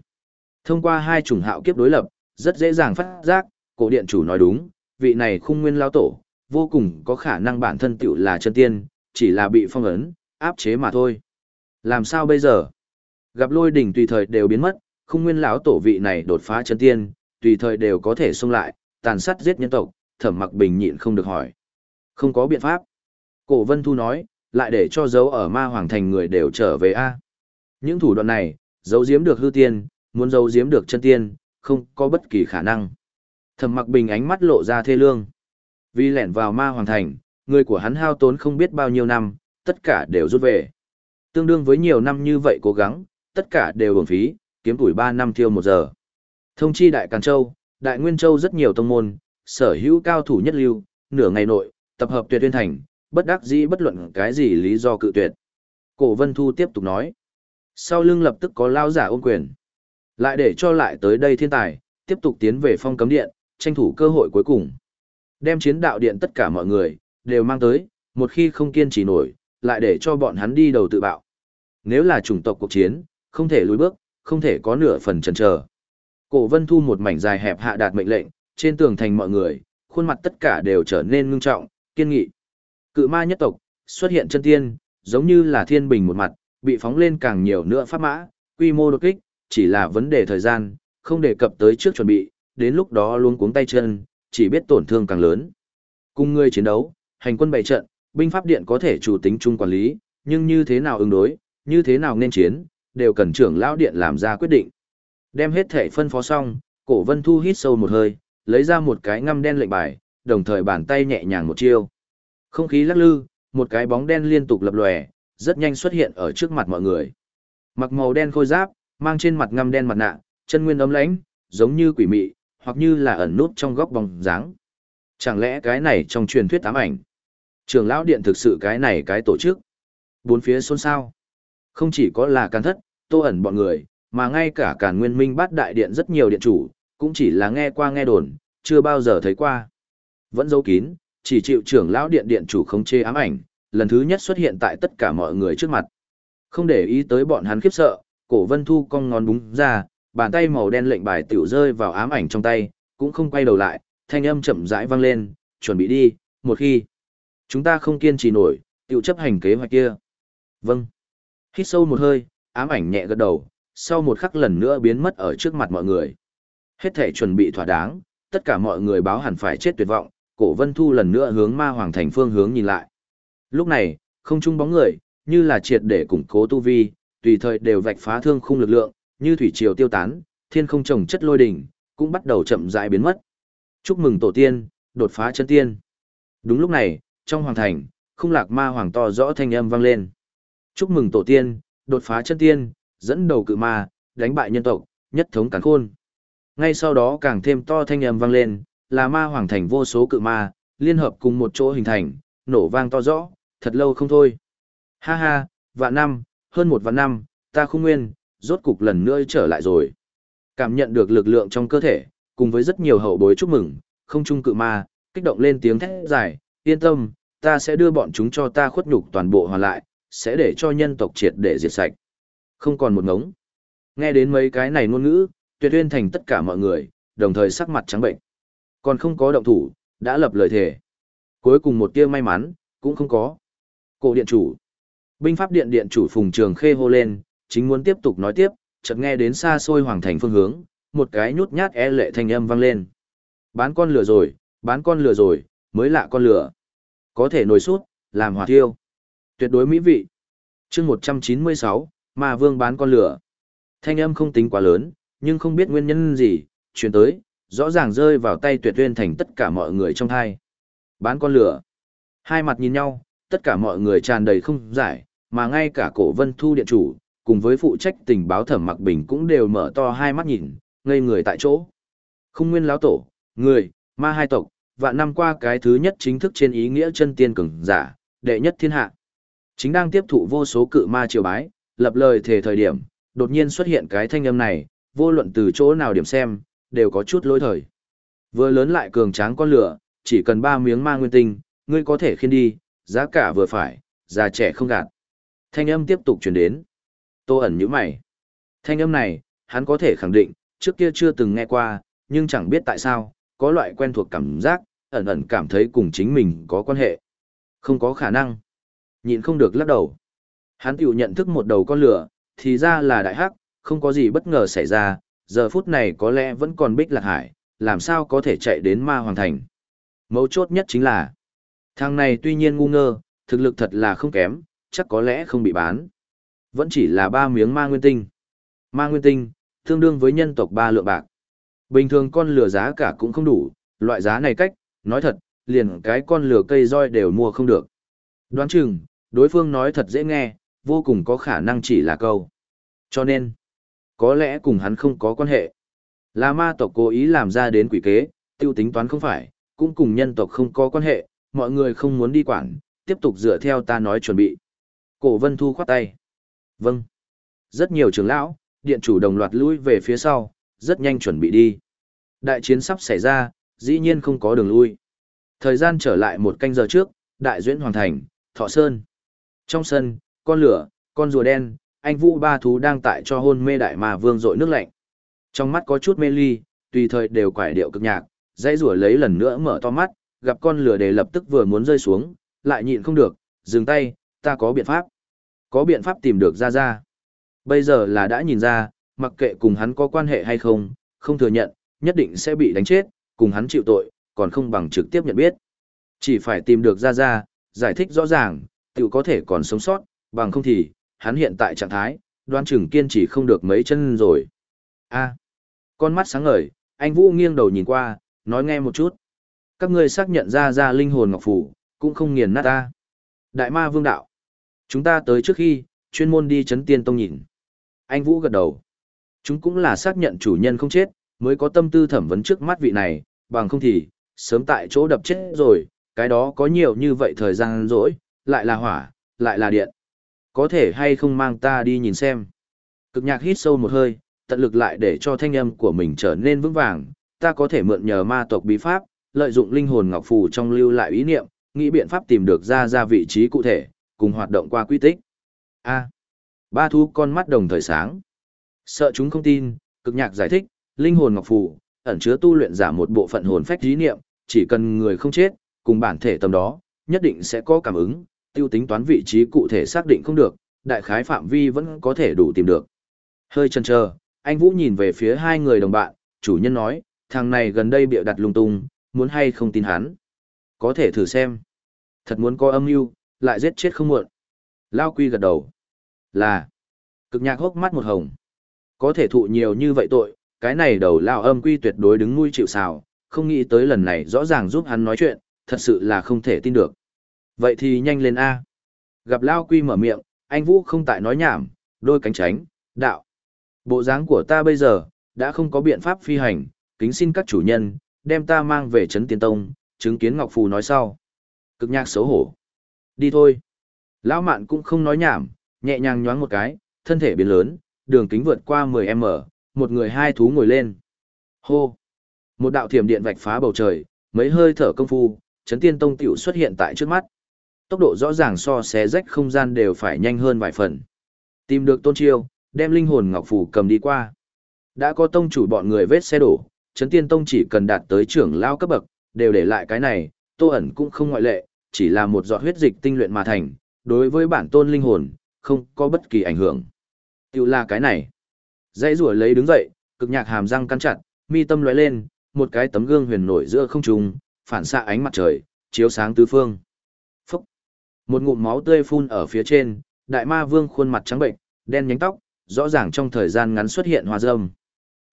Thông qua hai chủng hạo kiếp đối lập, rất dễ dàng phát giác, cổ điện chủ nói đúng, vị này khung nguyên lao tổ, vô cùng có khả năng bản thân tiểu là chân tiên, chỉ là bị phong ấn, áp chế mà thôi. Làm sao bây giờ? Gặp lôi đỉnh tùy thời đều biến mất, không nguyên lão tổ vị này đột phá chân tiên, tùy thời đều có thể xông lại, tàn sát giết nhân tộc, thẩm mặc bình nhịn không được hỏi. Không có biện pháp. Cổ Vân Thu nói, lại để cho dấu ở ma hoàng thành người đều trở về A. Những thủ đoạn này, giấu giếm được hư tiên, muốn giấu giếm được chân tiên, không có bất kỳ khả năng. Thẩm mặc bình ánh mắt lộ ra thê lương. Vì lẻn vào ma hoàng thành, người của hắn hao tốn không biết bao nhiêu năm, tất cả đều rút về. Tương đương với nhiều năm như vậy cố gắng, tất cả đều uổng phí, kiếm tuổi 3 năm thiêu một giờ. Thông chi Đại Càn Châu, Đại Nguyên Châu rất nhiều tông môn, sở hữu cao thủ nhất lưu, nửa ngày nội, tập hợp tuyệt tuyên thành, bất đắc dĩ bất luận cái gì lý do cự tuyệt. Cổ Vân Thu tiếp tục nói. Sau lưng lập tức có lao giả ôm quyền. Lại để cho lại tới đây thiên tài, tiếp tục tiến về phong cấm điện, tranh thủ cơ hội cuối cùng. Đem chiến đạo điện tất cả mọi người, đều mang tới, một khi không kiên trì nổi, lại để cho bọn hắn đi đầu tự bạo. Nếu là chủng tộc cuộc chiến, không thể lùi bước, không thể có nửa phần chần chờ. Cổ Vân Thu một mảnh dài hẹp hạ đạt mệnh lệnh, trên tường thành mọi người, khuôn mặt tất cả đều trở nên ngưng trọng, kiên nghị. Cự ma nhất tộc, xuất hiện chân tiên, giống như là thiên bình một mặt, bị phóng lên càng nhiều nữa pháp mã, quy mô đột kích, chỉ là vấn đề thời gian, không đề cập tới trước chuẩn bị, đến lúc đó luôn cuống tay chân, chỉ biết tổn thương càng lớn. Cùng ngươi chiến đấu, hành quân bày trận, binh pháp điện có thể chủ tính chung quản lý, nhưng như thế nào ứng đối, như thế nào nên chiến, đều cần trưởng lão điện làm ra quyết định. Đem hết thể phân phó xong, cổ vân thu hít sâu một hơi, lấy ra một cái ngăm đen lệnh bài, đồng thời bàn tay nhẹ nhàng một chiêu. Không khí lắc lư, một cái bóng đen liên tục lập lòe, rất nhanh xuất hiện ở trước mặt mọi người. Mặc màu đen khôi giáp, mang trên mặt ngăm đen mặt nạ, chân nguyên ấm lãnh, giống như quỷ mị, hoặc như là ẩn nút trong góc bóng dáng. Chẳng lẽ cái này trong truyền thuyết ám ảnh? Trường lão điện thực sự cái này cái tổ chức. Bốn phía xôn xao. Không chỉ có là càn thất, tô ẩn bọn người, mà ngay cả càn nguyên minh bát đại điện rất nhiều điện chủ, cũng chỉ là nghe qua nghe đồn, chưa bao giờ thấy qua. Vẫn giấu kín, chỉ chịu trưởng lão điện điện chủ không chê ám ảnh, lần thứ nhất xuất hiện tại tất cả mọi người trước mặt. Không để ý tới bọn hắn khiếp sợ, cổ vân thu cong ngón búng ra, bàn tay màu đen lệnh bài tiểu rơi vào ám ảnh trong tay, cũng không quay đầu lại, thanh âm chậm rãi vang lên, chuẩn bị đi, một khi chúng ta không kiên trì nổi, tự chấp hành kế hoạch kia. Vâng. Hít sâu một hơi, ám ảnh nhẹ gật đầu, sau một khắc lần nữa biến mất ở trước mặt mọi người. Hết thể chuẩn bị thỏa đáng, tất cả mọi người báo hẳn phải chết tuyệt vọng, cổ vân thu lần nữa hướng ma hoàng thành phương hướng nhìn lại. Lúc này, không trung bóng người, như là triệt để củng cố tu vi, tùy thời đều vạch phá thương khung lực lượng, như thủy triều tiêu tán, thiên không trồng chất lôi đỉnh, cũng bắt đầu chậm rãi biến mất. Chúc mừng tổ tiên, đột phá chân tiên. Đúng lúc này, trong hoàng thành, không lạc ma hoàng to rõ thanh âm vang lên. Chúc mừng tổ tiên, đột phá chân tiên, dẫn đầu cự ma, đánh bại nhân tộc, nhất thống càn khôn. Ngay sau đó càng thêm to thanh âm vang lên, là ma hoàng thành vô số cự ma, liên hợp cùng một chỗ hình thành, nổ vang to rõ, thật lâu không thôi. Ha ha, vạn năm, hơn một vạn năm, ta không nguyên, rốt cục lần nữa trở lại rồi. Cảm nhận được lực lượng trong cơ thể, cùng với rất nhiều hậu bối chúc mừng, không trung cự ma, kích động lên tiếng thét dài, yên tâm, ta sẽ đưa bọn chúng cho ta khuất nhục toàn bộ hoàn lại, sẽ để cho nhân tộc triệt để diệt sạch. Không còn một ngống. Nghe đến mấy cái này ngôn ngữ, tuyệt uyên thành tất cả mọi người, đồng thời sắc mặt trắng bệnh. Còn không có động thủ, đã lập lời thề. Cuối cùng một tia may mắn, cũng không có. Cổ điện chủ. Binh pháp điện điện chủ Phùng Trường Khê hô lên, chính muốn tiếp tục nói tiếp, chợt nghe đến xa xôi hoàng thành phương hướng, một cái nhút nhát e lệ thanh âm vang lên. Bán con lửa rồi, bán con lửa rồi, mới lạ con lửa. Có thể nồi sút, làm hỏa thiêu. Tuyệt đối mỹ vị. chương 196, mà vương bán con lửa. Thanh âm không tính quá lớn, nhưng không biết nguyên nhân gì, chuyển tới, rõ ràng rơi vào tay tuyệt tuyên thành tất cả mọi người trong thai. Bán con lửa. Hai mặt nhìn nhau, tất cả mọi người tràn đầy không giải, mà ngay cả cổ vân thu điện chủ, cùng với phụ trách tình báo thẩm mặc bình cũng đều mở to hai mắt nhìn, ngây người tại chỗ. Không nguyên lão tổ, người, ma hai tộc, vạn năm qua cái thứ nhất chính thức trên ý nghĩa chân tiên cường giả, đệ nhất thiên hạ. Chính đang tiếp thụ vô số cự ma triều bái, lập lời thề thời điểm, đột nhiên xuất hiện cái thanh âm này, vô luận từ chỗ nào điểm xem, đều có chút lỗi thời. Vừa lớn lại cường tráng con lửa, chỉ cần ba miếng ma nguyên tinh, ngươi có thể khiên đi, giá cả vừa phải, già trẻ không gạt. Thanh âm tiếp tục truyền đến. Tô ẩn như mày. Thanh âm này, hắn có thể khẳng định, trước kia chưa từng nghe qua, nhưng chẳng biết tại sao, có loại quen thuộc cảm giác, ẩn ẩn cảm thấy cùng chính mình có quan hệ. Không có khả năng. Nhịn không được lắc đầu. Hắn tiểu nhận thức một đầu con lửa, thì ra là đại hắc, không có gì bất ngờ xảy ra, giờ phút này có lẽ vẫn còn bích lạc hải, làm sao có thể chạy đến ma hoàng thành. Mấu chốt nhất chính là, thằng này tuy nhiên ngu ngơ, thực lực thật là không kém, chắc có lẽ không bị bán. Vẫn chỉ là ba miếng ma nguyên tinh. Ma nguyên tinh, tương đương với nhân tộc ba lượng bạc. Bình thường con lửa giá cả cũng không đủ, loại giá này cách, nói thật, liền cái con lửa cây roi đều mua không được. Đoán chừng, đối phương nói thật dễ nghe, vô cùng có khả năng chỉ là câu. Cho nên, có lẽ cùng hắn không có quan hệ. Là ma tộc cố ý làm ra đến quỷ kế, tiêu tính toán không phải, cũng cùng nhân tộc không có quan hệ, mọi người không muốn đi quản, tiếp tục dựa theo ta nói chuẩn bị. Cổ vân thu khoát tay. Vâng. Rất nhiều trưởng lão, điện chủ đồng loạt lui về phía sau, rất nhanh chuẩn bị đi. Đại chiến sắp xảy ra, dĩ nhiên không có đường lui. Thời gian trở lại một canh giờ trước, đại duyễn hoàng thành, thọ sơn. Trong sân, con lửa, con rùa đen, anh vũ ba thú đang tại cho hôn mê đại mà vương rội nước lạnh. Trong mắt có chút mê ly, tùy thời đều quải điệu cực nhạc, dãy rùa lấy lần nữa mở to mắt, gặp con lửa để lập tức vừa muốn rơi xuống, lại nhịn không được, dừng tay, ta có biện pháp. Có biện pháp tìm được ra ra. Bây giờ là đã nhìn ra, mặc kệ cùng hắn có quan hệ hay không, không thừa nhận, nhất định sẽ bị đánh chết, cùng hắn chịu tội, còn không bằng trực tiếp nhận biết. Chỉ phải tìm được ra ra, giải thích rõ ràng, tự có thể còn sống sót, bằng không thì, hắn hiện tại trạng thái, đoan chừng kiên trì không được mấy chân rồi. a con mắt sáng ngời, anh Vũ nghiêng đầu nhìn qua, nói nghe một chút. Các ngươi xác nhận ra ra linh hồn ngọc phủ, cũng không nghiền nát ta. Đại ma vương đạo. Chúng ta tới trước khi, chuyên môn đi chấn tiên tông nhìn. Anh Vũ gật đầu. Chúng cũng là xác nhận chủ nhân không chết, mới có tâm tư thẩm vấn trước mắt vị này, bằng không thì, sớm tại chỗ đập chết rồi, cái đó có nhiều như vậy thời gian rỗi, lại là hỏa, lại là điện. Có thể hay không mang ta đi nhìn xem. Cực nhạc hít sâu một hơi, tận lực lại để cho thanh âm của mình trở nên vững vàng, ta có thể mượn nhờ ma tộc bí pháp, lợi dụng linh hồn ngọc phù trong lưu lại ý niệm, nghĩ biện pháp tìm được ra ra vị trí cụ thể, cùng hoạt động qua quy tích. A. ba thú con mắt đồng thời sáng. Sợ chúng không tin, cực nhạc giải thích, linh hồn ngọc phù ẩn chứa tu luyện giả một bộ phận hồn phách ý niệm, chỉ cần người không chết, cùng bản thể tầm đó, nhất định sẽ có cảm ứng, tiêu tính toán vị trí cụ thể xác định không được, đại khái phạm vi vẫn có thể đủ tìm được. Hơi chần chờ, anh Vũ nhìn về phía hai người đồng bạn, chủ nhân nói, thằng này gần đây bịa đặt lung tung, muốn hay không tin hắn. Có thể thử xem. Thật muốn có âm mưu lại giết chết không muộn. Lao Quy gật đầu. Là. Cực nhạc hốc mắt một hồng. Có thể thụ nhiều như vậy tội, cái này đầu Lao âm quy tuyệt đối đứng nuôi chịu xào, không nghĩ tới lần này rõ ràng giúp hắn nói chuyện, thật sự là không thể tin được. Vậy thì nhanh lên A. Gặp Lao Quy mở miệng, anh Vũ không tại nói nhảm, đôi cánh tránh, đạo. Bộ dáng của ta bây giờ, đã không có biện pháp phi hành, kính xin các chủ nhân, đem ta mang về Trấn Tiên Tông, chứng kiến Ngọc Phù nói sau. Cực nhạc xấu hổ. Đi thôi. Lão mạn cũng không nói nhảm, nhẹ nhàng nhoáng một cái, thân thể biến lớn, đường kính vượt qua 10m, một người hai thú ngồi lên. Hô. Một đạo thiểm điện vạch phá bầu trời, mấy hơi thở công phu, chấn Tiên Tông tiểu xuất hiện tại trước mắt. Tốc độ rõ ràng so xé rách không gian đều phải nhanh hơn vài phần. Tìm được Tôn Chiêu, đem linh hồn ngọc phủ cầm đi qua. Đã có tông chủ bọn người vết xe đổ, chấn Tiên Tông chỉ cần đạt tới trưởng lao cấp bậc, đều để lại cái này, Tô ẩn cũng không ngoại lệ, chỉ là một giọt huyết dịch tinh luyện mà thành, đối với bản tôn linh hồn, không có bất kỳ ảnh hưởng. Tiểu là cái này. Dãy rủa lấy đứng dậy, cực nhạc hàm răng cắn chặt, mi tâm lóe lên, một cái tấm gương huyền nổi giữa không trung, phản xạ ánh mặt trời, chiếu sáng tứ phương. Phốc. Một ngụm máu tươi phun ở phía trên, đại ma vương khuôn mặt trắng bệnh, đen nhánh tóc, rõ ràng trong thời gian ngắn xuất hiện hoa dâm.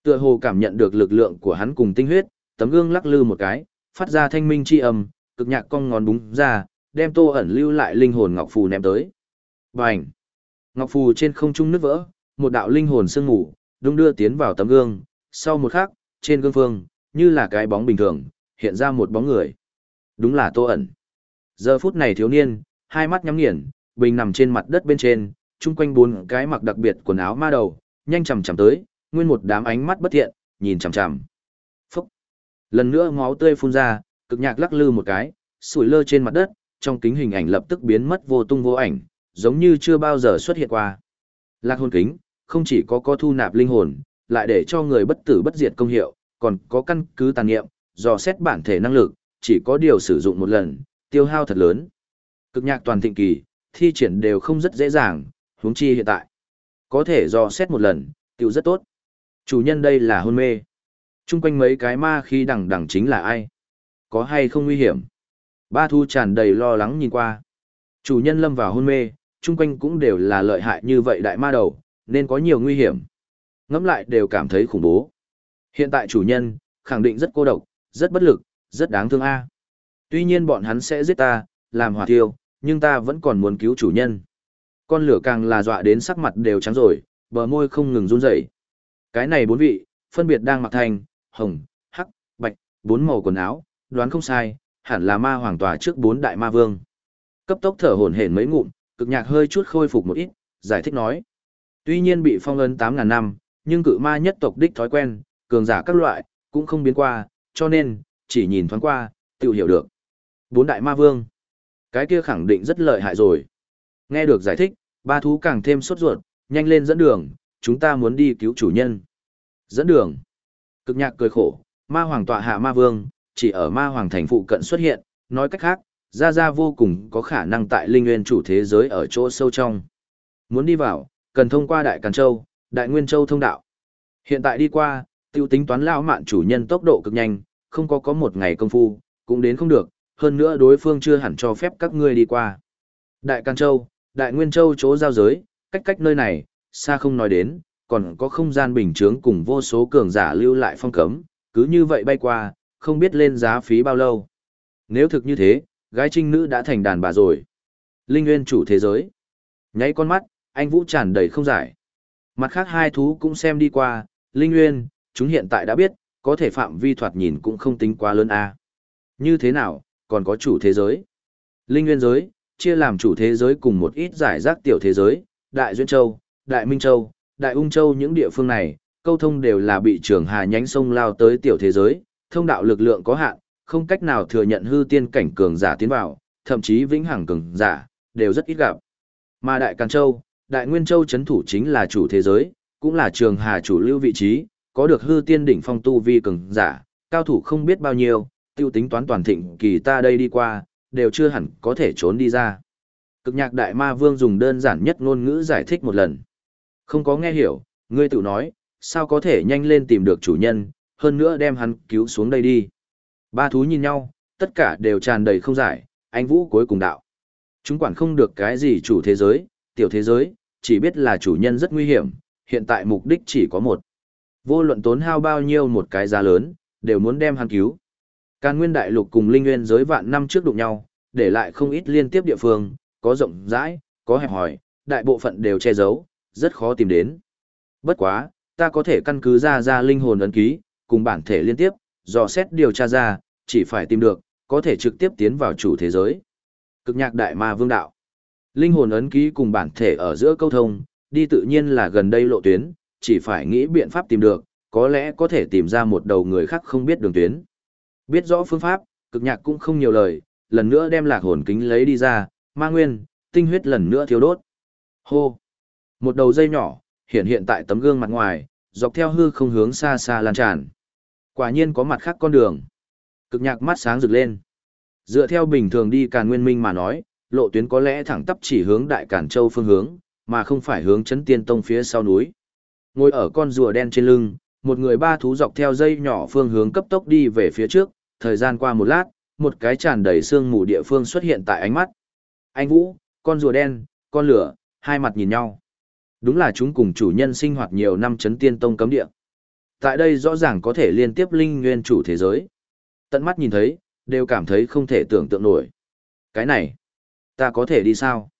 Tựa hồ cảm nhận được lực lượng của hắn cùng tinh huyết, tấm gương lắc lư một cái, phát ra thanh minh chi âm, cực nhạc cong ngón búng ra, đem tô ẩn lưu lại linh hồn ngọc phù ném tới. Bành! Ngọc phù trên không trung nứt vỡ, một đạo linh hồn sương ngủ, đung đưa tiến vào tấm gương, sau một khắc, trên gương phương, như là cái bóng bình thường, hiện ra một bóng người. Đúng là tô ẩn. Giờ phút này thiếu niên, hai mắt nhắm nghiền, bình nằm trên mặt đất bên trên, chung quanh bốn cái mặc đặc biệt quần áo ma đầu, nhanh chằm chằm tới, nguyên một đám ánh mắt bất thiện, nhìn chằm chằm. Phúc! Lần nữa máu tươi phun ra, cực nhạc lắc lư một cái, sủi lơ trên mặt đất, trong kính hình ảnh lập tức biến mất vô tung vô ảnh, giống như chưa bao giờ xuất hiện qua. Lạc hồn kính, không chỉ có có thu nạp linh hồn, lại để cho người bất tử bất diệt công hiệu, còn có căn cứ tàn nghiệm, dò xét bản thể năng lực, chỉ có điều sử dụng một lần, tiêu hao thật lớn. Cực nhạc toàn thịnh kỳ, thi triển đều không rất dễ dàng, huống chi hiện tại. Có thể dò xét một lần, tiêu rất tốt. Chủ nhân đây là hôn mê. Trung quanh mấy cái ma khi đằng đằng chính là ai? Có hay không nguy hiểm? Ba thu tràn đầy lo lắng nhìn qua. Chủ nhân lâm vào hôn mê, chung quanh cũng đều là lợi hại như vậy đại ma đầu, nên có nhiều nguy hiểm. Ngẫm lại đều cảm thấy khủng bố. Hiện tại chủ nhân, khẳng định rất cô độc, rất bất lực, rất đáng thương a. Tuy nhiên bọn hắn sẽ giết ta, làm hỏa thiêu, nhưng ta vẫn còn muốn cứu chủ nhân. Con lửa càng là dọa đến sắc mặt đều trắng rồi, bờ môi không ngừng run rẩy. Cái này bốn vị, phân biệt đang mặc thành, hồng, hắc, bạch, bốn màu quần áo, đoán không sai, hẳn là ma hoàng tòa trước bốn đại ma vương. Cấp tốc thở hổn hển mấy ngụm, cực nhạc hơi chút khôi phục một ít, giải thích nói. Tuy nhiên bị phong ấn 8.000 năm, nhưng cự ma nhất tộc đích thói quen, cường giả các loại, cũng không biến qua, cho nên, chỉ nhìn thoáng qua, tự hiểu được. Bốn đại ma vương. Cái kia khẳng định rất lợi hại rồi. Nghe được giải thích, ba thú càng thêm sốt ruột, nhanh lên dẫn đường, chúng ta muốn đi cứu chủ nhân. Dẫn đường. Cực nhạc cười khổ, ma hoàng tọa hạ ma vương, chỉ ở ma hoàng thành phụ cận xuất hiện, nói cách khác, Gia Gia vô cùng có khả năng tại linh nguyên chủ thế giới ở chỗ sâu trong. Muốn đi vào, cần thông qua Đại Càn Châu, Đại Nguyên Châu thông đạo. Hiện tại đi qua, tiêu tính toán lão mạn chủ nhân tốc độ cực nhanh, không có có một ngày công phu, cũng đến không được, hơn nữa đối phương chưa hẳn cho phép các ngươi đi qua. Đại Càn Châu, Đại Nguyên Châu chỗ giao giới, cách cách nơi này, xa không nói đến, còn có không gian bình chướng cùng vô số cường giả lưu lại phong cấm, cứ như vậy bay qua, không biết lên giá phí bao lâu. Nếu thực như thế, gái trinh nữ đã thành đàn bà rồi. Linh Nguyên chủ thế giới. Nháy con mắt, anh Vũ tràn đầy không giải. Mặt khác hai thú cũng xem đi qua, Linh Nguyên, chúng hiện tại đã biết, có thể phạm vi thoạt nhìn cũng không tính quá lớn a. Như thế nào, còn có chủ thế giới. Linh Nguyên giới, chia làm chủ thế giới cùng một ít giải rác tiểu thế giới, Đại Duyên Châu, Đại Minh Châu, Đại Ung Châu những địa phương này, câu thông đều là bị trường hà nhánh sông lao tới tiểu thế giới, thông đạo lực lượng có hạn, không cách nào thừa nhận hư tiên cảnh cường giả tiến vào, thậm chí vĩnh hằng cường giả, đều rất ít gặp. Mà Đại Càn Châu, Đại Nguyên Châu chấn thủ chính là chủ thế giới, cũng là trường hà chủ lưu vị trí, có được hư tiên đỉnh phong tu vi cường giả, cao thủ không biết bao nhiêu, tiêu tính toán toàn thịnh kỳ ta đây đi qua, đều chưa hẳn có thể trốn đi ra. Cực nhạc đại ma vương dùng đơn giản nhất ngôn ngữ giải thích một lần. Không có nghe hiểu, ngươi tự nói, sao có thể nhanh lên tìm được chủ nhân, hơn nữa đem hắn cứu xuống đây đi. Ba thú nhìn nhau, tất cả đều tràn đầy không giải, anh Vũ cuối cùng đạo. Chúng quản không được cái gì chủ thế giới, tiểu thế giới, chỉ biết là chủ nhân rất nguy hiểm, hiện tại mục đích chỉ có một. Vô luận tốn hao bao nhiêu một cái giá lớn, đều muốn đem hắn cứu. Càn nguyên đại lục cùng linh nguyên giới vạn năm trước đụng nhau, để lại không ít liên tiếp địa phương, có rộng rãi, có hẹp hòi, đại bộ phận đều che giấu, rất khó tìm đến. Bất quá, ta có thể căn cứ ra ra linh hồn ấn ký, cùng bản thể liên tiếp, dò xét điều tra ra, chỉ phải tìm được, có thể trực tiếp tiến vào chủ thế giới. Cực nhạc đại ma vương đạo. Linh hồn ấn ký cùng bản thể ở giữa câu thông, đi tự nhiên là gần đây lộ tuyến, chỉ phải nghĩ biện pháp tìm được, có lẽ có thể tìm ra một đầu người khác không biết đường tuyến. Biết rõ phương pháp, cực nhạc cũng không nhiều lời, lần nữa đem lạc hồn kính lấy đi ra, ma nguyên, tinh huyết lần nữa thiếu đốt. Hô! Một đầu dây nhỏ, hiện hiện tại tấm gương mặt ngoài, dọc theo hư không hướng xa xa lan tràn. Quả nhiên có mặt khác con đường. Cực nhạc mắt sáng rực lên. Dựa theo bình thường đi Càn Nguyên Minh mà nói, lộ tuyến có lẽ thẳng tắp chỉ hướng Đại Càn Châu phương hướng, mà không phải hướng chấn tiên tông phía sau núi. Ngồi ở con rùa đen trên lưng, một người ba thú dọc theo dây nhỏ phương hướng cấp tốc đi về phía trước, thời gian qua một lát, một cái tràn đầy sương mù địa phương xuất hiện tại ánh mắt. Anh Vũ, con rùa đen, con lửa, hai mặt nhìn nhau. Đúng là chúng cùng chủ nhân sinh hoạt nhiều năm chấn tiên tông cấm địa. Tại đây rõ ràng có thể liên tiếp linh nguyên chủ thế giới. Tận mắt nhìn thấy, đều cảm thấy không thể tưởng tượng nổi. Cái này, ta có thể đi sao?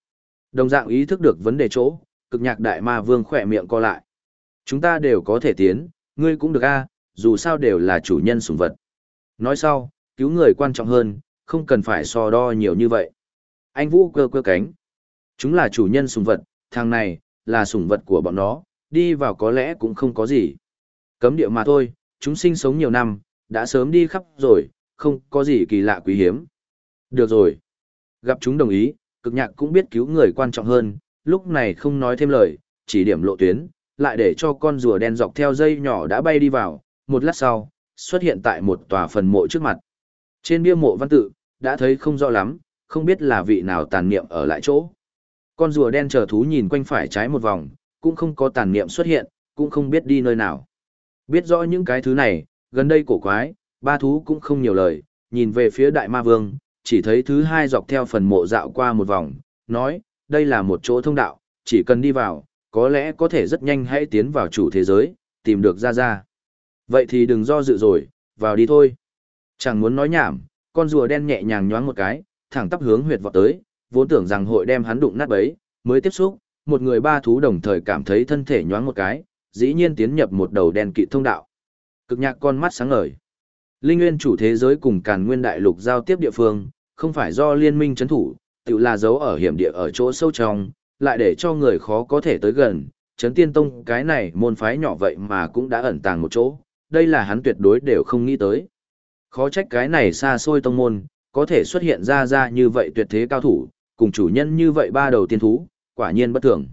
Đồng dạng ý thức được vấn đề chỗ, cực nhạc đại ma vương khỏe miệng co lại. Chúng ta đều có thể tiến, ngươi cũng được a, dù sao đều là chủ nhân sủng vật. Nói sau, cứu người quan trọng hơn, không cần phải so đo nhiều như vậy. Anh Vũ cơ cơ cánh. Chúng là chủ nhân sủng vật, thằng này, là sủng vật của bọn nó, đi vào có lẽ cũng không có gì. Cấm địa mà thôi, chúng sinh sống nhiều năm, đã sớm đi khắp rồi, không có gì kỳ lạ quý hiếm. Được rồi. Gặp chúng đồng ý, cực nhạc cũng biết cứu người quan trọng hơn, lúc này không nói thêm lời, chỉ điểm lộ tuyến, lại để cho con rùa đen dọc theo dây nhỏ đã bay đi vào, một lát sau, xuất hiện tại một tòa phần mộ trước mặt. Trên bia mộ văn tự, đã thấy không rõ lắm, không biết là vị nào tàn niệm ở lại chỗ. Con rùa đen chờ thú nhìn quanh phải trái một vòng, cũng không có tàn niệm xuất hiện, cũng không biết đi nơi nào. Biết rõ những cái thứ này, gần đây cổ quái, ba thú cũng không nhiều lời, nhìn về phía đại ma vương, chỉ thấy thứ hai dọc theo phần mộ dạo qua một vòng, nói, đây là một chỗ thông đạo, chỉ cần đi vào, có lẽ có thể rất nhanh hãy tiến vào chủ thế giới, tìm được ra ra. Vậy thì đừng do dự rồi, vào đi thôi. Chẳng muốn nói nhảm, con rùa đen nhẹ nhàng nhoáng một cái, thẳng tắp hướng huyệt vọt tới, vốn tưởng rằng hội đem hắn đụng nát bấy, mới tiếp xúc, một người ba thú đồng thời cảm thấy thân thể nhoáng một cái, dĩ nhiên tiến nhập một đầu đen kỵ thông đạo. Cực nhạc con mắt sáng ngời. Linh nguyên chủ thế giới cùng càn nguyên đại lục giao tiếp địa phương, không phải do liên minh chấn thủ, tự là dấu ở hiểm địa ở chỗ sâu trong, lại để cho người khó có thể tới gần. Chấn tiên tông cái này môn phái nhỏ vậy mà cũng đã ẩn tàng một chỗ, đây là hắn tuyệt đối đều không nghĩ tới. Khó trách cái này xa xôi tông môn, có thể xuất hiện ra ra như vậy tuyệt thế cao thủ, cùng chủ nhân như vậy ba đầu tiên thú, quả nhiên bất thường.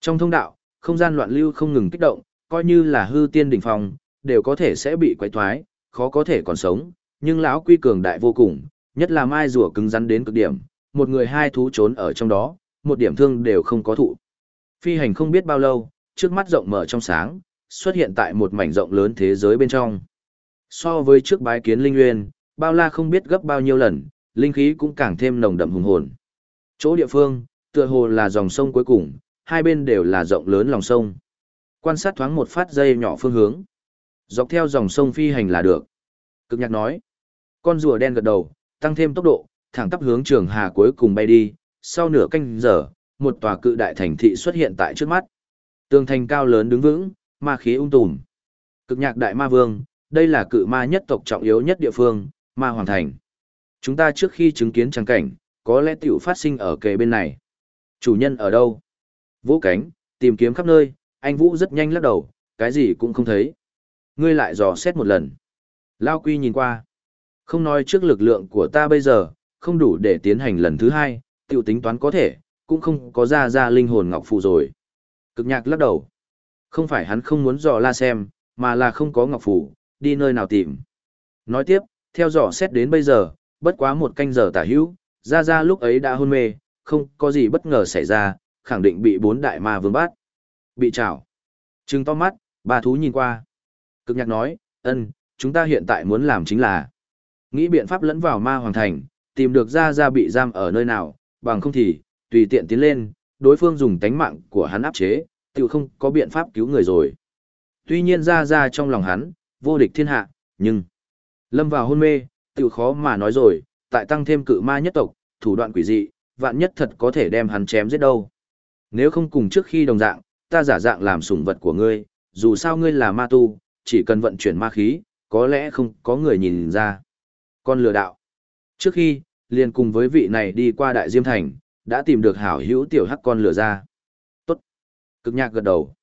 Trong thông đạo, không gian loạn lưu không ngừng kích động, coi như là hư tiên đỉnh phong, đều có thể sẽ bị quấy thoái, khó có thể còn sống, nhưng lão quy cường đại vô cùng, nhất là mai rùa cứng rắn đến cực điểm, một người hai thú trốn ở trong đó, một điểm thương đều không có thụ. Phi hành không biết bao lâu, trước mắt rộng mở trong sáng, xuất hiện tại một mảnh rộng lớn thế giới bên trong. So với trước bái kiến linh nguyên, bao la không biết gấp bao nhiêu lần, linh khí cũng càng thêm nồng đậm hùng hồn. Chỗ địa phương, tựa hồ là dòng sông cuối cùng, hai bên đều là rộng lớn lòng sông. Quan sát thoáng một phát dây nhỏ phương hướng. Dọc theo dòng sông phi hành là được. Cực nhạc nói. Con rùa đen gật đầu, tăng thêm tốc độ, thẳng tắp hướng trường hà cuối cùng bay đi. Sau nửa canh giờ, một tòa cự đại thành thị xuất hiện tại trước mắt. Tường thành cao lớn đứng vững, ma khí ung tùm. Cực nhạc đại ma vương, đây là cự ma nhất tộc trọng yếu nhất địa phương, ma hoàng thành. Chúng ta trước khi chứng kiến trang cảnh, có lẽ tiểu phát sinh ở kề bên này. Chủ nhân ở đâu? Vũ cánh, tìm kiếm khắp nơi, anh Vũ rất nhanh lắc đầu, cái gì cũng không thấy. Ngươi lại dò xét một lần. Lao Quy nhìn qua. Không nói trước lực lượng của ta bây giờ, không đủ để tiến hành lần thứ hai, tiểu tính toán có thể, cũng không có ra ra linh hồn ngọc phù rồi. Cực nhạc lắc đầu. Không phải hắn không muốn dò la xem, mà là không có ngọc phù, đi nơi nào tìm. Nói tiếp, theo dò xét đến bây giờ, bất quá một canh giờ tả hữu, ra ra lúc ấy đã hôn mê, không có gì bất ngờ xảy ra, khẳng định bị bốn đại ma vương bắt. Bị trảo. Trừng to mắt, ba thú nhìn qua. Cực nhạc nói, ân, chúng ta hiện tại muốn làm chính là nghĩ biện pháp lẫn vào ma hoàng thành, tìm được ra ra bị giam ở nơi nào, bằng không thì, tùy tiện tiến lên, đối phương dùng tánh mạng của hắn áp chế, tự không có biện pháp cứu người rồi. Tuy nhiên ra ra trong lòng hắn, vô địch thiên hạ, nhưng lâm vào hôn mê, tự khó mà nói rồi, tại tăng thêm cự ma nhất tộc, thủ đoạn quỷ dị, vạn nhất thật có thể đem hắn chém giết đâu. Nếu không cùng trước khi đồng dạng, ta giả dạng làm sủng vật của ngươi, dù sao ngươi là ma tu, chỉ cần vận chuyển ma khí, có lẽ không có người nhìn ra. Con lừa đạo. Trước khi, liền cùng với vị này đi qua đại diêm thành, đã tìm được hảo hữu tiểu hắc con lừa ra. Tốt. Cực nhạc gật đầu.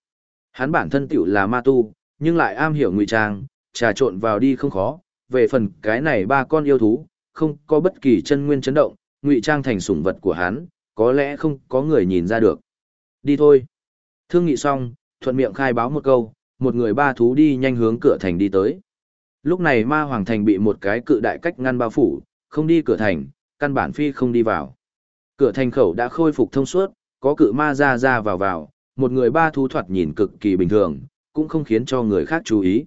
Hắn bản thân tiểu là ma tu, nhưng lại am hiểu ngụy trang, trà trộn vào đi không khó. Về phần cái này ba con yêu thú, không có bất kỳ chân nguyên chấn động, ngụy trang thành sủng vật của hắn, có lẽ không có người nhìn ra được. Đi thôi. Thương nghị xong, thuận miệng khai báo một câu, một người ba thú đi nhanh hướng cửa thành đi tới. Lúc này ma hoàng thành bị một cái cự đại cách ngăn bao phủ, không đi cửa thành, căn bản phi không đi vào. Cửa thành khẩu đã khôi phục thông suốt, có cự ma ra ra vào vào, một người ba thú thoạt nhìn cực kỳ bình thường, cũng không khiến cho người khác chú ý.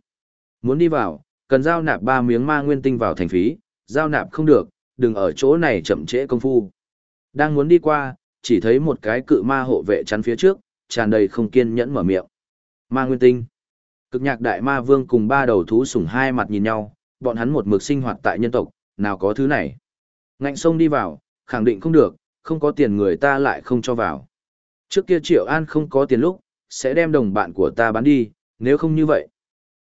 Muốn đi vào, cần giao nạp ba miếng ma nguyên tinh vào thành phí, giao nạp không được, đừng ở chỗ này chậm trễ công phu. Đang muốn đi qua, chỉ thấy một cái cự ma hộ vệ chắn phía trước, tràn đầy không kiên nhẫn mở miệng. Ma nguyên tinh. Cực nhạc đại ma vương cùng ba đầu thú sủng hai mặt nhìn nhau, bọn hắn một mực sinh hoạt tại nhân tộc, nào có thứ này. Ngạnh sông đi vào, khẳng định không được, không có tiền người ta lại không cho vào. Trước kia Triệu An không có tiền lúc, sẽ đem đồng bạn của ta bán đi, nếu không như vậy.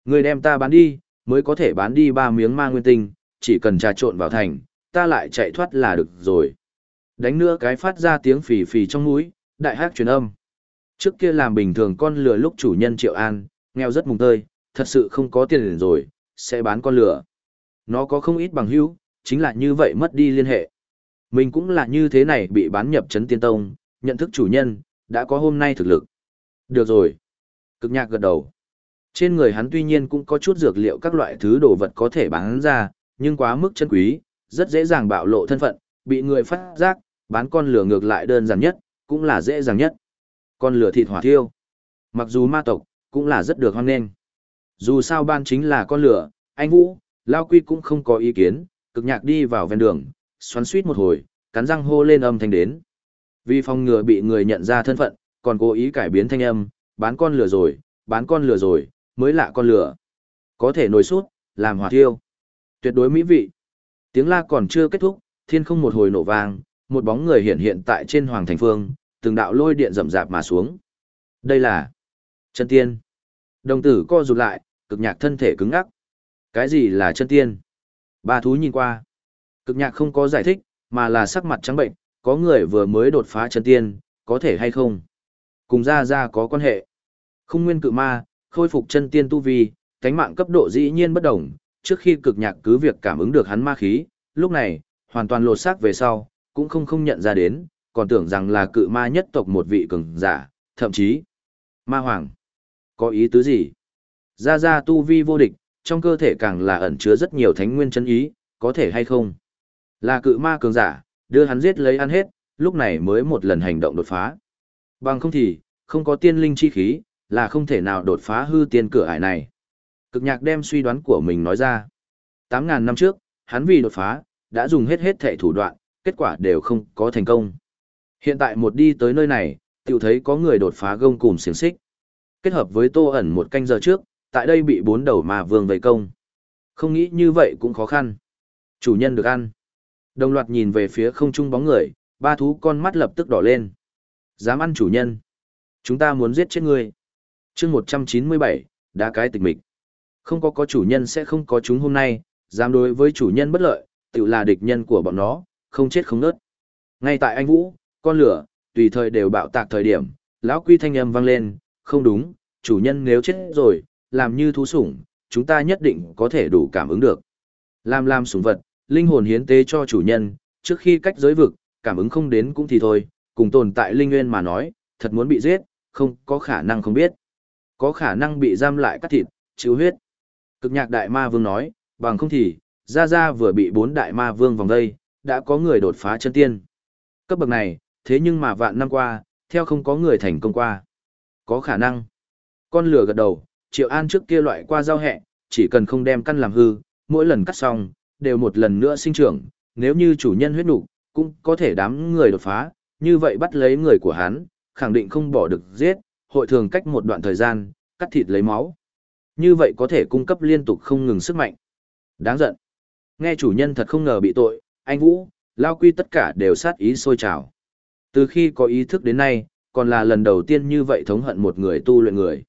Người đem ta bán đi, mới có thể bán đi ba miếng ma nguyên tinh, chỉ cần trà trộn vào thành, ta lại chạy thoát là được rồi. Đánh nữa cái phát ra tiếng phì phì trong mũi, đại hát truyền âm. Trước kia làm bình thường con lừa lúc chủ nhân Triệu An, nghèo rất mùng tơi, thật sự không có tiền rồi, sẽ bán con lừa. Nó có không ít bằng hữu, chính là như vậy mất đi liên hệ. Mình cũng là như thế này bị bán nhập chấn tiên tông, nhận thức chủ nhân, đã có hôm nay thực lực. Được rồi. Cực nhạc gật đầu. Trên người hắn tuy nhiên cũng có chút dược liệu các loại thứ đồ vật có thể bán ra, nhưng quá mức chân quý, rất dễ dàng bạo lộ thân phận, bị người phát giác, bán con lửa ngược lại đơn giản nhất, cũng là dễ dàng nhất. Con lửa thịt hỏa thiêu. Mặc dù ma tộc, cũng là rất được hoan nghênh. Dù sao ban chính là con lửa, anh Vũ, Lao Quy cũng không có ý kiến, cực nhạc đi vào ven đường, xoắn suýt một hồi, cắn răng hô lên âm thanh đến. Vì phòng ngừa bị người nhận ra thân phận, còn cố ý cải biến thanh âm, bán con lửa rồi, bán con lửa rồi, mới lạ con lửa. Có thể nổi sút, làm hỏa thiêu. Tuyệt đối mỹ vị. Tiếng la còn chưa kết thúc, thiên không một hồi nổ vang, một bóng người hiện hiện tại trên hoàng thành phương, từng đạo lôi điện rậm rạp mà xuống. Đây là chân tiên. Đồng tử co rụt lại, cực nhạc thân thể cứng ngắc. Cái gì là chân tiên? Ba thú nhìn qua. Cực nhạc không có giải thích, mà là sắc mặt trắng bệnh, có người vừa mới đột phá chân tiên, có thể hay không? Cùng ra ra có quan hệ. Không nguyên cự ma, khôi phục chân tiên tu vi, cánh mạng cấp độ dĩ nhiên bất đồng, trước khi cực nhạc cứ việc cảm ứng được hắn ma khí, lúc này, hoàn toàn lột xác về sau, cũng không không nhận ra đến, còn tưởng rằng là cự ma nhất tộc một vị cường giả, thậm chí ma hoàng. Có ý tứ gì? Ra ra tu vi vô địch, trong cơ thể càng là ẩn chứa rất nhiều thánh nguyên chân ý, có thể hay không? Là cự ma cường giả, đưa hắn giết lấy ăn hết, lúc này mới một lần hành động đột phá. Bằng không thì, không có tiên linh chi khí, là không thể nào đột phá hư tiên cửa ải này. Cực nhạc đem suy đoán của mình nói ra. 8.000 năm trước, hắn vì đột phá, đã dùng hết hết thể thủ đoạn, kết quả đều không có thành công. Hiện tại một đi tới nơi này, tiểu thấy có người đột phá gông cùng xiềng xích. Kết hợp với tô ẩn một canh giờ trước, tại đây bị bốn đầu mà vương vây công. Không nghĩ như vậy cũng khó khăn. Chủ nhân được ăn. Đồng loạt nhìn về phía không trung bóng người, ba thú con mắt lập tức đỏ lên. Dám ăn chủ nhân. Chúng ta muốn giết chết ngươi. chương 197, đã cái tịch mịch. Không có có chủ nhân sẽ không có chúng hôm nay, dám đối với chủ nhân bất lợi, tự là địch nhân của bọn nó, không chết không nớt. Ngay tại anh Vũ, con lửa, tùy thời đều bạo tạc thời điểm, lão quy thanh âm vang lên, không đúng, chủ nhân nếu chết rồi, làm như thú sủng, chúng ta nhất định có thể đủ cảm ứng được. Làm làm sủng vật, linh hồn hiến tế cho chủ nhân, trước khi cách giới vực, cảm ứng không đến cũng thì thôi, cùng tồn tại linh nguyên mà nói, thật muốn bị giết, không có khả năng không biết. Có khả năng bị giam lại cắt thịt, chịu huyết. Cực nhạc đại ma vương nói, bằng không thì, Gia Gia vừa bị bốn đại ma vương vòng đây, đã có người đột phá chân tiên. Cấp bậc này, thế nhưng mà vạn năm qua, theo không có người thành công qua. Có khả năng. Con lửa gật đầu, Triệu An trước kia loại qua giao hẹ, chỉ cần không đem căn làm hư, mỗi lần cắt xong, đều một lần nữa sinh trưởng, nếu như chủ nhân huyết nục, cũng có thể đám người đột phá, như vậy bắt lấy người của hắn, khẳng định không bỏ được giết, hội thường cách một đoạn thời gian, cắt thịt lấy máu. Như vậy có thể cung cấp liên tục không ngừng sức mạnh. Đáng giận. Nghe chủ nhân thật không ngờ bị tội, anh Vũ, Lao Quy tất cả đều sát ý sôi trào. Từ khi có ý thức đến nay, còn là lần đầu tiên như vậy thống hận một người tu luyện người.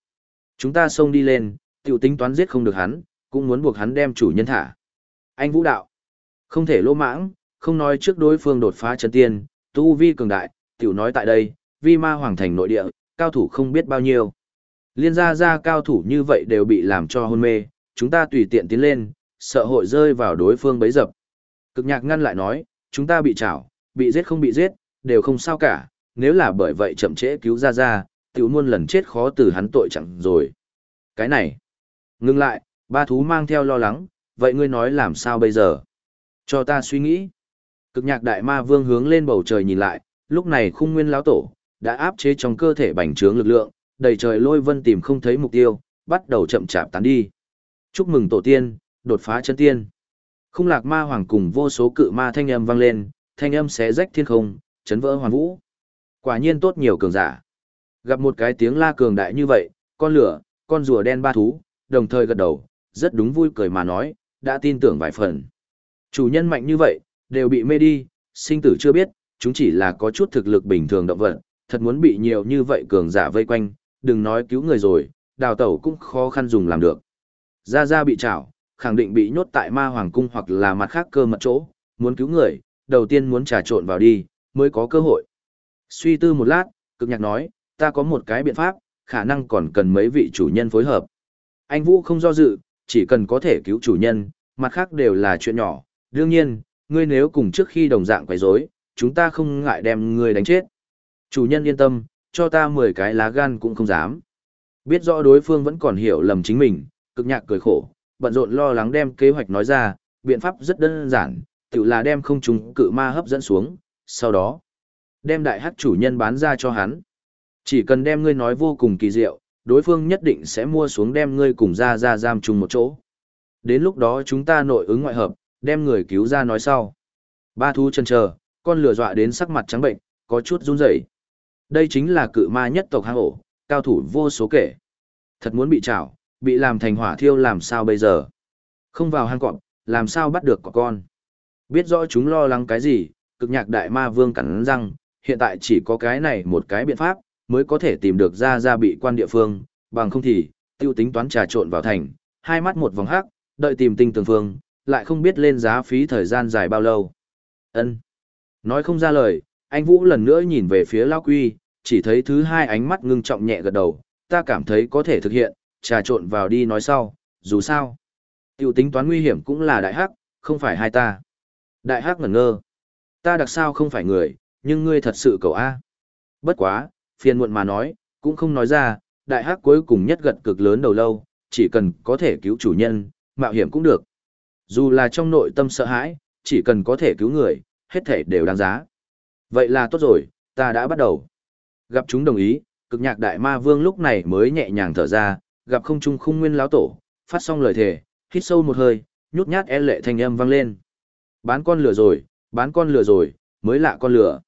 Chúng ta xông đi lên, tiểu tính toán giết không được hắn, cũng muốn buộc hắn đem chủ nhân thả. Anh Vũ đạo, không thể lô mãng, không nói trước đối phương đột phá chân tiên, tu vi cường đại, tiểu nói tại đây, vi ma hoàng thành nội địa, cao thủ không biết bao nhiêu. Liên gia gia cao thủ như vậy đều bị làm cho hôn mê, chúng ta tùy tiện tiến lên, sợ hội rơi vào đối phương bấy dập. Cực nhạc ngăn lại nói, chúng ta bị chảo, bị giết không bị giết, đều không sao cả, nếu là bởi vậy chậm trễ cứu ra ra, tiểu muôn lần chết khó từ hắn tội chẳng rồi. Cái này, ngưng lại, ba thú mang theo lo lắng, vậy ngươi nói làm sao bây giờ? Cho ta suy nghĩ. Cực nhạc đại ma vương hướng lên bầu trời nhìn lại, lúc này khung nguyên lão tổ, đã áp chế trong cơ thể bành trướng lực lượng, đầy trời lôi vân tìm không thấy mục tiêu, bắt đầu chậm chạp tán đi. Chúc mừng tổ tiên, đột phá chân tiên. Khung lạc ma hoàng cùng vô số cự ma thanh âm vang lên, thanh âm xé rách thiên không, chấn vỡ hoàn vũ. Quả nhiên tốt nhiều cường giả. Gặp một cái tiếng la cường đại như vậy, con lửa, con rùa đen ba thú, đồng thời gật đầu, rất đúng vui cười mà nói, đã tin tưởng vài phần. Chủ nhân mạnh như vậy, đều bị mê đi, sinh tử chưa biết, chúng chỉ là có chút thực lực bình thường động vật, thật muốn bị nhiều như vậy cường giả vây quanh, đừng nói cứu người rồi, đào tẩu cũng khó khăn dùng làm được. Ra ra bị trảo, khẳng định bị nhốt tại ma hoàng cung hoặc là mặt khác cơ mật chỗ, muốn cứu người, đầu tiên muốn trà trộn vào đi, mới có cơ hội. Suy tư một lát, cực nhạc nói, ta có một cái biện pháp, khả năng còn cần mấy vị chủ nhân phối hợp. Anh Vũ không do dự, chỉ cần có thể cứu chủ nhân, mặt khác đều là chuyện nhỏ. Đương nhiên, ngươi nếu cùng trước khi đồng dạng quấy rối, chúng ta không ngại đem ngươi đánh chết. Chủ nhân yên tâm, cho ta 10 cái lá gan cũng không dám. Biết rõ đối phương vẫn còn hiểu lầm chính mình, cực nhạc cười khổ, bận rộn lo lắng đem kế hoạch nói ra, biện pháp rất đơn giản, tự là đem không trùng cự ma hấp dẫn xuống, sau đó đem đại hắc chủ nhân bán ra cho hắn. Chỉ cần đem ngươi nói vô cùng kỳ diệu, đối phương nhất định sẽ mua xuống đem ngươi cùng ra ra giam chung một chỗ. Đến lúc đó chúng ta nội ứng ngoại hợp, đem người cứu ra nói sau. Ba thú chân chờ, con lửa dọa đến sắc mặt trắng bệnh, có chút run rẩy. Đây chính là cự ma nhất tộc hang ổ, cao thủ vô số kể. Thật muốn bị chảo, bị làm thành hỏa thiêu làm sao bây giờ? Không vào hang cọp, làm sao bắt được có con? Biết rõ chúng lo lắng cái gì, cực nhạc đại ma vương cắn răng, hiện tại chỉ có cái này một cái biện pháp, mới có thể tìm được ra ra bị quan địa phương, bằng không thì, tiêu tính toán trà trộn vào thành, hai mắt một vòng hắc, đợi tìm tinh tường phương, lại không biết lên giá phí thời gian dài bao lâu. ân Nói không ra lời, anh Vũ lần nữa nhìn về phía Lao Quy, chỉ thấy thứ hai ánh mắt ngưng trọng nhẹ gật đầu, ta cảm thấy có thể thực hiện, trà trộn vào đi nói sau, dù sao. tiểu tính toán nguy hiểm cũng là đại hắc, không phải hai ta. Đại hắc ngẩn ngơ. Ta đặc sao không phải người, nhưng ngươi thật sự cầu A. Bất quá, phiền muộn mà nói, cũng không nói ra, đại hắc cuối cùng nhất gật cực lớn đầu lâu, chỉ cần có thể cứu chủ nhân, mạo hiểm cũng được. Dù là trong nội tâm sợ hãi, chỉ cần có thể cứu người, hết thể đều đáng giá. Vậy là tốt rồi, ta đã bắt đầu. Gặp chúng đồng ý, cực nhạc đại ma vương lúc này mới nhẹ nhàng thở ra, gặp không trung khung nguyên lão tổ, phát xong lời thề, hít sâu một hơi, nhút nhát e lệ thanh âm vang lên. Bán con lửa rồi, bán con lửa rồi, mới lạ con lửa.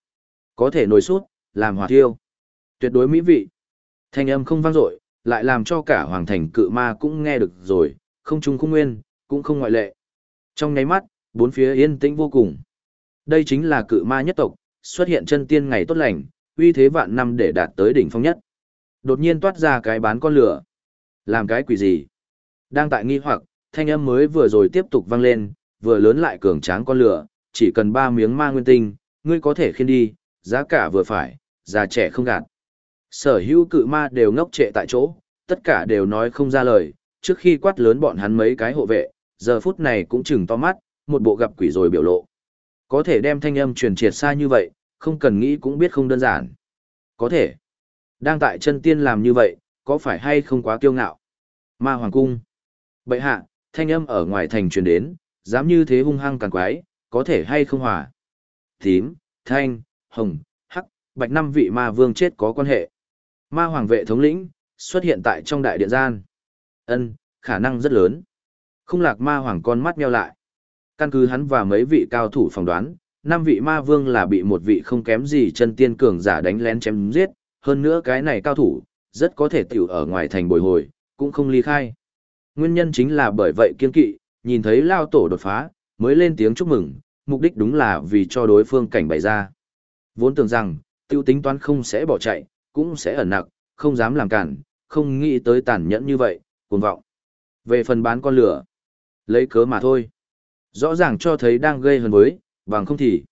Có thể nổi sút, làm hỏa thiêu. Tuyệt đối mỹ vị. Thanh âm không vang dội, lại làm cho cả hoàng thành cự ma cũng nghe được rồi, không trung khung nguyên, cũng không ngoại lệ. Trong nháy mắt, bốn phía yên tĩnh vô cùng. Đây chính là cự ma nhất tộc, xuất hiện chân tiên ngày tốt lành, uy thế vạn năm để đạt tới đỉnh phong nhất. Đột nhiên toát ra cái bán con lửa. Làm cái quỷ gì? Đang tại nghi hoặc, thanh âm mới vừa rồi tiếp tục vang lên, vừa lớn lại cường tráng con lửa, chỉ cần ba miếng ma nguyên tinh, ngươi có thể khiên đi, giá cả vừa phải, già trẻ không gạt. Sở hữu cự ma đều ngốc trệ tại chỗ, tất cả đều nói không ra lời, trước khi quát lớn bọn hắn mấy cái hộ vệ, giờ phút này cũng chừng to mắt, một bộ gặp quỷ rồi biểu lộ. Có thể đem thanh âm truyền triệt xa như vậy, không cần nghĩ cũng biết không đơn giản. Có thể. Đang tại chân tiên làm như vậy, có phải hay không quá kiêu ngạo? Ma Hoàng Cung. Bậy hạ, thanh âm ở ngoài thành truyền đến, dám như thế hung hăng càng quái, có thể hay không hòa? Tím, thanh, hồng, hắc, bạch năm vị ma vương chết có quan hệ. Ma Hoàng vệ thống lĩnh, xuất hiện tại trong đại điện gian. Ân, khả năng rất lớn. Không lạc ma hoàng con mắt nheo lại. Căn cứ hắn và mấy vị cao thủ phỏng đoán, năm vị ma vương là bị một vị không kém gì chân tiên cường giả đánh lén chém giết, hơn nữa cái này cao thủ, rất có thể tiểu ở ngoài thành bồi hồi, cũng không ly khai. Nguyên nhân chính là bởi vậy kiên kỵ, nhìn thấy lao tổ đột phá, mới lên tiếng chúc mừng, mục đích đúng là vì cho đối phương cảnh bày ra. Vốn tưởng rằng, tiêu tính toán không sẽ bỏ chạy, cũng sẽ ẩn nặc, không dám làm cản, không nghĩ tới tàn nhẫn như vậy, cuồng vọng. Về phần bán con lửa, lấy cớ mà thôi. Rõ ràng cho thấy đang gây hấn với, bằng không thì.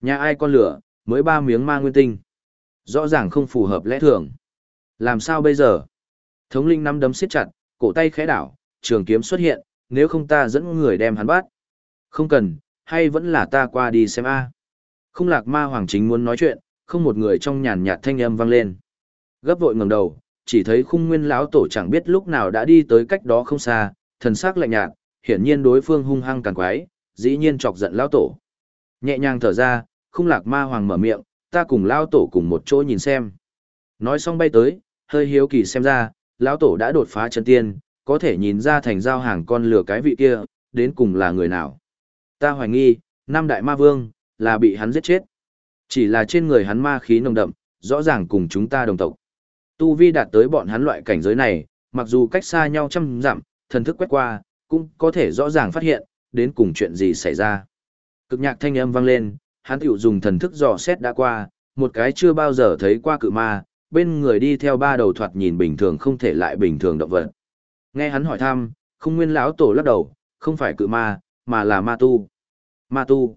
Nhà ai con lửa, mới ba miếng ma nguyên tinh. Rõ ràng không phù hợp lẽ thường. Làm sao bây giờ? Thống linh năm đấm siết chặt, cổ tay khẽ đảo, trường kiếm xuất hiện, nếu không ta dẫn người đem hắn bắt. Không cần, hay vẫn là ta qua đi xem a. Không lạc ma hoàng chính muốn nói chuyện, không một người trong nhàn nhạt thanh âm vang lên. Gấp vội ngẩng đầu, chỉ thấy khung nguyên lão tổ chẳng biết lúc nào đã đi tới cách đó không xa, thần sắc lạnh nhạt, hiển nhiên đối phương hung hăng càng quái, dĩ nhiên chọc giận lão tổ. Nhẹ nhàng thở ra, khung lạc ma hoàng mở miệng, ta cùng lão tổ cùng một chỗ nhìn xem. Nói xong bay tới, hơi hiếu kỳ xem ra, lão tổ đã đột phá chân tiên, có thể nhìn ra thành giao hàng con lừa cái vị kia, đến cùng là người nào. Ta hoài nghi, năm đại ma vương, là bị hắn giết chết. Chỉ là trên người hắn ma khí nồng đậm, rõ ràng cùng chúng ta đồng tộc. Tu vi đạt tới bọn hắn loại cảnh giới này, mặc dù cách xa nhau trăm dặm, thần thức quét qua, cũng có thể rõ ràng phát hiện, đến cùng chuyện gì xảy ra. Cực nhạc thanh âm vang lên, hắn tiểu dùng thần thức dò xét đã qua, một cái chưa bao giờ thấy qua cự ma, bên người đi theo ba đầu thoạt nhìn bình thường không thể lại bình thường động vật. Nghe hắn hỏi thăm, không nguyên lão tổ lắc đầu, không phải cự ma, mà là ma tu. Ma tu.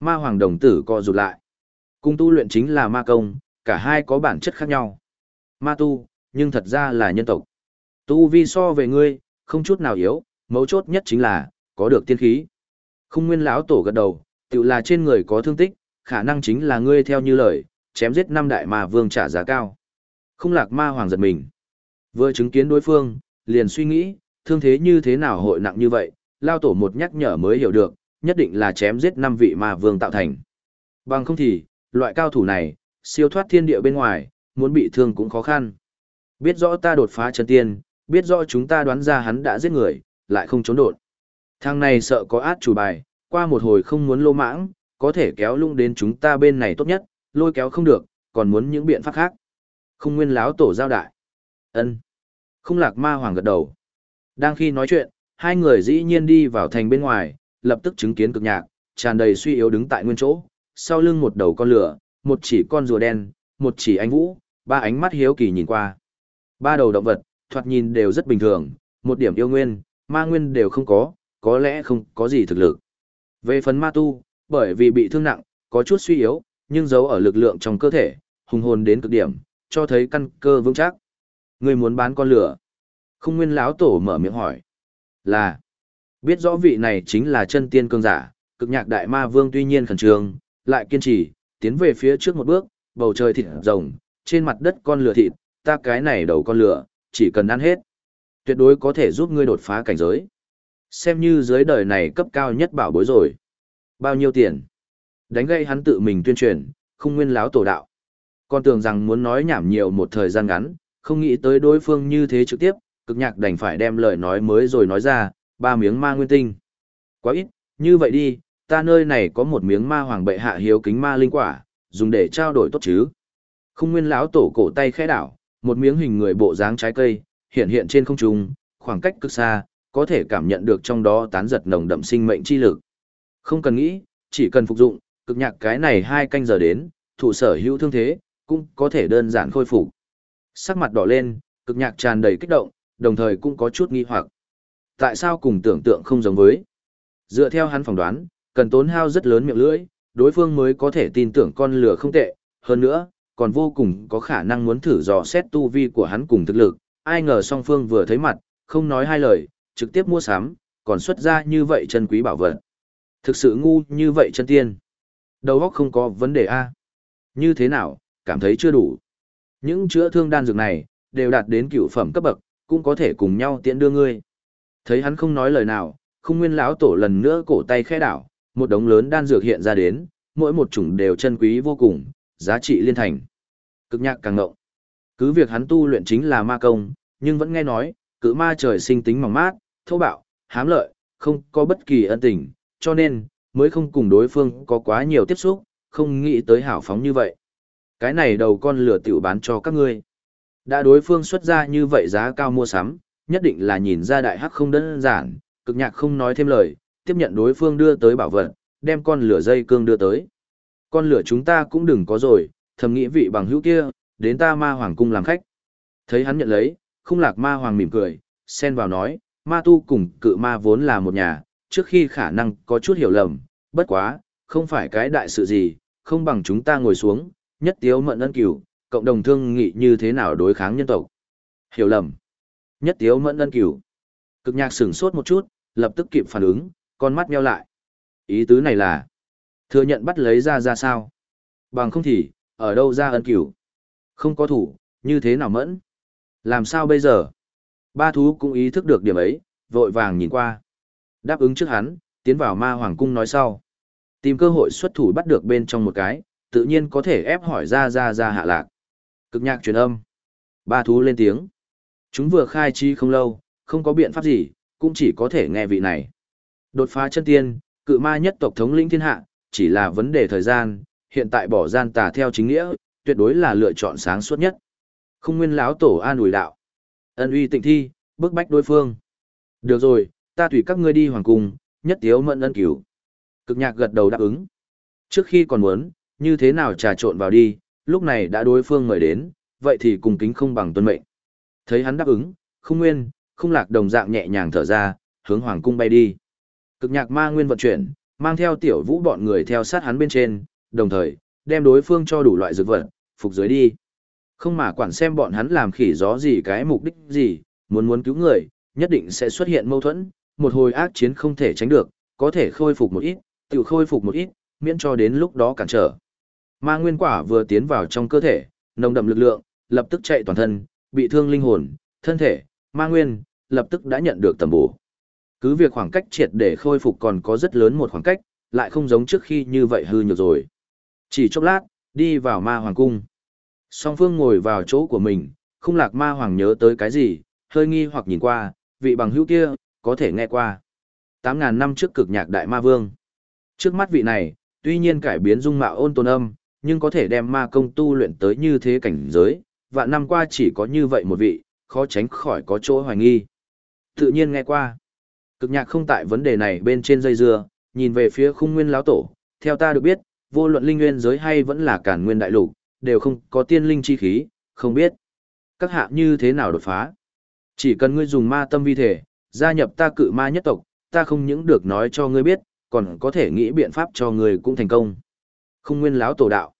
Ma hoàng đồng tử co rụt lại. Cung tu luyện chính là ma công, cả hai có bản chất khác nhau. Ma tu, nhưng thật ra là nhân tộc. Tu vi so về ngươi, không chút nào yếu, mấu chốt nhất chính là, có được tiên khí. Không nguyên lão tổ gật đầu, tự là trên người có thương tích, khả năng chính là ngươi theo như lời, chém giết năm đại ma vương trả giá cao. Không lạc ma hoàng giật mình. Vừa chứng kiến đối phương, liền suy nghĩ, thương thế như thế nào hội nặng như vậy, lao tổ một nhắc nhở mới hiểu được, nhất định là chém giết năm vị ma vương tạo thành. Bằng không thì, loại cao thủ này, siêu thoát thiên địa bên ngoài, muốn bị thương cũng khó khăn. Biết rõ ta đột phá chân tiên, biết rõ chúng ta đoán ra hắn đã giết người, lại không trốn đột. Thằng này sợ có át chủ bài, qua một hồi không muốn lô mãng, có thể kéo lung đến chúng ta bên này tốt nhất, lôi kéo không được, còn muốn những biện pháp khác. Không nguyên láo tổ giao đại. ân Không lạc ma hoàng gật đầu. Đang khi nói chuyện, hai người dĩ nhiên đi vào thành bên ngoài, lập tức chứng kiến cực nhạc, tràn đầy suy yếu đứng tại nguyên chỗ, sau lưng một đầu con lửa, một chỉ con rùa đen, một chỉ anh vũ, ba ánh mắt hiếu kỳ nhìn qua. Ba đầu động vật, thoạt nhìn đều rất bình thường, một điểm yêu nguyên, ma nguyên đều không có, có lẽ không có gì thực lực. Về phần ma tu, bởi vì bị thương nặng, có chút suy yếu, nhưng giấu ở lực lượng trong cơ thể, hùng hồn đến cực điểm, cho thấy căn cơ vững chắc. Người muốn bán con lửa. Không nguyên lão tổ mở miệng hỏi. Là, biết rõ vị này chính là chân tiên cương giả, cực nhạc đại ma vương tuy nhiên khẩn trương, lại kiên trì, tiến về phía trước một bước, bầu trời thịt rồng, trên mặt đất con lửa thịt, ta cái này đầu con lửa, chỉ cần ăn hết. Tuyệt đối có thể giúp ngươi đột phá cảnh giới. Xem như dưới đời này cấp cao nhất bảo bối rồi. Bao nhiêu tiền? Đánh gây hắn tự mình tuyên truyền, không nguyên láo tổ đạo. Con tưởng rằng muốn nói nhảm nhiều một thời gian ngắn, không nghĩ tới đối phương như thế trực tiếp, cực nhạc đành phải đem lời nói mới rồi nói ra, ba miếng ma nguyên tinh. Quá ít, như vậy đi, ta nơi này có một miếng ma hoàng bệ hạ hiếu kính ma linh quả, dùng để trao đổi tốt chứ. Không nguyên lão tổ cổ tay khẽ đảo, một miếng hình người bộ dáng trái cây, hiện hiện trên không trung, khoảng cách cực xa, có thể cảm nhận được trong đó tán giật nồng đậm sinh mệnh chi lực. Không cần nghĩ, chỉ cần phục dụng, cực nhạc cái này hai canh giờ đến, thủ sở hữu thương thế, cũng có thể đơn giản khôi phục. Sắc mặt đỏ lên, cực nhạc tràn đầy kích động, đồng thời cũng có chút nghi hoặc. Tại sao cùng tưởng tượng không giống với? Dựa theo hắn phỏng đoán, cần tốn hao rất lớn miệng lưỡi, đối phương mới có thể tin tưởng con lửa không tệ, hơn nữa, còn vô cùng có khả năng muốn thử dò xét tu vi của hắn cùng thực lực, ai ngờ song phương vừa thấy mặt, không nói hai lời, trực tiếp mua sắm, còn xuất ra như vậy chân quý bảo vật. Thực sự ngu như vậy chân tiên. Đầu óc không có vấn đề a. Như thế nào, cảm thấy chưa đủ. Những chữa thương đan dược này, đều đạt đến cựu phẩm cấp bậc, cũng có thể cùng nhau tiện đưa ngươi. Thấy hắn không nói lời nào, không nguyên lão tổ lần nữa cổ tay khẽ đảo, một đống lớn đan dược hiện ra đến, mỗi một chủng đều chân quý vô cùng, giá trị liên thành. Cực nhạc càng ngộng. Cứ việc hắn tu luyện chính là ma công, nhưng vẫn nghe nói, cự ma trời sinh tính mỏng mát, thô bạo, hám lợi, không có bất kỳ ân tình, cho nên, mới không cùng đối phương có quá nhiều tiếp xúc, không nghĩ tới hảo phóng như vậy. Cái này đầu con lửa tiểu bán cho các ngươi. Đã đối phương xuất ra như vậy giá cao mua sắm, nhất định là nhìn ra đại hắc không đơn giản, cực nhạc không nói thêm lời, tiếp nhận đối phương đưa tới bảo vật, đem con lửa dây cương đưa tới. Con lửa chúng ta cũng đừng có rồi, thầm nghĩ vị bằng hữu kia, đến ta ma hoàng cung làm khách. Thấy hắn nhận lấy, không lạc ma hoàng mỉm cười, xen vào nói, ma tu cùng cự ma vốn là một nhà, trước khi khả năng có chút hiểu lầm, bất quá, không phải cái đại sự gì, không bằng chúng ta ngồi xuống, nhất tiếu mận ân cửu, cộng đồng thương nghị như thế nào đối kháng nhân tộc. Hiểu lầm. Nhất tiếu mẫn ân cửu. Cực nhạc sửng sốt một chút, lập tức kịp phản ứng, con mắt nheo lại. Ý tứ này là, thừa nhận bắt lấy ra ra sao? Bằng không thì, ở đâu ra ân cửu? Không có thủ, như thế nào mẫn? Làm sao bây giờ? Ba thú cũng ý thức được điểm ấy, vội vàng nhìn qua. Đáp ứng trước hắn, tiến vào ma hoàng cung nói sau. Tìm cơ hội xuất thủ bắt được bên trong một cái, tự nhiên có thể ép hỏi ra ra ra hạ lạc. Cực nhạc truyền âm. Ba thú lên tiếng. Chúng vừa khai chi không lâu, không có biện pháp gì, cũng chỉ có thể nghe vị này. Đột phá chân tiên, cự ma nhất tộc thống lĩnh thiên hạ, chỉ là vấn đề thời gian, hiện tại bỏ gian tà theo chính nghĩa, tuyệt đối là lựa chọn sáng suốt nhất. Không nguyên lão tổ an ủi đạo. Ân uy tịnh thi, bức bách đối phương. Được rồi, ta tùy các ngươi đi hoàng cung, nhất tiếu mận ân cửu. Cực nhạc gật đầu đáp ứng. Trước khi còn muốn, như thế nào trà trộn vào đi, lúc này đã đối phương mời đến, vậy thì cùng kính không bằng tuân mệnh. Thấy hắn đáp ứng, không nguyên, không lạc đồng dạng nhẹ nhàng thở ra, hướng hoàng cung bay đi. Cực nhạc ma nguyên vận chuyển, mang theo tiểu vũ bọn người theo sát hắn bên trên, đồng thời, đem đối phương cho đủ loại dược vật, phục dưới đi. Không mà quản xem bọn hắn làm khỉ gió gì cái mục đích gì, muốn muốn cứu người, nhất định sẽ xuất hiện mâu thuẫn, một hồi ác chiến không thể tránh được, có thể khôi phục một ít, tự khôi phục một ít, miễn cho đến lúc đó cản trở. Ma nguyên quả vừa tiến vào trong cơ thể, nồng đậm lực lượng, lập tức chạy toàn thân, bị thương linh hồn, thân thể, ma nguyên, lập tức đã nhận được tầm bổ. Cứ việc khoảng cách triệt để khôi phục còn có rất lớn một khoảng cách, lại không giống trước khi như vậy hư nhược rồi. Chỉ chốc lát, đi vào ma hoàng cung. Song phương ngồi vào chỗ của mình, không lạc ma hoàng nhớ tới cái gì, hơi nghi hoặc nhìn qua, vị bằng hữu kia, có thể nghe qua. 8.000 năm trước cực nhạc đại ma vương. Trước mắt vị này, tuy nhiên cải biến dung mạo ôn tồn âm, nhưng có thể đem ma công tu luyện tới như thế cảnh giới, và năm qua chỉ có như vậy một vị, khó tránh khỏi có chỗ hoài nghi. Tự nhiên nghe qua, cực nhạc không tại vấn đề này bên trên dây dưa, nhìn về phía khung nguyên lão tổ, theo ta được biết, vô luận linh nguyên giới hay vẫn là cản nguyên đại lục, đều không có tiên linh chi khí, không biết. Các hạ như thế nào đột phá? Chỉ cần ngươi dùng ma tâm vi thể, gia nhập ta cự ma nhất tộc, ta không những được nói cho ngươi biết, còn có thể nghĩ biện pháp cho ngươi cũng thành công. Không nguyên lão tổ đạo.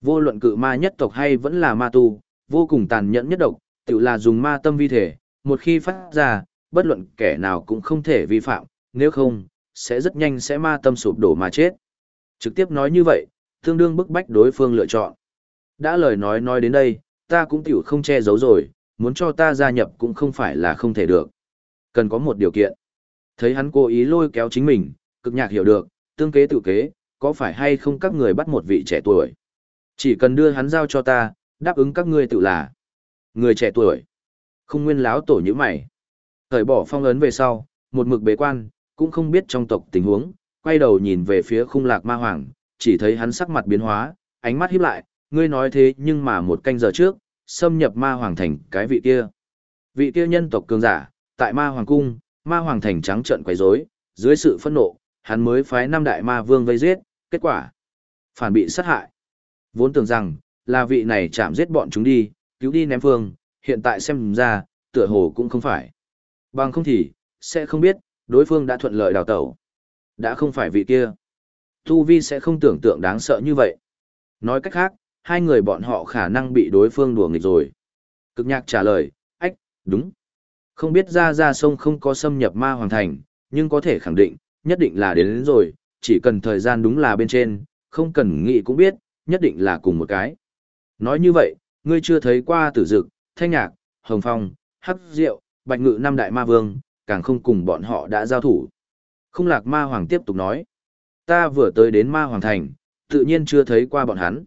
Vô luận cự ma nhất tộc hay vẫn là ma tu, vô cùng tàn nhẫn nhất độc, tự là dùng ma tâm vi thể, một khi phát ra, bất luận kẻ nào cũng không thể vi phạm, nếu không, sẽ rất nhanh sẽ ma tâm sụp đổ mà chết. Trực tiếp nói như vậy, tương đương bức bách đối phương lựa chọn. Đã lời nói nói đến đây, ta cũng tiểu không che giấu rồi, muốn cho ta gia nhập cũng không phải là không thể được. Cần có một điều kiện. Thấy hắn cố ý lôi kéo chính mình, cực nhạc hiểu được, tương kế tự kế, có phải hay không các người bắt một vị trẻ tuổi. Chỉ cần đưa hắn giao cho ta, đáp ứng các ngươi tự là. Người trẻ tuổi. Không nguyên láo tổ như mày. Thời bỏ phong ấn về sau, một mực bế quan, cũng không biết trong tộc tình huống, quay đầu nhìn về phía khung lạc ma hoàng, chỉ thấy hắn sắc mặt biến hóa, ánh mắt híp lại, ngươi nói thế nhưng mà một canh giờ trước, xâm nhập ma hoàng thành cái vị kia. Vị kia nhân tộc cường giả, tại ma hoàng cung, ma hoàng thành trắng trận quấy rối, dưới sự phẫn nộ, hắn mới phái năm đại ma vương vây giết, kết quả phản bị sát hại. Vốn tưởng rằng là vị này chạm giết bọn chúng đi, cứu đi ném phương, hiện tại xem ra, tựa hồ cũng không phải. Bằng không thì, sẽ không biết, đối phương đã thuận lợi đào tẩu. Đã không phải vị kia. Tu Vi sẽ không tưởng tượng đáng sợ như vậy. Nói cách khác, hai người bọn họ khả năng bị đối phương đùa nghịch rồi. Cực nhạc trả lời, ách, đúng. Không biết ra ra sông không có xâm nhập ma hoàng thành, nhưng có thể khẳng định, nhất định là đến, đến rồi, chỉ cần thời gian đúng là bên trên, không cần nghĩ cũng biết, nhất định là cùng một cái. Nói như vậy, ngươi chưa thấy qua tử dực, thanh nhạc, hồng phong, hắc diệu, bạch ngự năm đại ma vương, càng không cùng bọn họ đã giao thủ. Không lạc ma hoàng tiếp tục nói. Ta vừa tới đến ma hoàng thành, tự nhiên chưa thấy qua bọn hắn.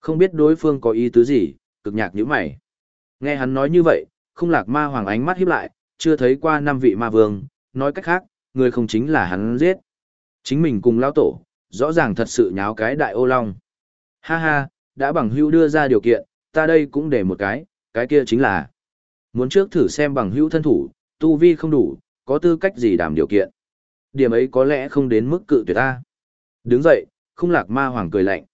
Không biết đối phương có ý tứ gì, cực nhạc như mày. Nghe hắn nói như vậy, không lạc ma hoàng ánh mắt híp lại, chưa thấy qua năm vị ma vương, nói cách khác, người không chính là hắn giết. Chính mình cùng lao tổ, rõ ràng thật sự nháo cái đại ô long. Ha ha, đã bằng hữu đưa ra điều kiện, ta đây cũng để một cái, cái kia chính là muốn trước thử xem bằng hữu thân thủ, tu vi không đủ, có tư cách gì đảm điều kiện. Điểm ấy có lẽ không đến mức cự tuyệt ta. Đứng dậy, không lạc ma hoàng cười lạnh.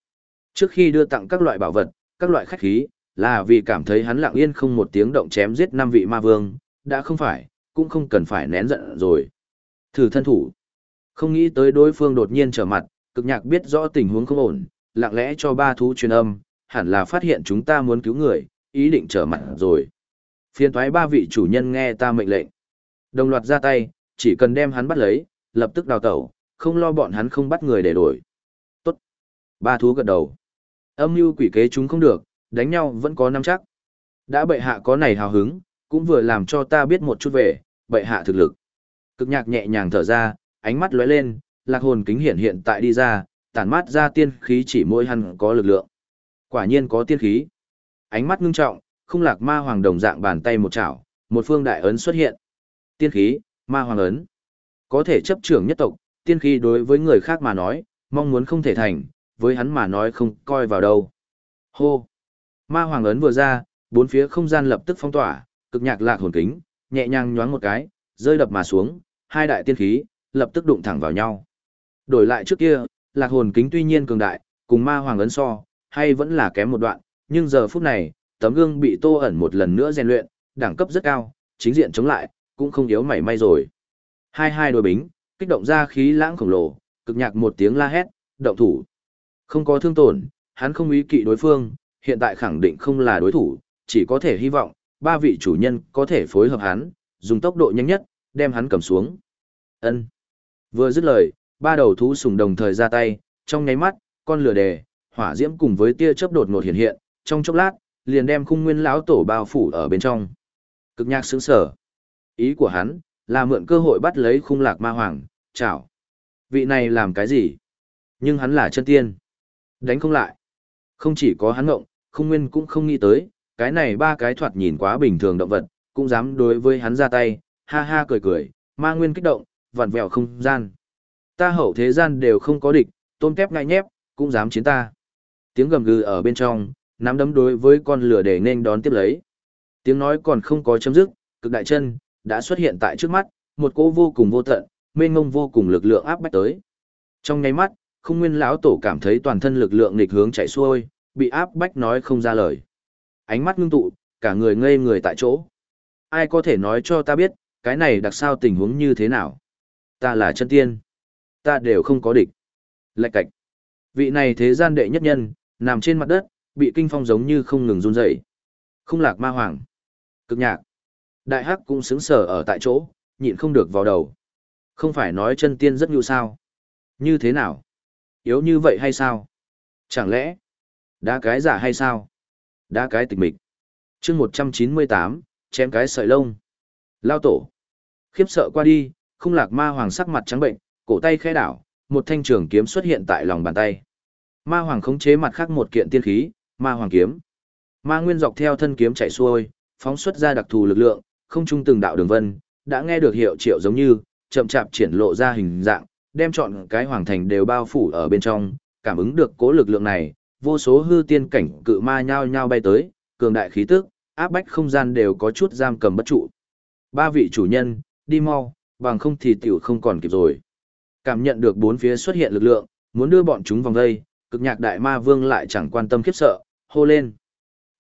Trước khi đưa tặng các loại bảo vật, các loại khách khí, là vì cảm thấy hắn lặng yên không một tiếng động chém giết năm vị ma vương, đã không phải, cũng không cần phải nén giận rồi. Thử thân thủ. Không nghĩ tới đối phương đột nhiên trở mặt, cực nhạc biết rõ tình huống không ổn, lặng lẽ cho ba thú truyền âm, hẳn là phát hiện chúng ta muốn cứu người, ý định trở mặt rồi. Phiên thoái ba vị chủ nhân nghe ta mệnh lệnh. Đồng loạt ra tay, chỉ cần đem hắn bắt lấy, lập tức đào tẩu, không lo bọn hắn không bắt người để đổi. Tốt. Ba thú gật đầu. Âm mưu quỷ kế chúng không được, đánh nhau vẫn có năm chắc. Đã bệ hạ có này hào hứng, cũng vừa làm cho ta biết một chút về, bệ hạ thực lực. Cực nhạc nhẹ nhàng thở ra, ánh mắt lóe lên, lạc hồn kính hiện hiện tại đi ra, tản mát ra tiên khí chỉ mỗi hắn có lực lượng. Quả nhiên có tiên khí. Ánh mắt ngưng trọng, không lạc ma hoàng đồng dạng bàn tay một chảo, một phương đại ấn xuất hiện. Tiên khí, ma hoàng ấn. Có thể chấp trưởng nhất tộc, tiên khí đối với người khác mà nói, mong muốn không thể thành, với hắn mà nói không coi vào đâu. Hô! Ma hoàng ấn vừa ra, bốn phía không gian lập tức phong tỏa, cực nhạc lạc hồn kính, nhẹ nhàng nhoáng một cái, rơi đập mà xuống, hai đại tiên khí, lập tức đụng thẳng vào nhau. Đổi lại trước kia, lạc hồn kính tuy nhiên cường đại, cùng ma hoàng ấn so, hay vẫn là kém một đoạn, nhưng giờ phút này, tấm gương bị tô ẩn một lần nữa rèn luyện, đẳng cấp rất cao, chính diện chống lại, cũng không yếu mảy may rồi. Hai hai đôi bính, kích động ra khí lãng khổng lồ, cực nhạc một tiếng la hét, động thủ. Không có thương tổn, hắn không ý kỵ đối phương, hiện tại khẳng định không là đối thủ, chỉ có thể hy vọng, ba vị chủ nhân có thể phối hợp hắn, dùng tốc độ nhanh nhất, đem hắn cầm xuống. Ân. Vừa dứt lời, ba đầu thú sùng đồng thời ra tay, trong nháy mắt, con lửa đề, hỏa diễm cùng với tia chớp đột ngột hiện hiện, trong chốc lát, liền đem khung nguyên lão tổ bao phủ ở bên trong. Cực nhạc sững sở. Ý của hắn, là mượn cơ hội bắt lấy khung lạc ma hoàng, chảo. Vị này làm cái gì? Nhưng hắn là chân tiên. Đánh không lại. Không chỉ có hắn ngộng, khung nguyên cũng không nghĩ tới, cái này ba cái thoạt nhìn quá bình thường động vật, cũng dám đối với hắn ra tay, ha ha cười cười, ma nguyên kích động, vặn vẹo không gian. Ta hậu thế gian đều không có địch, tôm tép ngay nhép, cũng dám chiến ta. Tiếng gầm gừ ở bên trong, nắm đấm đối với con lửa để nên đón tiếp lấy. Tiếng nói còn không có chấm dứt, cực đại chân, đã xuất hiện tại trước mắt, một cỗ vô cùng vô tận, mênh ngông vô cùng lực lượng áp bách tới. Trong nháy mắt, không nguyên lão tổ cảm thấy toàn thân lực lượng nghịch hướng chạy xuôi, bị áp bách nói không ra lời. Ánh mắt ngưng tụ, cả người ngây người tại chỗ. Ai có thể nói cho ta biết, cái này đặc sao tình huống như thế nào? Ta là chân tiên. Ta đều không có địch. Lạch cạch. Vị này thế gian đệ nhất nhân, nằm trên mặt đất, bị kinh phong giống như không ngừng run rẩy. Không lạc ma hoàng. Cực nhạc. Đại hắc cũng sững sờ ở tại chỗ, nhịn không được vào đầu. Không phải nói chân tiên rất nhu sao? Như thế nào? Yếu như vậy hay sao? Chẳng lẽ, đá cái giả hay sao? Đá cái tịch mịch. chương 198, chém cái sợi lông. Lao tổ. Khiếp sợ qua đi, không lạc ma hoàng sắc mặt trắng bệnh, cổ tay khẽ đảo, một thanh trường kiếm xuất hiện tại lòng bàn tay. Ma hoàng khống chế mặt khác một kiện tiên khí, ma hoàng kiếm. Ma nguyên dọc theo thân kiếm chạy xuôi, phóng xuất ra đặc thù lực lượng, không trung từng đạo đường vân, đã nghe được hiệu triệu giống như, chậm chạp triển lộ ra hình dạng, đem chọn cái hoàng thành đều bao phủ ở bên trong, cảm ứng được cố lực lượng này, vô số hư tiên cảnh cự ma nhao nhao bay tới, cường đại khí tức, áp bách không gian đều có chút giam cầm bất trụ. Ba vị chủ nhân, đi mau, bằng không thì tiểu không còn kịp rồi. Cảm nhận được bốn phía xuất hiện lực lượng, muốn đưa bọn chúng vòng dây, cực nhạc đại ma vương lại chẳng quan tâm khiếp sợ, hô lên.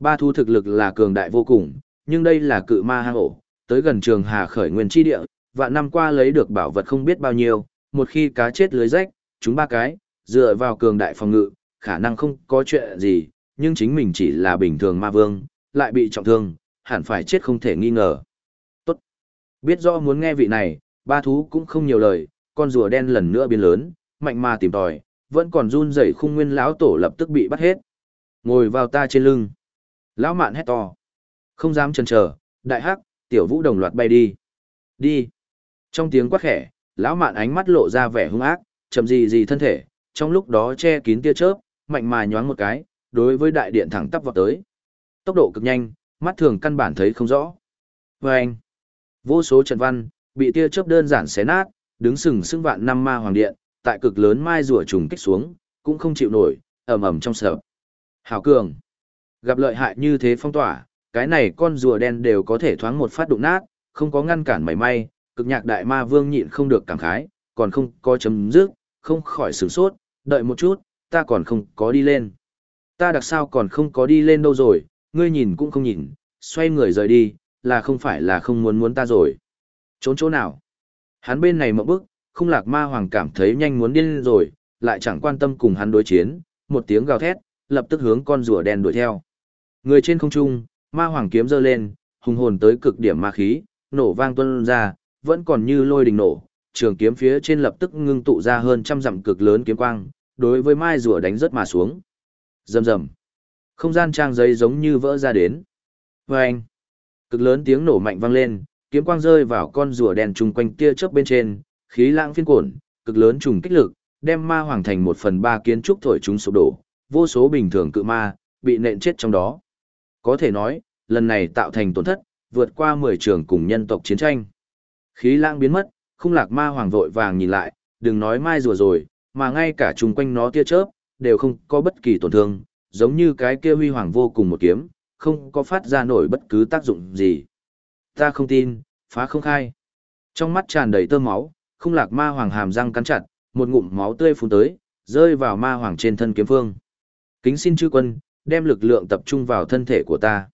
Ba thu thực lực là cường đại vô cùng, nhưng đây là cự ma hang ổ, tới gần trường hà khởi nguyên chi địa, và năm qua lấy được bảo vật không biết bao nhiêu, một khi cá chết lưới rách, chúng ba cái, dựa vào cường đại phòng ngự, khả năng không có chuyện gì, nhưng chính mình chỉ là bình thường ma vương, lại bị trọng thương, hẳn phải chết không thể nghi ngờ. Tốt. Biết rõ muốn nghe vị này, ba thú cũng không nhiều lời, con rùa đen lần nữa biến lớn, mạnh mà tìm tòi, vẫn còn run rẩy khung nguyên lão tổ lập tức bị bắt hết. Ngồi vào ta trên lưng. Lão mạn hét to. Không dám chần chờ, đại hắc, tiểu vũ đồng loạt bay đi. Đi. Trong tiếng quát khẽ, lão mạn ánh mắt lộ ra vẻ hung ác, chậm gì gì thân thể, trong lúc đó che kín tia chớp, mạnh mà nhoáng một cái, đối với đại điện thẳng tắp vào tới. Tốc độ cực nhanh, mắt thường căn bản thấy không rõ. Và anh, vô số trận văn, bị tia chớp đơn giản xé nát, đứng sừng sững vạn năm ma hoàng điện, tại cực lớn mai rùa trùng kích xuống, cũng không chịu nổi, ầm ầm trong sợ. Hảo cường, gặp lợi hại như thế phong tỏa, cái này con rùa đen đều có thể thoáng một phát đụng nát, không có ngăn cản mảy may, cực nhạc đại ma vương nhịn không được cảm khái, còn không có chấm dứt, không khỏi sửng sốt, đợi một chút, ta còn không có đi lên. Ta đặc sao còn không có đi lên đâu rồi, ngươi nhìn cũng không nhìn, xoay người rời đi, là không phải là không muốn muốn ta rồi. Trốn chỗ nào? Hắn bên này mộng bức, không lạc ma hoàng cảm thấy nhanh muốn điên rồi, lại chẳng quan tâm cùng hắn đối chiến, một tiếng gào thét, lập tức hướng con rùa đen đuổi theo. Người trên không trung, ma hoàng kiếm giơ lên, hùng hồn tới cực điểm ma khí, nổ vang tuôn ra, vẫn còn như lôi đình nổ, trường kiếm phía trên lập tức ngưng tụ ra hơn trăm dặm cực lớn kiếm quang, đối với mai rùa đánh rất mà xuống. Rầm rầm. Không gian trang giấy giống như vỡ ra đến. Và anh. Cực lớn tiếng nổ mạnh vang lên, kiếm quang rơi vào con rùa đen trùng quanh tia chớp bên trên, khí lãng phiên cuộn, cực lớn trùng kích lực, đem ma hoàng thành một phần ba kiến trúc thổi chúng sụp đổ, vô số bình thường cự ma, bị nện chết trong đó. Có thể nói, lần này tạo thành tổn thất, vượt qua 10 trường cùng nhân tộc chiến tranh. Khí lãng biến mất, không lạc ma hoàng vội vàng nhìn lại, đừng nói mai rùa rồi, mà ngay cả chung quanh nó tia chớp, đều không có bất kỳ tổn thương, giống như cái kia huy hoàng vô cùng một kiếm, không có phát ra nổi bất cứ tác dụng gì. Ta không tin, phá không khai. Trong mắt tràn đầy tơ máu, không lạc ma hoàng hàm răng cắn chặt, một ngụm máu tươi phun tới, rơi vào ma hoàng trên thân kiếm phương. Kính xin chư quân, đem lực lượng tập trung vào thân thể của ta.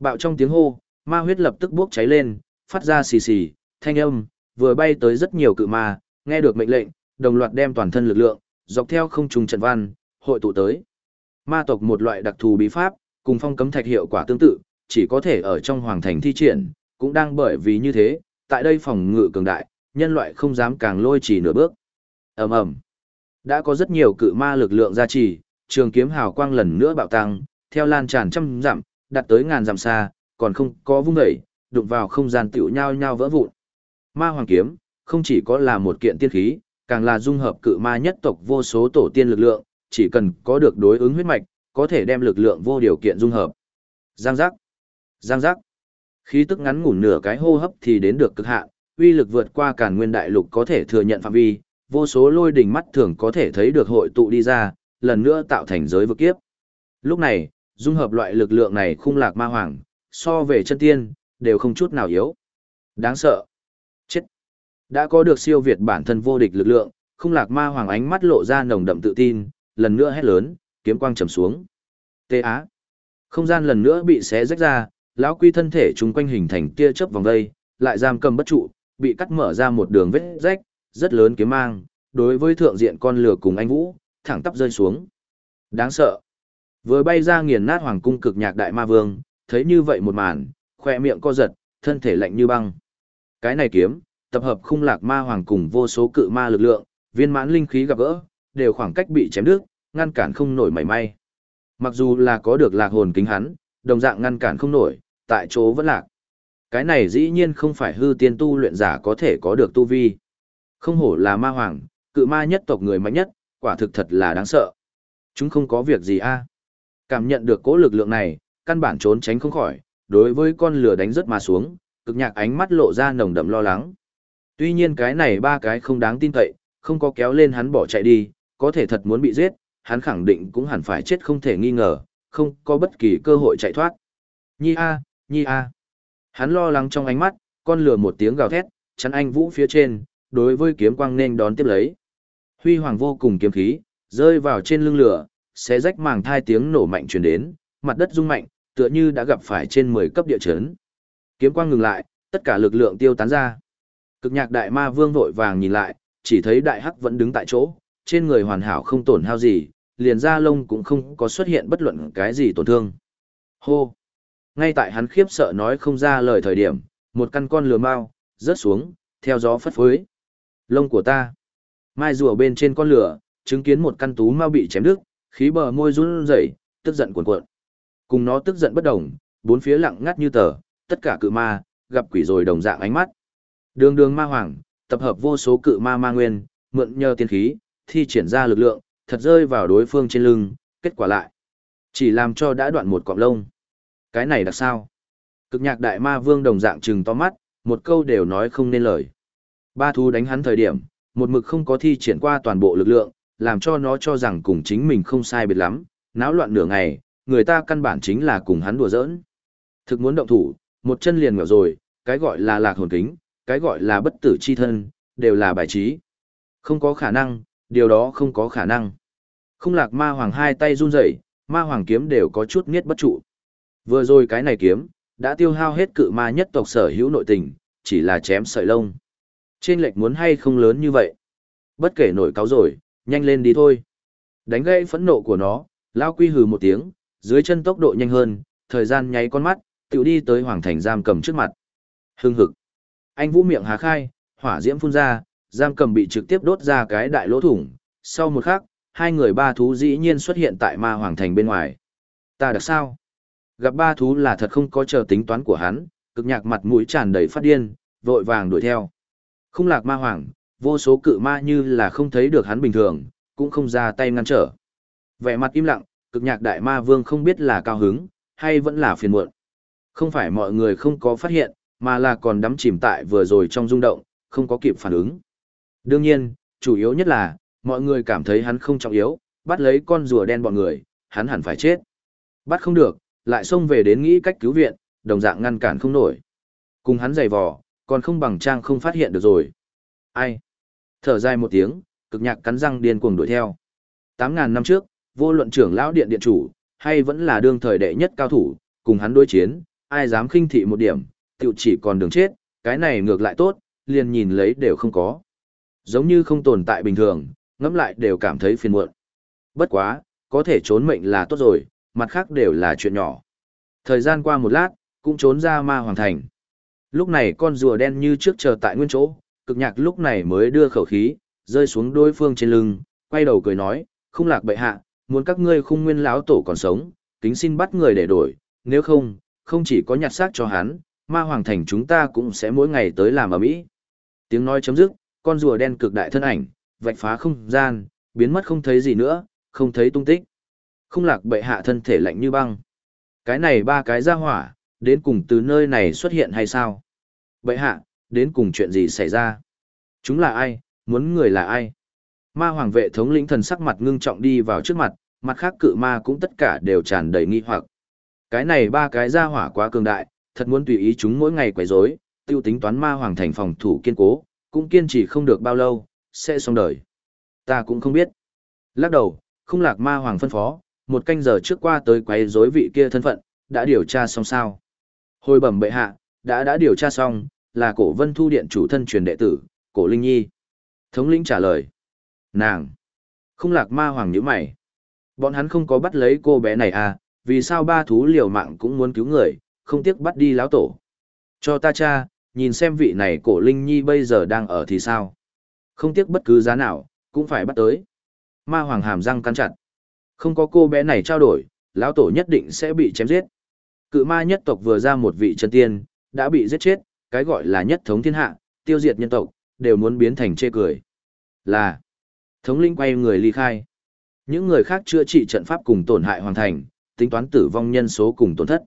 Bạo trong tiếng hô, ma huyết lập tức bốc cháy lên, phát ra xì xì, thanh âm, vừa bay tới rất nhiều cự ma, nghe được mệnh lệnh, đồng loạt đem toàn thân lực lượng, dọc theo không trùng trận văn, hội tụ tới. Ma tộc một loại đặc thù bí pháp, cùng phong cấm thạch hiệu quả tương tự, chỉ có thể ở trong hoàng thành thi triển, cũng đang bởi vì như thế, tại đây phòng ngự cường đại, nhân loại không dám càng lôi chỉ nửa bước. Ầm ầm. Đã có rất nhiều cự ma lực lượng gia trì, trường kiếm hào quang lần nữa bạo tăng, theo lan tràn trăm dặm, đạt tới ngàn dặm xa, còn không có vung đẩy, đụng vào không gian tiểu nhau nhau vỡ vụn. Ma hoàng kiếm, không chỉ có là một kiện tiên khí, càng là dung hợp cự ma nhất tộc vô số tổ tiên lực lượng, chỉ cần có được đối ứng huyết mạch, có thể đem lực lượng vô điều kiện dung hợp. Giang giác, giang giác. Khí tức ngắn ngủn nửa cái hô hấp thì đến được cực hạn, uy lực vượt qua càn nguyên đại lục có thể thừa nhận phạm vi, vô số lôi đỉnh mắt thường có thể thấy được hội tụ đi ra, lần nữa tạo thành giới vực kiếp. Lúc này, dung hợp loại lực lượng này khung lạc ma hoàng, so về chân tiên, đều không chút nào yếu. Đáng sợ. Chết. Đã có được siêu việt bản thân vô địch lực lượng, khung lạc ma hoàng ánh mắt lộ ra nồng đậm tự tin, lần nữa hét lớn, kiếm quang trầm xuống. Tê á. Không gian lần nữa bị xé rách ra, lão quy thân thể chúng quanh hình thành tia chớp vòng dây, lại giam cầm bất trụ, bị cắt mở ra một đường vết rách, rất lớn kiếm mang, đối với thượng diện con lửa cùng anh Vũ, thẳng tắp rơi xuống. Đáng sợ. Vừa bay ra nghiền nát hoàng cung cực nhạc đại ma vương, thấy như vậy một màn, khoe miệng co giật, thân thể lạnh như băng. Cái này kiếm, tập hợp khung lạc ma hoàng cùng vô số cự ma lực lượng, viên mãn linh khí gặp gỡ, đều khoảng cách bị chém đứt, ngăn cản không nổi mảy may. Mặc dù là có được lạc hồn kính hắn, đồng dạng ngăn cản không nổi, tại chỗ vẫn lạc. Cái này dĩ nhiên không phải hư tiên tu luyện giả có thể có được tu vi. Không hổ là ma hoàng, cự ma nhất tộc người mạnh nhất, quả thực thật là đáng sợ. Chúng không có việc gì a. À. Cảm nhận được cố lực lượng này, căn bản trốn tránh không khỏi, đối với con lửa đánh rất mà xuống, cực nhạc ánh mắt lộ ra nồng đậm lo lắng. Tuy nhiên cái này ba cái không đáng tin cậy, không có kéo lên hắn bỏ chạy đi, có thể thật muốn bị giết, hắn khẳng định cũng hẳn phải chết không thể nghi ngờ, không có bất kỳ cơ hội chạy thoát. Nhi a, nhi a. Hắn lo lắng trong ánh mắt, con lửa một tiếng gào thét, chắn anh vũ phía trên, đối với kiếm quang nên đón tiếp lấy. Huy hoàng vô cùng kiếm khí, rơi vào trên lưng lửa, xé rách màng thai tiếng nổ mạnh truyền đến, mặt đất rung mạnh, tựa như đã gặp phải trên 10 cấp địa chấn. Kiếm quang ngừng lại, tất cả lực lượng tiêu tán ra. Cực nhạc đại ma vương vội vàng nhìn lại, chỉ thấy đại hắc vẫn đứng tại chỗ, trên người hoàn hảo không tổn hao gì, liền da lông cũng không có xuất hiện bất luận cái gì tổn thương. Hô! Ngay tại hắn khiếp sợ nói không ra lời thời điểm, một căn con lừa mau, rớt xuống, theo gió phất phới. Lông của ta! Mai rùa bên trên con lửa, chứng kiến một căn tú mau bị chém đứt, khí bờ môi run rẩy, tức giận cuồn cuộn. Cùng nó tức giận bất đồng, bốn phía lặng ngắt như tờ, tất cả cự ma, gặp quỷ rồi đồng dạng ánh mắt. Đường đường ma hoàng, tập hợp vô số cự ma ma nguyên, mượn nhờ tiên khí, thi triển ra lực lượng, thật rơi vào đối phương trên lưng, kết quả lại. Chỉ làm cho đã đoạn một cọng lông. Cái này đặc sao? Cực nhạc đại ma vương đồng dạng trừng to mắt, một câu đều nói không nên lời. Ba thú đánh hắn thời điểm, một mực không có thi triển qua toàn bộ lực lượng, làm cho nó cho rằng cùng chính mình không sai biệt lắm, náo loạn nửa ngày, người ta căn bản chính là cùng hắn đùa giỡn. Thực muốn động thủ, một chân liền ngẹo rồi, cái gọi là lạc hồn kính, cái gọi là bất tử chi thân, đều là bài trí. Không có khả năng, điều đó không có khả năng. Không lạc ma hoàng hai tay run rẩy, ma hoàng kiếm đều có chút nghiết bất trụ. Vừa rồi cái này kiếm, đã tiêu hao hết cự ma nhất tộc sở hữu nội tình, chỉ là chém sợi lông. Trên lệch muốn hay không lớn như vậy. Bất kể nổi cáo rồi, nhanh lên đi thôi. Đánh gây phẫn nộ của nó, lao quy hừ một tiếng, dưới chân tốc độ nhanh hơn, thời gian nháy con mắt, tự đi tới hoàng thành giam cầm trước mặt. Hưng hực. Anh vũ miệng há khai, hỏa diễm phun ra, giam cầm bị trực tiếp đốt ra cái đại lỗ thủng. Sau một khắc, hai người ba thú dĩ nhiên xuất hiện tại ma hoàng thành bên ngoài. Ta được sao? Gặp ba thú là thật không có chờ tính toán của hắn, cực nhạc mặt mũi tràn đầy phát điên, vội vàng đuổi theo. Không lạc ma hoàng, vô số cự ma như là không thấy được hắn bình thường, cũng không ra tay ngăn trở. Vẻ mặt im lặng, cực nhạc đại ma vương không biết là cao hứng, hay vẫn là phiền muộn. Không phải mọi người không có phát hiện, mà là còn đắm chìm tại vừa rồi trong rung động, không có kịp phản ứng. Đương nhiên, chủ yếu nhất là, mọi người cảm thấy hắn không trọng yếu, bắt lấy con rùa đen bọn người, hắn hẳn phải chết. Bắt không được, lại xông về đến nghĩ cách cứu viện, đồng dạng ngăn cản không nổi. Cùng hắn giày vò, còn không bằng trang không phát hiện được rồi. Ai? Thở dài một tiếng, cực nhạc cắn răng điên cuồng đuổi theo. 8.000 năm trước, vô luận trưởng lão điện điện chủ, hay vẫn là đương thời đệ nhất cao thủ, cùng hắn đối chiến, ai dám khinh thị một điểm, tiểu chỉ còn đường chết, cái này ngược lại tốt, liền nhìn lấy đều không có. Giống như không tồn tại bình thường, ngẫm lại đều cảm thấy phiền muộn. Bất quá, có thể trốn mệnh là tốt rồi, mặt khác đều là chuyện nhỏ. Thời gian qua một lát, cũng trốn ra ma hoàng thành. Lúc này con rùa đen như trước chờ tại nguyên chỗ, cực nhạc lúc này mới đưa khẩu khí, rơi xuống đối phương trên lưng, quay đầu cười nói, không lạc bệ hạ, muốn các ngươi khung nguyên lão tổ còn sống, kính xin bắt người để đổi, nếu không, không chỉ có nhặt xác cho hắn, ma hoàng thành chúng ta cũng sẽ mỗi ngày tới làm ở mỹ. Tiếng nói chấm dứt, con rùa đen cực đại thân ảnh, vạch phá không gian, biến mất không thấy gì nữa, không thấy tung tích. Không lạc bệ hạ thân thể lạnh như băng. Cái này ba cái ra hỏa, đến cùng từ nơi này xuất hiện hay sao? Bệ hạ, đến cùng chuyện gì xảy ra? Chúng là ai, muốn người là ai? Ma hoàng vệ thống lĩnh thần sắc mặt ngưng trọng đi vào trước mặt, mặt khác cự ma cũng tất cả đều tràn đầy nghi hoặc. Cái này ba cái ra hỏa quá cường đại, thật muốn tùy ý chúng mỗi ngày quấy rối, tiêu tính toán ma hoàng thành phòng thủ kiên cố, cũng kiên trì không được bao lâu, sẽ xong đời. Ta cũng không biết. Lắc đầu, không lạc ma hoàng phân phó, một canh giờ trước qua tới quấy rối vị kia thân phận, đã điều tra xong sao. Hồi bẩm bệ hạ, đã đã điều tra xong, là cổ vân thu điện chủ thân truyền đệ tử, cổ Linh Nhi. Thống lĩnh trả lời. Nàng. Không lạc ma hoàng nhíu mày. Bọn hắn không có bắt lấy cô bé này à, vì sao ba thú liều mạng cũng muốn cứu người, không tiếc bắt đi lão tổ. Cho ta cha, nhìn xem vị này cổ Linh Nhi bây giờ đang ở thì sao. Không tiếc bất cứ giá nào, cũng phải bắt tới. Ma Hoàng hàm răng cắn chặt. Không có cô bé này trao đổi, lão tổ nhất định sẽ bị chém giết. Cự ma nhất tộc vừa ra một vị chân tiên, đã bị giết chết, cái gọi là nhất thống thiên hạ, tiêu diệt nhân tộc, đều muốn biến thành chê cười. Là, thống linh quay người ly khai. Những người khác chữa trị trận pháp cùng tổn hại hoàn thành, tính toán tử vong nhân số cùng tổn thất.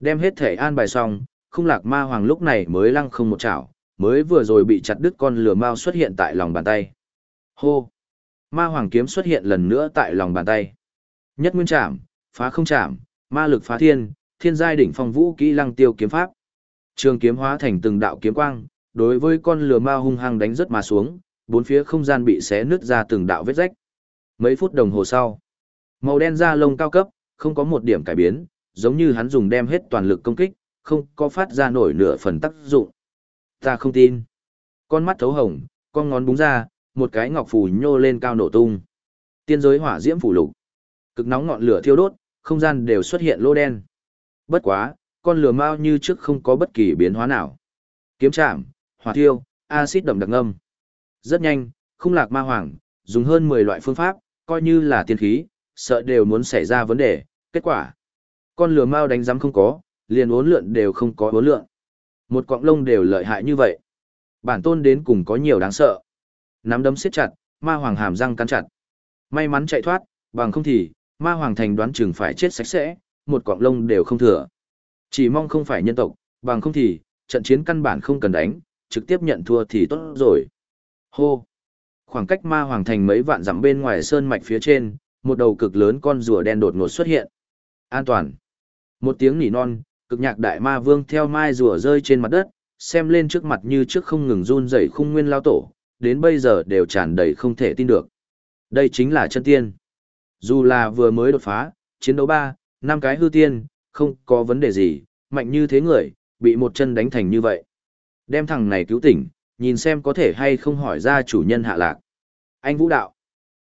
Đem hết thể an bài xong, không lạc ma hoàng lúc này mới lăng không một chảo, mới vừa rồi bị chặt đứt con lửa mao xuất hiện tại lòng bàn tay. Hô! Ma hoàng kiếm xuất hiện lần nữa tại lòng bàn tay. Nhất nguyên trảm, phá không trảm, ma lực phá thiên, thiên giai đỉnh phong vũ kỹ lăng tiêu kiếm pháp. Trường kiếm hóa thành từng đạo kiếm quang, đối với con lửa mao hung hăng đánh rất mà xuống, bốn phía không gian bị xé nứt ra từng đạo vết rách. Mấy phút đồng hồ sau, màu đen da lông cao cấp, không có một điểm cải biến, giống như hắn dùng đem hết toàn lực công kích, không có phát ra nổi nửa phần tác dụng. Ta không tin. Con mắt thấu hồng, con ngón búng ra, một cái ngọc phù nhô lên cao nổ tung. Tiên giới hỏa diễm phủ lục. Cực nóng ngọn lửa thiêu đốt, không gian đều xuất hiện lô đen. Bất quá, con lửa mau như trước không có bất kỳ biến hóa nào. Kiếm chạm, hỏa thiêu, axit đậm đặc ngâm. Rất nhanh, khung lạc ma hoàng, dùng hơn 10 loại phương pháp, coi như là tiên khí, sợ đều muốn xảy ra vấn đề, kết quả. Con lửa mau đánh giám không có, liền uốn lượn đều không có uốn lượn. Một cọng lông đều lợi hại như vậy. Bản tôn đến cùng có nhiều đáng sợ. Nắm đấm siết chặt, ma hoàng hàm răng cắn chặt. May mắn chạy thoát, bằng không thì, ma hoàng thành đoán chừng phải chết sạch sẽ, một cọng lông đều không thừa. Chỉ mong không phải nhân tộc, bằng không thì, trận chiến căn bản không cần đánh, trực tiếp nhận thua thì tốt rồi. Hô! Khoảng cách ma hoàng thành mấy vạn dặm bên ngoài sơn mạch phía trên, một đầu cực lớn con rùa đen đột ngột xuất hiện. An toàn! Một tiếng nỉ non, cực nhạc đại ma vương theo mai rùa rơi trên mặt đất, xem lên trước mặt như trước không ngừng run rẩy khung nguyên lao tổ, đến bây giờ đều tràn đầy không thể tin được. Đây chính là chân tiên. Dù là vừa mới đột phá, chiến đấu ba, năm cái hư tiên, không có vấn đề gì, mạnh như thế người, bị một chân đánh thành như vậy. Đem thằng này cứu tỉnh, nhìn xem có thể hay không hỏi ra chủ nhân hạ lạc. Anh Vũ Đạo.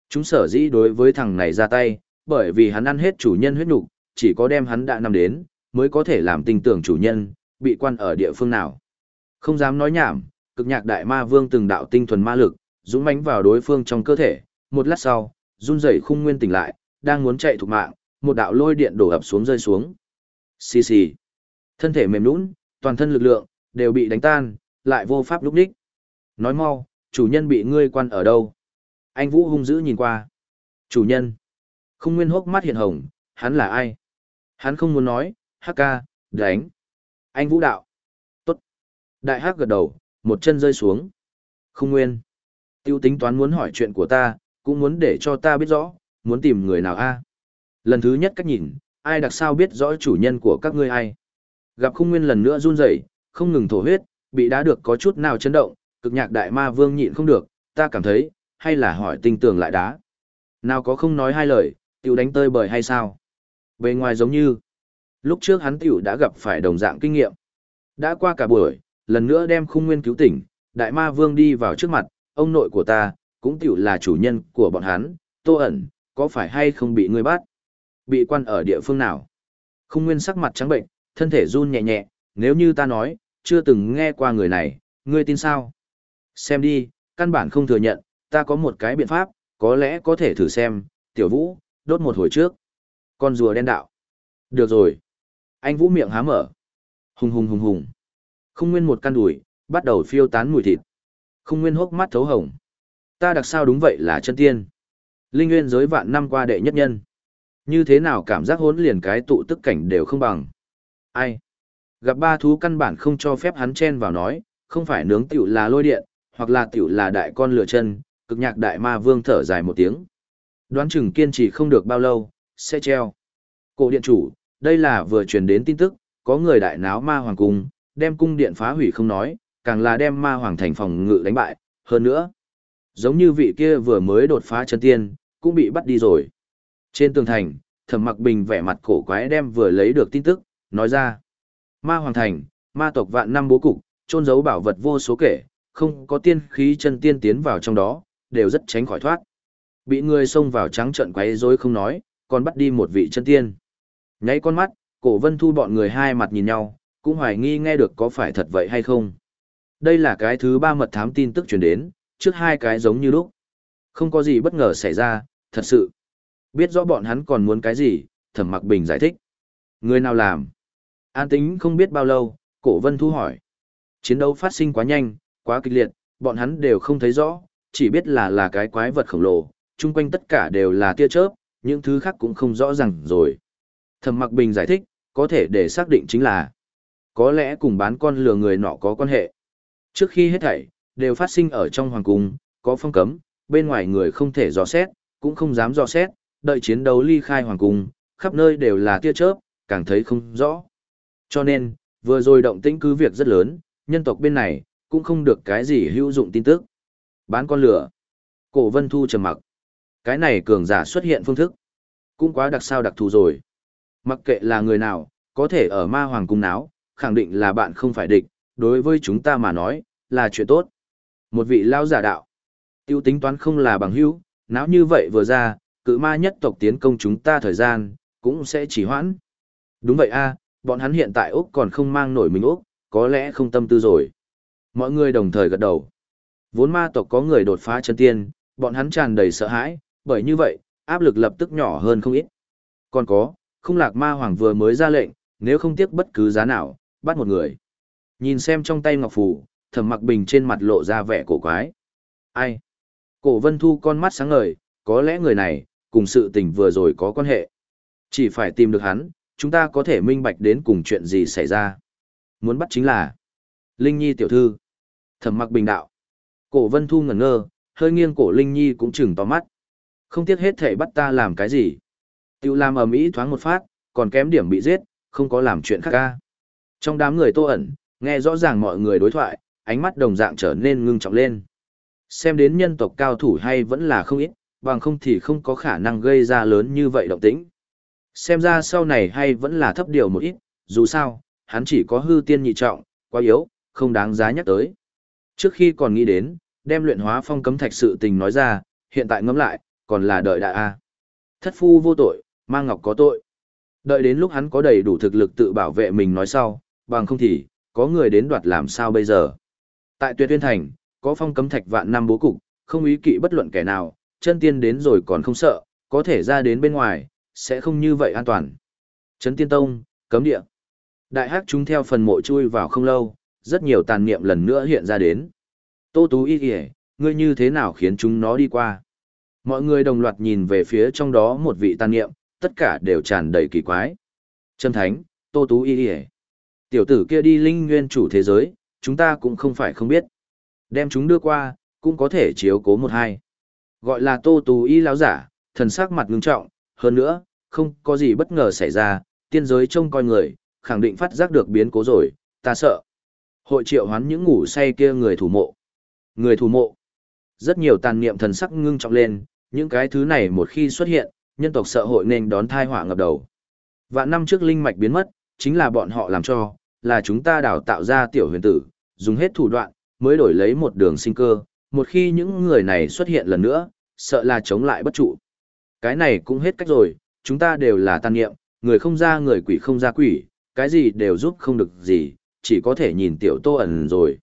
Chúng sở dĩ đối với thằng này ra tay, bởi vì hắn ăn hết chủ nhân huyết nục, chỉ có đem hắn đã nằm đến, mới có thể làm tình tưởng chủ nhân, bị quan ở địa phương nào. Không dám nói nhảm, cực nhạc đại ma vương từng đạo tinh thuần ma lực, dũng mãnh vào đối phương trong cơ thể, một lát sau, run rẩy khung nguyên tỉnh lại, đang muốn chạy thục mạng, một đạo lôi điện đổ ập xuống rơi xuống. Xì xì. Thân thể mềm nhũn, toàn thân lực lượng đều bị đánh tan, lại vô pháp lúc đích. Nói mau, chủ nhân bị ngươi quan ở đâu? Anh Vũ hung dữ nhìn qua. Chủ nhân. Không nguyên hốc mắt hiện hồng, hắn là ai? Hắn không muốn nói, hắc ca, đánh. Anh Vũ đạo. Tốt. Đại hắc gật đầu, một chân rơi xuống. Không nguyên. Tiêu tính toán muốn hỏi chuyện của ta, cũng muốn để cho ta biết rõ, muốn tìm người nào a Lần thứ nhất cách nhìn, ai đặc sao biết rõ chủ nhân của các ngươi ai. Gặp khung nguyên lần nữa run rẩy, không ngừng thổ huyết, bị đá được có chút nào chấn động, cực nhạc đại ma vương nhịn không được, ta cảm thấy, hay là hỏi tinh tường lại đá. Nào có không nói hai lời, tiêu đánh tơi bời hay sao? Bề ngoài giống như, lúc trước hắn tiểu đã gặp phải đồng dạng kinh nghiệm. Đã qua cả buổi, lần nữa đem khung nguyên cứu tỉnh, đại ma vương đi vào trước mặt, ông nội của ta, cũng tiểu là chủ nhân của bọn hắn, tô ẩn, có phải hay không bị ngươi bắt? Bị quan ở địa phương nào? Khung nguyên sắc mặt trắng bệnh, thân thể run nhẹ nhẹ, nếu như ta nói, chưa từng nghe qua người này, ngươi tin sao? Xem đi, căn bản không thừa nhận, ta có một cái biện pháp, có lẽ có thể thử xem, tiểu vũ, đốt một hồi trước. Con rùa đen đạo. Được rồi. Anh vũ miệng há mở. Hùng hùng hùng hùng. Không nguyên một căn đùi, bắt đầu phiêu tán mùi thịt. Không nguyên hốc mắt thấu hồng. Ta đặc sao đúng vậy là chân tiên. Linh nguyên giới vạn năm qua đệ nhất nhân. Như thế nào cảm giác hốn liền cái tụ tức cảnh đều không bằng. Ai? Gặp ba thú căn bản không cho phép hắn chen vào nói, không phải nướng tiểu là lôi điện, hoặc là tiểu là đại con lửa chân, cực nhạc đại ma vương thở dài một tiếng. Đoán chừng kiên trì không được bao lâu, sẽ treo. Cổ điện chủ, đây là vừa truyền đến tin tức, có người đại náo ma hoàng cung, đem cung điện phá hủy không nói, càng là đem ma hoàng thành phòng ngự đánh bại, hơn nữa. Giống như vị kia vừa mới đột phá chân tiên, cũng bị bắt đi rồi. Trên tường thành, thẩm mặc bình vẻ mặt cổ quái đem vừa lấy được tin tức, nói ra. Ma hoàng thành, ma tộc vạn năm bố cục, trôn giấu bảo vật vô số kể, không có tiên khí chân tiên tiến vào trong đó, đều rất tránh khỏi thoát. Bị người xông vào trắng trận quấy rối không nói, còn bắt đi một vị chân tiên. Nháy con mắt, cổ vân thu bọn người hai mặt nhìn nhau, cũng hoài nghi nghe được có phải thật vậy hay không. Đây là cái thứ ba mật thám tin tức truyền đến, trước hai cái giống như lúc. Không có gì bất ngờ xảy ra, thật sự. Biết rõ bọn hắn còn muốn cái gì, thẩm mặc bình giải thích. Người nào làm? An tính không biết bao lâu, cổ vân thu hỏi. Chiến đấu phát sinh quá nhanh, quá kịch liệt, bọn hắn đều không thấy rõ, chỉ biết là là cái quái vật khổng lồ, chung quanh tất cả đều là tia chớp, những thứ khác cũng không rõ ràng rồi. Thẩm mặc bình giải thích, có thể để xác định chính là có lẽ cùng bán con lừa người nọ có quan hệ. Trước khi hết thảy, đều phát sinh ở trong hoàng cung, có phong cấm, bên ngoài người không thể dò xét, cũng không dám dò xét, đợi chiến đấu ly khai hoàng cung, khắp nơi đều là tia chớp, càng thấy không rõ. Cho nên, vừa rồi động tĩnh cứ việc rất lớn, nhân tộc bên này, cũng không được cái gì hữu dụng tin tức. Bán con lửa. Cổ vân thu trầm mặc. Cái này cường giả xuất hiện phương thức. Cũng quá đặc sao đặc thù rồi. Mặc kệ là người nào, có thể ở ma hoàng cung náo, khẳng định là bạn không phải địch, đối với chúng ta mà nói, là chuyện tốt. Một vị lao giả đạo. Tiêu tính toán không là bằng hữu, náo như vậy vừa ra, cự ma nhất tộc tiến công chúng ta thời gian, cũng sẽ chỉ hoãn. Đúng vậy a, bọn hắn hiện tại Úc còn không mang nổi mình Úc, có lẽ không tâm tư rồi. Mọi người đồng thời gật đầu. Vốn ma tộc có người đột phá chân tiên, bọn hắn tràn đầy sợ hãi, bởi như vậy, áp lực lập tức nhỏ hơn không ít. Còn có, không lạc ma hoàng vừa mới ra lệnh, nếu không tiếc bất cứ giá nào, bắt một người. Nhìn xem trong tay ngọc phù, thẩm mặc bình trên mặt lộ ra vẻ cổ quái. Ai? Cổ vân thu con mắt sáng ngời, có lẽ người này, cùng sự tình vừa rồi có quan hệ. Chỉ phải tìm được hắn, chúng ta có thể minh bạch đến cùng chuyện gì xảy ra. Muốn bắt chính là Linh Nhi tiểu thư. Thẩm mặc bình đạo. Cổ vân thu ngẩn ngơ, hơi nghiêng cổ Linh Nhi cũng chừng to mắt. Không tiếc hết thể bắt ta làm cái gì. Tiêu làm ở Mỹ thoáng một phát, còn kém điểm bị giết, không có làm chuyện khác ca. Trong đám người tô ẩn, nghe rõ ràng mọi người đối thoại, ánh mắt đồng dạng trở nên ngưng trọng lên. Xem đến nhân tộc cao thủ hay vẫn là không ít, bằng không thì không có khả năng gây ra lớn như vậy động tĩnh. Xem ra sau này hay vẫn là thấp điều một ít, dù sao, hắn chỉ có hư tiên nhị trọng, quá yếu, không đáng giá nhắc tới. Trước khi còn nghĩ đến, đem luyện hóa phong cấm thạch sự tình nói ra, hiện tại ngẫm lại, còn là đợi đại A. Thất phu vô tội, mang ngọc có tội. Đợi đến lúc hắn có đầy đủ thực lực tự bảo vệ mình nói sau, bằng không thì, có người đến đoạt làm sao bây giờ. Tại tuyệt tuyên thành, có phong cấm thạch vạn năm bố cục, không ý kỵ bất luận kẻ nào, chân tiên đến rồi còn không sợ, có thể ra đến bên ngoài, sẽ không như vậy an toàn. Trấn tiên tông, cấm địa. Đại hắc chúng theo phần mộ chui vào không lâu, rất nhiều tàn niệm lần nữa hiện ra đến. Tô Tú y kìa, ngươi như thế nào khiến chúng nó đi qua? Mọi người đồng loạt nhìn về phía trong đó một vị tàn niệm, tất cả đều tràn đầy kỳ quái. Trâm Thánh, Tô Tú y Y Tiểu tử kia đi linh nguyên chủ thế giới, chúng ta cũng không phải không biết. Đem chúng đưa qua, cũng có thể chiếu cố một hai. Gọi là Tô Tú y lão giả, thần sắc mặt ngưng trọng, hơn nữa, không có gì bất ngờ xảy ra, tiên giới trông coi người, khẳng định phát giác được biến cố rồi, ta sợ. Hội triệu hoán những ngủ say kia người thủ mộ. Người thủ mộ. Rất nhiều tàn niệm thần sắc ngưng trọng lên, những cái thứ này một khi xuất hiện, nhân tộc sợ hội nên đón thai họa ngập đầu. Vạn năm trước linh mạch biến mất, chính là bọn họ làm cho, là chúng ta đào tạo ra tiểu huyền tử, dùng hết thủ đoạn, mới đổi lấy một đường sinh cơ, một khi những người này xuất hiện lần nữa, sợ là chống lại bất trụ. Cái này cũng hết cách rồi, chúng ta đều là tan nghiệm, người không ra người quỷ không ra quỷ, cái gì đều giúp không được gì, chỉ có thể nhìn tiểu tô ẩn rồi.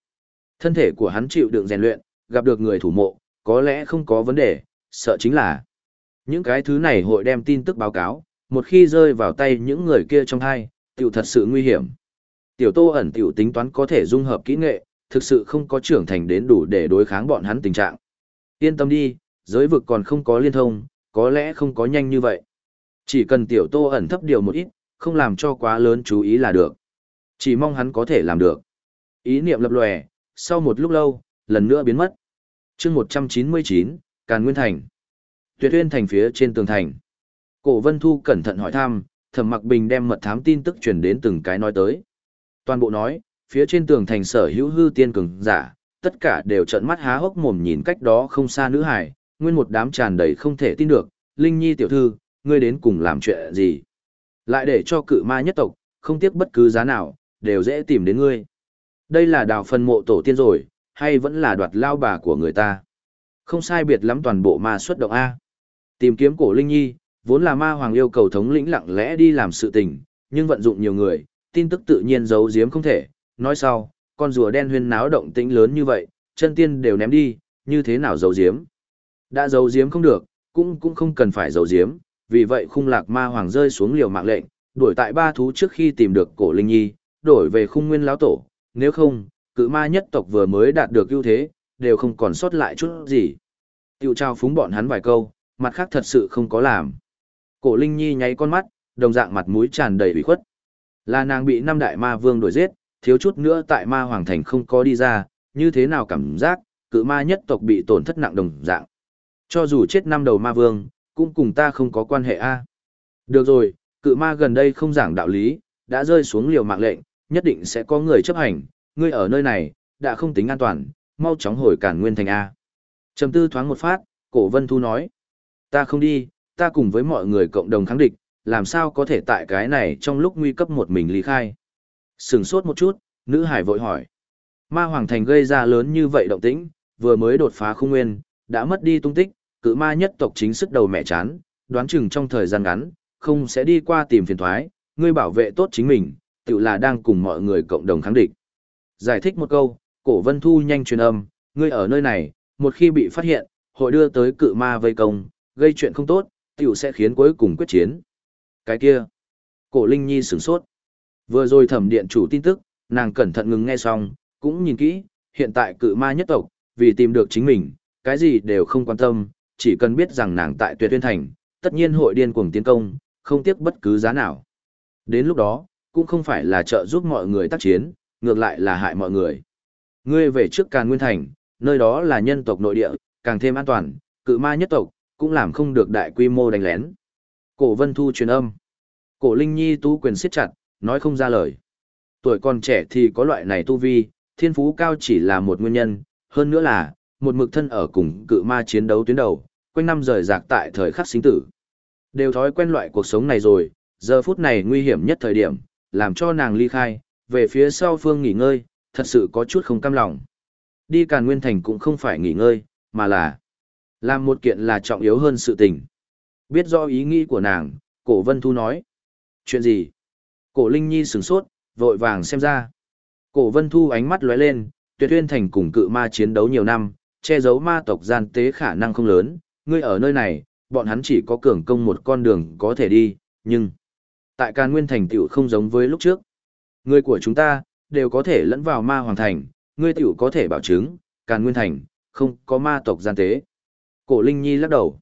Thân thể của hắn chịu đựng rèn luyện, gặp được người thủ mộ, có lẽ không có vấn đề, sợ chính là những cái thứ này hội đem tin tức báo cáo, một khi rơi vào tay những người kia trong hai, tiểu thật sự nguy hiểm. Tiểu tô ẩn tiểu tính toán có thể dung hợp kỹ nghệ, thực sự không có trưởng thành đến đủ để đối kháng bọn hắn tình trạng. Yên tâm đi, giới vực còn không có liên thông, có lẽ không có nhanh như vậy. Chỉ cần tiểu tô ẩn thấp điều một ít, không làm cho quá lớn chú ý là được. Chỉ mong hắn có thể làm được. Ý niệm lập lòe, sau một lúc lâu, lần nữa biến mất. chương 199, Càn Nguyên Thành. Tuyệt Uyên Thành phía trên tường thành. Cổ Vân Thu cẩn thận hỏi thăm, Thẩm Mặc Bình đem mật thám tin tức truyền đến từng cái nói tới. Toàn bộ nói, phía trên tường thành sở hữu hư tiên cường giả, tất cả đều trợn mắt há hốc mồm nhìn cách đó không xa nữ hải, nguyên một đám tràn đầy không thể tin được, Linh Nhi tiểu thư, ngươi đến cùng làm chuyện gì? Lại để cho cự ma nhất tộc, không tiếc bất cứ giá nào, đều dễ tìm đến ngươi. Đây là đào phân mộ tổ tiên rồi, hay vẫn là đoạt lao bà của người ta? Không sai biệt lắm toàn bộ ma xuất động A. Tìm kiếm cổ Linh Nhi, vốn là ma hoàng yêu cầu thống lĩnh lặng lẽ đi làm sự tình, nhưng vận dụng nhiều người, tin tức tự nhiên giấu giếm không thể. Nói sau, con rùa đen huyên náo động tĩnh lớn như vậy, chân tiên đều ném đi, như thế nào giấu giếm? Đã giấu giếm không được, cũng cũng không cần phải giấu giếm, vì vậy khung lạc ma hoàng rơi xuống liều mạng lệnh, đuổi tại ba thú trước khi tìm được cổ linh nhi, đổi về khung nguyên lão tổ, nếu không, cự ma nhất tộc vừa mới đạt được ưu thế, đều không còn sót lại chút gì. Tiêu trao phúng bọn hắn vài câu, mặt khác thật sự không có làm. Cổ linh nhi nháy con mắt, đồng dạng mặt mũi tràn đầy ủy khuất. Là nàng bị năm đại ma vương đuổi giết, thiếu chút nữa tại ma hoàng thành không có đi ra, như thế nào cảm giác, cự ma nhất tộc bị tổn thất nặng đồng dạng. Cho dù chết năm đầu ma vương, cũng cùng ta không có quan hệ a. Được rồi, cự ma gần đây không giảng đạo lý, đã rơi xuống liều mạng lệnh, nhất định sẽ có người chấp hành, ngươi ở nơi này, đã không tính an toàn, mau chóng hồi cản nguyên thành A. Trầm tư thoáng một phát, cổ vân thu nói, ta không đi, ta cùng với mọi người cộng đồng kháng địch, làm sao có thể tại cái này trong lúc nguy cấp một mình lý khai. Sừng sốt một chút, nữ hải vội hỏi. Ma Hoàng Thành gây ra lớn như vậy động tĩnh, vừa mới đột phá không nguyên, đã mất đi tung tích, cự ma nhất tộc chính sức đầu mẹ chán, đoán chừng trong thời gian ngắn, không sẽ đi qua tìm phiền thoái, ngươi bảo vệ tốt chính mình, tự là đang cùng mọi người cộng đồng kháng địch. Giải thích một câu, cổ vân thu nhanh truyền âm, ngươi ở nơi này, một khi bị phát hiện, hội đưa tới cự ma vây công, gây chuyện không tốt, tiểu sẽ khiến cuối cùng quyết chiến. Cái kia, cổ Linh Nhi sửng sốt. Vừa rồi thẩm điện chủ tin tức, nàng cẩn thận ngừng nghe xong, cũng nhìn kỹ, hiện tại cự ma nhất tộc, vì tìm được chính mình, cái gì đều không quan tâm, chỉ cần biết rằng nàng tại tuyệt tuyên thành, tất nhiên hội điên cuồng tiến công, không tiếc bất cứ giá nào. Đến lúc đó, cũng không phải là trợ giúp mọi người tác chiến, ngược lại là hại mọi người. Ngươi về trước Càn Nguyên Thành, nơi đó là nhân tộc nội địa, càng thêm an toàn, cự ma nhất tộc, cũng làm không được đại quy mô đánh lén. Cổ Vân Thu truyền âm. Cổ Linh Nhi tu quyền siết chặt, nói không ra lời. Tuổi còn trẻ thì có loại này tu vi, thiên phú cao chỉ là một nguyên nhân, hơn nữa là, một mực thân ở cùng cự ma chiến đấu tuyến đầu, quanh năm rời rạc tại thời khắc sinh tử. Đều thói quen loại cuộc sống này rồi, giờ phút này nguy hiểm nhất thời điểm, làm cho nàng ly khai, về phía sau phương nghỉ ngơi, thật sự có chút không cam lòng. Đi Càn Nguyên Thành cũng không phải nghỉ ngơi, mà là làm một kiện là trọng yếu hơn sự tình. Biết do ý nghĩ của nàng, cổ Vân Thu nói. Chuyện gì? Cổ Linh Nhi sửng sốt, vội vàng xem ra. Cổ Vân Thu ánh mắt lóe lên, tuyệt uyên thành cùng cự ma chiến đấu nhiều năm, che giấu ma tộc gian tế khả năng không lớn, ngươi ở nơi này, bọn hắn chỉ có cường công một con đường có thể đi, nhưng tại Càn Nguyên thành tiểu không giống với lúc trước. Người của chúng ta đều có thể lẫn vào ma hoàng thành, ngươi tiểu có thể bảo chứng, Càn Nguyên thành không có ma tộc gian tế. Cổ Linh Nhi lắc đầu.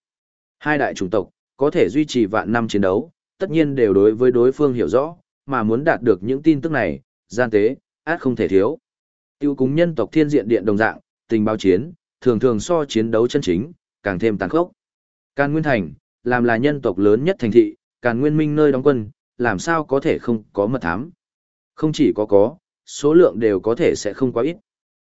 Hai đại chủng tộc có thể duy trì vạn năm chiến đấu, tất nhiên đều đối với đối phương hiểu rõ, mà muốn đạt được những tin tức này, gian tế, át không thể thiếu. Tiêu cúng nhân tộc thiên diện điện đồng dạng, tình báo chiến, thường thường so chiến đấu chân chính, càng thêm tàn khốc. Càn Nguyên Thành, làm là nhân tộc lớn nhất thành thị, Càn Nguyên Minh nơi đóng quân, làm sao có thể không có mật thám. Không chỉ có có, số lượng đều có thể sẽ không quá ít.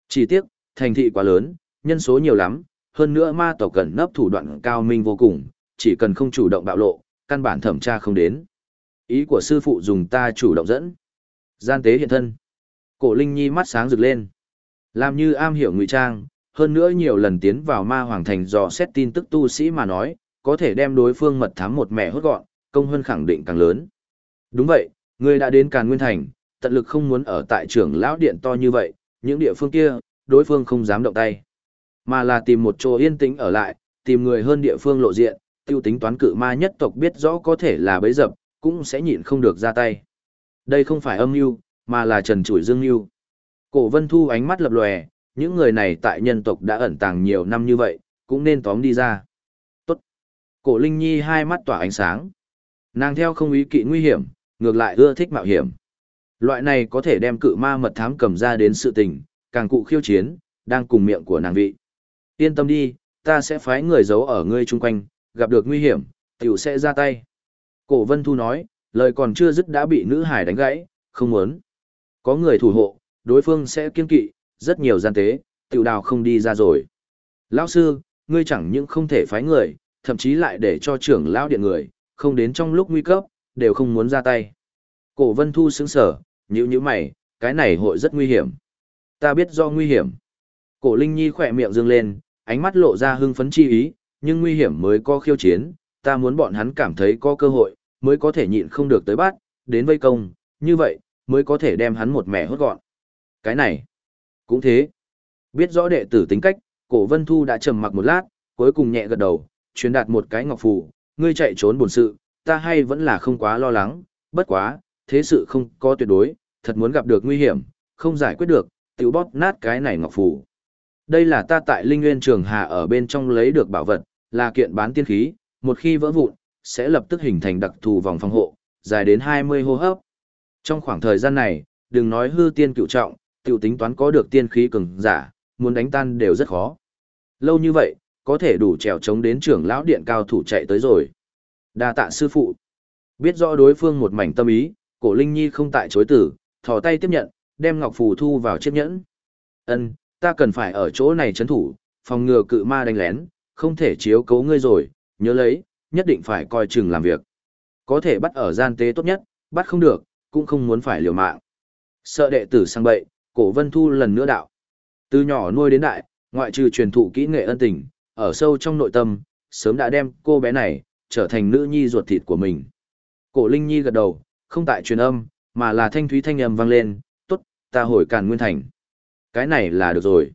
Chỉ tiếc, thành thị quá lớn, nhân số nhiều lắm, hơn nữa ma tộc cần nấp thủ đoạn cao minh vô cùng, chỉ cần không chủ động bạo lộ, căn bản thẩm tra không đến. Ý của sư phụ dùng ta chủ động dẫn. Gian tế hiện thân. Cổ Linh Nhi mắt sáng rực lên. Làm như am hiểu ngụy trang, hơn nữa nhiều lần tiến vào ma hoàng thành dò xét tin tức tu sĩ mà nói, có thể đem đối phương mật thám một mẹ hốt gọn, công hơn khẳng định càng lớn. Đúng vậy, ngươi đã đến Càn Nguyên Thành, tận lực không muốn ở tại trưởng lão điện to như vậy, những địa phương kia, đối phương không dám động tay. Mà là tìm một chỗ yên tĩnh ở lại, tìm người hơn địa phương lộ diện, tiêu tính toán cự ma nhất tộc biết rõ có thể là bấy dập, cũng sẽ nhịn không được ra tay. Đây không phải âm mưu, mà là trần chủi dương mưu. Cổ Vân Thu ánh mắt lập lòe, những người này tại nhân tộc đã ẩn tàng nhiều năm như vậy, cũng nên tóm đi ra. Tốt. Cổ Linh Nhi hai mắt tỏa ánh sáng. Nàng theo không ý kỵ nguy hiểm, ngược lại ưa thích mạo hiểm. Loại này có thể đem cự ma mật thám cầm ra đến sự tình, càng cụ khiêu chiến, đang cùng miệng của nàng vị. Yên tâm đi, ta sẽ phái người giấu ở ngươi chung quanh, gặp được nguy hiểm, tiểu sẽ ra tay. Cổ Vân Thu nói, lời còn chưa dứt đã bị nữ hải đánh gãy, không muốn. Có người thủ hộ, đối phương sẽ kiên kỵ, rất nhiều gian tế, tiểu đào không đi ra rồi. Lão sư, ngươi chẳng những không thể phái người, thậm chí lại để cho trưởng lão điện người, không đến trong lúc nguy cấp, đều không muốn ra tay. Cổ Vân Thu sững sở, nhữ nhíu mày, cái này hội rất nguy hiểm. Ta biết do nguy hiểm. Cổ Linh Nhi khỏe miệng dương lên, ánh mắt lộ ra hưng phấn chi ý, nhưng nguy hiểm mới có khiêu chiến, ta muốn bọn hắn cảm thấy có cơ hội, mới có thể nhịn không được tới bắt, đến vây công, như vậy, mới có thể đem hắn một mẻ hốt gọn. Cái này, Cũng thế. Biết rõ đệ tử tính cách, cổ vân thu đã trầm mặc một lát, cuối cùng nhẹ gật đầu, truyền đạt một cái ngọc phù, ngươi chạy trốn buồn sự, ta hay vẫn là không quá lo lắng, bất quá, thế sự không có tuyệt đối, thật muốn gặp được nguy hiểm, không giải quyết được, tiểu bóp nát cái này ngọc phù. Đây là ta tại Linh Nguyên Trường Hà ở bên trong lấy được bảo vật, là kiện bán tiên khí, một khi vỡ vụn, sẽ lập tức hình thành đặc thù vòng phòng hộ, dài đến 20 hô hấp. Trong khoảng thời gian này, đừng nói hư tiên cựu trọng, tiểu tính toán có được tiên khí cường giả, muốn đánh tan đều rất khó. Lâu như vậy, có thể đủ trèo chống đến trưởng lão điện cao thủ chạy tới rồi. Đa tạ sư phụ. Biết rõ đối phương một mảnh tâm ý, cổ Linh Nhi không tại chối tử, thò tay tiếp nhận, đem ngọc phù thu vào chiếc nhẫn. Ân, ta cần phải ở chỗ này chấn thủ, phòng ngừa cự ma đánh lén, không thể chiếu cố ngươi rồi, nhớ lấy, nhất định phải coi chừng làm việc. Có thể bắt ở gian tế tốt nhất, bắt không được, cũng không muốn phải liều mạng. Sợ đệ tử sang bậy, cổ vân thu lần nữa đạo. Từ nhỏ nuôi đến đại, ngoại trừ truyền thụ kỹ nghệ ân tình, ở sâu trong nội tâm, sớm đã đem cô bé này, trở thành nữ nhi ruột thịt của mình. Cổ Linh Nhi gật đầu, không tại truyền âm, mà là thanh thúy thanh âm vang lên, tốt, ta hồi càn nguyên thành. Cái này là được rồi.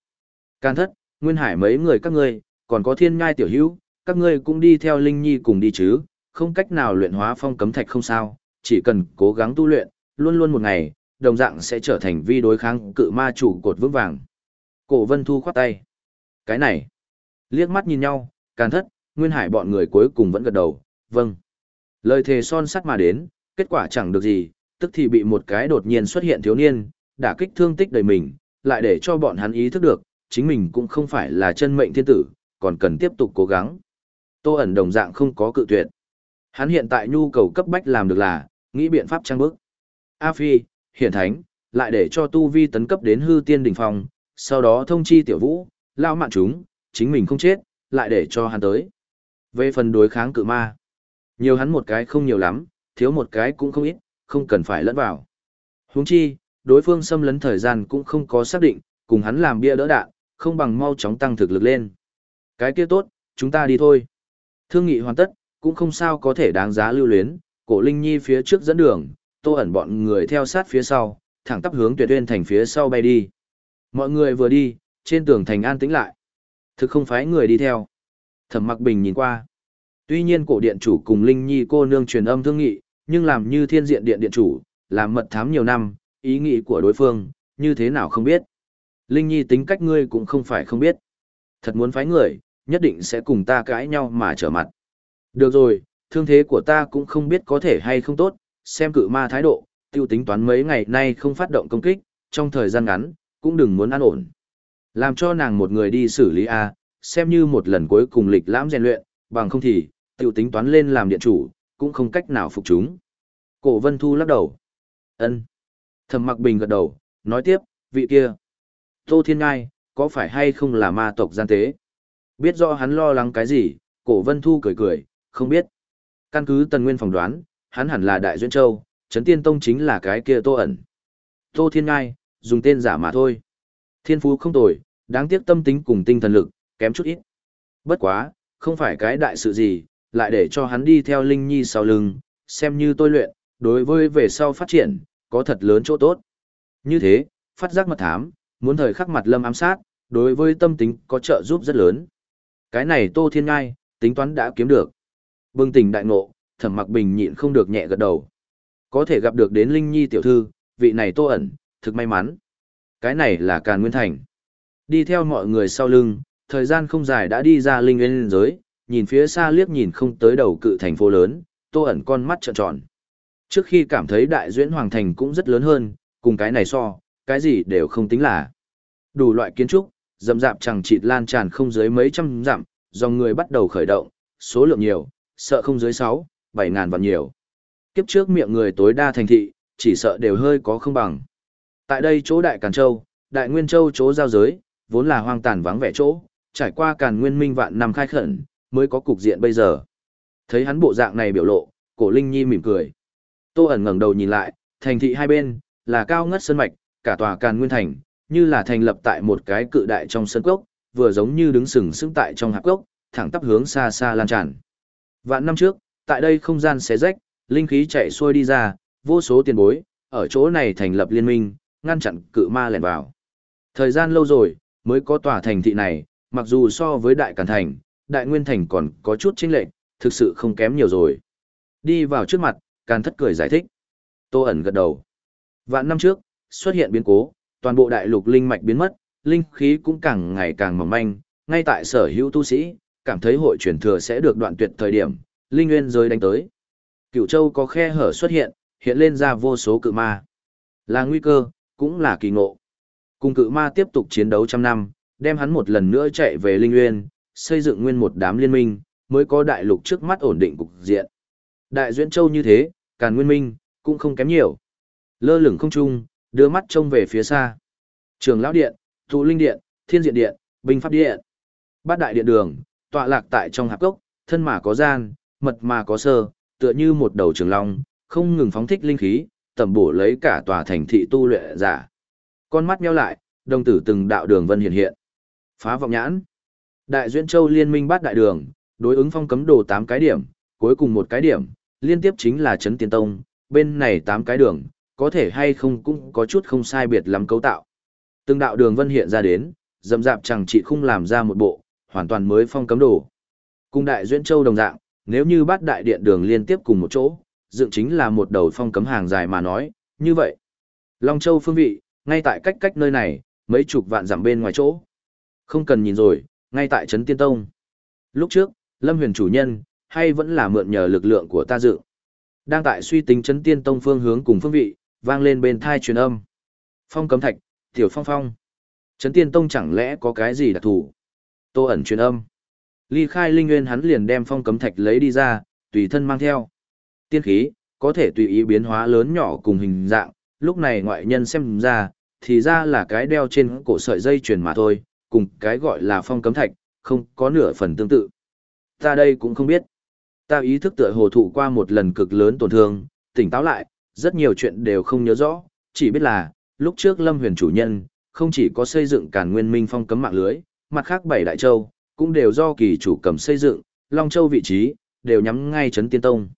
Can thất, nguyên hải mấy người các ngươi, còn có thiên ngai tiểu hữu, các ngươi cũng đi theo Linh Nhi cùng đi chứ, không cách nào luyện hóa phong cấm thạch không sao, chỉ cần cố gắng tu luyện, luôn luôn một ngày, đồng dạng sẽ trở thành vi đối kháng cự ma chủ cột vững vàng. Cổ Vân Thu khoát tay. Cái này, liếc mắt nhìn nhau, can thất, nguyên hải bọn người cuối cùng vẫn gật đầu, vâng. Lời thề son sắt mà đến, kết quả chẳng được gì, tức thì bị một cái đột nhiên xuất hiện thiếu niên, đả kích thương tích đầy mình, lại để cho bọn hắn ý thức được, chính mình cũng không phải là chân mệnh thiên tử, còn cần tiếp tục cố gắng. Tô ẩn đồng dạng không có cự tuyệt. Hắn hiện tại nhu cầu cấp bách làm được là, nghĩ biện pháp trang bước. A Phi, hiển thánh, lại để cho tu vi tấn cấp đến hư tiên đỉnh phong, sau đó thông chi tiểu vũ, lao mạng chúng, chính mình không chết, lại để cho hắn tới. Về phần đối kháng cự ma, nhiều hắn một cái không nhiều lắm, thiếu một cái cũng không ít, không cần phải lẫn vào. Huống chi, đối phương xâm lấn thời gian cũng không có xác định, cùng hắn làm bia đỡ đạn, không bằng mau chóng tăng thực lực lên. Cái kia tốt, chúng ta đi thôi. Thương nghị hoàn tất, cũng không sao có thể đáng giá lưu luyến, cổ Linh Nhi phía trước dẫn đường, tô ẩn bọn người theo sát phía sau, thẳng tắp hướng tuyệt uyên thành phía sau bay đi. Mọi người vừa đi, trên tường thành an tĩnh lại. Thực không phải người đi theo. Thẩm mặc bình nhìn qua. Tuy nhiên cổ điện chủ cùng Linh Nhi cô nương truyền âm thương nghị, nhưng làm như thiên diện điện điện chủ, làm mật thám nhiều năm, ý nghĩ của đối phương, như thế nào không biết. Linh Nhi tính cách ngươi cũng không phải không biết. Thật muốn phái người, nhất định sẽ cùng ta cãi nhau mà trở mặt. Được rồi, thương thế của ta cũng không biết có thể hay không tốt, xem cự ma thái độ, tiêu tính toán mấy ngày nay không phát động công kích, trong thời gian ngắn, cũng đừng muốn an ổn. Làm cho nàng một người đi xử lý A, xem như một lần cuối cùng lịch lãm rèn luyện, bằng không thì, tiêu tính toán lên làm điện chủ, cũng không cách nào phục chúng. Cổ Vân Thu lắc đầu. ân Thẩm Mặc Bình gật đầu, nói tiếp, vị kia. Tô Thiên Ngai, có phải hay không là ma tộc gian tế? Biết rõ hắn lo lắng cái gì, cổ Vân Thu cười cười, không biết. Căn cứ Tần Nguyên phỏng đoán, hắn hẳn là Đại Duyên Châu, Trấn Tiên Tông chính là cái kia Tô ẩn. Tô Thiên Ngai, dùng tên giả mà thôi. Thiên phú không tồi, đáng tiếc tâm tính cùng tinh thần lực, kém chút ít. Bất quá, không phải cái đại sự gì, lại để cho hắn đi theo Linh Nhi sau lưng, xem như tôi luyện, đối với về sau phát triển, có thật lớn chỗ tốt. Như thế, phát giác mật thám, muốn thời khắc mặt lâm ám sát, đối với tâm tính có trợ giúp rất lớn. Cái này Tô Thiên Ngai, tính toán đã kiếm được. Bừng tỉnh đại ngộ, thẩm mặc bình nhịn không được nhẹ gật đầu. Có thể gặp được đến Linh Nhi tiểu thư, vị này Tô ẩn, thực may mắn. Cái này là Càn Nguyên Thành. Đi theo mọi người sau lưng, thời gian không dài đã đi ra Linh Nguyên giới, nhìn phía xa liếc nhìn không tới đầu cự thành phố lớn, Tô ẩn con mắt trợn tròn. Trước khi cảm thấy đại duyễn hoàng thành cũng rất lớn hơn, cùng cái này so, cái gì đều không tính là. Đủ loại kiến trúc, dầm dạp chẳng chịt lan tràn không dưới mấy trăm dặm, dòng người bắt đầu khởi động, số lượng nhiều, sợ không dưới 6, 7 ngàn vạn nhiều. Kiếp trước miệng người tối đa thành thị, chỉ sợ đều hơi có không bằng. Tại đây chỗ Đại Càn Châu, Đại Nguyên Châu chỗ giao giới, vốn là hoang tàn vắng vẻ chỗ, trải qua Càn Nguyên Minh vạn năm khai khẩn, mới có cục diện bây giờ. Thấy hắn bộ dạng này biểu lộ, cổ Linh Nhi mỉm cười. Tô ẩn ngẩng đầu nhìn lại, thành thị hai bên, là cao ngất sơn mạch, cả tòa Càn Nguyên Thành, như là thành lập tại một cái cự đại trong sân cốc, vừa giống như đứng sừng sững tại trong hạp cốc, thẳng tắp hướng xa xa lan tràn. Vạn năm trước, tại đây không gian xé rách, linh khí chạy xuôi đi ra, vô số tiền bối, ở chỗ này thành lập liên minh, ngăn chặn cự ma lẻn vào. Thời gian lâu rồi, mới có tòa thành thị này, mặc dù so với đại càn thành, đại nguyên thành còn có chút chênh lệch, thực sự không kém nhiều rồi. Đi vào trước mặt, càn thất cười giải thích. Tô ẩn gật đầu. Vạn năm trước, xuất hiện biến cố, toàn bộ đại lục linh mạch biến mất, linh khí cũng càng ngày càng mỏng manh, ngay tại sở hữu tu sĩ, cảm thấy hội truyền thừa sẽ được đoạn tuyệt thời điểm, linh nguyên rơi đánh tới. Cửu Châu có khe hở xuất hiện, hiện lên ra vô số cự ma. Là nguy cơ, cũng là kỳ ngộ. Cùng cự ma tiếp tục chiến đấu trăm năm, đem hắn một lần nữa chạy về linh nguyên, xây dựng nguyên một đám liên minh, mới có đại lục trước mắt ổn định cục diện. Đại Duyễn Châu như thế, Càn Nguyên Minh, cũng không kém nhiều. Lơ lửng không trung, đưa mắt trông về phía xa. Trường Lão Điện, Thụ Linh Điện, Thiên Diện Điện, Binh Pháp Điện. Bát đại điện đường, tọa lạc tại trong hạp cốc, thân mà có gian, mật mà có sơ, tựa như một đầu trường long, không ngừng phóng thích linh khí, tẩm bổ lấy cả tòa thành thị tu luyện giả. Con mắt nheo lại, đồng tử từng đạo đường vân hiện hiện. Phá vọng nhãn. Đại Duyễn Châu liên minh bát đại đường, đối ứng phong cấm đồ 8 cái điểm, cuối cùng một cái điểm, liên tiếp chính là Trấn Tiên Tông, bên này 8 cái đường, có thể hay không cũng có chút không sai biệt lắm cấu tạo. Từng đạo đường vân hiện ra đến, dầm dạp chẳng chỉ không làm ra một bộ, hoàn toàn mới phong cấm đồ. Cung đại Duyên Châu đồng dạng, nếu như bát đại điện đường liên tiếp cùng một chỗ, dựng chính là một đầu phong cấm hàng dài mà nói, như vậy. Long Châu phương vị, ngay tại cách cách nơi này, mấy chục vạn dặm bên ngoài chỗ. Không cần nhìn rồi, ngay tại Trấn Tiên Tông. Lúc trước, Lâm Huyền chủ nhân, hay vẫn là mượn nhờ lực lượng của ta dự. Đang tại suy tính chấn Tiên Tông phương hướng cùng phương vị, vang lên bên thai truyền âm. Phong cấm thạch, tiểu phong phong. chấn Tiên Tông chẳng lẽ có cái gì đặc thù? Tô ẩn truyền âm. Ly khai linh nguyên hắn liền đem phong cấm thạch lấy đi ra, tùy thân mang theo. Tiên khí, có thể tùy ý biến hóa lớn nhỏ cùng hình dạng, lúc này ngoại nhân xem ra, thì ra là cái đeo trên cổ sợi dây chuyền mà thôi, cùng cái gọi là phong cấm thạch, không có nửa phần tương tự. Ta đây cũng không biết. Ta ý thức tựa hồ thụ qua một lần cực lớn tổn thương, tỉnh táo lại, rất nhiều chuyện đều không nhớ rõ, chỉ biết là, lúc trước Lâm Huyền chủ nhân, không chỉ có xây dựng càn nguyên minh phong cấm mạng lưới, mặt khác bảy đại châu, cũng đều do kỳ chủ cầm xây dựng, Long Châu vị trí, đều nhắm ngay chấn tiên tông.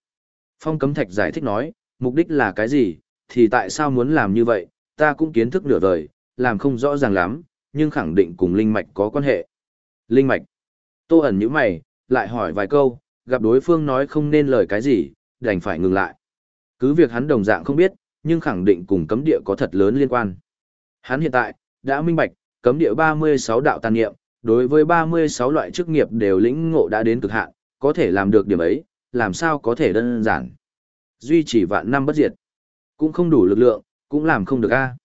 Phong cấm thạch giải thích nói, mục đích là cái gì, thì tại sao muốn làm như vậy, ta cũng kiến thức nửa vời, làm không rõ ràng lắm, nhưng khẳng định cùng linh mạch có quan hệ. Linh mạch. Tô ẩn như mày, lại hỏi vài câu, gặp đối phương nói không nên lời cái gì, đành phải ngừng lại. Cứ việc hắn đồng dạng không biết, nhưng khẳng định cùng cấm địa có thật lớn liên quan. Hắn hiện tại, đã minh bạch, cấm địa 36 đạo tàn niệm, đối với 36 loại chức nghiệp đều lĩnh ngộ đã đến cực hạn, có thể làm được điểm ấy, làm sao có thể đơn giản. Duy trì vạn năm bất diệt, cũng không đủ lực lượng, cũng làm không được a.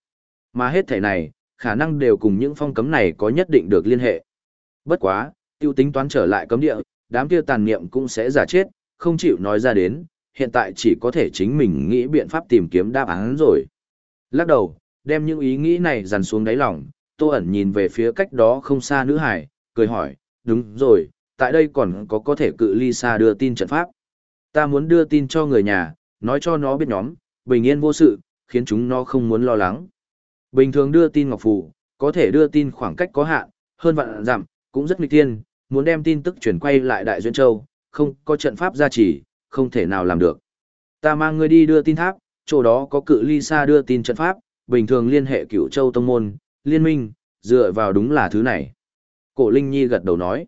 Mà hết thể này, khả năng đều cùng những phong cấm này có nhất định được liên hệ. Bất quá, tiêu tính toán trở lại cấm địa, đám kia tàn niệm cũng sẽ giả chết, không chịu nói ra đến, hiện tại chỉ có thể chính mình nghĩ biện pháp tìm kiếm đáp án rồi. Lắc đầu, đem những ý nghĩ này dằn xuống đáy lòng, Tô ẩn nhìn về phía cách đó không xa nữ hải, cười hỏi, đúng rồi, tại đây còn có có thể cự ly xa đưa tin trận pháp. Ta muốn đưa tin cho người nhà, nói cho nó biết nhóm, bình yên vô sự, khiến chúng nó không muốn lo lắng. Bình thường đưa tin ngọc phù, có thể đưa tin khoảng cách có hạn, hơn vạn dặm, cũng rất nguy tiên, muốn đem tin tức chuyển quay lại Đại Duyên Châu, không có trận pháp gia trì, không thể nào làm được. Ta mang ngươi đi đưa tin tháp, chỗ đó có cự ly xa đưa tin trận pháp, bình thường liên hệ cửu châu tông môn, liên minh, dựa vào đúng là thứ này. Cổ Linh Nhi gật đầu nói,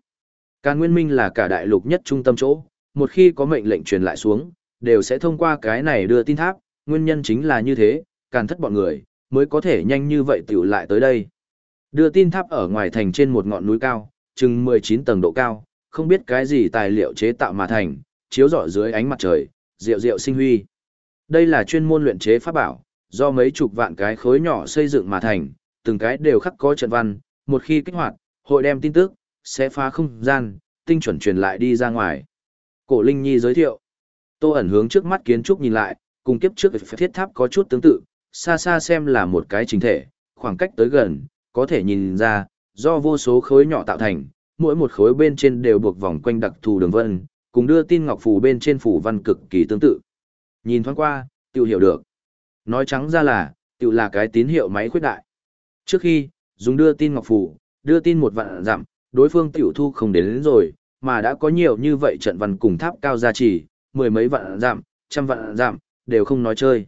Càn Nguyên Minh là cả đại lục nhất trung tâm chỗ, một khi có mệnh lệnh truyền lại xuống, đều sẽ thông qua cái này đưa tin tháp, nguyên nhân chính là như thế, càn thất bọn người, mới có thể nhanh như vậy tiểu lại tới đây. Đưa tin tháp ở ngoài thành trên một ngọn núi cao, chừng 19 tầng độ cao, không biết cái gì tài liệu chế tạo mà thành, chiếu rọi dưới ánh mặt trời, rượu rượu sinh huy. Đây là chuyên môn luyện chế pháp bảo, do mấy chục vạn cái khối nhỏ xây dựng mà thành, từng cái đều khắc có trận văn, một khi kích hoạt, hội đem tin tức, sẽ phá không gian, tinh chuẩn truyền lại đi ra ngoài. Cổ Linh Nhi giới thiệu. Tô ẩn hướng trước mắt kiến trúc nhìn lại, cùng kiếp trước thiết tháp có chút tương tự, xa xa xem là một cái chính thể, khoảng cách tới gần, có thể nhìn ra, do vô số khối nhỏ tạo thành, mỗi một khối bên trên đều buộc vòng quanh đặc thù đường vân, cùng đưa tin ngọc phù bên trên phủ văn cực kỳ tương tự. Nhìn thoáng qua, tiểu hiểu được. Nói trắng ra là, tiểu là cái tín hiệu máy khuyết đại. Trước khi, dùng đưa tin ngọc phù, đưa tin một vạn giảm, đối phương tiểu thu không đến, đến rồi, mà đã có nhiều như vậy trận văn cùng tháp cao gia trì, mười mấy vạn giảm, trăm vạn giảm, đều không nói chơi.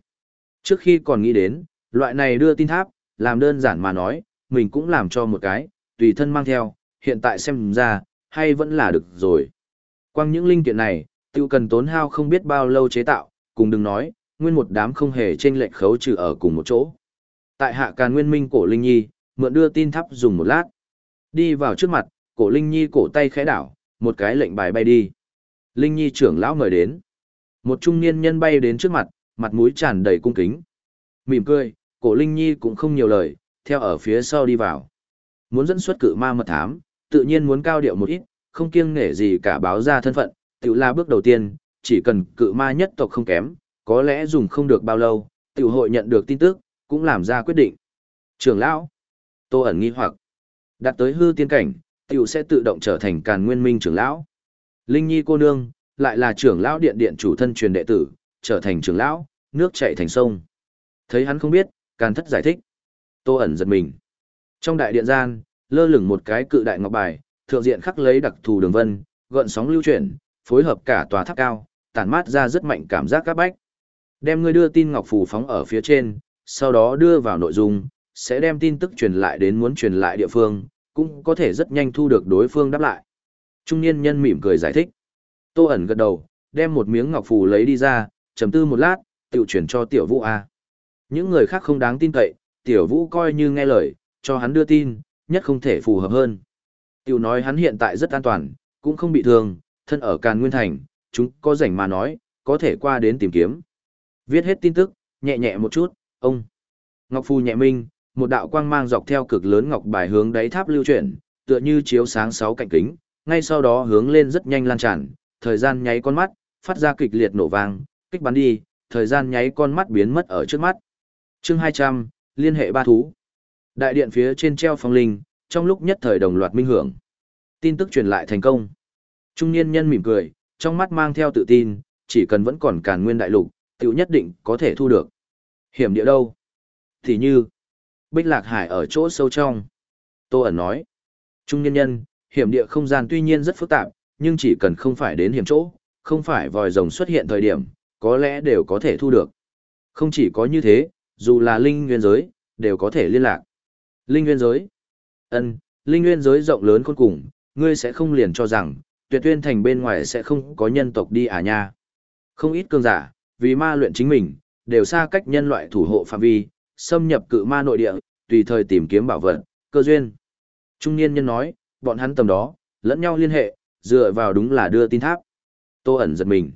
Trước khi còn nghĩ đến, loại này đưa tin tháp, làm đơn giản mà nói, mình cũng làm cho một cái, tùy thân mang theo, hiện tại xem ra, hay vẫn là được rồi. Quang những linh kiện này, tiêu cần tốn hao không biết bao lâu chế tạo, cùng đừng nói, nguyên một đám không hề trên lệch khấu trừ ở cùng một chỗ. Tại hạ càn nguyên minh cổ Linh Nhi, mượn đưa tin thắp dùng một lát. Đi vào trước mặt, cổ Linh Nhi cổ tay khẽ đảo, một cái lệnh bài bay đi. Linh Nhi trưởng lão mời đến. Một trung niên nhân bay đến trước mặt, mặt mũi tràn đầy cung kính. Mỉm cười, cổ Linh Nhi cũng không nhiều lời, theo ở phía sau đi vào. Muốn dẫn xuất cự ma mật thám, tự nhiên muốn cao điệu một ít, không kiêng nể gì cả báo ra thân phận, Tiểu là bước đầu tiên, chỉ cần cự ma nhất tộc không kém, có lẽ dùng không được bao lâu, tiểu hội nhận được tin tức, cũng làm ra quyết định. Trưởng lão, Tô ẩn nghi hoặc, đạt tới hư tiên cảnh, tiểu sẽ tự động trở thành càn nguyên minh trưởng lão. Linh Nhi cô nương, lại là trưởng lão điện điện chủ thân truyền đệ tử, trở thành trưởng lão, nước chảy thành sông. Thấy hắn không biết, càn thất giải thích. Tô ẩn giật mình. Trong đại điện gian, lơ lửng một cái cự đại ngọc bài, thượng diện khắc lấy đặc thù đường vân, gợn sóng lưu chuyển, phối hợp cả tòa tháp cao, tản mát ra rất mạnh cảm giác các bách. Đem ngươi đưa tin ngọc phù phóng ở phía trên, sau đó đưa vào nội dung, sẽ đem tin tức truyền lại đến muốn truyền lại địa phương, cũng có thể rất nhanh thu được đối phương đáp lại. Trung niên nhân mỉm cười giải thích. Tô ẩn gật đầu, đem một miếng ngọc phù lấy đi ra, trầm tư một lát, tự chuyển cho tiểu vũ A. Những người khác không đáng tin cậy, tiểu vũ coi như nghe lời, cho hắn đưa tin, nhất không thể phù hợp hơn. Tiểu nói hắn hiện tại rất an toàn, cũng không bị thương, thân ở Càn Nguyên Thành, chúng có rảnh mà nói, có thể qua đến tìm kiếm. Viết hết tin tức, nhẹ nhẹ một chút, ông. Ngọc Phu nhẹ minh, một đạo quang mang dọc theo cực lớn ngọc bài hướng đáy tháp lưu chuyển, tựa như chiếu sáng sáu cạnh kính, ngay sau đó hướng lên rất nhanh lan tràn, thời gian nháy con mắt, phát ra kịch liệt nổ vang, kích bắn đi, thời gian nháy con mắt biến mất ở trước mắt. Chương 200, liên hệ ba thú. Đại điện phía trên treo phong linh, trong lúc nhất thời đồng loạt minh hưởng. Tin tức truyền lại thành công. Trung niên nhân mỉm cười, trong mắt mang theo tự tin, chỉ cần vẫn còn càn nguyên đại lục, tiểu nhất định có thể thu được. Hiểm địa đâu? Thì như, Bích Lạc Hải ở chỗ sâu trong. Tô ẩn nói, Trung niên nhân, hiểm địa không gian tuy nhiên rất phức tạp, nhưng chỉ cần không phải đến hiểm chỗ, không phải vòi rồng xuất hiện thời điểm, có lẽ đều có thể thu được. Không chỉ có như thế, dù là linh nguyên giới, đều có thể liên lạc. Linh nguyên giới. ân linh nguyên giới rộng lớn khôn cùng, ngươi sẽ không liền cho rằng, tuyệt tuyên thành bên ngoài sẽ không có nhân tộc đi à nha. Không ít cường giả, vì ma luyện chính mình, đều xa cách nhân loại thủ hộ phạm vi, xâm nhập cự ma nội địa, tùy thời tìm kiếm bảo vật, cơ duyên. Trung niên nhân nói, bọn hắn tầm đó, lẫn nhau liên hệ, dựa vào đúng là đưa tin tháp. Tô ẩn giật mình.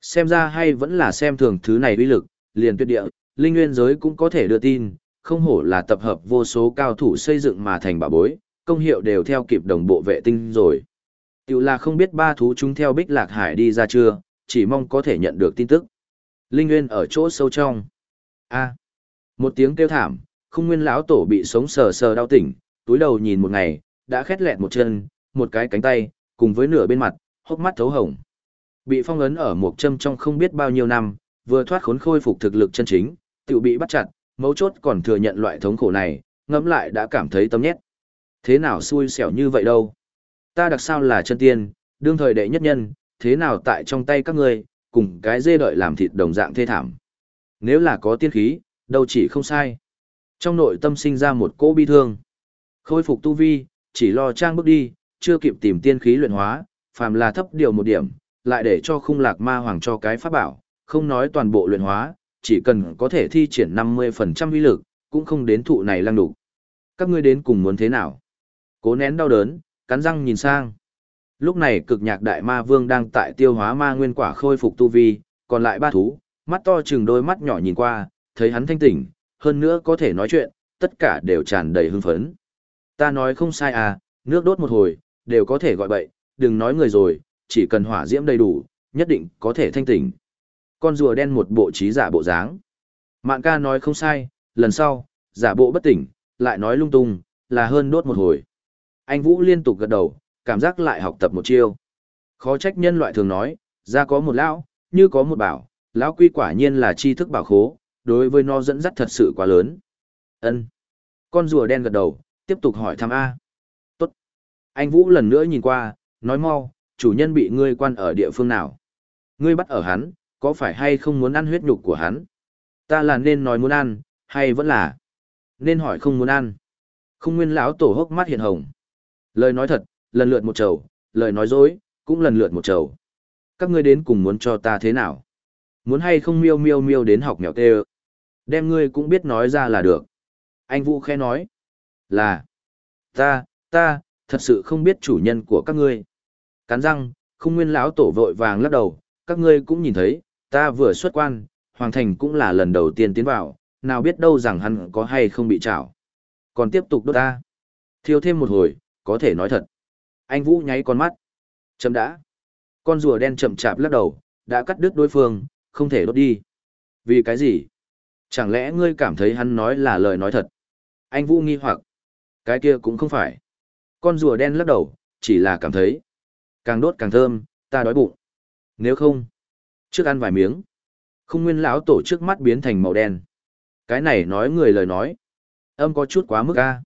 Xem ra hay vẫn là xem thường thứ này uy lực, liền tuyệt địa, linh nguyên giới cũng có thể đưa tin, không hổ là tập hợp vô số cao thủ xây dựng mà thành bảo bối, công hiệu đều theo kịp đồng bộ vệ tinh rồi. Tiểu là không biết ba thú chúng theo bích lạc hải đi ra chưa, chỉ mong có thể nhận được tin tức. Linh Nguyên ở chỗ sâu trong. A. Một tiếng kêu thảm, không nguyên lão tổ bị sống sờ sờ đau tỉnh, túi đầu nhìn một ngày, đã khét lẹt một chân, một cái cánh tay, cùng với nửa bên mặt, hốc mắt thấu hồng. Bị phong ấn ở một châm trong không biết bao nhiêu năm, vừa thoát khốn khôi phục thực lực chân chính, tự bị bắt chặt, mấu chốt còn thừa nhận loại thống khổ này, ngẫm lại đã cảm thấy tâm nhét. Thế nào xui xẻo như vậy đâu? Ta đặc sao là chân tiên, đương thời đệ nhất nhân, thế nào tại trong tay các ngươi, cùng cái dê đợi làm thịt đồng dạng thê thảm. Nếu là có tiên khí, đâu chỉ không sai. Trong nội tâm sinh ra một cỗ bi thương. Khôi phục tu vi, chỉ lo trang bước đi, chưa kịp tìm tiên khí luyện hóa, phàm là thấp điều một điểm, lại để cho khung lạc ma hoàng cho cái pháp bảo, không nói toàn bộ luyện hóa, chỉ cần có thể thi triển 50% uy lực, cũng không đến thụ này lăng đủ. Các ngươi đến cùng muốn thế nào? Cố nén đau đớn, cắn răng nhìn sang. Lúc này cực nhạc đại ma vương đang tại tiêu hóa ma nguyên quả khôi phục tu vi, còn lại ba thú, mắt to chừng đôi mắt nhỏ nhìn qua, thấy hắn thanh tỉnh, hơn nữa có thể nói chuyện, tất cả đều tràn đầy hưng phấn. Ta nói không sai à, nước đốt một hồi, đều có thể gọi bậy, đừng nói người rồi, chỉ cần hỏa diễm đầy đủ, nhất định có thể thanh tỉnh. Con rùa đen một bộ trí giả bộ dáng. Mạn ca nói không sai, lần sau, giả bộ bất tỉnh, lại nói lung tung, là hơn đốt một hồi. Anh Vũ liên tục gật đầu, cảm giác lại học tập một chiêu. Khó trách nhân loại thường nói, ra có một lão, như có một bảo, lão quy quả nhiên là tri thức bảo khố, đối với nó dẫn dắt thật sự quá lớn. Ân. Con rùa đen gật đầu, tiếp tục hỏi thăm A. Tốt. Anh Vũ lần nữa nhìn qua, nói mau, chủ nhân bị ngươi quan ở địa phương nào? Ngươi bắt ở hắn, có phải hay không muốn ăn huyết nhục của hắn? Ta là nên nói muốn ăn, hay vẫn là nên hỏi không muốn ăn? Không nguyên lão tổ hốc mắt hiện hồng. Lời nói thật, lần lượt một trầu, lời nói dối, cũng lần lượt một trầu. Các ngươi đến cùng muốn cho ta thế nào? Muốn hay không miêu miêu miêu đến học mèo tê Đem ngươi cũng biết nói ra là được. Anh Vũ khẽ nói. Là. Ta, ta, thật sự không biết chủ nhân của các ngươi. Cắn răng, không nguyên lão tổ vội vàng lắc đầu, các ngươi cũng nhìn thấy, ta vừa xuất quan, Hoàng Thành cũng là lần đầu tiên tiến vào, nào biết đâu rằng hắn có hay không bị trảo. Còn tiếp tục đốt ta. Thiêu thêm một hồi, có thể nói thật. Anh Vũ nháy con mắt. Chậm đã. Con rùa đen chậm chạp lắc đầu, đã cắt đứt đối phương, không thể đốt đi. Vì cái gì? Chẳng lẽ ngươi cảm thấy hắn nói là lời nói thật? Anh Vũ nghi hoặc. Cái kia cũng không phải. Con rùa đen lắc đầu, chỉ là cảm thấy. Càng đốt càng thơm, ta đói bụng. Nếu không, trước ăn vài miếng. Không nguyên lão tổ trước mắt biến thành màu đen. Cái này nói người lời nói. Âm có chút quá mức ca.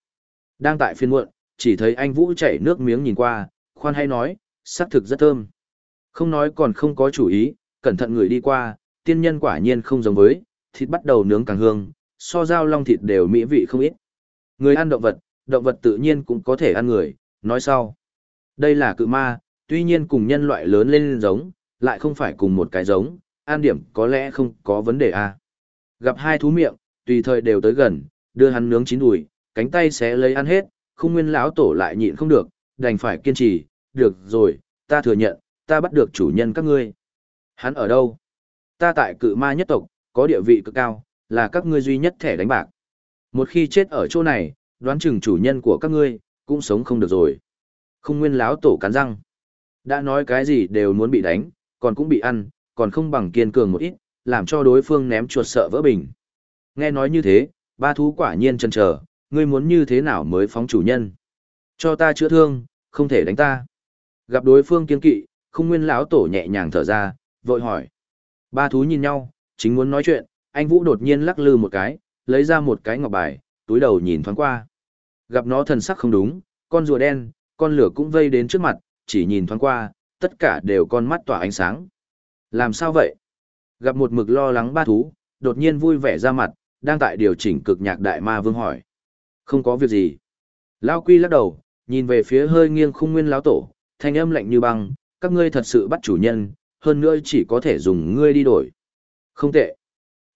Đang tại phiên muộn, chỉ thấy anh Vũ chảy nước miếng nhìn qua, khoan hay nói, xác thực rất thơm. Không nói còn không có chủ ý, cẩn thận người đi qua, tiên nhân quả nhiên không giống với, thịt bắt đầu nướng càng hương, so dao long thịt đều mỹ vị không ít. Người ăn động vật, động vật tự nhiên cũng có thể ăn người, nói sau. Đây là cự ma, tuy nhiên cùng nhân loại lớn lên giống, lại không phải cùng một cái giống, an điểm có lẽ không có vấn đề à. Gặp hai thú miệng, tùy thời đều tới gần, đưa hắn nướng chín đùi, cánh tay sẽ lấy ăn hết, không nguyên lão tổ lại nhịn không được, đành phải kiên trì, được rồi, ta thừa nhận, ta bắt được chủ nhân các ngươi. Hắn ở đâu? Ta tại cự ma nhất tộc, có địa vị cực cao, là các ngươi duy nhất thẻ đánh bạc. Một khi chết ở chỗ này, đoán chừng chủ nhân của các ngươi, cũng sống không được rồi. Không nguyên lão tổ cắn răng. Đã nói cái gì đều muốn bị đánh, còn cũng bị ăn, còn không bằng kiên cường một ít, làm cho đối phương ném chuột sợ vỡ bình. Nghe nói như thế, ba thú quả nhiên chần chờ, ngươi muốn như thế nào mới phóng chủ nhân. Cho ta chữa thương, không thể đánh ta. Gặp đối phương kiên kỵ, không nguyên lão tổ nhẹ nhàng thở ra, vội hỏi. Ba thú nhìn nhau, chính muốn nói chuyện, anh Vũ đột nhiên lắc lư một cái, lấy ra một cái ngọc bài, túi đầu nhìn thoáng qua. Gặp nó thần sắc không đúng, con rùa đen, con lửa cũng vây đến trước mặt, chỉ nhìn thoáng qua, tất cả đều con mắt tỏa ánh sáng. Làm sao vậy? Gặp một mực lo lắng ba thú, đột nhiên vui vẻ ra mặt, đang tại điều chỉnh cực nhạc đại ma vương hỏi. Không có việc gì. Lao quy lắc đầu, nhìn về phía hơi nghiêng khung nguyên lão tổ, thanh âm lạnh như băng, các ngươi thật sự bắt chủ nhân, hơn nữa chỉ có thể dùng ngươi đi đổi. Không tệ.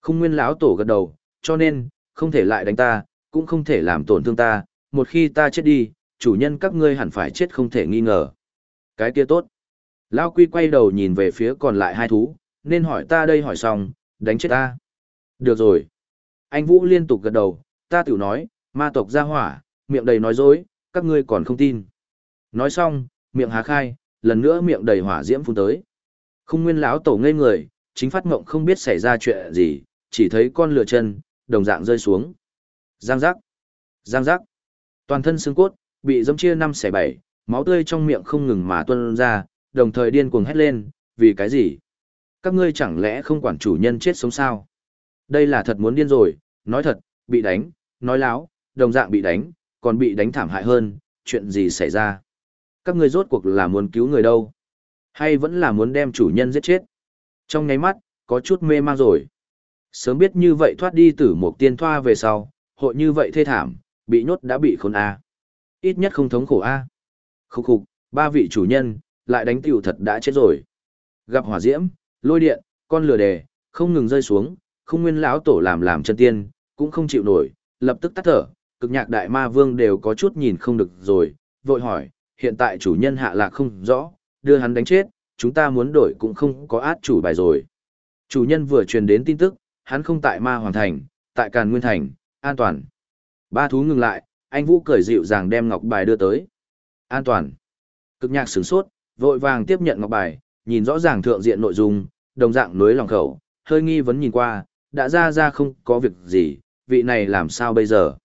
Khung nguyên lão tổ gật đầu, cho nên, không thể lại đánh ta, cũng không thể làm tổn thương ta, một khi ta chết đi, chủ nhân các ngươi hẳn phải chết không thể nghi ngờ. Cái kia tốt. Lao quy quay đầu nhìn về phía còn lại hai thú, nên hỏi ta đây hỏi xong, đánh chết ta. Được rồi. Anh Vũ liên tục gật đầu, ta tiểu nói, ma tộc ra hỏa, miệng đầy nói dối, các ngươi còn không tin. Nói xong, miệng há khai, lần nữa miệng đầy hỏa diễm phun tới. Không nguyên lão tổ ngây người, chính phát mộng không biết xảy ra chuyện gì, chỉ thấy con lửa chân, đồng dạng rơi xuống. Giang giác, giang giác. Toàn thân xương cốt, bị dâm chia năm xẻ bảy, máu tươi trong miệng không ngừng mà tuôn ra, đồng thời điên cuồng hét lên, vì cái gì? Các ngươi chẳng lẽ không quản chủ nhân chết sống sao? Đây là thật muốn điên rồi, nói thật, bị đánh, nói láo, đồng dạng bị đánh, còn bị đánh thảm hại hơn, chuyện gì xảy ra? Các ngươi rốt cuộc là muốn cứu người đâu? Hay vẫn là muốn đem chủ nhân giết chết? Trong ngáy mắt, có chút mê mang rồi. Sớm biết như vậy thoát đi từ một tiên thoa về sau, hội như vậy thê thảm, bị nhốt đã bị khốn A. Ít nhất không thống khổ A. Khúc khục, ba vị chủ nhân, lại đánh tiểu thật đã chết rồi. Gặp hỏa diễm, lôi điện, con lửa đề, không ngừng rơi xuống, không nguyên lão tổ làm làm chân tiên, cũng không chịu nổi, lập tức tắt thở, cực nhạc đại ma vương đều có chút nhìn không được rồi, vội hỏi, hiện tại chủ nhân hạ lạc không rõ, đưa hắn đánh chết, chúng ta muốn đổi cũng không có át chủ bài rồi. Chủ nhân vừa truyền đến tin tức, hắn không tại ma hoàng thành, tại càn nguyên thành, an toàn. Ba thú ngừng lại, anh Vũ cười dịu dàng đem ngọc bài đưa tới. An toàn. Cực nhạc sửng sốt, vội vàng tiếp nhận ngọc bài, nhìn rõ ràng thượng diện nội dung, đồng dạng nối lòng khẩu, hơi nghi vấn nhìn qua, đã ra ra không có việc gì, vị này làm sao bây giờ?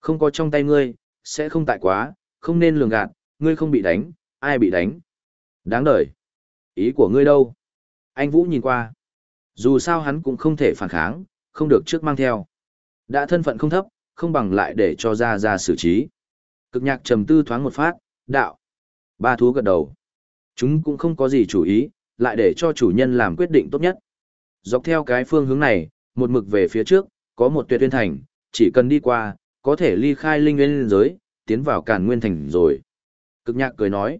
Không có trong tay ngươi, sẽ không tại quá, không nên lường gạt, ngươi không bị đánh, ai bị đánh? Đáng đời. Ý của ngươi đâu? Anh Vũ nhìn qua. Dù sao hắn cũng không thể phản kháng, không được trước mang theo. Đã thân phận không thấp, không bằng lại để cho ra ra xử trí. Cực nhạc trầm tư thoáng một phát, đạo. Ba thú gật đầu. Chúng cũng không có gì chủ ý, lại để cho chủ nhân làm quyết định tốt nhất. Dọc theo cái phương hướng này, một mực về phía trước, có một tuyệt nguyên thành, chỉ cần đi qua, có thể ly khai linh nguyên giới, tiến vào càn nguyên thành rồi. Cực nhạc cười nói,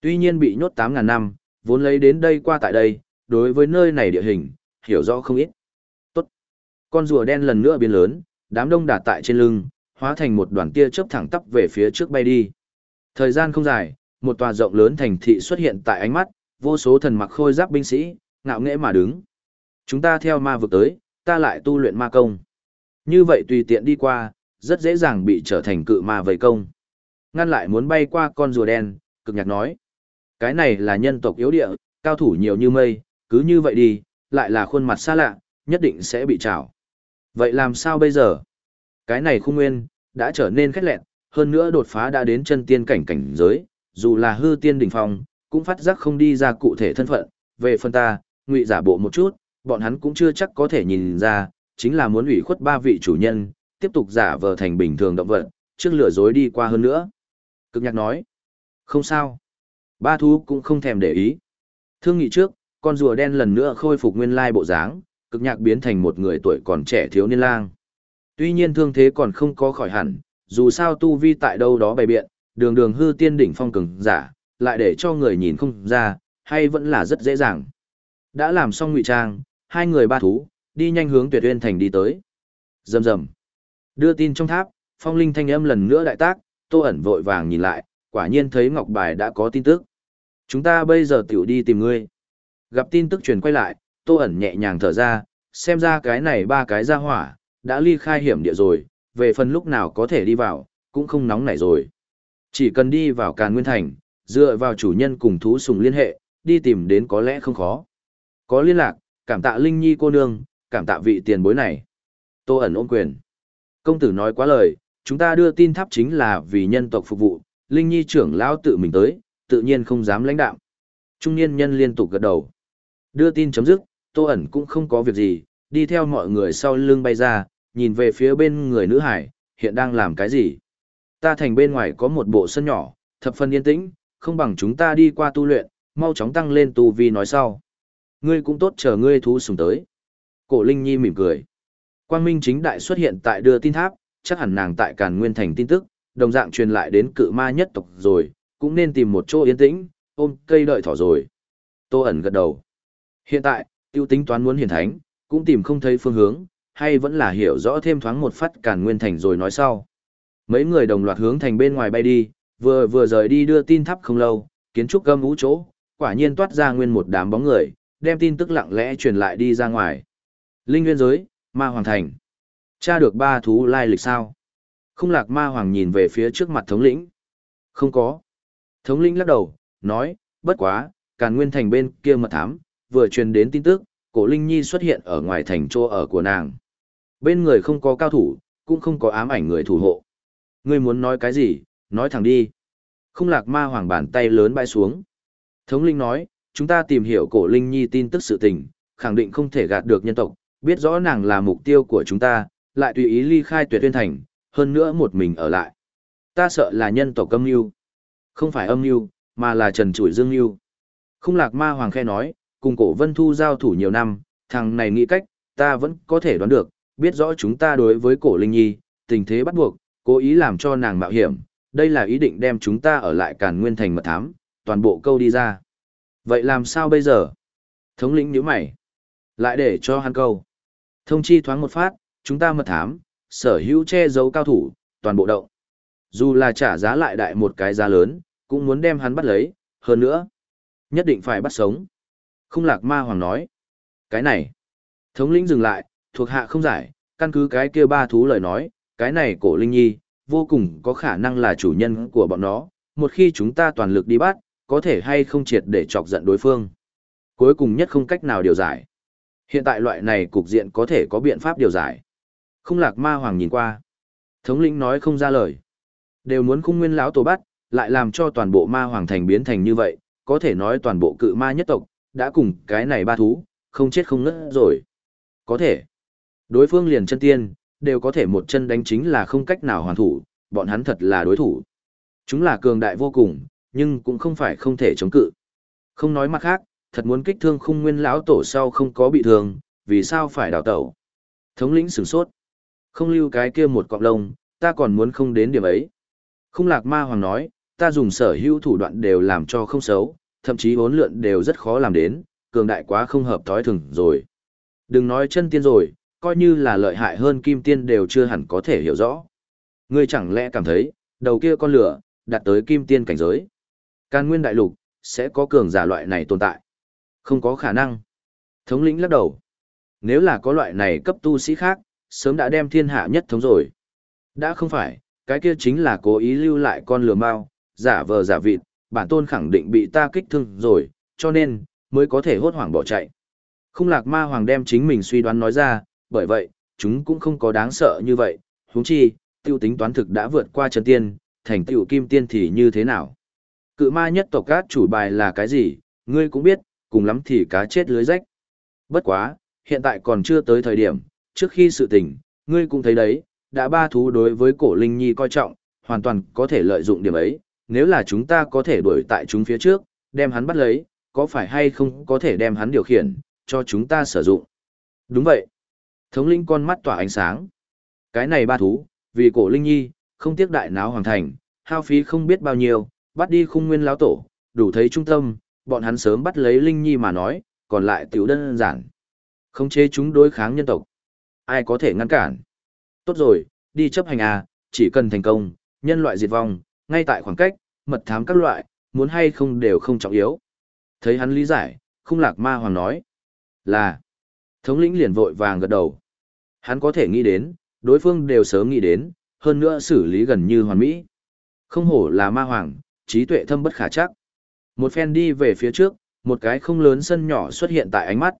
tuy nhiên bị nhốt 8.000 năm, vốn lấy đến đây qua tại đây, đối với nơi này địa hình, hiểu rõ không ít. Tốt. Con rùa đen lần nữa biến lớn, đám đông đạt tại trên lưng, hóa thành một đoàn tia chớp thẳng tắp về phía trước bay đi. Thời gian không dài, một tòa rộng lớn thành thị xuất hiện tại ánh mắt, vô số thần mặc khôi giáp binh sĩ, ngạo nghễ mà đứng. Chúng ta theo ma vực tới, ta lại tu luyện ma công. Như vậy tùy tiện đi qua, rất dễ dàng bị trở thành cự ma vây công. Ngăn lại muốn bay qua con rùa đen, cực nhạc nói. Cái này là nhân tộc yếu địa, cao thủ nhiều như mây, cứ như vậy đi, lại là khuôn mặt xa lạ, nhất định sẽ bị trảo. Vậy làm sao bây giờ? Cái này khung nguyên, đã trở nên khét lẹn, hơn nữa đột phá đã đến chân tiên cảnh cảnh giới, dù là hư tiên đỉnh phong, cũng phát giác không đi ra cụ thể thân phận, về phần ta, ngụy giả bộ một chút, bọn hắn cũng chưa chắc có thể nhìn ra, chính là muốn ủy khuất ba vị chủ nhân, tiếp tục giả vờ thành bình thường động vật, trước lừa dối đi qua hơn nữa. Cực nhạc nói, không sao. Ba thú cũng không thèm để ý. Thương nghị trước, con rùa đen lần nữa khôi phục nguyên lai bộ dáng, cực nhạc biến thành một người tuổi còn trẻ thiếu niên lang. Tuy nhiên thương thế còn không có khỏi hẳn, dù sao tu vi tại đâu đó bày biện, đường đường hư tiên đỉnh phong cường giả, lại để cho người nhìn không ra, hay vẫn là rất dễ dàng. Đã làm xong ngụy trang, hai người ba thú, đi nhanh hướng tuyệt uyên thành đi tới. Rầm rầm. Đưa tin trong tháp, phong linh thanh âm lần nữa đại tác, tô ẩn vội vàng nhìn lại, quả nhiên thấy ngọc bài đã có tin tức. Chúng ta bây giờ tiểu đi tìm ngươi. Gặp tin tức truyền quay lại, tô ẩn nhẹ nhàng thở ra, xem ra cái này ba cái ra hỏa, đã ly khai hiểm địa rồi, về phần lúc nào có thể đi vào, cũng không nóng nảy rồi. Chỉ cần đi vào Càn Nguyên Thành, dựa vào chủ nhân cùng thú sùng liên hệ, đi tìm đến có lẽ không khó. Có liên lạc, cảm tạ Linh Nhi cô nương, cảm tạ vị tiền bối này. Tô ẩn ôm quyền. Công tử nói quá lời, chúng ta đưa tin tháp chính là vì nhân tộc phục vụ, Linh Nhi trưởng lão tự mình tới, tự nhiên không dám lãnh đạo. Trung niên nhân liên tục gật đầu. Đưa tin chấm dứt, Tô ẩn cũng không có việc gì, đi theo mọi người sau lưng bay ra, nhìn về phía bên người nữ hải, hiện đang làm cái gì. Ta thành bên ngoài có một bộ sân nhỏ, thập phần yên tĩnh, không bằng chúng ta đi qua tu luyện, mau chóng tăng lên tu vi nói sau. Ngươi cũng tốt chờ ngươi thú sùng tới. Cổ Linh Nhi mỉm cười. Quang Minh chính đại xuất hiện tại đưa tin tháp, chắc hẳn nàng tại Càn Nguyên thành tin tức, đồng dạng truyền lại đến cự ma nhất tộc rồi, cũng nên tìm một chỗ yên tĩnh, ôm cây đợi thỏ rồi. Tô ẩn gật đầu. Hiện tại, tiêu tính toán muốn hiển thánh, cũng tìm không thấy phương hướng, hay vẫn là hiểu rõ thêm thoáng một phát Càn Nguyên thành rồi nói sau. Mấy người đồng loạt hướng thành bên ngoài bay đi, vừa vừa rời đi đưa tin thắp không lâu, kiến trúc gâm ú chỗ, quả nhiên toát ra nguyên một đám bóng người, đem tin tức lặng lẽ truyền lại đi ra ngoài. Linh nguyên giới, ma hoàng thành. Cha được ba thú lai lịch sao? Không lạc ma hoàng nhìn về phía trước mặt thống lĩnh. Không có. Thống lĩnh lắc đầu, nói, bất quá, càn nguyên thành bên kia mật thám, vừa truyền đến tin tức, cổ Linh Nhi xuất hiện ở ngoài thành chỗ ở của nàng. Bên người không có cao thủ, cũng không có ám ảnh người thủ hộ. Ngươi muốn nói cái gì, nói thẳng đi. Không lạc ma hoàng bàn tay lớn bay xuống. Thống linh nói, chúng ta tìm hiểu cổ Linh Nhi tin tức sự tình, khẳng định không thể gạt được nhân tộc, biết rõ nàng là mục tiêu của chúng ta, lại tùy ý ly khai tuyệt tuyên thành, hơn nữa một mình ở lại. Ta sợ là nhân tộc âm mưu Không phải âm mưu mà là trần trụi dương mưu Không lạc ma hoàng khe nói, cùng cổ vân thu giao thủ nhiều năm, thằng này nghĩ cách, ta vẫn có thể đoán được, biết rõ chúng ta đối với cổ Linh Nhi, tình thế bắt buộc, cố ý làm cho nàng mạo hiểm, đây là ý định đem chúng ta ở lại càn nguyên thành mật thám, toàn bộ câu đi ra. Vậy làm sao bây giờ? Thống lĩnh nhíu mày. Lại để cho hắn câu. Thông chi thoáng một phát, chúng ta mật thám, sở hữu che giấu cao thủ, toàn bộ động. Dù là trả giá lại đại một cái giá lớn, cũng muốn đem hắn bắt lấy, hơn nữa. Nhất định phải bắt sống. Không lạc ma hoàng nói. Cái này. Thống lĩnh dừng lại, thuộc hạ không giải, căn cứ cái kia ba thú lời nói, cái này cổ linh nhi, vô cùng có khả năng là chủ nhân của bọn nó, một khi chúng ta toàn lực đi bắt, có thể hay không triệt để chọc giận đối phương. Cuối cùng nhất không cách nào điều giải. Hiện tại loại này cục diện có thể có biện pháp điều giải. Không lạc ma hoàng nhìn qua. Thống lĩnh nói không ra lời. Đều muốn khung nguyên lão tổ bắt, lại làm cho toàn bộ ma hoàng thành biến thành như vậy, có thể nói toàn bộ cự ma nhất tộc, đã cùng cái này ba thú, không chết không ngất rồi. Có thể. Đối phương liền chân tiên, đều có thể một chân đánh chính là không cách nào hoàn thủ, bọn hắn thật là đối thủ. Chúng là cường đại vô cùng, nhưng cũng không phải không thể chống cự. Không nói mặt khác, thật muốn kích thương khung nguyên lão tổ sau không có bị thương, vì sao phải đào tẩu. Thống lĩnh sửng sốt. Không lưu cái kia một cọng lông, ta còn muốn không đến điểm ấy. Không lạc ma hoàng nói, ta dùng sở hữu thủ đoạn đều làm cho không xấu, thậm chí bốn lượn đều rất khó làm đến, cường đại quá không hợp thói thường rồi. Đừng nói chân tiên rồi, coi như là lợi hại hơn kim tiên đều chưa hẳn có thể hiểu rõ. Ngươi chẳng lẽ cảm thấy, đầu kia con lửa, đạt tới kim tiên cảnh giới. Can nguyên đại lục, sẽ có cường giả loại này tồn tại. Không có khả năng. Thống lĩnh lắc đầu. Nếu là có loại này cấp tu sĩ khác, sớm đã đem thiên hạ nhất thống rồi. Đã không phải, cái kia chính là cố ý lưu lại con lừa mao, giả vờ giả vịt, bản tôn khẳng định bị ta kích thương rồi, cho nên, mới có thể hốt hoảng bỏ chạy. Không lạc ma hoàng đem chính mình suy đoán nói ra, bởi vậy, chúng cũng không có đáng sợ như vậy, huống chi, tiêu tính toán thực đã vượt qua chân tiên, thành tựu kim tiên thì như thế nào. Cự ma nhất tộc cát chủ bài là cái gì, ngươi cũng biết, cùng lắm thì cá chết lưới rách. Bất quá, hiện tại còn chưa tới thời điểm, trước khi sự tình, ngươi cũng thấy đấy, đã ba thú đối với cổ linh nhi coi trọng, hoàn toàn có thể lợi dụng điểm ấy, nếu là chúng ta có thể đuổi tại chúng phía trước, đem hắn bắt lấy, có phải hay không có thể đem hắn điều khiển, cho chúng ta sử dụng. Đúng vậy. Thống lĩnh con mắt tỏa ánh sáng. Cái này ba thú, vì cổ linh nhi, không tiếc đại náo hoàng thành, hao phí không biết bao nhiêu, bắt đi khung nguyên lão tổ, đủ thấy trung tâm, bọn hắn sớm bắt lấy linh nhi mà nói, còn lại tiểu đơn giản. Không chế chúng đối kháng nhân tộc. Ai có thể ngăn cản? Tốt rồi, đi chấp hành à, chỉ cần thành công, nhân loại diệt vong, ngay tại khoảng cách, mật thám các loại, muốn hay không đều không trọng yếu. Thấy hắn lý giải, không lạc ma hoàng nói. Là. Thống lĩnh liền vội vàng gật đầu. Hắn có thể nghĩ đến, đối phương đều sớm nghĩ đến, hơn nữa xử lý gần như hoàn mỹ. Không hổ là ma hoàng, trí tuệ thâm bất khả chắc. Một phen đi về phía trước, một cái không lớn sân nhỏ xuất hiện tại ánh mắt.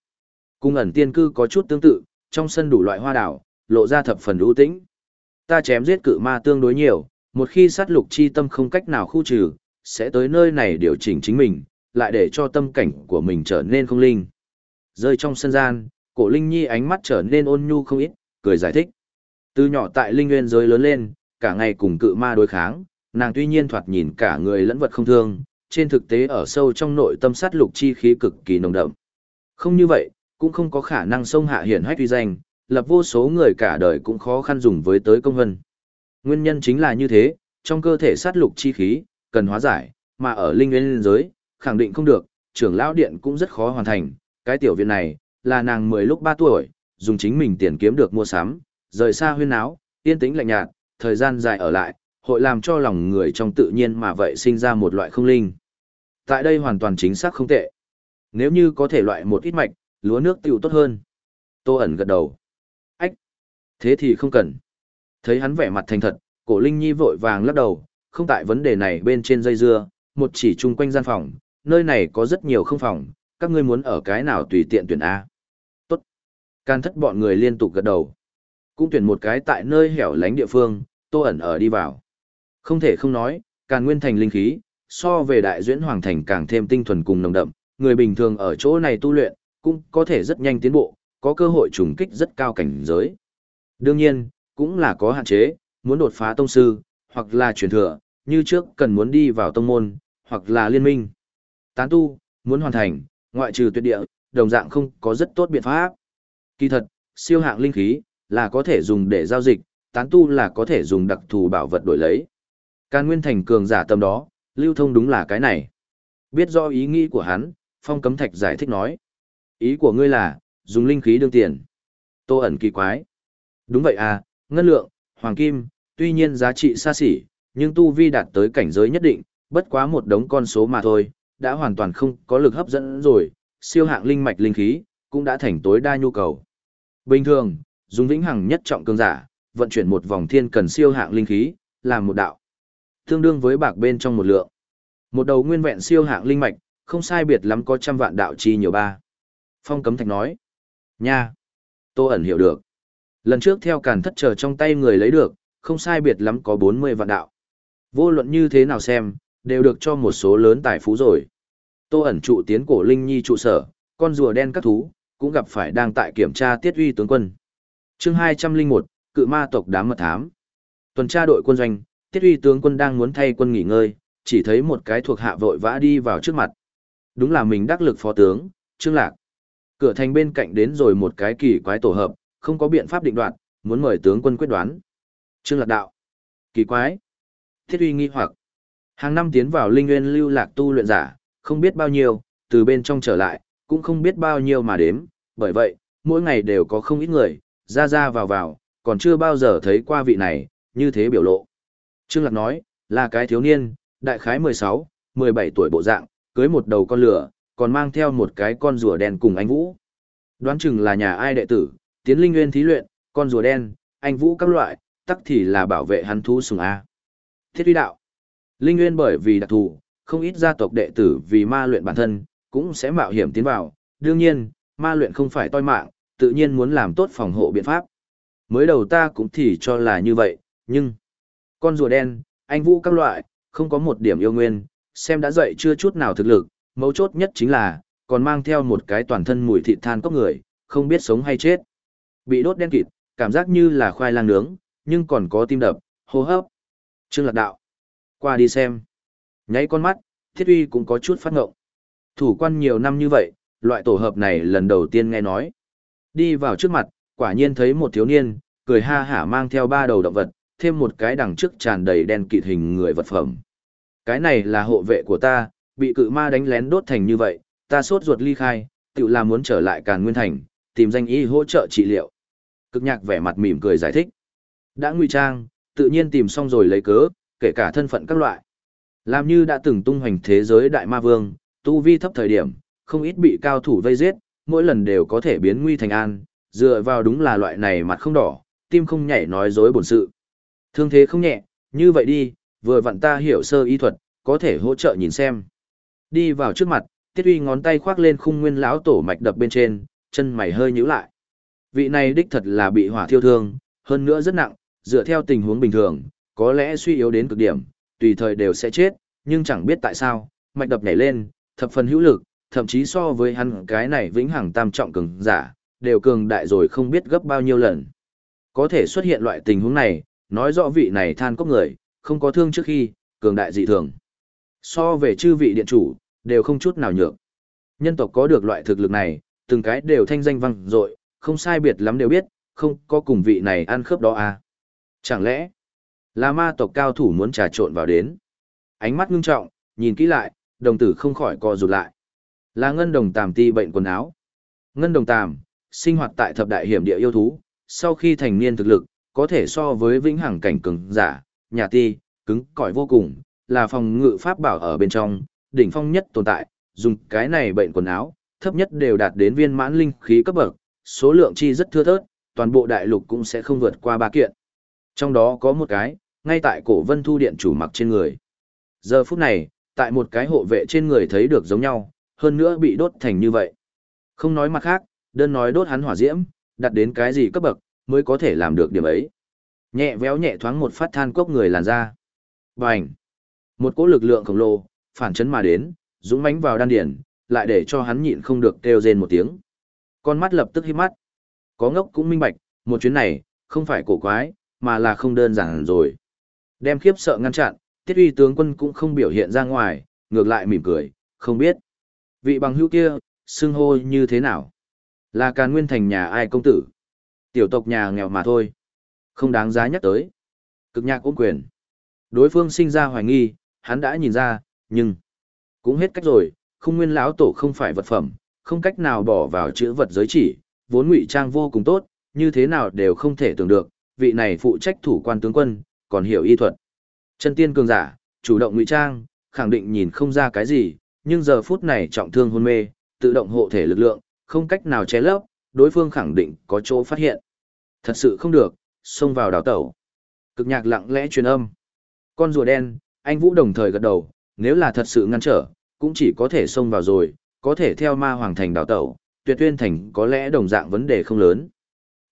Cung ẩn tiên cư có chút tương tự, trong sân đủ loại hoa đảo, lộ ra thập phần ưu tĩnh. Ta chém giết cự ma tương đối nhiều, một khi sát lục chi tâm không cách nào khu trừ, sẽ tới nơi này điều chỉnh chính mình, lại để cho tâm cảnh của mình trở nên không linh. Rơi trong sân gian, cổ Linh Nhi ánh mắt trở nên ôn nhu không ít, cười giải thích. Từ nhỏ tại Linh Nguyên giới lớn lên, cả ngày cùng cự ma đối kháng, nàng tuy nhiên thoạt nhìn cả người lẫn vật không thương, trên thực tế ở sâu trong nội tâm sát lục chi khí cực kỳ nồng đậm. Không như vậy, cũng không có khả năng sông hạ hiển hách uy danh, lập vô số người cả đời cũng khó khăn dùng với tới công vân. Nguyên nhân chính là như thế, trong cơ thể sát lục chi khí, cần hóa giải, mà ở linh nguyên giới, khẳng định không được, trưởng lão điện cũng rất khó hoàn thành, cái tiểu viện này, là nàng 10 lúc 3 tuổi, dùng chính mình tiền kiếm được mua sắm, rời xa huyên áo, yên tĩnh lạnh nhạt, thời gian dài ở lại, hội làm cho lòng người trong tự nhiên mà vậy sinh ra một loại không linh. Tại đây hoàn toàn chính xác không tệ. Nếu như có thể loại một ít mạch, lúa nước tiêu tốt hơn. Tô ẩn gật đầu. Ách! Thế thì không cần. Thấy hắn vẻ mặt thành thật, cổ Linh Nhi vội vàng lắc đầu, không tại vấn đề này bên trên dây dưa, một chỉ chung quanh gian phòng, nơi này có rất nhiều không phòng, các ngươi muốn ở cái nào tùy tiện tuyển A. Can thất bọn người liên tục gật đầu. Cũng tuyển một cái tại nơi hẻo lánh địa phương, tô ẩn ở đi vào. Không thể không nói, càn nguyên thành linh khí, so về đại duyễn hoàng thành càng thêm tinh thuần cùng nồng đậm, người bình thường ở chỗ này tu luyện, cũng có thể rất nhanh tiến bộ, có cơ hội trùng kích rất cao cảnh giới. Đương nhiên, cũng là có hạn chế, muốn đột phá tông sư, hoặc là truyền thừa, như trước cần muốn đi vào tông môn, hoặc là liên minh. Tán tu, muốn hoàn thành, ngoại trừ tuyệt địa, đồng dạng không có rất tốt biện pháp. Kỳ thật, siêu hạng linh khí, là có thể dùng để giao dịch, tán tu là có thể dùng đặc thù bảo vật đổi lấy. Can Nguyên Thành cường giả tâm đó, lưu thông đúng là cái này. Biết rõ ý nghĩ của hắn, Phong Cấm Thạch giải thích nói. Ý của ngươi là, dùng linh khí đương tiền. Tô ẩn kỳ quái. Đúng vậy à, ngân lượng, hoàng kim, tuy nhiên giá trị xa xỉ, nhưng tu vi đạt tới cảnh giới nhất định, bất quá một đống con số mà thôi, đã hoàn toàn không có lực hấp dẫn rồi, siêu hạng linh mạch linh khí, cũng đã thành tối đa nhu cầu. Bình thường, dùng vĩnh hằng nhất trọng cường giả, vận chuyển một vòng thiên cần siêu hạng linh khí, làm một đạo. Tương đương với bạc bên trong một lượng. Một đầu nguyên vẹn siêu hạng linh mạch, không sai biệt lắm có trăm vạn đạo chi nhiều ba. Phong cấm thạch nói. Nha. Tô ẩn hiểu được. Lần trước theo càn thất chờ trong tay người lấy được, không sai biệt lắm có 40 vạn đạo. Vô luận như thế nào xem, đều được cho một số lớn tài phú rồi. Tô ẩn trụ tiến cổ Linh Nhi trụ sở, con rùa đen các thú, cũng gặp phải đang tại kiểm tra tiết uy tướng quân. chương 201, cự ma tộc đám mật thám. Tuần tra đội quân doanh, tiết uy tướng quân đang muốn thay quân nghỉ ngơi, chỉ thấy một cái thuộc hạ vội vã đi vào trước mặt. Đúng là mình đắc lực phó tướng, Trương Lạc. Cửa thành bên cạnh đến rồi một cái kỳ quái tổ hợp, không có biện pháp định đoạt, muốn mời tướng quân quyết đoán. Trương Lạc đạo. Kỳ quái. Thiết uy nghi hoặc. Hàng năm tiến vào linh nguyên lưu lạc tu luyện giả, không biết bao nhiêu, từ bên trong trở lại, cũng không biết bao nhiêu mà đếm, bởi vậy, mỗi ngày đều có không ít người, ra ra vào vào, còn chưa bao giờ thấy qua vị này, như thế biểu lộ. Trương Lạc nói, là cái thiếu niên, đại khái 16, 17 tuổi bộ dạng, cưới một đầu con lửa, còn mang theo một cái con rùa đen cùng anh Vũ. Đoán chừng là nhà ai đệ tử, tiến linh nguyên thí luyện, con rùa đen, anh Vũ các loại, tắc thì là bảo vệ hắn thú sùng A. Thiết uy đạo. Linh nguyên bởi vì đặc thù, không ít gia tộc đệ tử vì ma luyện bản thân, cũng sẽ mạo hiểm tiến vào. Đương nhiên, ma luyện không phải toi mạng, tự nhiên muốn làm tốt phòng hộ biện pháp. Mới đầu ta cũng thì cho là như vậy, nhưng... Con rùa đen, anh Vũ các loại, không có một điểm yêu nguyên, xem đã dậy chưa chút nào thực lực, mấu chốt nhất chính là, còn mang theo một cái toàn thân mùi thịt than cốc người, không biết sống hay chết. Bị đốt đen kịt, cảm giác như là khoai lang nướng, nhưng còn có tim đập, hô hấp. Trương Lạc Đạo. Qua đi xem. Nháy con mắt, thiết uy cũng có chút phát ngộng. Thủ quan nhiều năm như vậy, loại tổ hợp này lần đầu tiên nghe nói. Đi vào trước mặt, quả nhiên thấy một thiếu niên, cười ha hả mang theo ba đầu động vật, thêm một cái đằng trước tràn đầy đen kịt hình người vật phẩm. Cái này là hộ vệ của ta, bị cự ma đánh lén đốt thành như vậy, ta sốt ruột ly khai, tự là muốn trở lại Càn Nguyên Thành, tìm danh y hỗ trợ trị liệu. Cực nhạc vẻ mặt mỉm cười giải thích. Đã nguy trang, tự nhiên tìm xong rồi lấy cớ, kể cả thân phận các loại. Làm như đã từng tung hoành thế giới đại ma vương, tu vi thấp thời điểm, không ít bị cao thủ vây giết, mỗi lần đều có thể biến nguy thành an, dựa vào đúng là loại này mặt không đỏ, tim không nhảy nói dối bổn sự. Thương thế không nhẹ, như vậy đi, vừa vặn ta hiểu sơ y thuật, có thể hỗ trợ nhìn xem. Đi vào trước mặt, Tiết Uy ngón tay khoác lên khung nguyên lão tổ mạch đập bên trên, chân mày hơi nhíu lại. Vị này đích thật là bị hỏa thiêu thương, hơn nữa rất nặng, dựa theo tình huống bình thường, có lẽ suy yếu đến cực điểm, tùy thời đều sẽ chết, nhưng chẳng biết tại sao, mạch đập nhảy lên, thập phần hữu lực, thậm chí so với hắn cái này vĩnh hằng tam trọng cường giả, đều cường đại rồi không biết gấp bao nhiêu lần. Có thể xuất hiện loại tình huống này, nói rõ vị này than cốc người, không có thương trước khi, cường đại dị thường. So về chư vị điện chủ, đều không chút nào nhược. Nhân tộc có được loại thực lực này, từng cái đều thanh danh vang dội, không sai biệt lắm đều biết, không có cùng vị này ăn khớp đó à. Chẳng lẽ, là ma tộc cao thủ muốn trà trộn vào đến? Ánh mắt ngưng trọng, nhìn kỹ lại, đồng tử không khỏi co rụt lại. Là ngân đồng tàm ti bệnh quần áo. Ngân đồng tàm, sinh hoạt tại thập đại hiểm địa yêu thú, sau khi thành niên thực lực, có thể so với vĩnh hằng cảnh cường giả, nhà ti, cứng cỏi vô cùng, là phòng ngự pháp bảo ở bên trong, đỉnh phong nhất tồn tại, dùng cái này bệnh quần áo, thấp nhất đều đạt đến viên mãn linh khí cấp bậc, số lượng chi rất thưa thớt, toàn bộ đại lục cũng sẽ không vượt qua ba kiện. Trong đó có một cái, ngay tại cổ vân thu điện chủ mặc trên người. Giờ phút này, tại một cái hộ vệ trên người thấy được giống nhau, hơn nữa bị đốt thành như vậy. Không nói mặt khác, đơn nói đốt hắn hỏa diễm, đặt đến cái gì cấp bậc, mới có thể làm được điểm ấy. Nhẹ véo nhẹ thoáng một phát than cốc người làn ra. Bành! Một cỗ lực lượng khổng lồ, phản chấn mà đến, dũng mãnh vào đan điển, lại để cho hắn nhịn không được kêu rên một tiếng. Con mắt lập tức hít mắt. Có ngốc cũng minh bạch, một chuyến này, không phải cổ quái, mà là không đơn giản rồi. Đem khiếp sợ ngăn chặn, tiết uy tướng quân cũng không biểu hiện ra ngoài, ngược lại mỉm cười, không biết. Vị bằng hữu kia, xưng hô như thế nào? Là càn nguyên thành nhà ai công tử? Tiểu tộc nhà nghèo mà thôi. Không đáng giá nhắc tới. Cực nhạc ôm quyền. Đối phương sinh ra hoài nghi, hắn đã nhìn ra, nhưng cũng hết cách rồi, không nguyên lão tổ không phải vật phẩm, không cách nào bỏ vào chữ vật giới chỉ, vốn ngụy trang vô cùng tốt, như thế nào đều không thể tưởng được, vị này phụ trách thủ quan tướng quân, còn hiểu y thuật. Chân tiên cường giả, chủ động ngụy trang, khẳng định nhìn không ra cái gì, nhưng giờ phút này trọng thương hôn mê, tự động hộ thể lực lượng, không cách nào che lấp, đối phương khẳng định có chỗ phát hiện. Thật sự không được, xông vào đào tẩu. Cực nhạc lặng lẽ truyền âm. Con rùa đen, anh Vũ đồng thời gật đầu, nếu là thật sự ngăn trở, cũng chỉ có thể xông vào rồi, có thể theo ma hoàng thành đào tẩu, tuyệt tuyên thành có lẽ đồng dạng vấn đề không lớn.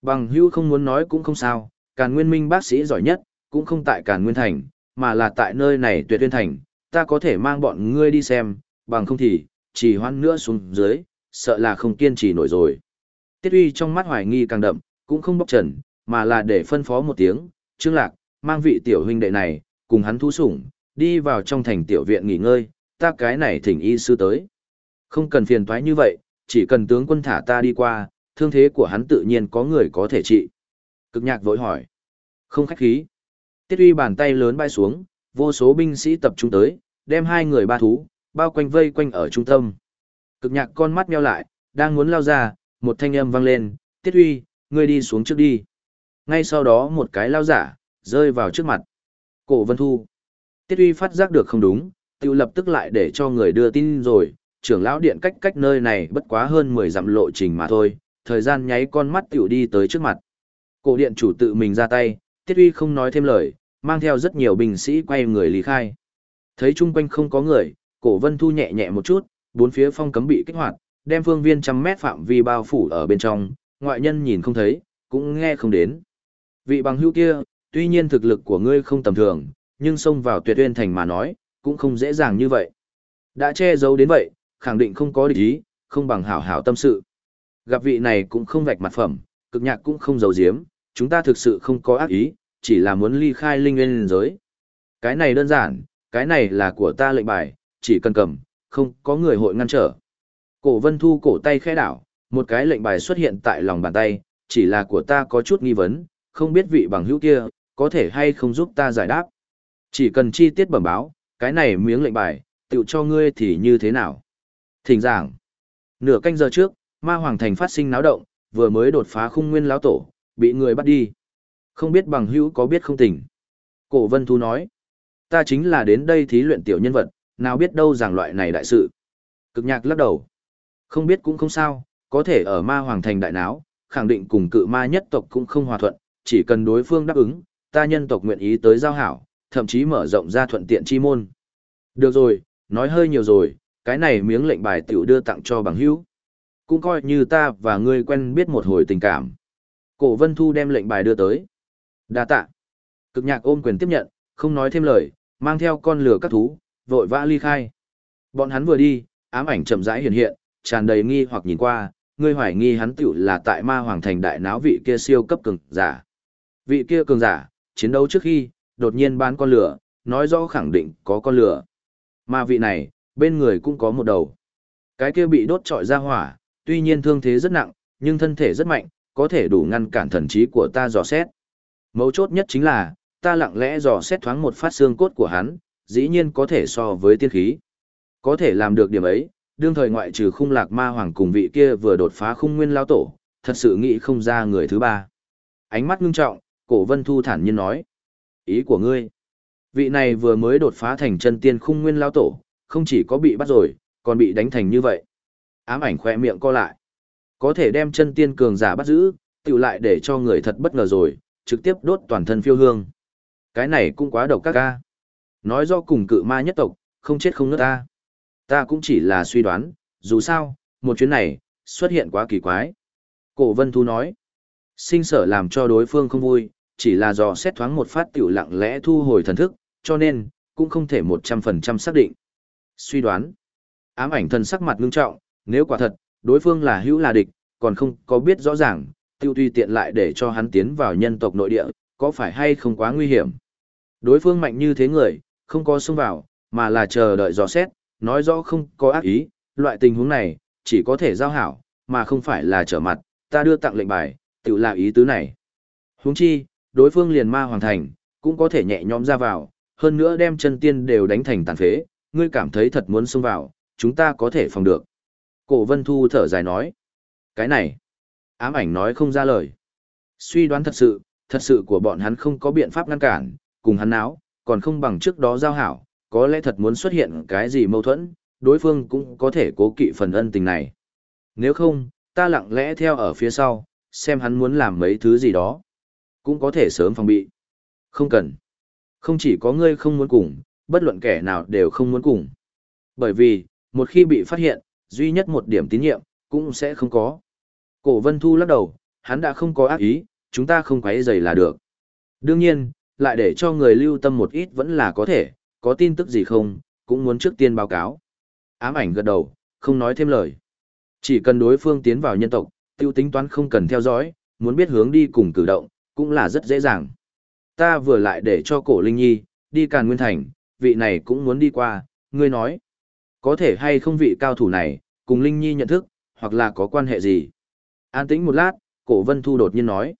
Bằng hưu không muốn nói cũng không sao, càn nguyên minh bác sĩ giỏi nhất, cũng không tại càn nguyên thành, mà là tại nơi này tuyệt tuyên thành, ta có thể mang bọn ngươi đi xem, bằng không thì, chỉ hoan nữa xuống dưới, sợ là không kiên trì nổi rồi. Tiết uy trong mắt hoài nghi càng đậm, cũng không bóc trần, mà là để phân phó một tiếng, Trương Lạc, mang vị tiểu huynh đệ này, cùng hắn thú sủng, đi vào trong thành tiểu viện nghỉ ngơi, ta cái này thỉnh y sư tới. Không cần phiền toái như vậy, chỉ cần tướng quân thả ta đi qua, thương thế của hắn tự nhiên có người có thể trị. Cực nhạc vội hỏi. Không khách khí. Tiết uy bàn tay lớn bay xuống, vô số binh sĩ tập trung tới, đem hai người ba thú, bao quanh vây quanh ở trung tâm. Cực nhạc con mắt nheo lại, đang muốn lao ra, một thanh âm vang lên, Tiết uy, ngươi đi xuống trước đi. Ngay sau đó một cái lao giả, rơi vào trước mặt. Cổ Vân Thu. Tiết uy phát giác được không đúng, tiêu lập tức lại để cho người đưa tin rồi, trưởng lão điện cách cách nơi này bất quá hơn 10 dặm lộ trình mà thôi, thời gian nháy con mắt tiểu đi tới trước mặt. Cổ điện chủ tự mình ra tay, Tiết uy không nói thêm lời, mang theo rất nhiều binh sĩ quay người lý khai. Thấy chung quanh không có người, cổ Vân Thu nhẹ nhẹ một chút, bốn phía phong cấm bị kích hoạt, đem phương viên trăm mét phạm vi bao phủ ở bên trong, ngoại nhân nhìn không thấy, cũng nghe không đến. Vị bằng hữu kia, tuy nhiên thực lực của ngươi không tầm thường, nhưng xông vào tuyệt uyên thành mà nói, cũng không dễ dàng như vậy. Đã che giấu đến vậy, khẳng định không có địch ý, không bằng hảo hảo tâm sự. Gặp vị này cũng không vạch mặt phẩm, cực nhạc cũng không giấu giếm, chúng ta thực sự không có ác ý, chỉ là muốn ly khai linh nguyên giới. Cái này đơn giản, cái này là của ta lệnh bài, chỉ cần cầm, không có người hội ngăn trở. Cổ vân thu cổ tay khẽ đảo, một cái lệnh bài xuất hiện tại lòng bàn tay, chỉ là của ta có chút nghi vấn, không biết vị bằng hữu kia, có thể hay không giúp ta giải đáp. Chỉ cần chi tiết bẩm báo, cái này miếng lệnh bài, tự cho ngươi thì như thế nào. Thỉnh giảng, nửa canh giờ trước, ma hoàng thành phát sinh náo động, vừa mới đột phá khung nguyên lão tổ, bị người bắt đi. Không biết bằng hữu có biết không tỉnh. Cổ vân thu nói, ta chính là đến đây thí luyện tiểu nhân vật, nào biết đâu rằng loại này đại sự. Cực nhạc lắc đầu. Không biết cũng không sao, có thể ở ma hoàng thành đại náo, khẳng định cùng cự ma nhất tộc cũng không hòa thuận, chỉ cần đối phương đáp ứng, ta nhân tộc nguyện ý tới giao hảo, thậm chí mở rộng ra thuận tiện chi môn. Được rồi, nói hơi nhiều rồi, cái này miếng lệnh bài tiểu đưa tặng cho bằng hữu. Cũng coi như ta và ngươi quen biết một hồi tình cảm. Cổ Vân Thu đem lệnh bài đưa tới. Đa tạ. Cực nhạc ôm quyền tiếp nhận, không nói thêm lời, mang theo con lửa các thú, vội vã ly khai. Bọn hắn vừa đi, ám ảnh chậm rãi hiện hiện, tràn đầy nghi hoặc nhìn qua, ngươi hoài nghi hắn tiểu là tại ma hoàng thành đại náo vị kia siêu cấp cường giả. Vị kia cường giả, chiến đấu trước khi, đột nhiên bán con lửa, nói rõ khẳng định có con lửa. Mà vị này, bên người cũng có một đầu. Cái kia bị đốt trọi ra hỏa, tuy nhiên thương thế rất nặng, nhưng thân thể rất mạnh, có thể đủ ngăn cản thần trí của ta dò xét. Mấu chốt nhất chính là, ta lặng lẽ dò xét thoáng một phát xương cốt của hắn, dĩ nhiên có thể so với tiên khí. Có thể làm được điểm ấy, đương thời ngoại trừ khung lạc ma hoàng cùng vị kia vừa đột phá khung nguyên lao tổ, thật sự nghĩ không ra người thứ ba. Ánh mắt ngưng trọng, cổ vân thu thản nhiên nói. Ý của ngươi, vị này vừa mới đột phá thành chân tiên khung nguyên lao tổ, không chỉ có bị bắt rồi, còn bị đánh thành như vậy. Ám ảnh khoe miệng co lại. Có thể đem chân tiên cường giả bắt giữ, tự lại để cho người thật bất ngờ rồi, trực tiếp đốt toàn thân phiêu hương. Cái này cũng quá độc các ca. Nói do cùng cự ma nhất tộc, không chết không nước ta. Ta cũng chỉ là suy đoán, dù sao, một chuyến này, xuất hiện quá kỳ quái. Cổ Vân Thu nói, sinh sở làm cho đối phương không vui, chỉ là do xét thoáng một phát tiểu lặng lẽ thu hồi thần thức, cho nên, cũng không thể 100% xác định. Suy đoán, ám ảnh thần sắc mặt ngưng trọng, nếu quả thật, đối phương là hữu là địch, còn không có biết rõ ràng, tiêu tuy tiện lại để cho hắn tiến vào nhân tộc nội địa, có phải hay không quá nguy hiểm. Đối phương mạnh như thế người, không có xông vào, mà là chờ đợi dò xét, nói rõ không có ác ý, loại tình huống này, chỉ có thể giao hảo, mà không phải là trở mặt, ta đưa tặng lệnh bài, tự là ý tứ này. Huống chi, đối phương liền ma hoàng thành, cũng có thể nhẹ nhõm ra vào, hơn nữa đem chân tiên đều đánh thành tàn phế, ngươi cảm thấy thật muốn xông vào, chúng ta có thể phòng được. Cổ Vân Thu thở dài nói, cái này, ám ảnh nói không ra lời. Suy đoán thật sự, thật sự của bọn hắn không có biện pháp ngăn cản, cùng hắn áo, còn không bằng trước đó giao hảo, có lẽ thật muốn xuất hiện cái gì mâu thuẫn, đối phương cũng có thể cố kỵ phần ân tình này. Nếu không, ta lặng lẽ theo ở phía sau, xem hắn muốn làm mấy thứ gì đó. Cũng có thể sớm phòng bị. Không cần. Không chỉ có ngươi không muốn cùng, bất luận kẻ nào đều không muốn cùng. Bởi vì, một khi bị phát hiện, duy nhất một điểm tín nhiệm, cũng sẽ không có. Cổ Vân Thu lắc đầu, hắn đã không có ác ý, chúng ta không quấy rầy là được. Đương nhiên, lại để cho người lưu tâm một ít vẫn là có thể, có tin tức gì không, cũng muốn trước tiên báo cáo. Ám ảnh gật đầu, không nói thêm lời. Chỉ cần đối phương tiến vào nhân tộc, tiêu tính toán không cần theo dõi, muốn biết hướng đi cùng cử động, cũng là rất dễ dàng. Ta vừa lại để cho cổ Linh Nhi, đi Càn Nguyên Thành, vị này cũng muốn đi qua, ngươi nói. Có thể hay không vị cao thủ này, cùng Linh Nhi nhận thức, hoặc là có quan hệ gì. An tĩnh một lát, cổ Vân Thu đột nhiên nói.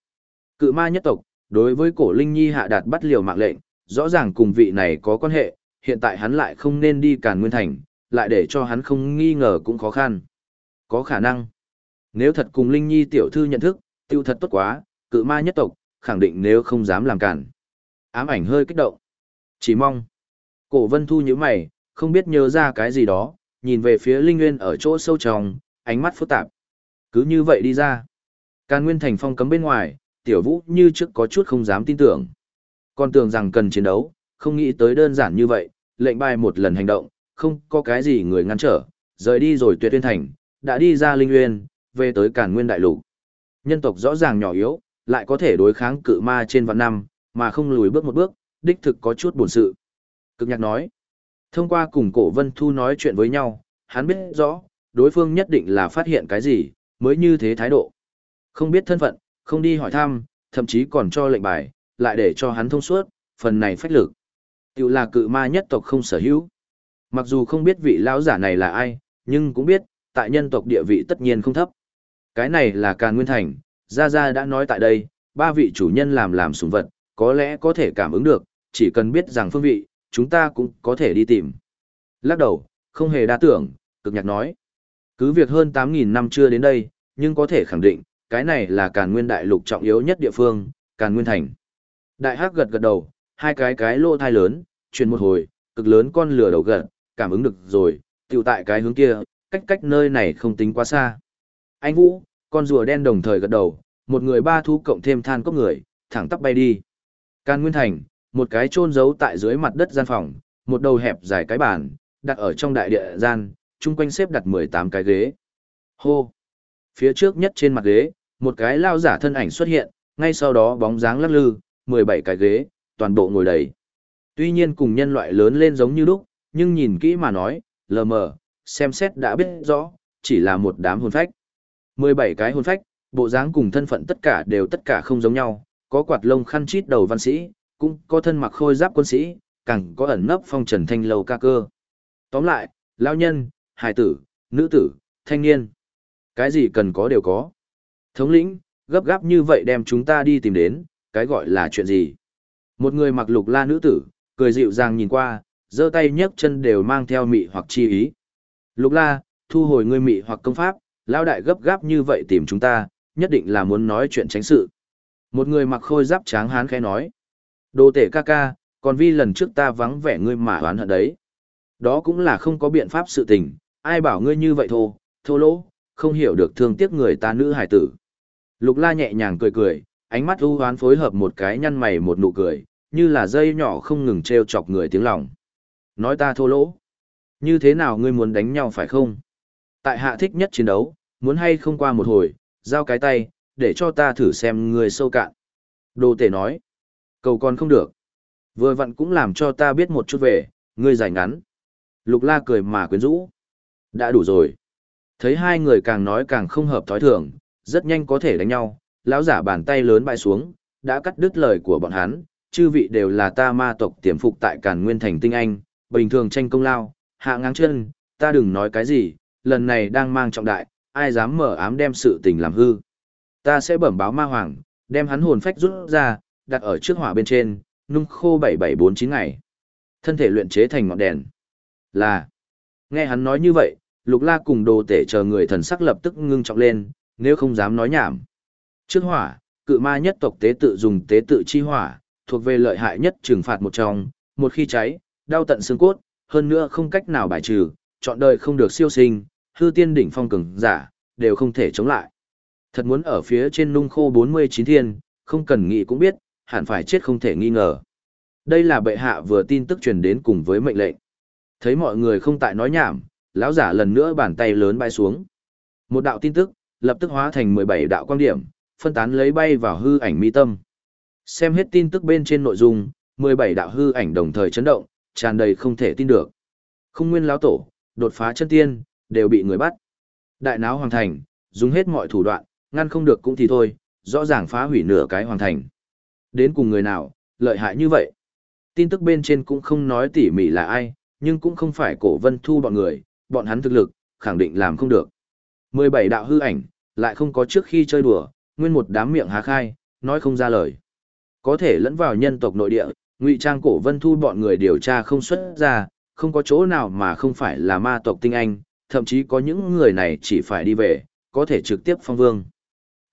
Cự ma nhất tộc, Đối với cổ Linh Nhi hạ đạt bắt liều mạng lệnh, rõ ràng cùng vị này có quan hệ, hiện tại hắn lại không nên đi Càn Nguyên Thành, lại để cho hắn không nghi ngờ cũng khó khăn. Có khả năng. Nếu thật cùng Linh Nhi tiểu thư nhận thức, tiêu thật tốt quá, cự ma nhất tộc, khẳng định nếu không dám làm cản. Ám ảnh hơi kích động. Chỉ mong. Cổ Vân Thu như mày, không biết nhớ ra cái gì đó, nhìn về phía Linh Nguyên ở chỗ sâu trong, ánh mắt phức tạp. Cứ như vậy đi ra. Càn Nguyên Thành phong cấm bên ngoài, Tiểu Vũ như trước có chút không dám tin tưởng. Còn tưởng rằng cần chiến đấu, không nghĩ tới đơn giản như vậy, lệnh bài một lần hành động, không có cái gì người ngăn trở, rời đi rồi tuyệt tuyên thành, đã đi ra Linh Nguyên, về tới Càn Nguyên Đại Lục. Nhân tộc rõ ràng nhỏ yếu, lại có thể đối kháng cự ma trên vạn năm, mà không lùi bước một bước, đích thực có chút buồn sự. Cực nhạc nói, thông qua cùng cổ Vân Thu nói chuyện với nhau, hắn biết rõ, đối phương nhất định là phát hiện cái gì, mới như thế thái độ. Không biết thân phận, không đi hỏi thăm, thậm chí còn cho lệnh bài, lại để cho hắn thông suốt, phần này phách lực. Tiểu là cự ma nhất tộc không sở hữu. Mặc dù không biết vị lão giả này là ai, nhưng cũng biết, tại nhân tộc địa vị tất nhiên không thấp. Cái này là Càn Nguyên Thành, Gia Gia đã nói tại đây, ba vị chủ nhân làm làm sùng vật, có lẽ có thể cảm ứng được, chỉ cần biết rằng phương vị, chúng ta cũng có thể đi tìm. Lắc đầu, không hề đa tưởng, cực nhạc nói. Cứ việc hơn 8.000 năm chưa đến đây, nhưng có thể khẳng định, cái này là Càn Nguyên Đại Lục trọng yếu nhất địa phương, Càn Nguyên Thành. Đại Hắc gật gật đầu, hai cái cái lô thai lớn, chuyển một hồi, cực lớn con lửa đầu gật, cảm ứng được rồi, tiểu tại cái hướng kia, cách cách nơi này không tính quá xa. Anh Vũ, con rùa đen đồng thời gật đầu, một người ba thu cộng thêm than cốc người, thẳng tắp bay đi. càn Nguyên Thành, một cái chôn giấu tại dưới mặt đất gian phòng, một đầu hẹp dài cái bàn, đặt ở trong đại địa gian, chung quanh xếp đặt 18 cái ghế. Hô! Phía trước nhất trên mặt ghế, một cái lao giả thân ảnh xuất hiện, ngay sau đó bóng dáng lắc lư, 17 cái ghế, toàn bộ ngồi đầy. Tuy nhiên cùng nhân loại lớn lên giống như lúc, nhưng nhìn kỹ mà nói, lờ mờ, xem xét đã biết rõ, chỉ là một đám hồn phách. 17 cái hồn phách, bộ dáng cùng thân phận tất cả đều tất cả không giống nhau, có quạt lông khăn chít đầu văn sĩ, cũng có thân mặc khôi giáp quân sĩ, càng có ẩn nấp phong trần thanh lâu ca cơ. Tóm lại, lao nhân, hài tử, nữ tử, thanh niên. Cái gì cần có đều có. Thống lĩnh, gấp gáp như vậy đem chúng ta đi tìm đến, cái gọi là chuyện gì? Một người mặc lục la nữ tử, cười dịu dàng nhìn qua, giơ tay nhấc chân đều mang theo mị hoặc chi ý. Lục la, thu hồi ngươi mị hoặc công pháp, lao đại gấp gáp như vậy tìm chúng ta, nhất định là muốn nói chuyện tránh sự. Một người mặc khôi giáp tráng hán khẽ nói. Đồ tể ca ca, còn vi lần trước ta vắng vẻ ngươi mà oán hận đấy. Đó cũng là không có biện pháp sự tình, ai bảo ngươi như vậy thô, thô lỗ, không hiểu được thương tiếc người ta nữ hải tử. Lục la nhẹ nhàng cười cười, ánh mắt u hoán phối hợp một cái nhăn mày một nụ cười, như là dây nhỏ không ngừng treo chọc người tiếng lòng. Nói ta thô lỗ. Như thế nào ngươi muốn đánh nhau phải không? Tại hạ thích nhất chiến đấu, muốn hay không qua một hồi, giao cái tay, để cho ta thử xem người sâu cạn. Đồ tể nói, cầu còn không được. Vừa vặn cũng làm cho ta biết một chút về, ngươi giải ngắn. Lục la cười mà quyến rũ. Đã đủ rồi. Thấy hai người càng nói càng không hợp thói thường, rất nhanh có thể đánh nhau, lão giả bàn tay lớn bại xuống, đã cắt đứt lời của bọn hắn, chư vị đều là ta ma tộc tiềm phục tại Càn Nguyên Thành Tinh Anh, bình thường tranh công lao, hạ ngang chân, ta đừng nói cái gì, lần này đang mang trọng đại, ai dám mở ám đem sự tình làm hư. Ta sẽ bẩm báo ma hoàng, đem hắn hồn phách rút ra, đặt ở trước hỏa bên trên, nung khô 7749 ngày. Thân thể luyện chế thành ngọn đèn. Là. Nghe hắn nói như vậy, lục la cùng đồ tể chờ người thần sắc lập tức ngưng trọng lên, nếu không dám nói nhảm. Trước hỏa, cự ma nhất tộc tế tự dùng tế tự chi hỏa, thuộc về lợi hại nhất trừng phạt một trong, một khi cháy, đau tận xương cốt, hơn nữa không cách nào bài trừ, chọn đời không được siêu sinh, hư tiên đỉnh phong cường giả, đều không thể chống lại. Thật muốn ở phía trên nung khô 49 thiên, không cần nghĩ cũng biết, hẳn phải chết không thể nghi ngờ. Đây là bệ hạ vừa tin tức truyền đến cùng với mệnh lệnh. Thấy mọi người không tại nói nhảm, lão giả lần nữa bàn tay lớn bay xuống. Một đạo tin tức, lập tức hóa thành 17 đạo quan điểm, phân tán lấy bay vào hư ảnh mi tâm. Xem hết tin tức bên trên nội dung, 17 đạo hư ảnh đồng thời chấn động, tràn đầy không thể tin được. Không nguyên lão tổ, đột phá chân tiên, đều bị người bắt. Đại náo hoàng thành, dùng hết mọi thủ đoạn, ngăn không được cũng thì thôi, rõ ràng phá hủy nửa cái hoàng thành. Đến cùng người nào, lợi hại như vậy. Tin tức bên trên cũng không nói tỉ mỉ là ai, nhưng cũng không phải cổ vân thu bọn người, bọn hắn thực lực, khẳng định làm không được. 17 đạo hư ảnh, lại không có trước khi chơi đùa, nguyên một đám miệng há khai, nói không ra lời. Có thể lẫn vào nhân tộc nội địa, ngụy trang cổ vân thu bọn người điều tra không xuất ra, không có chỗ nào mà không phải là ma tộc tinh anh, thậm chí có những người này chỉ phải đi về, có thể trực tiếp phong vương.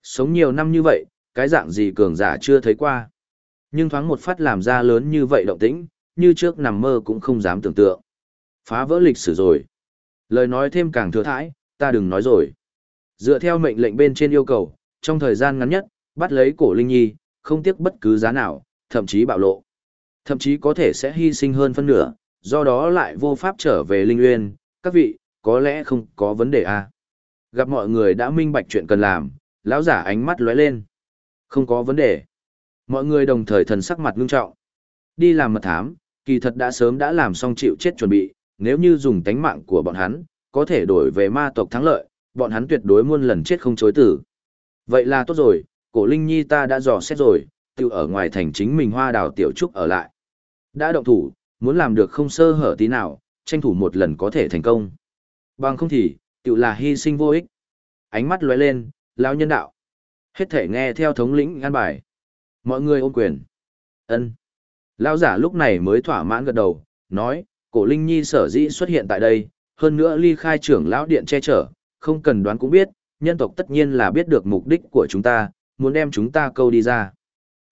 Sống nhiều năm như vậy, cái dạng gì cường giả chưa thấy qua. Nhưng thoáng một phát làm ra lớn như vậy động tĩnh, như trước nằm mơ cũng không dám tưởng tượng. Phá vỡ lịch sử rồi. Lời nói thêm càng thừa thãi, ta đừng nói rồi. Dựa theo mệnh lệnh bên trên yêu cầu, trong thời gian ngắn nhất, bắt lấy cổ Linh Nhi, không tiếc bất cứ giá nào, thậm chí bạo lộ. Thậm chí có thể sẽ hy sinh hơn phân nửa, do đó lại vô pháp trở về Linh Uyên, các vị, có lẽ không có vấn đề à. Gặp mọi người đã minh bạch chuyện cần làm, lão giả ánh mắt lóe lên. Không có vấn đề. Mọi người đồng thời thần sắc mặt ngưng trọng. Đi làm mật thám, kỳ thật đã sớm đã làm xong chịu chết chuẩn bị, nếu như dùng tánh mạng của bọn hắn, có thể đổi về ma tộc thắng lợi, bọn hắn tuyệt đối muôn lần chết không chối tử. Vậy là tốt rồi, cổ Linh Nhi ta đã dò xét rồi, tự ở ngoài thành chính mình hoa đào tiểu trúc ở lại. Đã động thủ, muốn làm được không sơ hở tí nào, tranh thủ một lần có thể thành công. Bằng không thì, tự là hy sinh vô ích. Ánh mắt lóe lên, lão nhân đạo. Hết thể nghe theo thống lĩnh ngăn bài. Mọi người ôm quyền. ân Lão giả lúc này mới thỏa mãn gật đầu, nói, cổ Linh Nhi sở dĩ xuất hiện tại đây, hơn nữa ly khai trưởng lão điện che chở, không cần đoán cũng biết, nhân tộc tất nhiên là biết được mục đích của chúng ta, muốn đem chúng ta câu đi ra.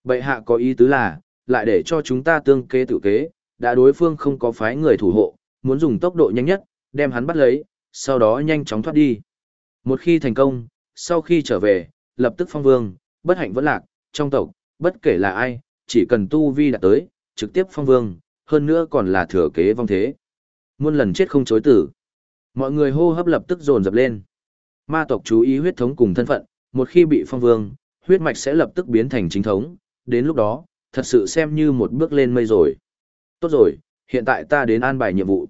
Bệ hạ có ý tứ là, lại để cho chúng ta tương kế tự kế, đã đối phương không có phái người thủ hộ, muốn dùng tốc độ nhanh nhất, đem hắn bắt lấy, sau đó nhanh chóng thoát đi. Một khi thành công, sau khi trở về, lập tức phong vương, bất hạnh vẫn lạc, trong tộc, bất kể là ai, chỉ cần tu vi đạt tới, trực tiếp phong vương, hơn nữa còn là thừa kế vong thế. Muôn lần chết không chối tử. Mọi người hô hấp lập tức dồn dập lên. Ma tộc chú ý huyết thống cùng thân phận, một khi bị phong vương, huyết mạch sẽ lập tức biến thành chính thống, đến lúc đó, thật sự xem như một bước lên mây rồi. Tốt rồi, hiện tại ta đến an bài nhiệm vụ.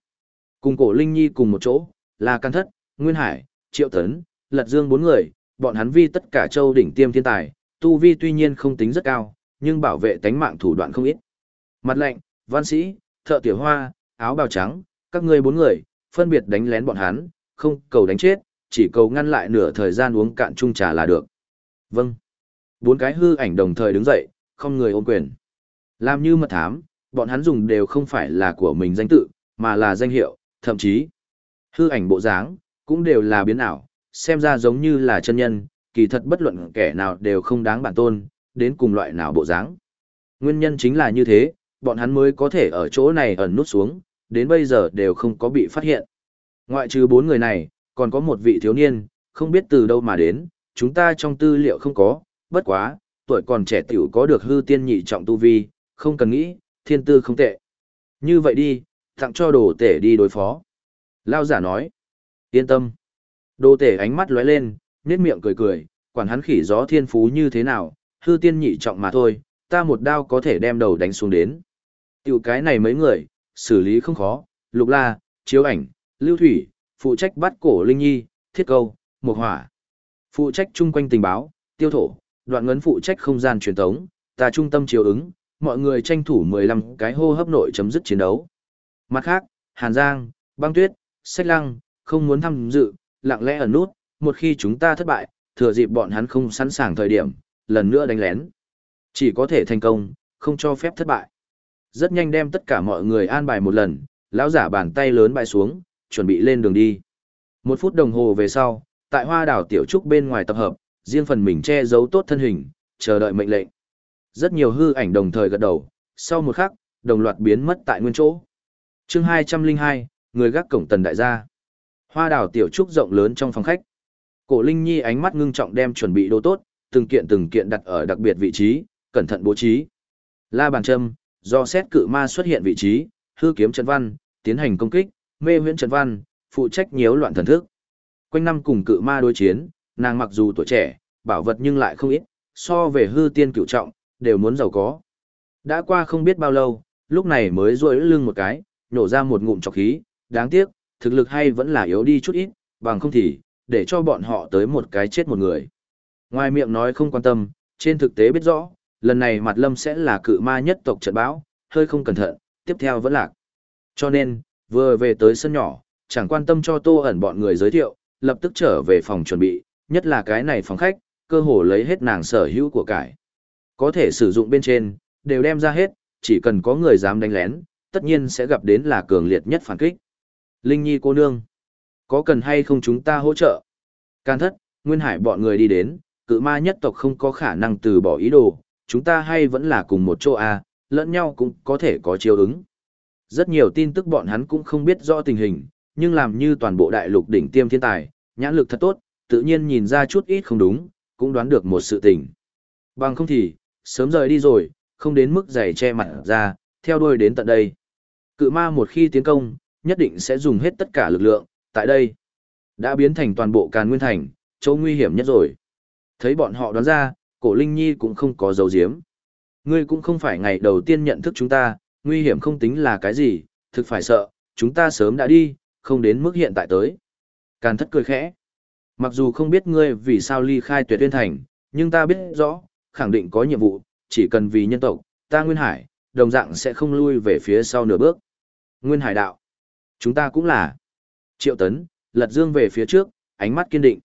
Cùng cổ Linh Nhi cùng một chỗ, là Can Thất, Nguyên Hải, Triệu Tấn, Lật Dương bốn người, bọn hắn vi tất cả châu đỉnh tiêm thiên tài, tu vi tuy nhiên không tính rất cao, nhưng bảo vệ tánh mạng thủ đoạn không ít. Mặt lệnh, văn sĩ, thợ tiểu hoa, áo bào trắng, các ngươi bốn người, phân biệt đánh lén bọn hắn, không cầu đánh chết, chỉ cầu ngăn lại nửa thời gian uống cạn chung trà là được. Vâng. Bốn cái hư ảnh đồng thời đứng dậy, không người ôm quyền. Làm như mật thám, bọn hắn dùng đều không phải là của mình danh tự, mà là danh hiệu, thậm chí hư ảnh bộ dáng, cũng đều là biến ảo, xem ra giống như là chân nhân, kỳ thật bất luận kẻ nào đều không đáng bản tôn, đến cùng loại nào bộ dáng. Nguyên nhân chính là như thế, bọn hắn mới có thể ở chỗ này ẩn nút xuống, đến bây giờ đều không có bị phát hiện. Ngoại trừ bốn người này, còn có một vị thiếu niên, không biết từ đâu mà đến, chúng ta trong tư liệu không có, bất quá, tuổi còn trẻ tiểu có được hư tiên nhị trọng tu vi, không cần nghĩ, thiên tư không tệ. Như vậy đi, tặng cho đồ tể đi đối phó. Lao giả nói, yên tâm. Đồ tể ánh mắt lóe lên, nét miệng cười cười, quản hắn khỉ gió thiên phú như thế nào, hư tiên nhị trọng mà thôi, ta một đao có thể đem đầu đánh xuống đến. Tiểu cái này mấy người, xử lý không khó, lục la, chiếu ảnh, lưu thủy, phụ trách bắt cổ linh nhi, thiết câu, mục hỏa. Phụ trách chung quanh tình báo, tiêu thổ, đoạn ngấn phụ trách không gian truyền tống, ta trung tâm chiếu ứng, mọi người tranh thủ 15 cái hô hấp nội chấm dứt chiến đấu. Mặt khác, Hàn Giang, băng tuyết, sách lăng, không muốn tham dự, lặng lẽ ẩn nút, một khi chúng ta thất bại, thừa dịp bọn hắn không sẵn sàng thời điểm, lần nữa đánh lén. Chỉ có thể thành công, không cho phép thất bại. Rất nhanh đem tất cả mọi người an bài một lần, lão giả bàn tay lớn bay xuống, chuẩn bị lên đường đi. Một phút đồng hồ về sau, tại hoa đảo tiểu trúc bên ngoài tập hợp, riêng phần mình che giấu tốt thân hình, chờ đợi mệnh lệnh. Rất nhiều hư ảnh đồng thời gật đầu, sau một khắc, đồng loạt biến mất tại nguyên chỗ. chương 202, người gác cổng tần đại gia. Hoa đào tiểu trúc rộng lớn trong phòng khách. Cổ Linh Nhi ánh mắt ngưng trọng đem chuẩn bị đồ tốt, từng kiện từng kiện đặt ở đặc biệt vị trí, cẩn thận bố trí. La bàn châm, do xét cự ma xuất hiện vị trí, hư kiếm trận văn, tiến hành công kích, mê huyễn trận văn, phụ trách nhiễu loạn thần thức. Quanh năm cùng cự ma đối chiến, nàng mặc dù tuổi trẻ, bảo vật nhưng lại không ít, so về hư tiên cựu trọng, đều muốn giàu có. Đã qua không biết bao lâu, lúc này mới duỗi lưng một cái, nổ ra một ngụm trọc khí, đáng tiếc, thực lực hay vẫn là yếu đi chút ít, bằng không thì, để cho bọn họ tới một cái chết một người. Ngoài miệng nói không quan tâm, trên thực tế biết rõ, lần này mặt lâm sẽ là cự ma nhất tộc trận bão, hơi không cẩn thận, tiếp theo vẫn lạc. Cho nên, vừa về tới sân nhỏ, chẳng quan tâm cho tô ẩn bọn người giới thiệu, lập tức trở về phòng chuẩn bị, nhất là cái này phòng khách, cơ hồ lấy hết nàng sở hữu của cải. Có thể sử dụng bên trên, đều đem ra hết, chỉ cần có người dám đánh lén, tất nhiên sẽ gặp đến là cường liệt nhất phản kích. Linh Nhi cô nương, có cần hay không chúng ta hỗ trợ? Can thất, Nguyên Hải bọn người đi đến, cự ma nhất tộc không có khả năng từ bỏ ý đồ, chúng ta hay vẫn là cùng một chỗ à, lẫn nhau cũng có thể có chiếu ứng. Rất nhiều tin tức bọn hắn cũng không biết rõ tình hình, nhưng làm như toàn bộ đại lục đỉnh tiêm thiên tài, nhãn lực thật tốt, tự nhiên nhìn ra chút ít không đúng, cũng đoán được một sự tình. Bằng không thì, sớm rời đi rồi, không đến mức giày che mặt ra, theo đuôi đến tận đây. Cự ma một khi tiến công, nhất định sẽ dùng hết tất cả lực lượng, tại đây, đã biến thành toàn bộ càn nguyên thành, chỗ nguy hiểm nhất rồi. Thấy bọn họ đoán ra, cổ Linh Nhi cũng không có dấu diếm. Ngươi cũng không phải ngày đầu tiên nhận thức chúng ta, nguy hiểm không tính là cái gì, thực phải sợ, chúng ta sớm đã đi, không đến mức hiện tại tới. Càn thất cười khẽ. Mặc dù không biết ngươi vì sao ly khai tuyệt tuyên thành, nhưng ta biết rõ, khẳng định có nhiệm vụ, chỉ cần vì nhân tộc, ta Nguyên Hải, đồng dạng sẽ không lui về phía sau nửa bước. Nguyên Hải đạo. Chúng ta cũng là. Triệu tấn, lật dương về phía trước, ánh mắt kiên định.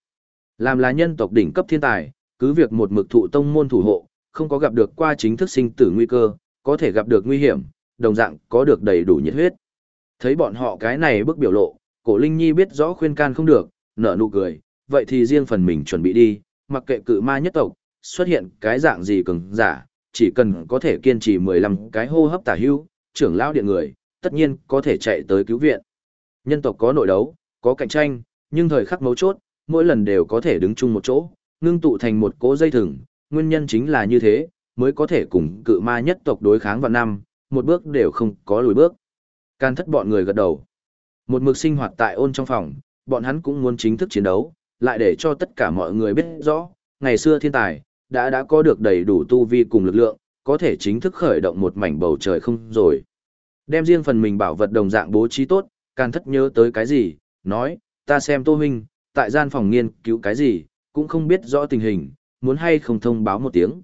Làm là nhân tộc đỉnh cấp thiên tài, cứ việc một mực thụ tông môn thủ hộ, không có gặp được qua chính thức sinh tử nguy cơ, có thể gặp được nguy hiểm, đồng dạng có được đầy đủ nhiệt huyết. Thấy bọn họ cái này bức biểu lộ, cổ Linh Nhi biết rõ khuyên can không được, nở nụ cười, vậy thì riêng phần mình chuẩn bị đi, mặc kệ cự ma nhất tộc, xuất hiện cái dạng gì cường giả, chỉ cần có thể kiên trì 15 cái hô hấp tả hưu, trưởng lão điện người, tất nhiên có thể chạy tới cứu viện. Nhân tộc có nội đấu, có cạnh tranh, nhưng thời khắc mấu chốt, mỗi lần đều có thể đứng chung một chỗ, ngưng tụ thành một cỗ dây thừng, nguyên nhân chính là như thế, mới có thể cùng cự ma nhất tộc đối kháng vào năm, một bước đều không có lùi bước. Can thất bọn người gật đầu. Một mực sinh hoạt tại ôn trong phòng, bọn hắn cũng muốn chính thức chiến đấu, lại để cho tất cả mọi người biết rõ, ngày xưa thiên tài, đã đã có được đầy đủ tu vi cùng lực lượng, có thể chính thức khởi động một mảnh bầu trời không rồi. Đem riêng phần mình bảo vật đồng dạng bố trí tốt, can thất nhớ tới cái gì, nói, ta xem tô huynh, tại gian phòng nghiên cứu cái gì, cũng không biết rõ tình hình, muốn hay không thông báo một tiếng.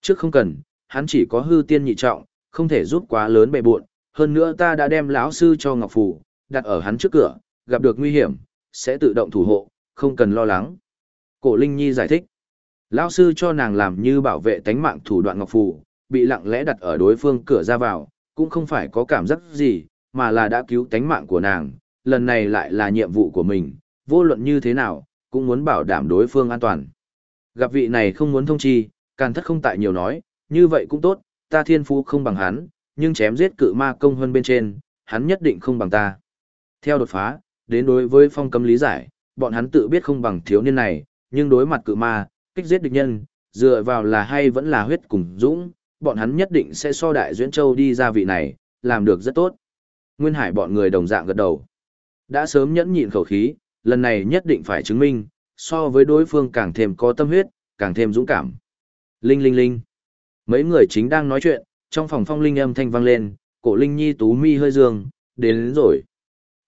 Trước không cần, hắn chỉ có hư tiên nhị trọng, không thể giúp quá lớn bề buộn, hơn nữa ta đã đem lão sư cho Ngọc Phù, đặt ở hắn trước cửa, gặp được nguy hiểm, sẽ tự động thủ hộ, không cần lo lắng. Cổ Linh Nhi giải thích, lão sư cho nàng làm như bảo vệ tánh mạng thủ đoạn Ngọc Phù, bị lặng lẽ đặt ở đối phương cửa ra vào, cũng không phải có cảm giác gì, mà là đã cứu tánh mạng của nàng, lần này lại là nhiệm vụ của mình, vô luận như thế nào, cũng muốn bảo đảm đối phương an toàn. Gặp vị này không muốn thông chi, càn thất không tại nhiều nói, như vậy cũng tốt, ta thiên phú không bằng hắn, nhưng chém giết cự ma công hơn bên trên, hắn nhất định không bằng ta. Theo đột phá, đến đối với phong cấm lý giải, bọn hắn tự biết không bằng thiếu niên này, nhưng đối mặt cự ma, kích giết địch nhân, dựa vào là hay vẫn là huyết cùng dũng, bọn hắn nhất định sẽ so đại duyễn châu đi ra vị này, làm được rất tốt. Nguyên Hải bọn người đồng dạng gật đầu. Đã sớm nhẫn nhịn khẩu khí, lần này nhất định phải chứng minh, so với đối phương càng thêm có tâm huyết, càng thêm dũng cảm. Linh linh linh. Mấy người chính đang nói chuyện, trong phòng phong linh âm thanh vang lên, cổ linh nhi tú mi hơi dương, đến, đến rồi.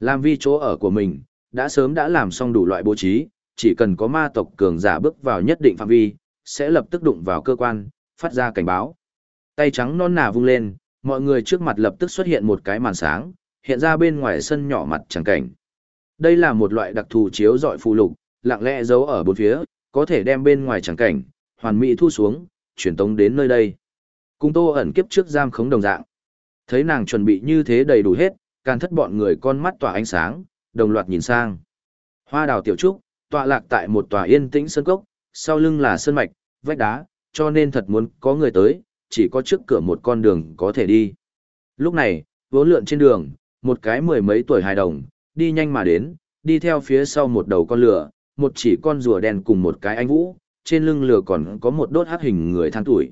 Làm vi chỗ ở của mình, đã sớm đã làm xong đủ loại bố trí, chỉ cần có ma tộc cường giả bước vào nhất định phạm vi, sẽ lập tức đụng vào cơ quan, phát ra cảnh báo. Tay trắng non nà vung lên, mọi người trước mặt lập tức xuất hiện một cái màn sáng, hiện ra bên ngoài sân nhỏ mặt chẳng cảnh. Đây là một loại đặc thù chiếu dọi phù lục, lặng lẽ giấu ở bốn phía, có thể đem bên ngoài chẳng cảnh, hoàn mỹ thu xuống, truyền tống đến nơi đây. Cung tô ẩn kiếp trước giam khống đồng dạng. Thấy nàng chuẩn bị như thế đầy đủ hết, càng thất bọn người con mắt tỏa ánh sáng, đồng loạt nhìn sang. Hoa đào tiểu trúc, tọa lạc tại một tòa yên tĩnh sơn cốc, sau lưng là sơn mạch, vách đá, cho nên thật muốn có người tới, chỉ có trước cửa một con đường có thể đi. Lúc này, vốn lượn trên đường, một cái mười mấy tuổi hài đồng, đi nhanh mà đến, đi theo phía sau một đầu con lửa, một chỉ con rùa đen cùng một cái anh vũ, trên lưng lửa còn có một đốt hát hình người than tuổi.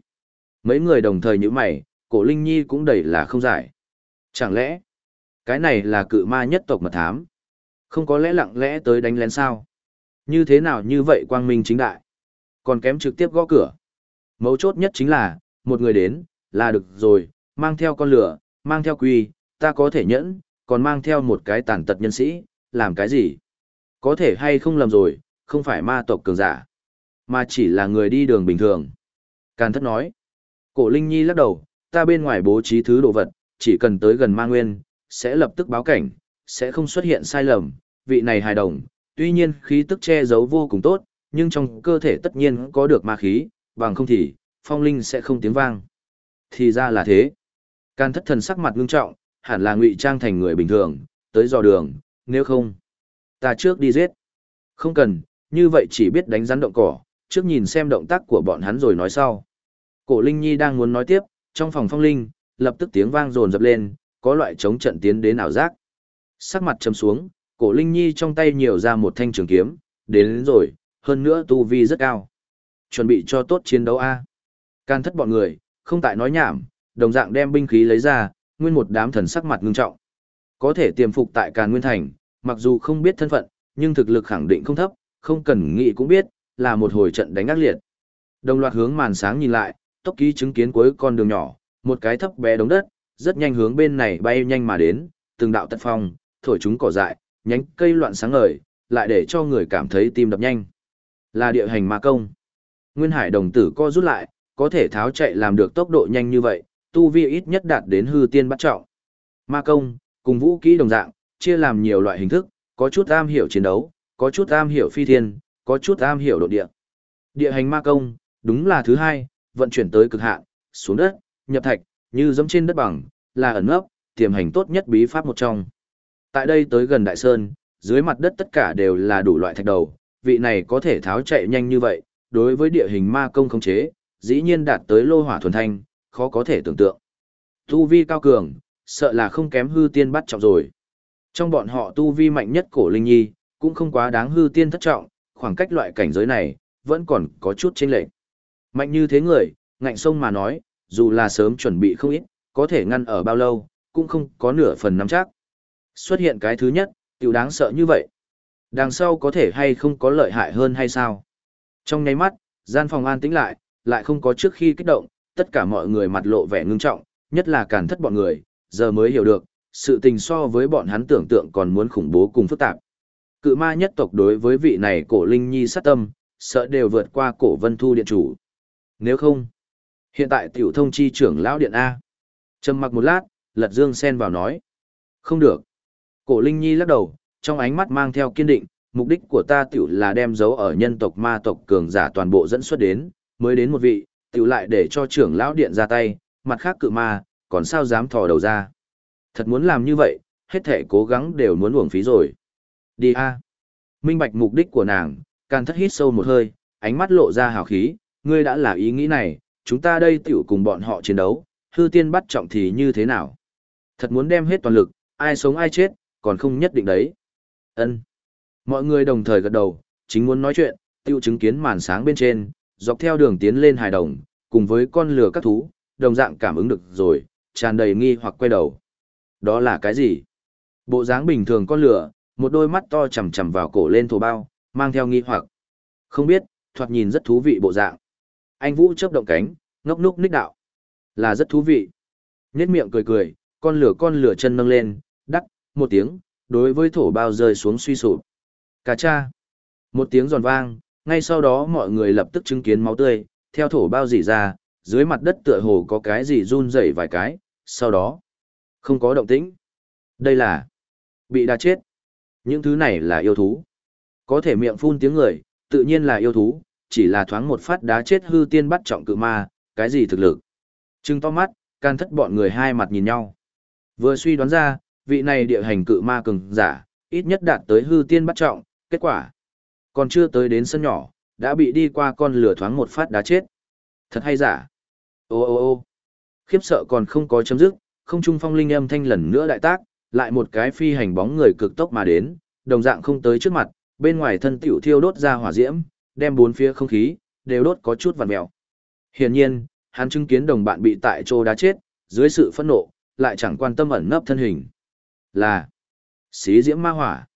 Mấy người đồng thời như mày, cổ Linh Nhi cũng đầy là không giải. Chẳng lẽ, cái này là cự ma nhất tộc mật thám? Không có lẽ lặng lẽ tới đánh lén sao? Như thế nào như vậy quang minh chính đại? Còn kém trực tiếp gõ cửa. Mấu chốt nhất chính là, một người đến, là được rồi, mang theo con lửa, mang theo quy, ta có thể nhẫn, còn mang theo một cái tàn tật nhân sĩ, làm cái gì? Có thể hay không lầm rồi, không phải ma tộc cường giả, mà chỉ là người đi đường bình thường. Càn thất nói, cổ Linh Nhi lắc đầu, ta bên ngoài bố trí thứ đồ vật, chỉ cần tới gần ma nguyên, sẽ lập tức báo cảnh, sẽ không xuất hiện sai lầm, vị này hài đồng, tuy nhiên khí tức che giấu vô cùng tốt, nhưng trong cơ thể tất nhiên có được ma khí, bằng không thì, phong linh sẽ không tiếng vang. Thì ra là thế. Can thất thần sắc mặt ngưng trọng, hẳn là ngụy trang thành người bình thường, tới dò đường, nếu không, ta trước đi giết. Không cần, như vậy chỉ biết đánh rắn động cỏ, trước nhìn xem động tác của bọn hắn rồi nói sau. Cổ Linh Nhi đang muốn nói tiếp, trong phòng phong linh, lập tức tiếng vang rồn dập lên, có loại chống trận tiến đến ảo giác. Sắc mặt trầm xuống, cổ Linh Nhi trong tay nhiều ra một thanh trường kiếm, đến, đến rồi, hơn nữa tu vi rất cao. Chuẩn bị cho tốt chiến đấu A. Can thất bọn người, không tại nói nhảm, đồng dạng đem binh khí lấy ra, nguyên một đám thần sắc mặt ngưng trọng. Có thể tiềm phục tại Càn Nguyên Thành, mặc dù không biết thân phận, nhưng thực lực khẳng định không thấp, không cần nghĩ cũng biết, là một hồi trận đánh ác liệt. Đồng loạt hướng màn sáng nhìn lại, tốc ký chứng kiến cuối con đường nhỏ, một cái thấp bé đống đất, rất nhanh hướng bên này bay nhanh mà đến, từng đạo tật phong, thổi chúng cỏ dại, nhánh cây loạn sáng ngời, lại để cho người cảm thấy tim đập nhanh. Là địa hành ma công. Nguyên Hải đồng tử co rút lại, có thể tháo chạy làm được tốc độ nhanh như vậy, tu vi ít nhất đạt đến hư tiên bắt trọng. Ma công, cùng vũ kỹ đồng dạng, chia làm nhiều loại hình thức, có chút am hiểu chiến đấu, có chút am hiểu phi thiên, có chút am hiểu độ địa. Địa hành ma công, đúng là thứ hai, vận chuyển tới cực hạn, xuống đất, nhập thạch, như giống trên đất bằng, là ẩn nấp, tiềm hành tốt nhất bí pháp một trong. Tại đây tới gần đại sơn, dưới mặt đất tất cả đều là đủ loại thạch đầu, vị này có thể tháo chạy nhanh như vậy, đối với địa hình ma công khống chế, dĩ nhiên đạt tới lô hỏa thuần thanh, khó có thể tưởng tượng. Tu vi cao cường, sợ là không kém hư tiên bắt trọng rồi. Trong bọn họ tu vi mạnh nhất cổ linh nhi, cũng không quá đáng hư tiên thất trọng, khoảng cách loại cảnh giới này, vẫn còn có chút chênh lệch. Mạnh như thế người, ngạnh sông mà nói, dù là sớm chuẩn bị không ít, có thể ngăn ở bao lâu, cũng không có nửa phần nắm chắc. Xuất hiện cái thứ nhất, tiểu đáng sợ như vậy. Đằng sau có thể hay không có lợi hại hơn hay sao? Trong nháy mắt, gian phòng an tĩnh lại, lại không có trước khi kích động, tất cả mọi người mặt lộ vẻ ngưng trọng, nhất là cản thất bọn người, giờ mới hiểu được, sự tình so với bọn hắn tưởng tượng còn muốn khủng bố cùng phức tạp. Cự ma nhất tộc đối với vị này cổ linh nhi sát tâm, sợ đều vượt qua cổ vân thu điện chủ. Nếu không, hiện tại tiểu thông chi trưởng lão điện A. Trầm mặc một lát, lật dương sen vào nói. Không được. Cổ linh nhi lắc đầu, trong ánh mắt mang theo kiên định, mục đích của ta tiểu là đem dấu ở nhân tộc ma tộc cường giả toàn bộ dẫn xuất đến, mới đến một vị, tiểu lại để cho trưởng lão điện ra tay, mặt khác cự ma, còn sao dám thò đầu ra. Thật muốn làm như vậy, hết thể cố gắng đều muốn uổng phí rồi. Đi a. Minh bạch mục đích của nàng, càng thất hít sâu một hơi, ánh mắt lộ ra hào khí, ngươi đã là ý nghĩ này, chúng ta đây tiểu cùng bọn họ chiến đấu, hư tiên bắt trọng thì như thế nào? Thật muốn đem hết toàn lực, ai sống ai chết, còn không nhất định đấy. Ân. Mọi người đồng thời gật đầu, chính muốn nói chuyện, tiêu chứng kiến màn sáng bên trên, dọc theo đường tiến lên hài đồng, cùng với con lừa các thú, đồng dạng cảm ứng được rồi, tràn đầy nghi hoặc quay đầu. Đó là cái gì? Bộ dáng bình thường con lừa, một đôi mắt to chằm chằm vào cổ lên thổ bao, mang theo nghi hoặc. Không biết, thoạt nhìn rất thú vị bộ dạng. Anh Vũ chớp động cánh, ngốc núc ních đạo. Là rất thú vị. Nhết miệng cười cười, con lửa con lửa chân nâng lên, đắc, một tiếng, đối với thổ bao rơi xuống suy sụp. Cà cha. Một tiếng giòn vang, ngay sau đó mọi người lập tức chứng kiến máu tươi, theo thổ bao dỉ ra, dưới mặt đất tựa hồ có cái gì run rẩy vài cái, sau đó, không có động tĩnh. Đây là bị đá chết. Những thứ này là yêu thú. Có thể miệng phun tiếng người, tự nhiên là yêu thú, chỉ là thoáng một phát đá chết hư tiên bắt trọng cự ma, cái gì thực lực. Trưng to mắt, can thất bọn người hai mặt nhìn nhau. Vừa suy đoán ra, vị này địa hành cự ma cường giả, ít nhất đạt tới hư tiên bắt trọng, kết quả. Còn chưa tới đến sân nhỏ, đã bị đi qua con lửa thoáng một phát đá chết. Thật hay giả? Ô ô ô khiếp sợ còn không có chấm dứt, không trung phong linh âm thanh lần nữa đại tác, lại một cái phi hành bóng người cực tốc mà đến, đồng dạng không tới trước mặt, bên ngoài thân tiểu thiêu đốt ra hỏa diễm, đem bốn phía không khí đều đốt có chút vằn mèo. Hiển nhiên, hắn chứng kiến đồng bạn bị tại chỗ đá chết, dưới sự phẫn nộ, lại chẳng quan tâm ẩn nấp thân hình. Là xí diễm ma hỏa.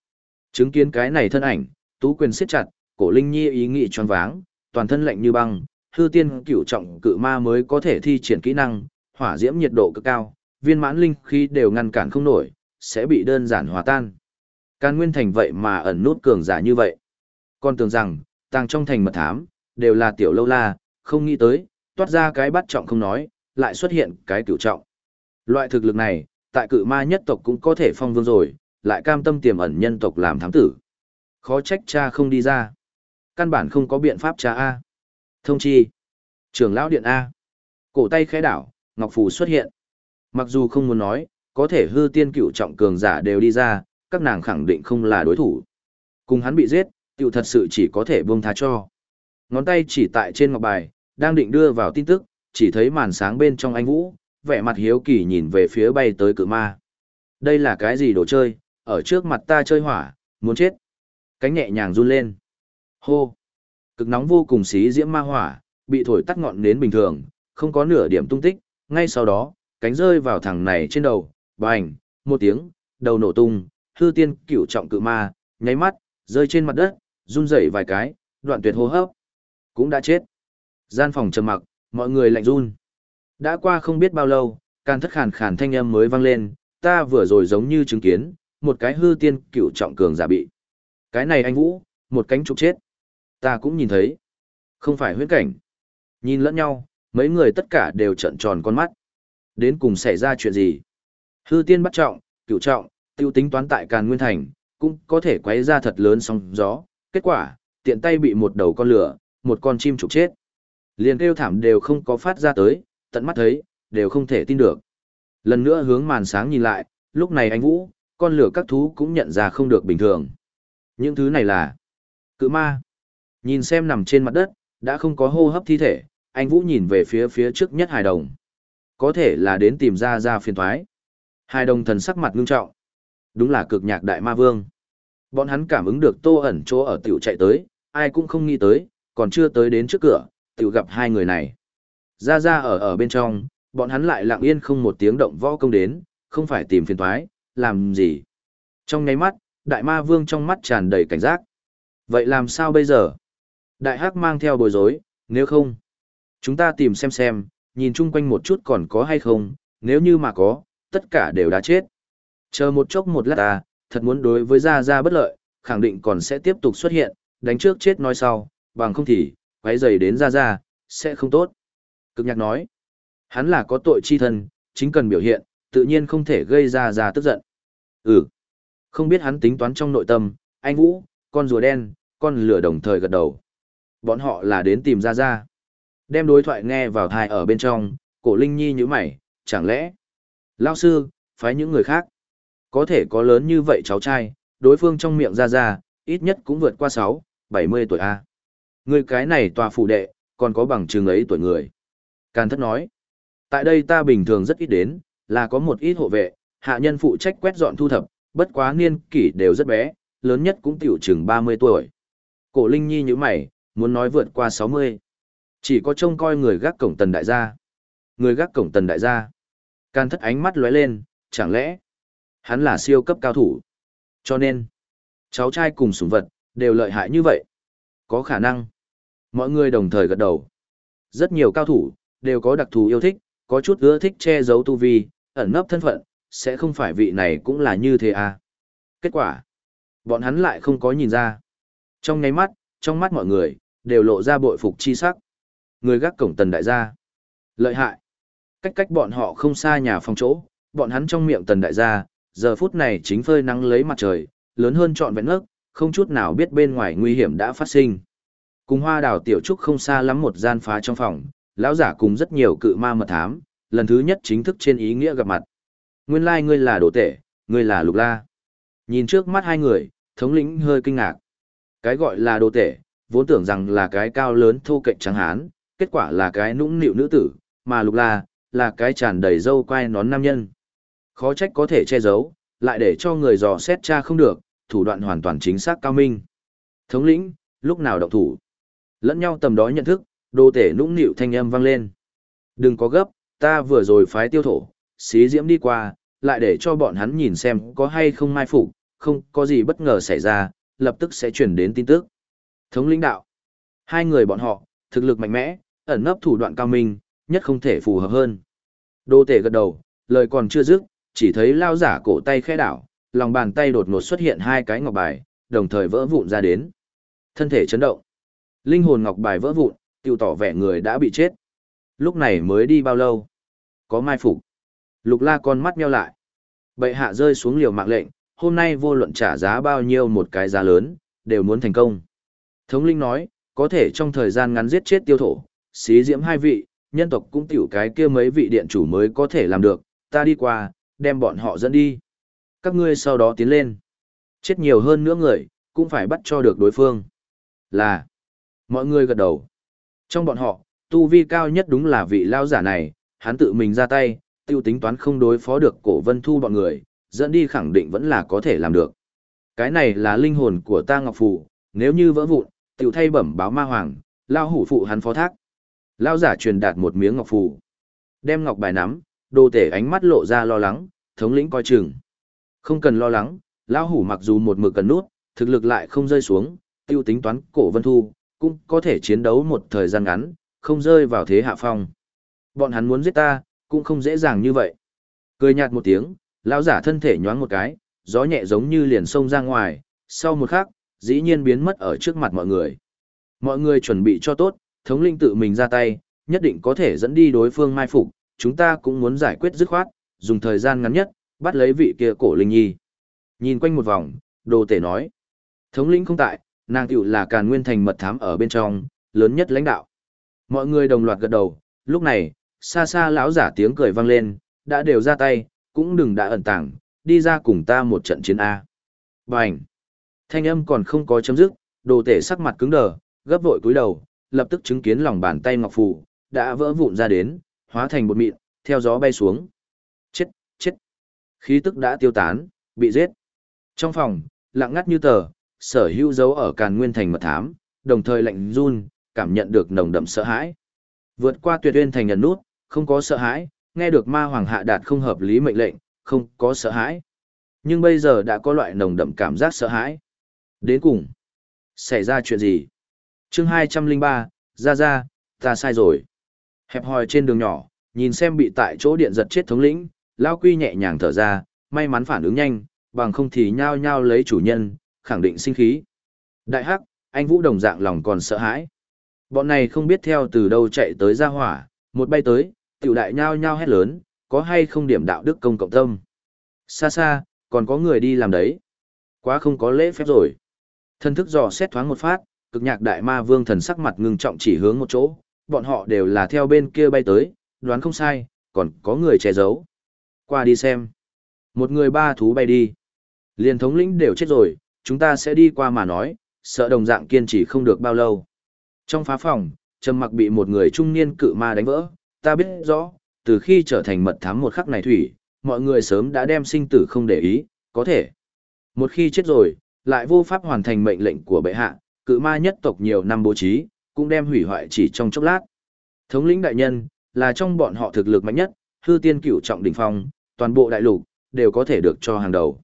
Chứng kiến cái này thân ảnh, tú quyền siết chặt, cổ linh nhi ý nghĩ tròn váng, toàn thân lạnh như băng, hư tiên cửu trọng cự ma mới có thể thi triển kỹ năng, hỏa diễm nhiệt độ cực cao, viên mãn linh khí đều ngăn cản không nổi, sẽ bị đơn giản hòa tan. Can Nguyên Thành vậy mà ẩn nút cường giả như vậy. Con tưởng rằng, tàng trong thành mật thám, đều là tiểu lâu la, không nghĩ tới, toát ra cái bắt trọng không nói, lại xuất hiện cái cửu trọng. Loại thực lực này, tại cự ma nhất tộc cũng có thể phong vương rồi, lại cam tâm tiềm ẩn nhân tộc làm thám tử. Khó trách cha không đi ra. Căn bản không có biện pháp cha A. Thông chi. Trưởng lão điện A. Cổ tay khẽ đảo, Ngọc Phù xuất hiện. Mặc dù không muốn nói, có thể hư tiên cựu trọng cường giả đều đi ra, các nàng khẳng định không là đối thủ. Cùng hắn bị giết, tiểu thật sự chỉ có thể buông tha cho. Ngón tay chỉ tại trên ngọc bài, đang định đưa vào tin tức, chỉ thấy màn sáng bên trong anh Vũ, vẻ mặt hiếu kỳ nhìn về phía bay tới cự ma. Đây là cái gì đồ chơi, ở trước mặt ta chơi hỏa, muốn chết. Cánh nhẹ nhàng run lên. Hô. Cực nóng vô cùng xí diễm ma hỏa, bị thổi tắt ngọn nến bình thường, không có nửa điểm tung tích, ngay sau đó, cánh rơi vào thằng này trên đầu, bành, một tiếng, đầu nổ tung, hư tiên cửu trọng cự ma, nháy mắt, rơi trên mặt đất, run rẩy vài cái, đoạn tuyệt hô hấp, cũng đã chết. Gian phòng trầm mặc, mọi người lạnh run. Đã qua không biết bao lâu, can thất khàn khàn thanh âm mới vang lên, ta vừa rồi giống như chứng kiến, một cái hư tiên cửu trọng cường giả bị. Cái này anh Vũ, một cánh trục chết. Ta cũng nhìn thấy. Không phải huyễn cảnh. Nhìn lẫn nhau, mấy người tất cả đều trợn tròn con mắt. Đến cùng xảy ra chuyện gì? Hư tiên bắt trọng, cửu trọng, tiêu tính toán tại Càn Nguyên Thành, cũng có thể quấy ra thật lớn sóng gió. Kết quả, tiện tay bị một đầu con lửa, một con chim trục chết. Liền kêu thảm đều không có phát ra tới, tận mắt thấy, đều không thể tin được. Lần nữa hướng màn sáng nhìn lại, lúc này anh Vũ, con lửa các thú cũng nhận ra không được bình thường. Những thứ này là cự ma. Nhìn xem nằm trên mặt đất, đã không có hô hấp thi thể, anh Vũ nhìn về phía phía trước nhất hài đồng. Có thể là đến tìm ra ra phiền thoái. Hài đồng thần sắc mặt ngưng trọng. Đúng là cực nhạc đại ma vương. Bọn hắn cảm ứng được tô ẩn chỗ ở tiểu chạy tới, ai cũng không nghĩ tới, còn chưa tới đến trước cửa, tiểu gặp hai người này. Ra ra ở ở bên trong, bọn hắn lại lặng yên không một tiếng động võ công đến, không phải tìm phiền thoái, làm gì. Trong ngay mắt, đại ma vương trong mắt tràn đầy cảnh giác. Vậy làm sao bây giờ? Đại hắc mang theo bối rối, nếu không, chúng ta tìm xem xem, nhìn chung quanh một chút còn có hay không, nếu như mà có, tất cả đều đã chết. Chờ một chốc một lát à? thật muốn đối với Gia Gia bất lợi, khẳng định còn sẽ tiếp tục xuất hiện, đánh trước chết nói sau, bằng không thì, quấy rầy đến Gia Gia, sẽ không tốt. Cực nhạc nói, hắn là có tội chi thân, chính cần biểu hiện, tự nhiên không thể gây ra Gia tức giận. Ừ, không biết hắn tính toán trong nội tâm, anh Vũ, con rùa đen, con lửa đồng thời gật đầu. Bọn họ là đến tìm Ra Ra. Đem đối thoại nghe vào thai ở bên trong, cổ Linh Nhi như mày, chẳng lẽ, lao sư, phái những người khác có thể có lớn như vậy cháu trai, đối phương trong miệng ra ra, ít nhất cũng vượt qua 6, 70 tuổi A. Người cái này tòa phủ đệ, còn có bằng chứng ấy tuổi người. Càn thất nói, tại đây ta bình thường rất ít đến, là có một ít hộ vệ, hạ nhân phụ trách quét dọn thu thập, bất quá niên kỷ đều rất bé, lớn nhất cũng tiểu chừng 30 tuổi. Cổ Linh Nhi như mày, muốn nói vượt qua 60. Chỉ có trông coi người gác cổng tần đại gia. Người gác cổng tần đại gia. Can thất ánh mắt lóe lên, chẳng lẽ Hắn là siêu cấp cao thủ. Cho nên, cháu trai cùng sủng vật, đều lợi hại như vậy. Có khả năng. Mọi người đồng thời gật đầu. Rất nhiều cao thủ, đều có đặc thù yêu thích, có chút ưa thích che giấu tu vi, ẩn nấp thân phận, sẽ không phải vị này cũng là như thế à. Kết quả, bọn hắn lại không có nhìn ra. Trong nháy mắt, trong mắt mọi người, đều lộ ra bội phục chi sắc. Người gác cổng tần đại gia. Lợi hại. Cách cách bọn họ không xa nhà phòng chỗ, bọn hắn trong miệng tần đại gia, giờ phút này chính phơi nắng lấy mặt trời, lớn hơn trọn vẹn ngất, không chút nào biết bên ngoài nguy hiểm đã phát sinh. Cùng hoa đào tiểu trúc không xa lắm một gian phá trong phòng, lão giả cùng rất nhiều cự ma mật thám, lần thứ nhất chính thức trên ý nghĩa gặp mặt. Nguyên lai like ngươi là đồ tể, ngươi là lục la. Nhìn trước mắt hai người, thống lĩnh hơi kinh ngạc. Cái gọi là đồ tể, vốn tưởng rằng là cái cao lớn thô cạnh trắng hán, kết quả là cái nũng nịu nữ tử, mà lục la, là cái tràn đầy dâu quai nón nam nhân. Khó trách có thể che giấu, lại để cho người dò xét tra không được, thủ đoạn hoàn toàn chính xác cao minh. Thống lĩnh, lúc nào động thủ? Lẫn nhau tầm đó nhận thức, đồ tể nũng nịu thanh âm vang lên. Đừng có gấp, ta vừa rồi phái tiêu thổ, xí diễm đi qua, lại để cho bọn hắn nhìn xem có hay không mai phục, không có gì bất ngờ xảy ra, lập tức sẽ chuyển đến tin tức. Thống lĩnh đạo, hai người bọn họ, thực lực mạnh mẽ, ẩn nấp thủ đoạn cao minh, nhất không thể phù hợp hơn. Đô tể gật đầu, lời còn chưa dứt, chỉ thấy lao giả cổ tay khẽ đảo, lòng bàn tay đột ngột xuất hiện hai cái ngọc bài, đồng thời vỡ vụn ra đến. Thân thể chấn động. Linh hồn ngọc bài vỡ vụn, tiêu tỏ vẻ người đã bị chết. Lúc này mới đi bao lâu? Có mai phục. Lục la con mắt nheo lại. Bệ hạ rơi xuống liều mạng lệnh, hôm nay vô luận trả giá bao nhiêu một cái giá lớn, đều muốn thành công. Thống linh nói, có thể trong thời gian ngắn giết chết tiêu thổ, xí diễm hai vị, nhân tộc cũng tiểu cái kia mấy vị điện chủ mới có thể làm được, ta đi qua, đem bọn họ dẫn đi. Các ngươi sau đó tiến lên. Chết nhiều hơn nữa người, cũng phải bắt cho được đối phương. Là, mọi người gật đầu. Trong bọn họ, tu vi cao nhất đúng là vị lao giả này, hắn tự mình ra tay, tiêu tính toán không đối phó được cổ vân thu bọn người, dẫn đi khẳng định vẫn là có thể làm được. Cái này là linh hồn của ta Ngọc Phù, nếu như vỡ vụn, tiểu thay bẩm báo ma hoàng, lao hủ phụ hắn phó thác. Lao giả truyền đạt một miếng ngọc phù. Đem ngọc bài nắm, đồ tể ánh mắt lộ ra lo lắng, thống lĩnh coi chừng. Không cần lo lắng, lao hủ mặc dù một mực cần nút, thực lực lại không rơi xuống, tiêu tính toán cổ vân thu, cũng có thể chiến đấu một thời gian ngắn, không rơi vào thế hạ phong. Bọn hắn muốn giết ta, cũng không dễ dàng như vậy. Cười nhạt một tiếng, lão giả thân thể nhoáng một cái, gió nhẹ giống như liền sông ra ngoài, sau một khắc, dĩ nhiên biến mất ở trước mặt mọi người. Mọi người chuẩn bị cho tốt, thống linh tự mình ra tay, nhất định có thể dẫn đi đối phương mai phục, chúng ta cũng muốn giải quyết dứt khoát, dùng thời gian ngắn nhất, bắt lấy vị kia cổ linh nhi. Nhìn quanh một vòng, đồ tể nói. Thống lĩnh không tại, nàng tiểu là càn nguyên thành mật thám ở bên trong, lớn nhất lãnh đạo. Mọi người đồng loạt gật đầu, lúc này, xa xa lão giả tiếng cười vang lên, đã đều ra tay, cũng đừng đã ẩn tàng, đi ra cùng ta một trận chiến A. Bành! Thanh âm còn không có chấm dứt, đồ tể sắc mặt cứng đờ, gấp vội cúi đầu, lập tức chứng kiến lòng bàn tay ngọc phù đã vỡ vụn ra đến, hóa thành bột mịn, theo gió bay xuống. Chết, chết. Khí tức đã tiêu tán, bị giết. Trong phòng, lặng ngắt như tờ, sở hữu dấu ở càn nguyên thành mật thám, đồng thời lạnh run, cảm nhận được nồng đậm sợ hãi. Vượt qua tuyệt uyên thành nhận nút, không có sợ hãi, nghe được ma hoàng hạ đạt không hợp lý mệnh lệnh, không có sợ hãi. Nhưng bây giờ đã có loại nồng đậm cảm giác sợ hãi. Đến cùng, xảy ra chuyện gì? chương 203, ra ra, ta sai rồi. Hẹp hòi trên đường nhỏ, nhìn xem bị tại chỗ điện giật chết thống lĩnh, Lao Quy nhẹ nhàng thở ra, may mắn phản ứng nhanh, bằng không thì nhao nhao lấy chủ nhân, khẳng định sinh khí. Đại hắc, anh Vũ đồng dạng lòng còn sợ hãi. Bọn này không biết theo từ đâu chạy tới ra hỏa, một bay tới, tiểu đại nhao nhao hét lớn, có hay không điểm đạo đức công cộng tâm. Xa xa, còn có người đi làm đấy. Quá không có lễ phép rồi. Thân thức dò xét thoáng một phát, cực nhạc đại ma vương thần sắc mặt ngưng trọng chỉ hướng một chỗ, bọn họ đều là theo bên kia bay tới, đoán không sai, còn có người che giấu. Qua đi xem. Một người ba thú bay đi. Liên thống lĩnh đều chết rồi, chúng ta sẽ đi qua mà nói, sợ đồng dạng kiên trì không được bao lâu. Trong phá phòng, trầm mặc bị một người trung niên cự ma đánh vỡ, ta biết rõ, từ khi trở thành mật thám một khắc này thủy, mọi người sớm đã đem sinh tử không để ý, có thể. Một khi chết rồi, lại vô pháp hoàn thành mệnh lệnh của bệ hạ, cự ma nhất tộc nhiều năm bố trí, cũng đem hủy hoại chỉ trong chốc lát. Thống lĩnh đại nhân, là trong bọn họ thực lực mạnh nhất, hư tiên cửu trọng đỉnh phong, toàn bộ đại lục, đều có thể được cho hàng đầu.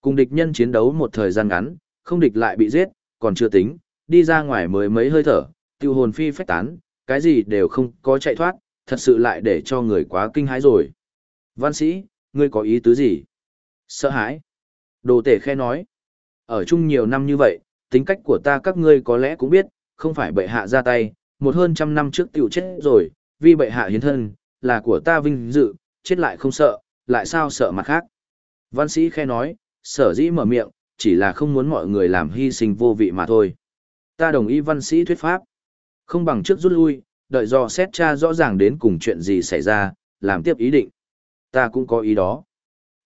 Cùng địch nhân chiến đấu một thời gian ngắn, không địch lại bị giết, còn chưa tính, đi ra ngoài mới mấy hơi thở, tiêu hồn phi phách tán, cái gì đều không có chạy thoát, thật sự lại để cho người quá kinh hãi rồi. Văn sĩ, ngươi có ý tứ gì? Sợ hãi. Đồ tể khe nói. Ở chung nhiều năm như vậy, tính cách của ta các ngươi có lẽ cũng biết, không phải bệ hạ ra tay, một hơn trăm năm trước tiểu chết rồi, vì bệ hạ hiến thân, là của ta vinh dự, chết lại không sợ, lại sao sợ mặt khác. Văn sĩ khe nói, sở dĩ mở miệng, chỉ là không muốn mọi người làm hy sinh vô vị mà thôi. Ta đồng ý văn sĩ thuyết pháp. Không bằng trước rút lui, đợi do xét tra rõ ràng đến cùng chuyện gì xảy ra, làm tiếp ý định. Ta cũng có ý đó.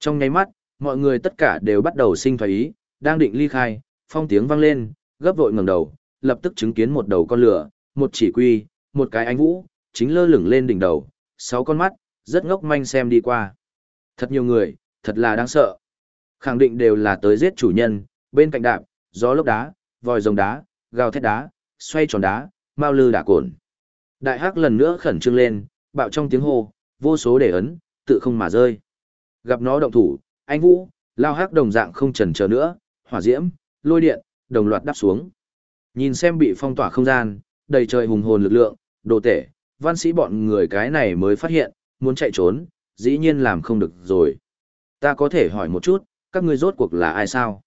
Trong nháy mắt, mọi người tất cả đều bắt đầu sinh thoái ý, đang định ly khai, phong tiếng vang lên, gấp vội ngẩng đầu, lập tức chứng kiến một đầu con lửa, một chỉ quy, một cái ánh vũ, chính lơ lửng lên đỉnh đầu, sáu con mắt, rất ngốc manh xem đi qua. Thật nhiều người, thật là đáng sợ. Khẳng định đều là tới giết chủ nhân, bên cạnh đạp, gió lốc đá, vòi rồng đá, gào thét đá, xoay tròn đá, mau lư đả cồn. Đại hắc lần nữa khẩn trương lên, bạo trong tiếng hô, vô số để ấn, tự không mà rơi. Gặp nó động thủ, anh Vũ, lao hắc đồng dạng không chần chờ nữa, hỏa diễm, lôi điện, đồng loạt đáp xuống. Nhìn xem bị phong tỏa không gian, đầy trời hùng hồn lực lượng, đồ tể, văn sĩ bọn người cái này mới phát hiện, muốn chạy trốn, dĩ nhiên làm không được rồi. Ta có thể hỏi một chút, các ngươi rốt cuộc là ai sao?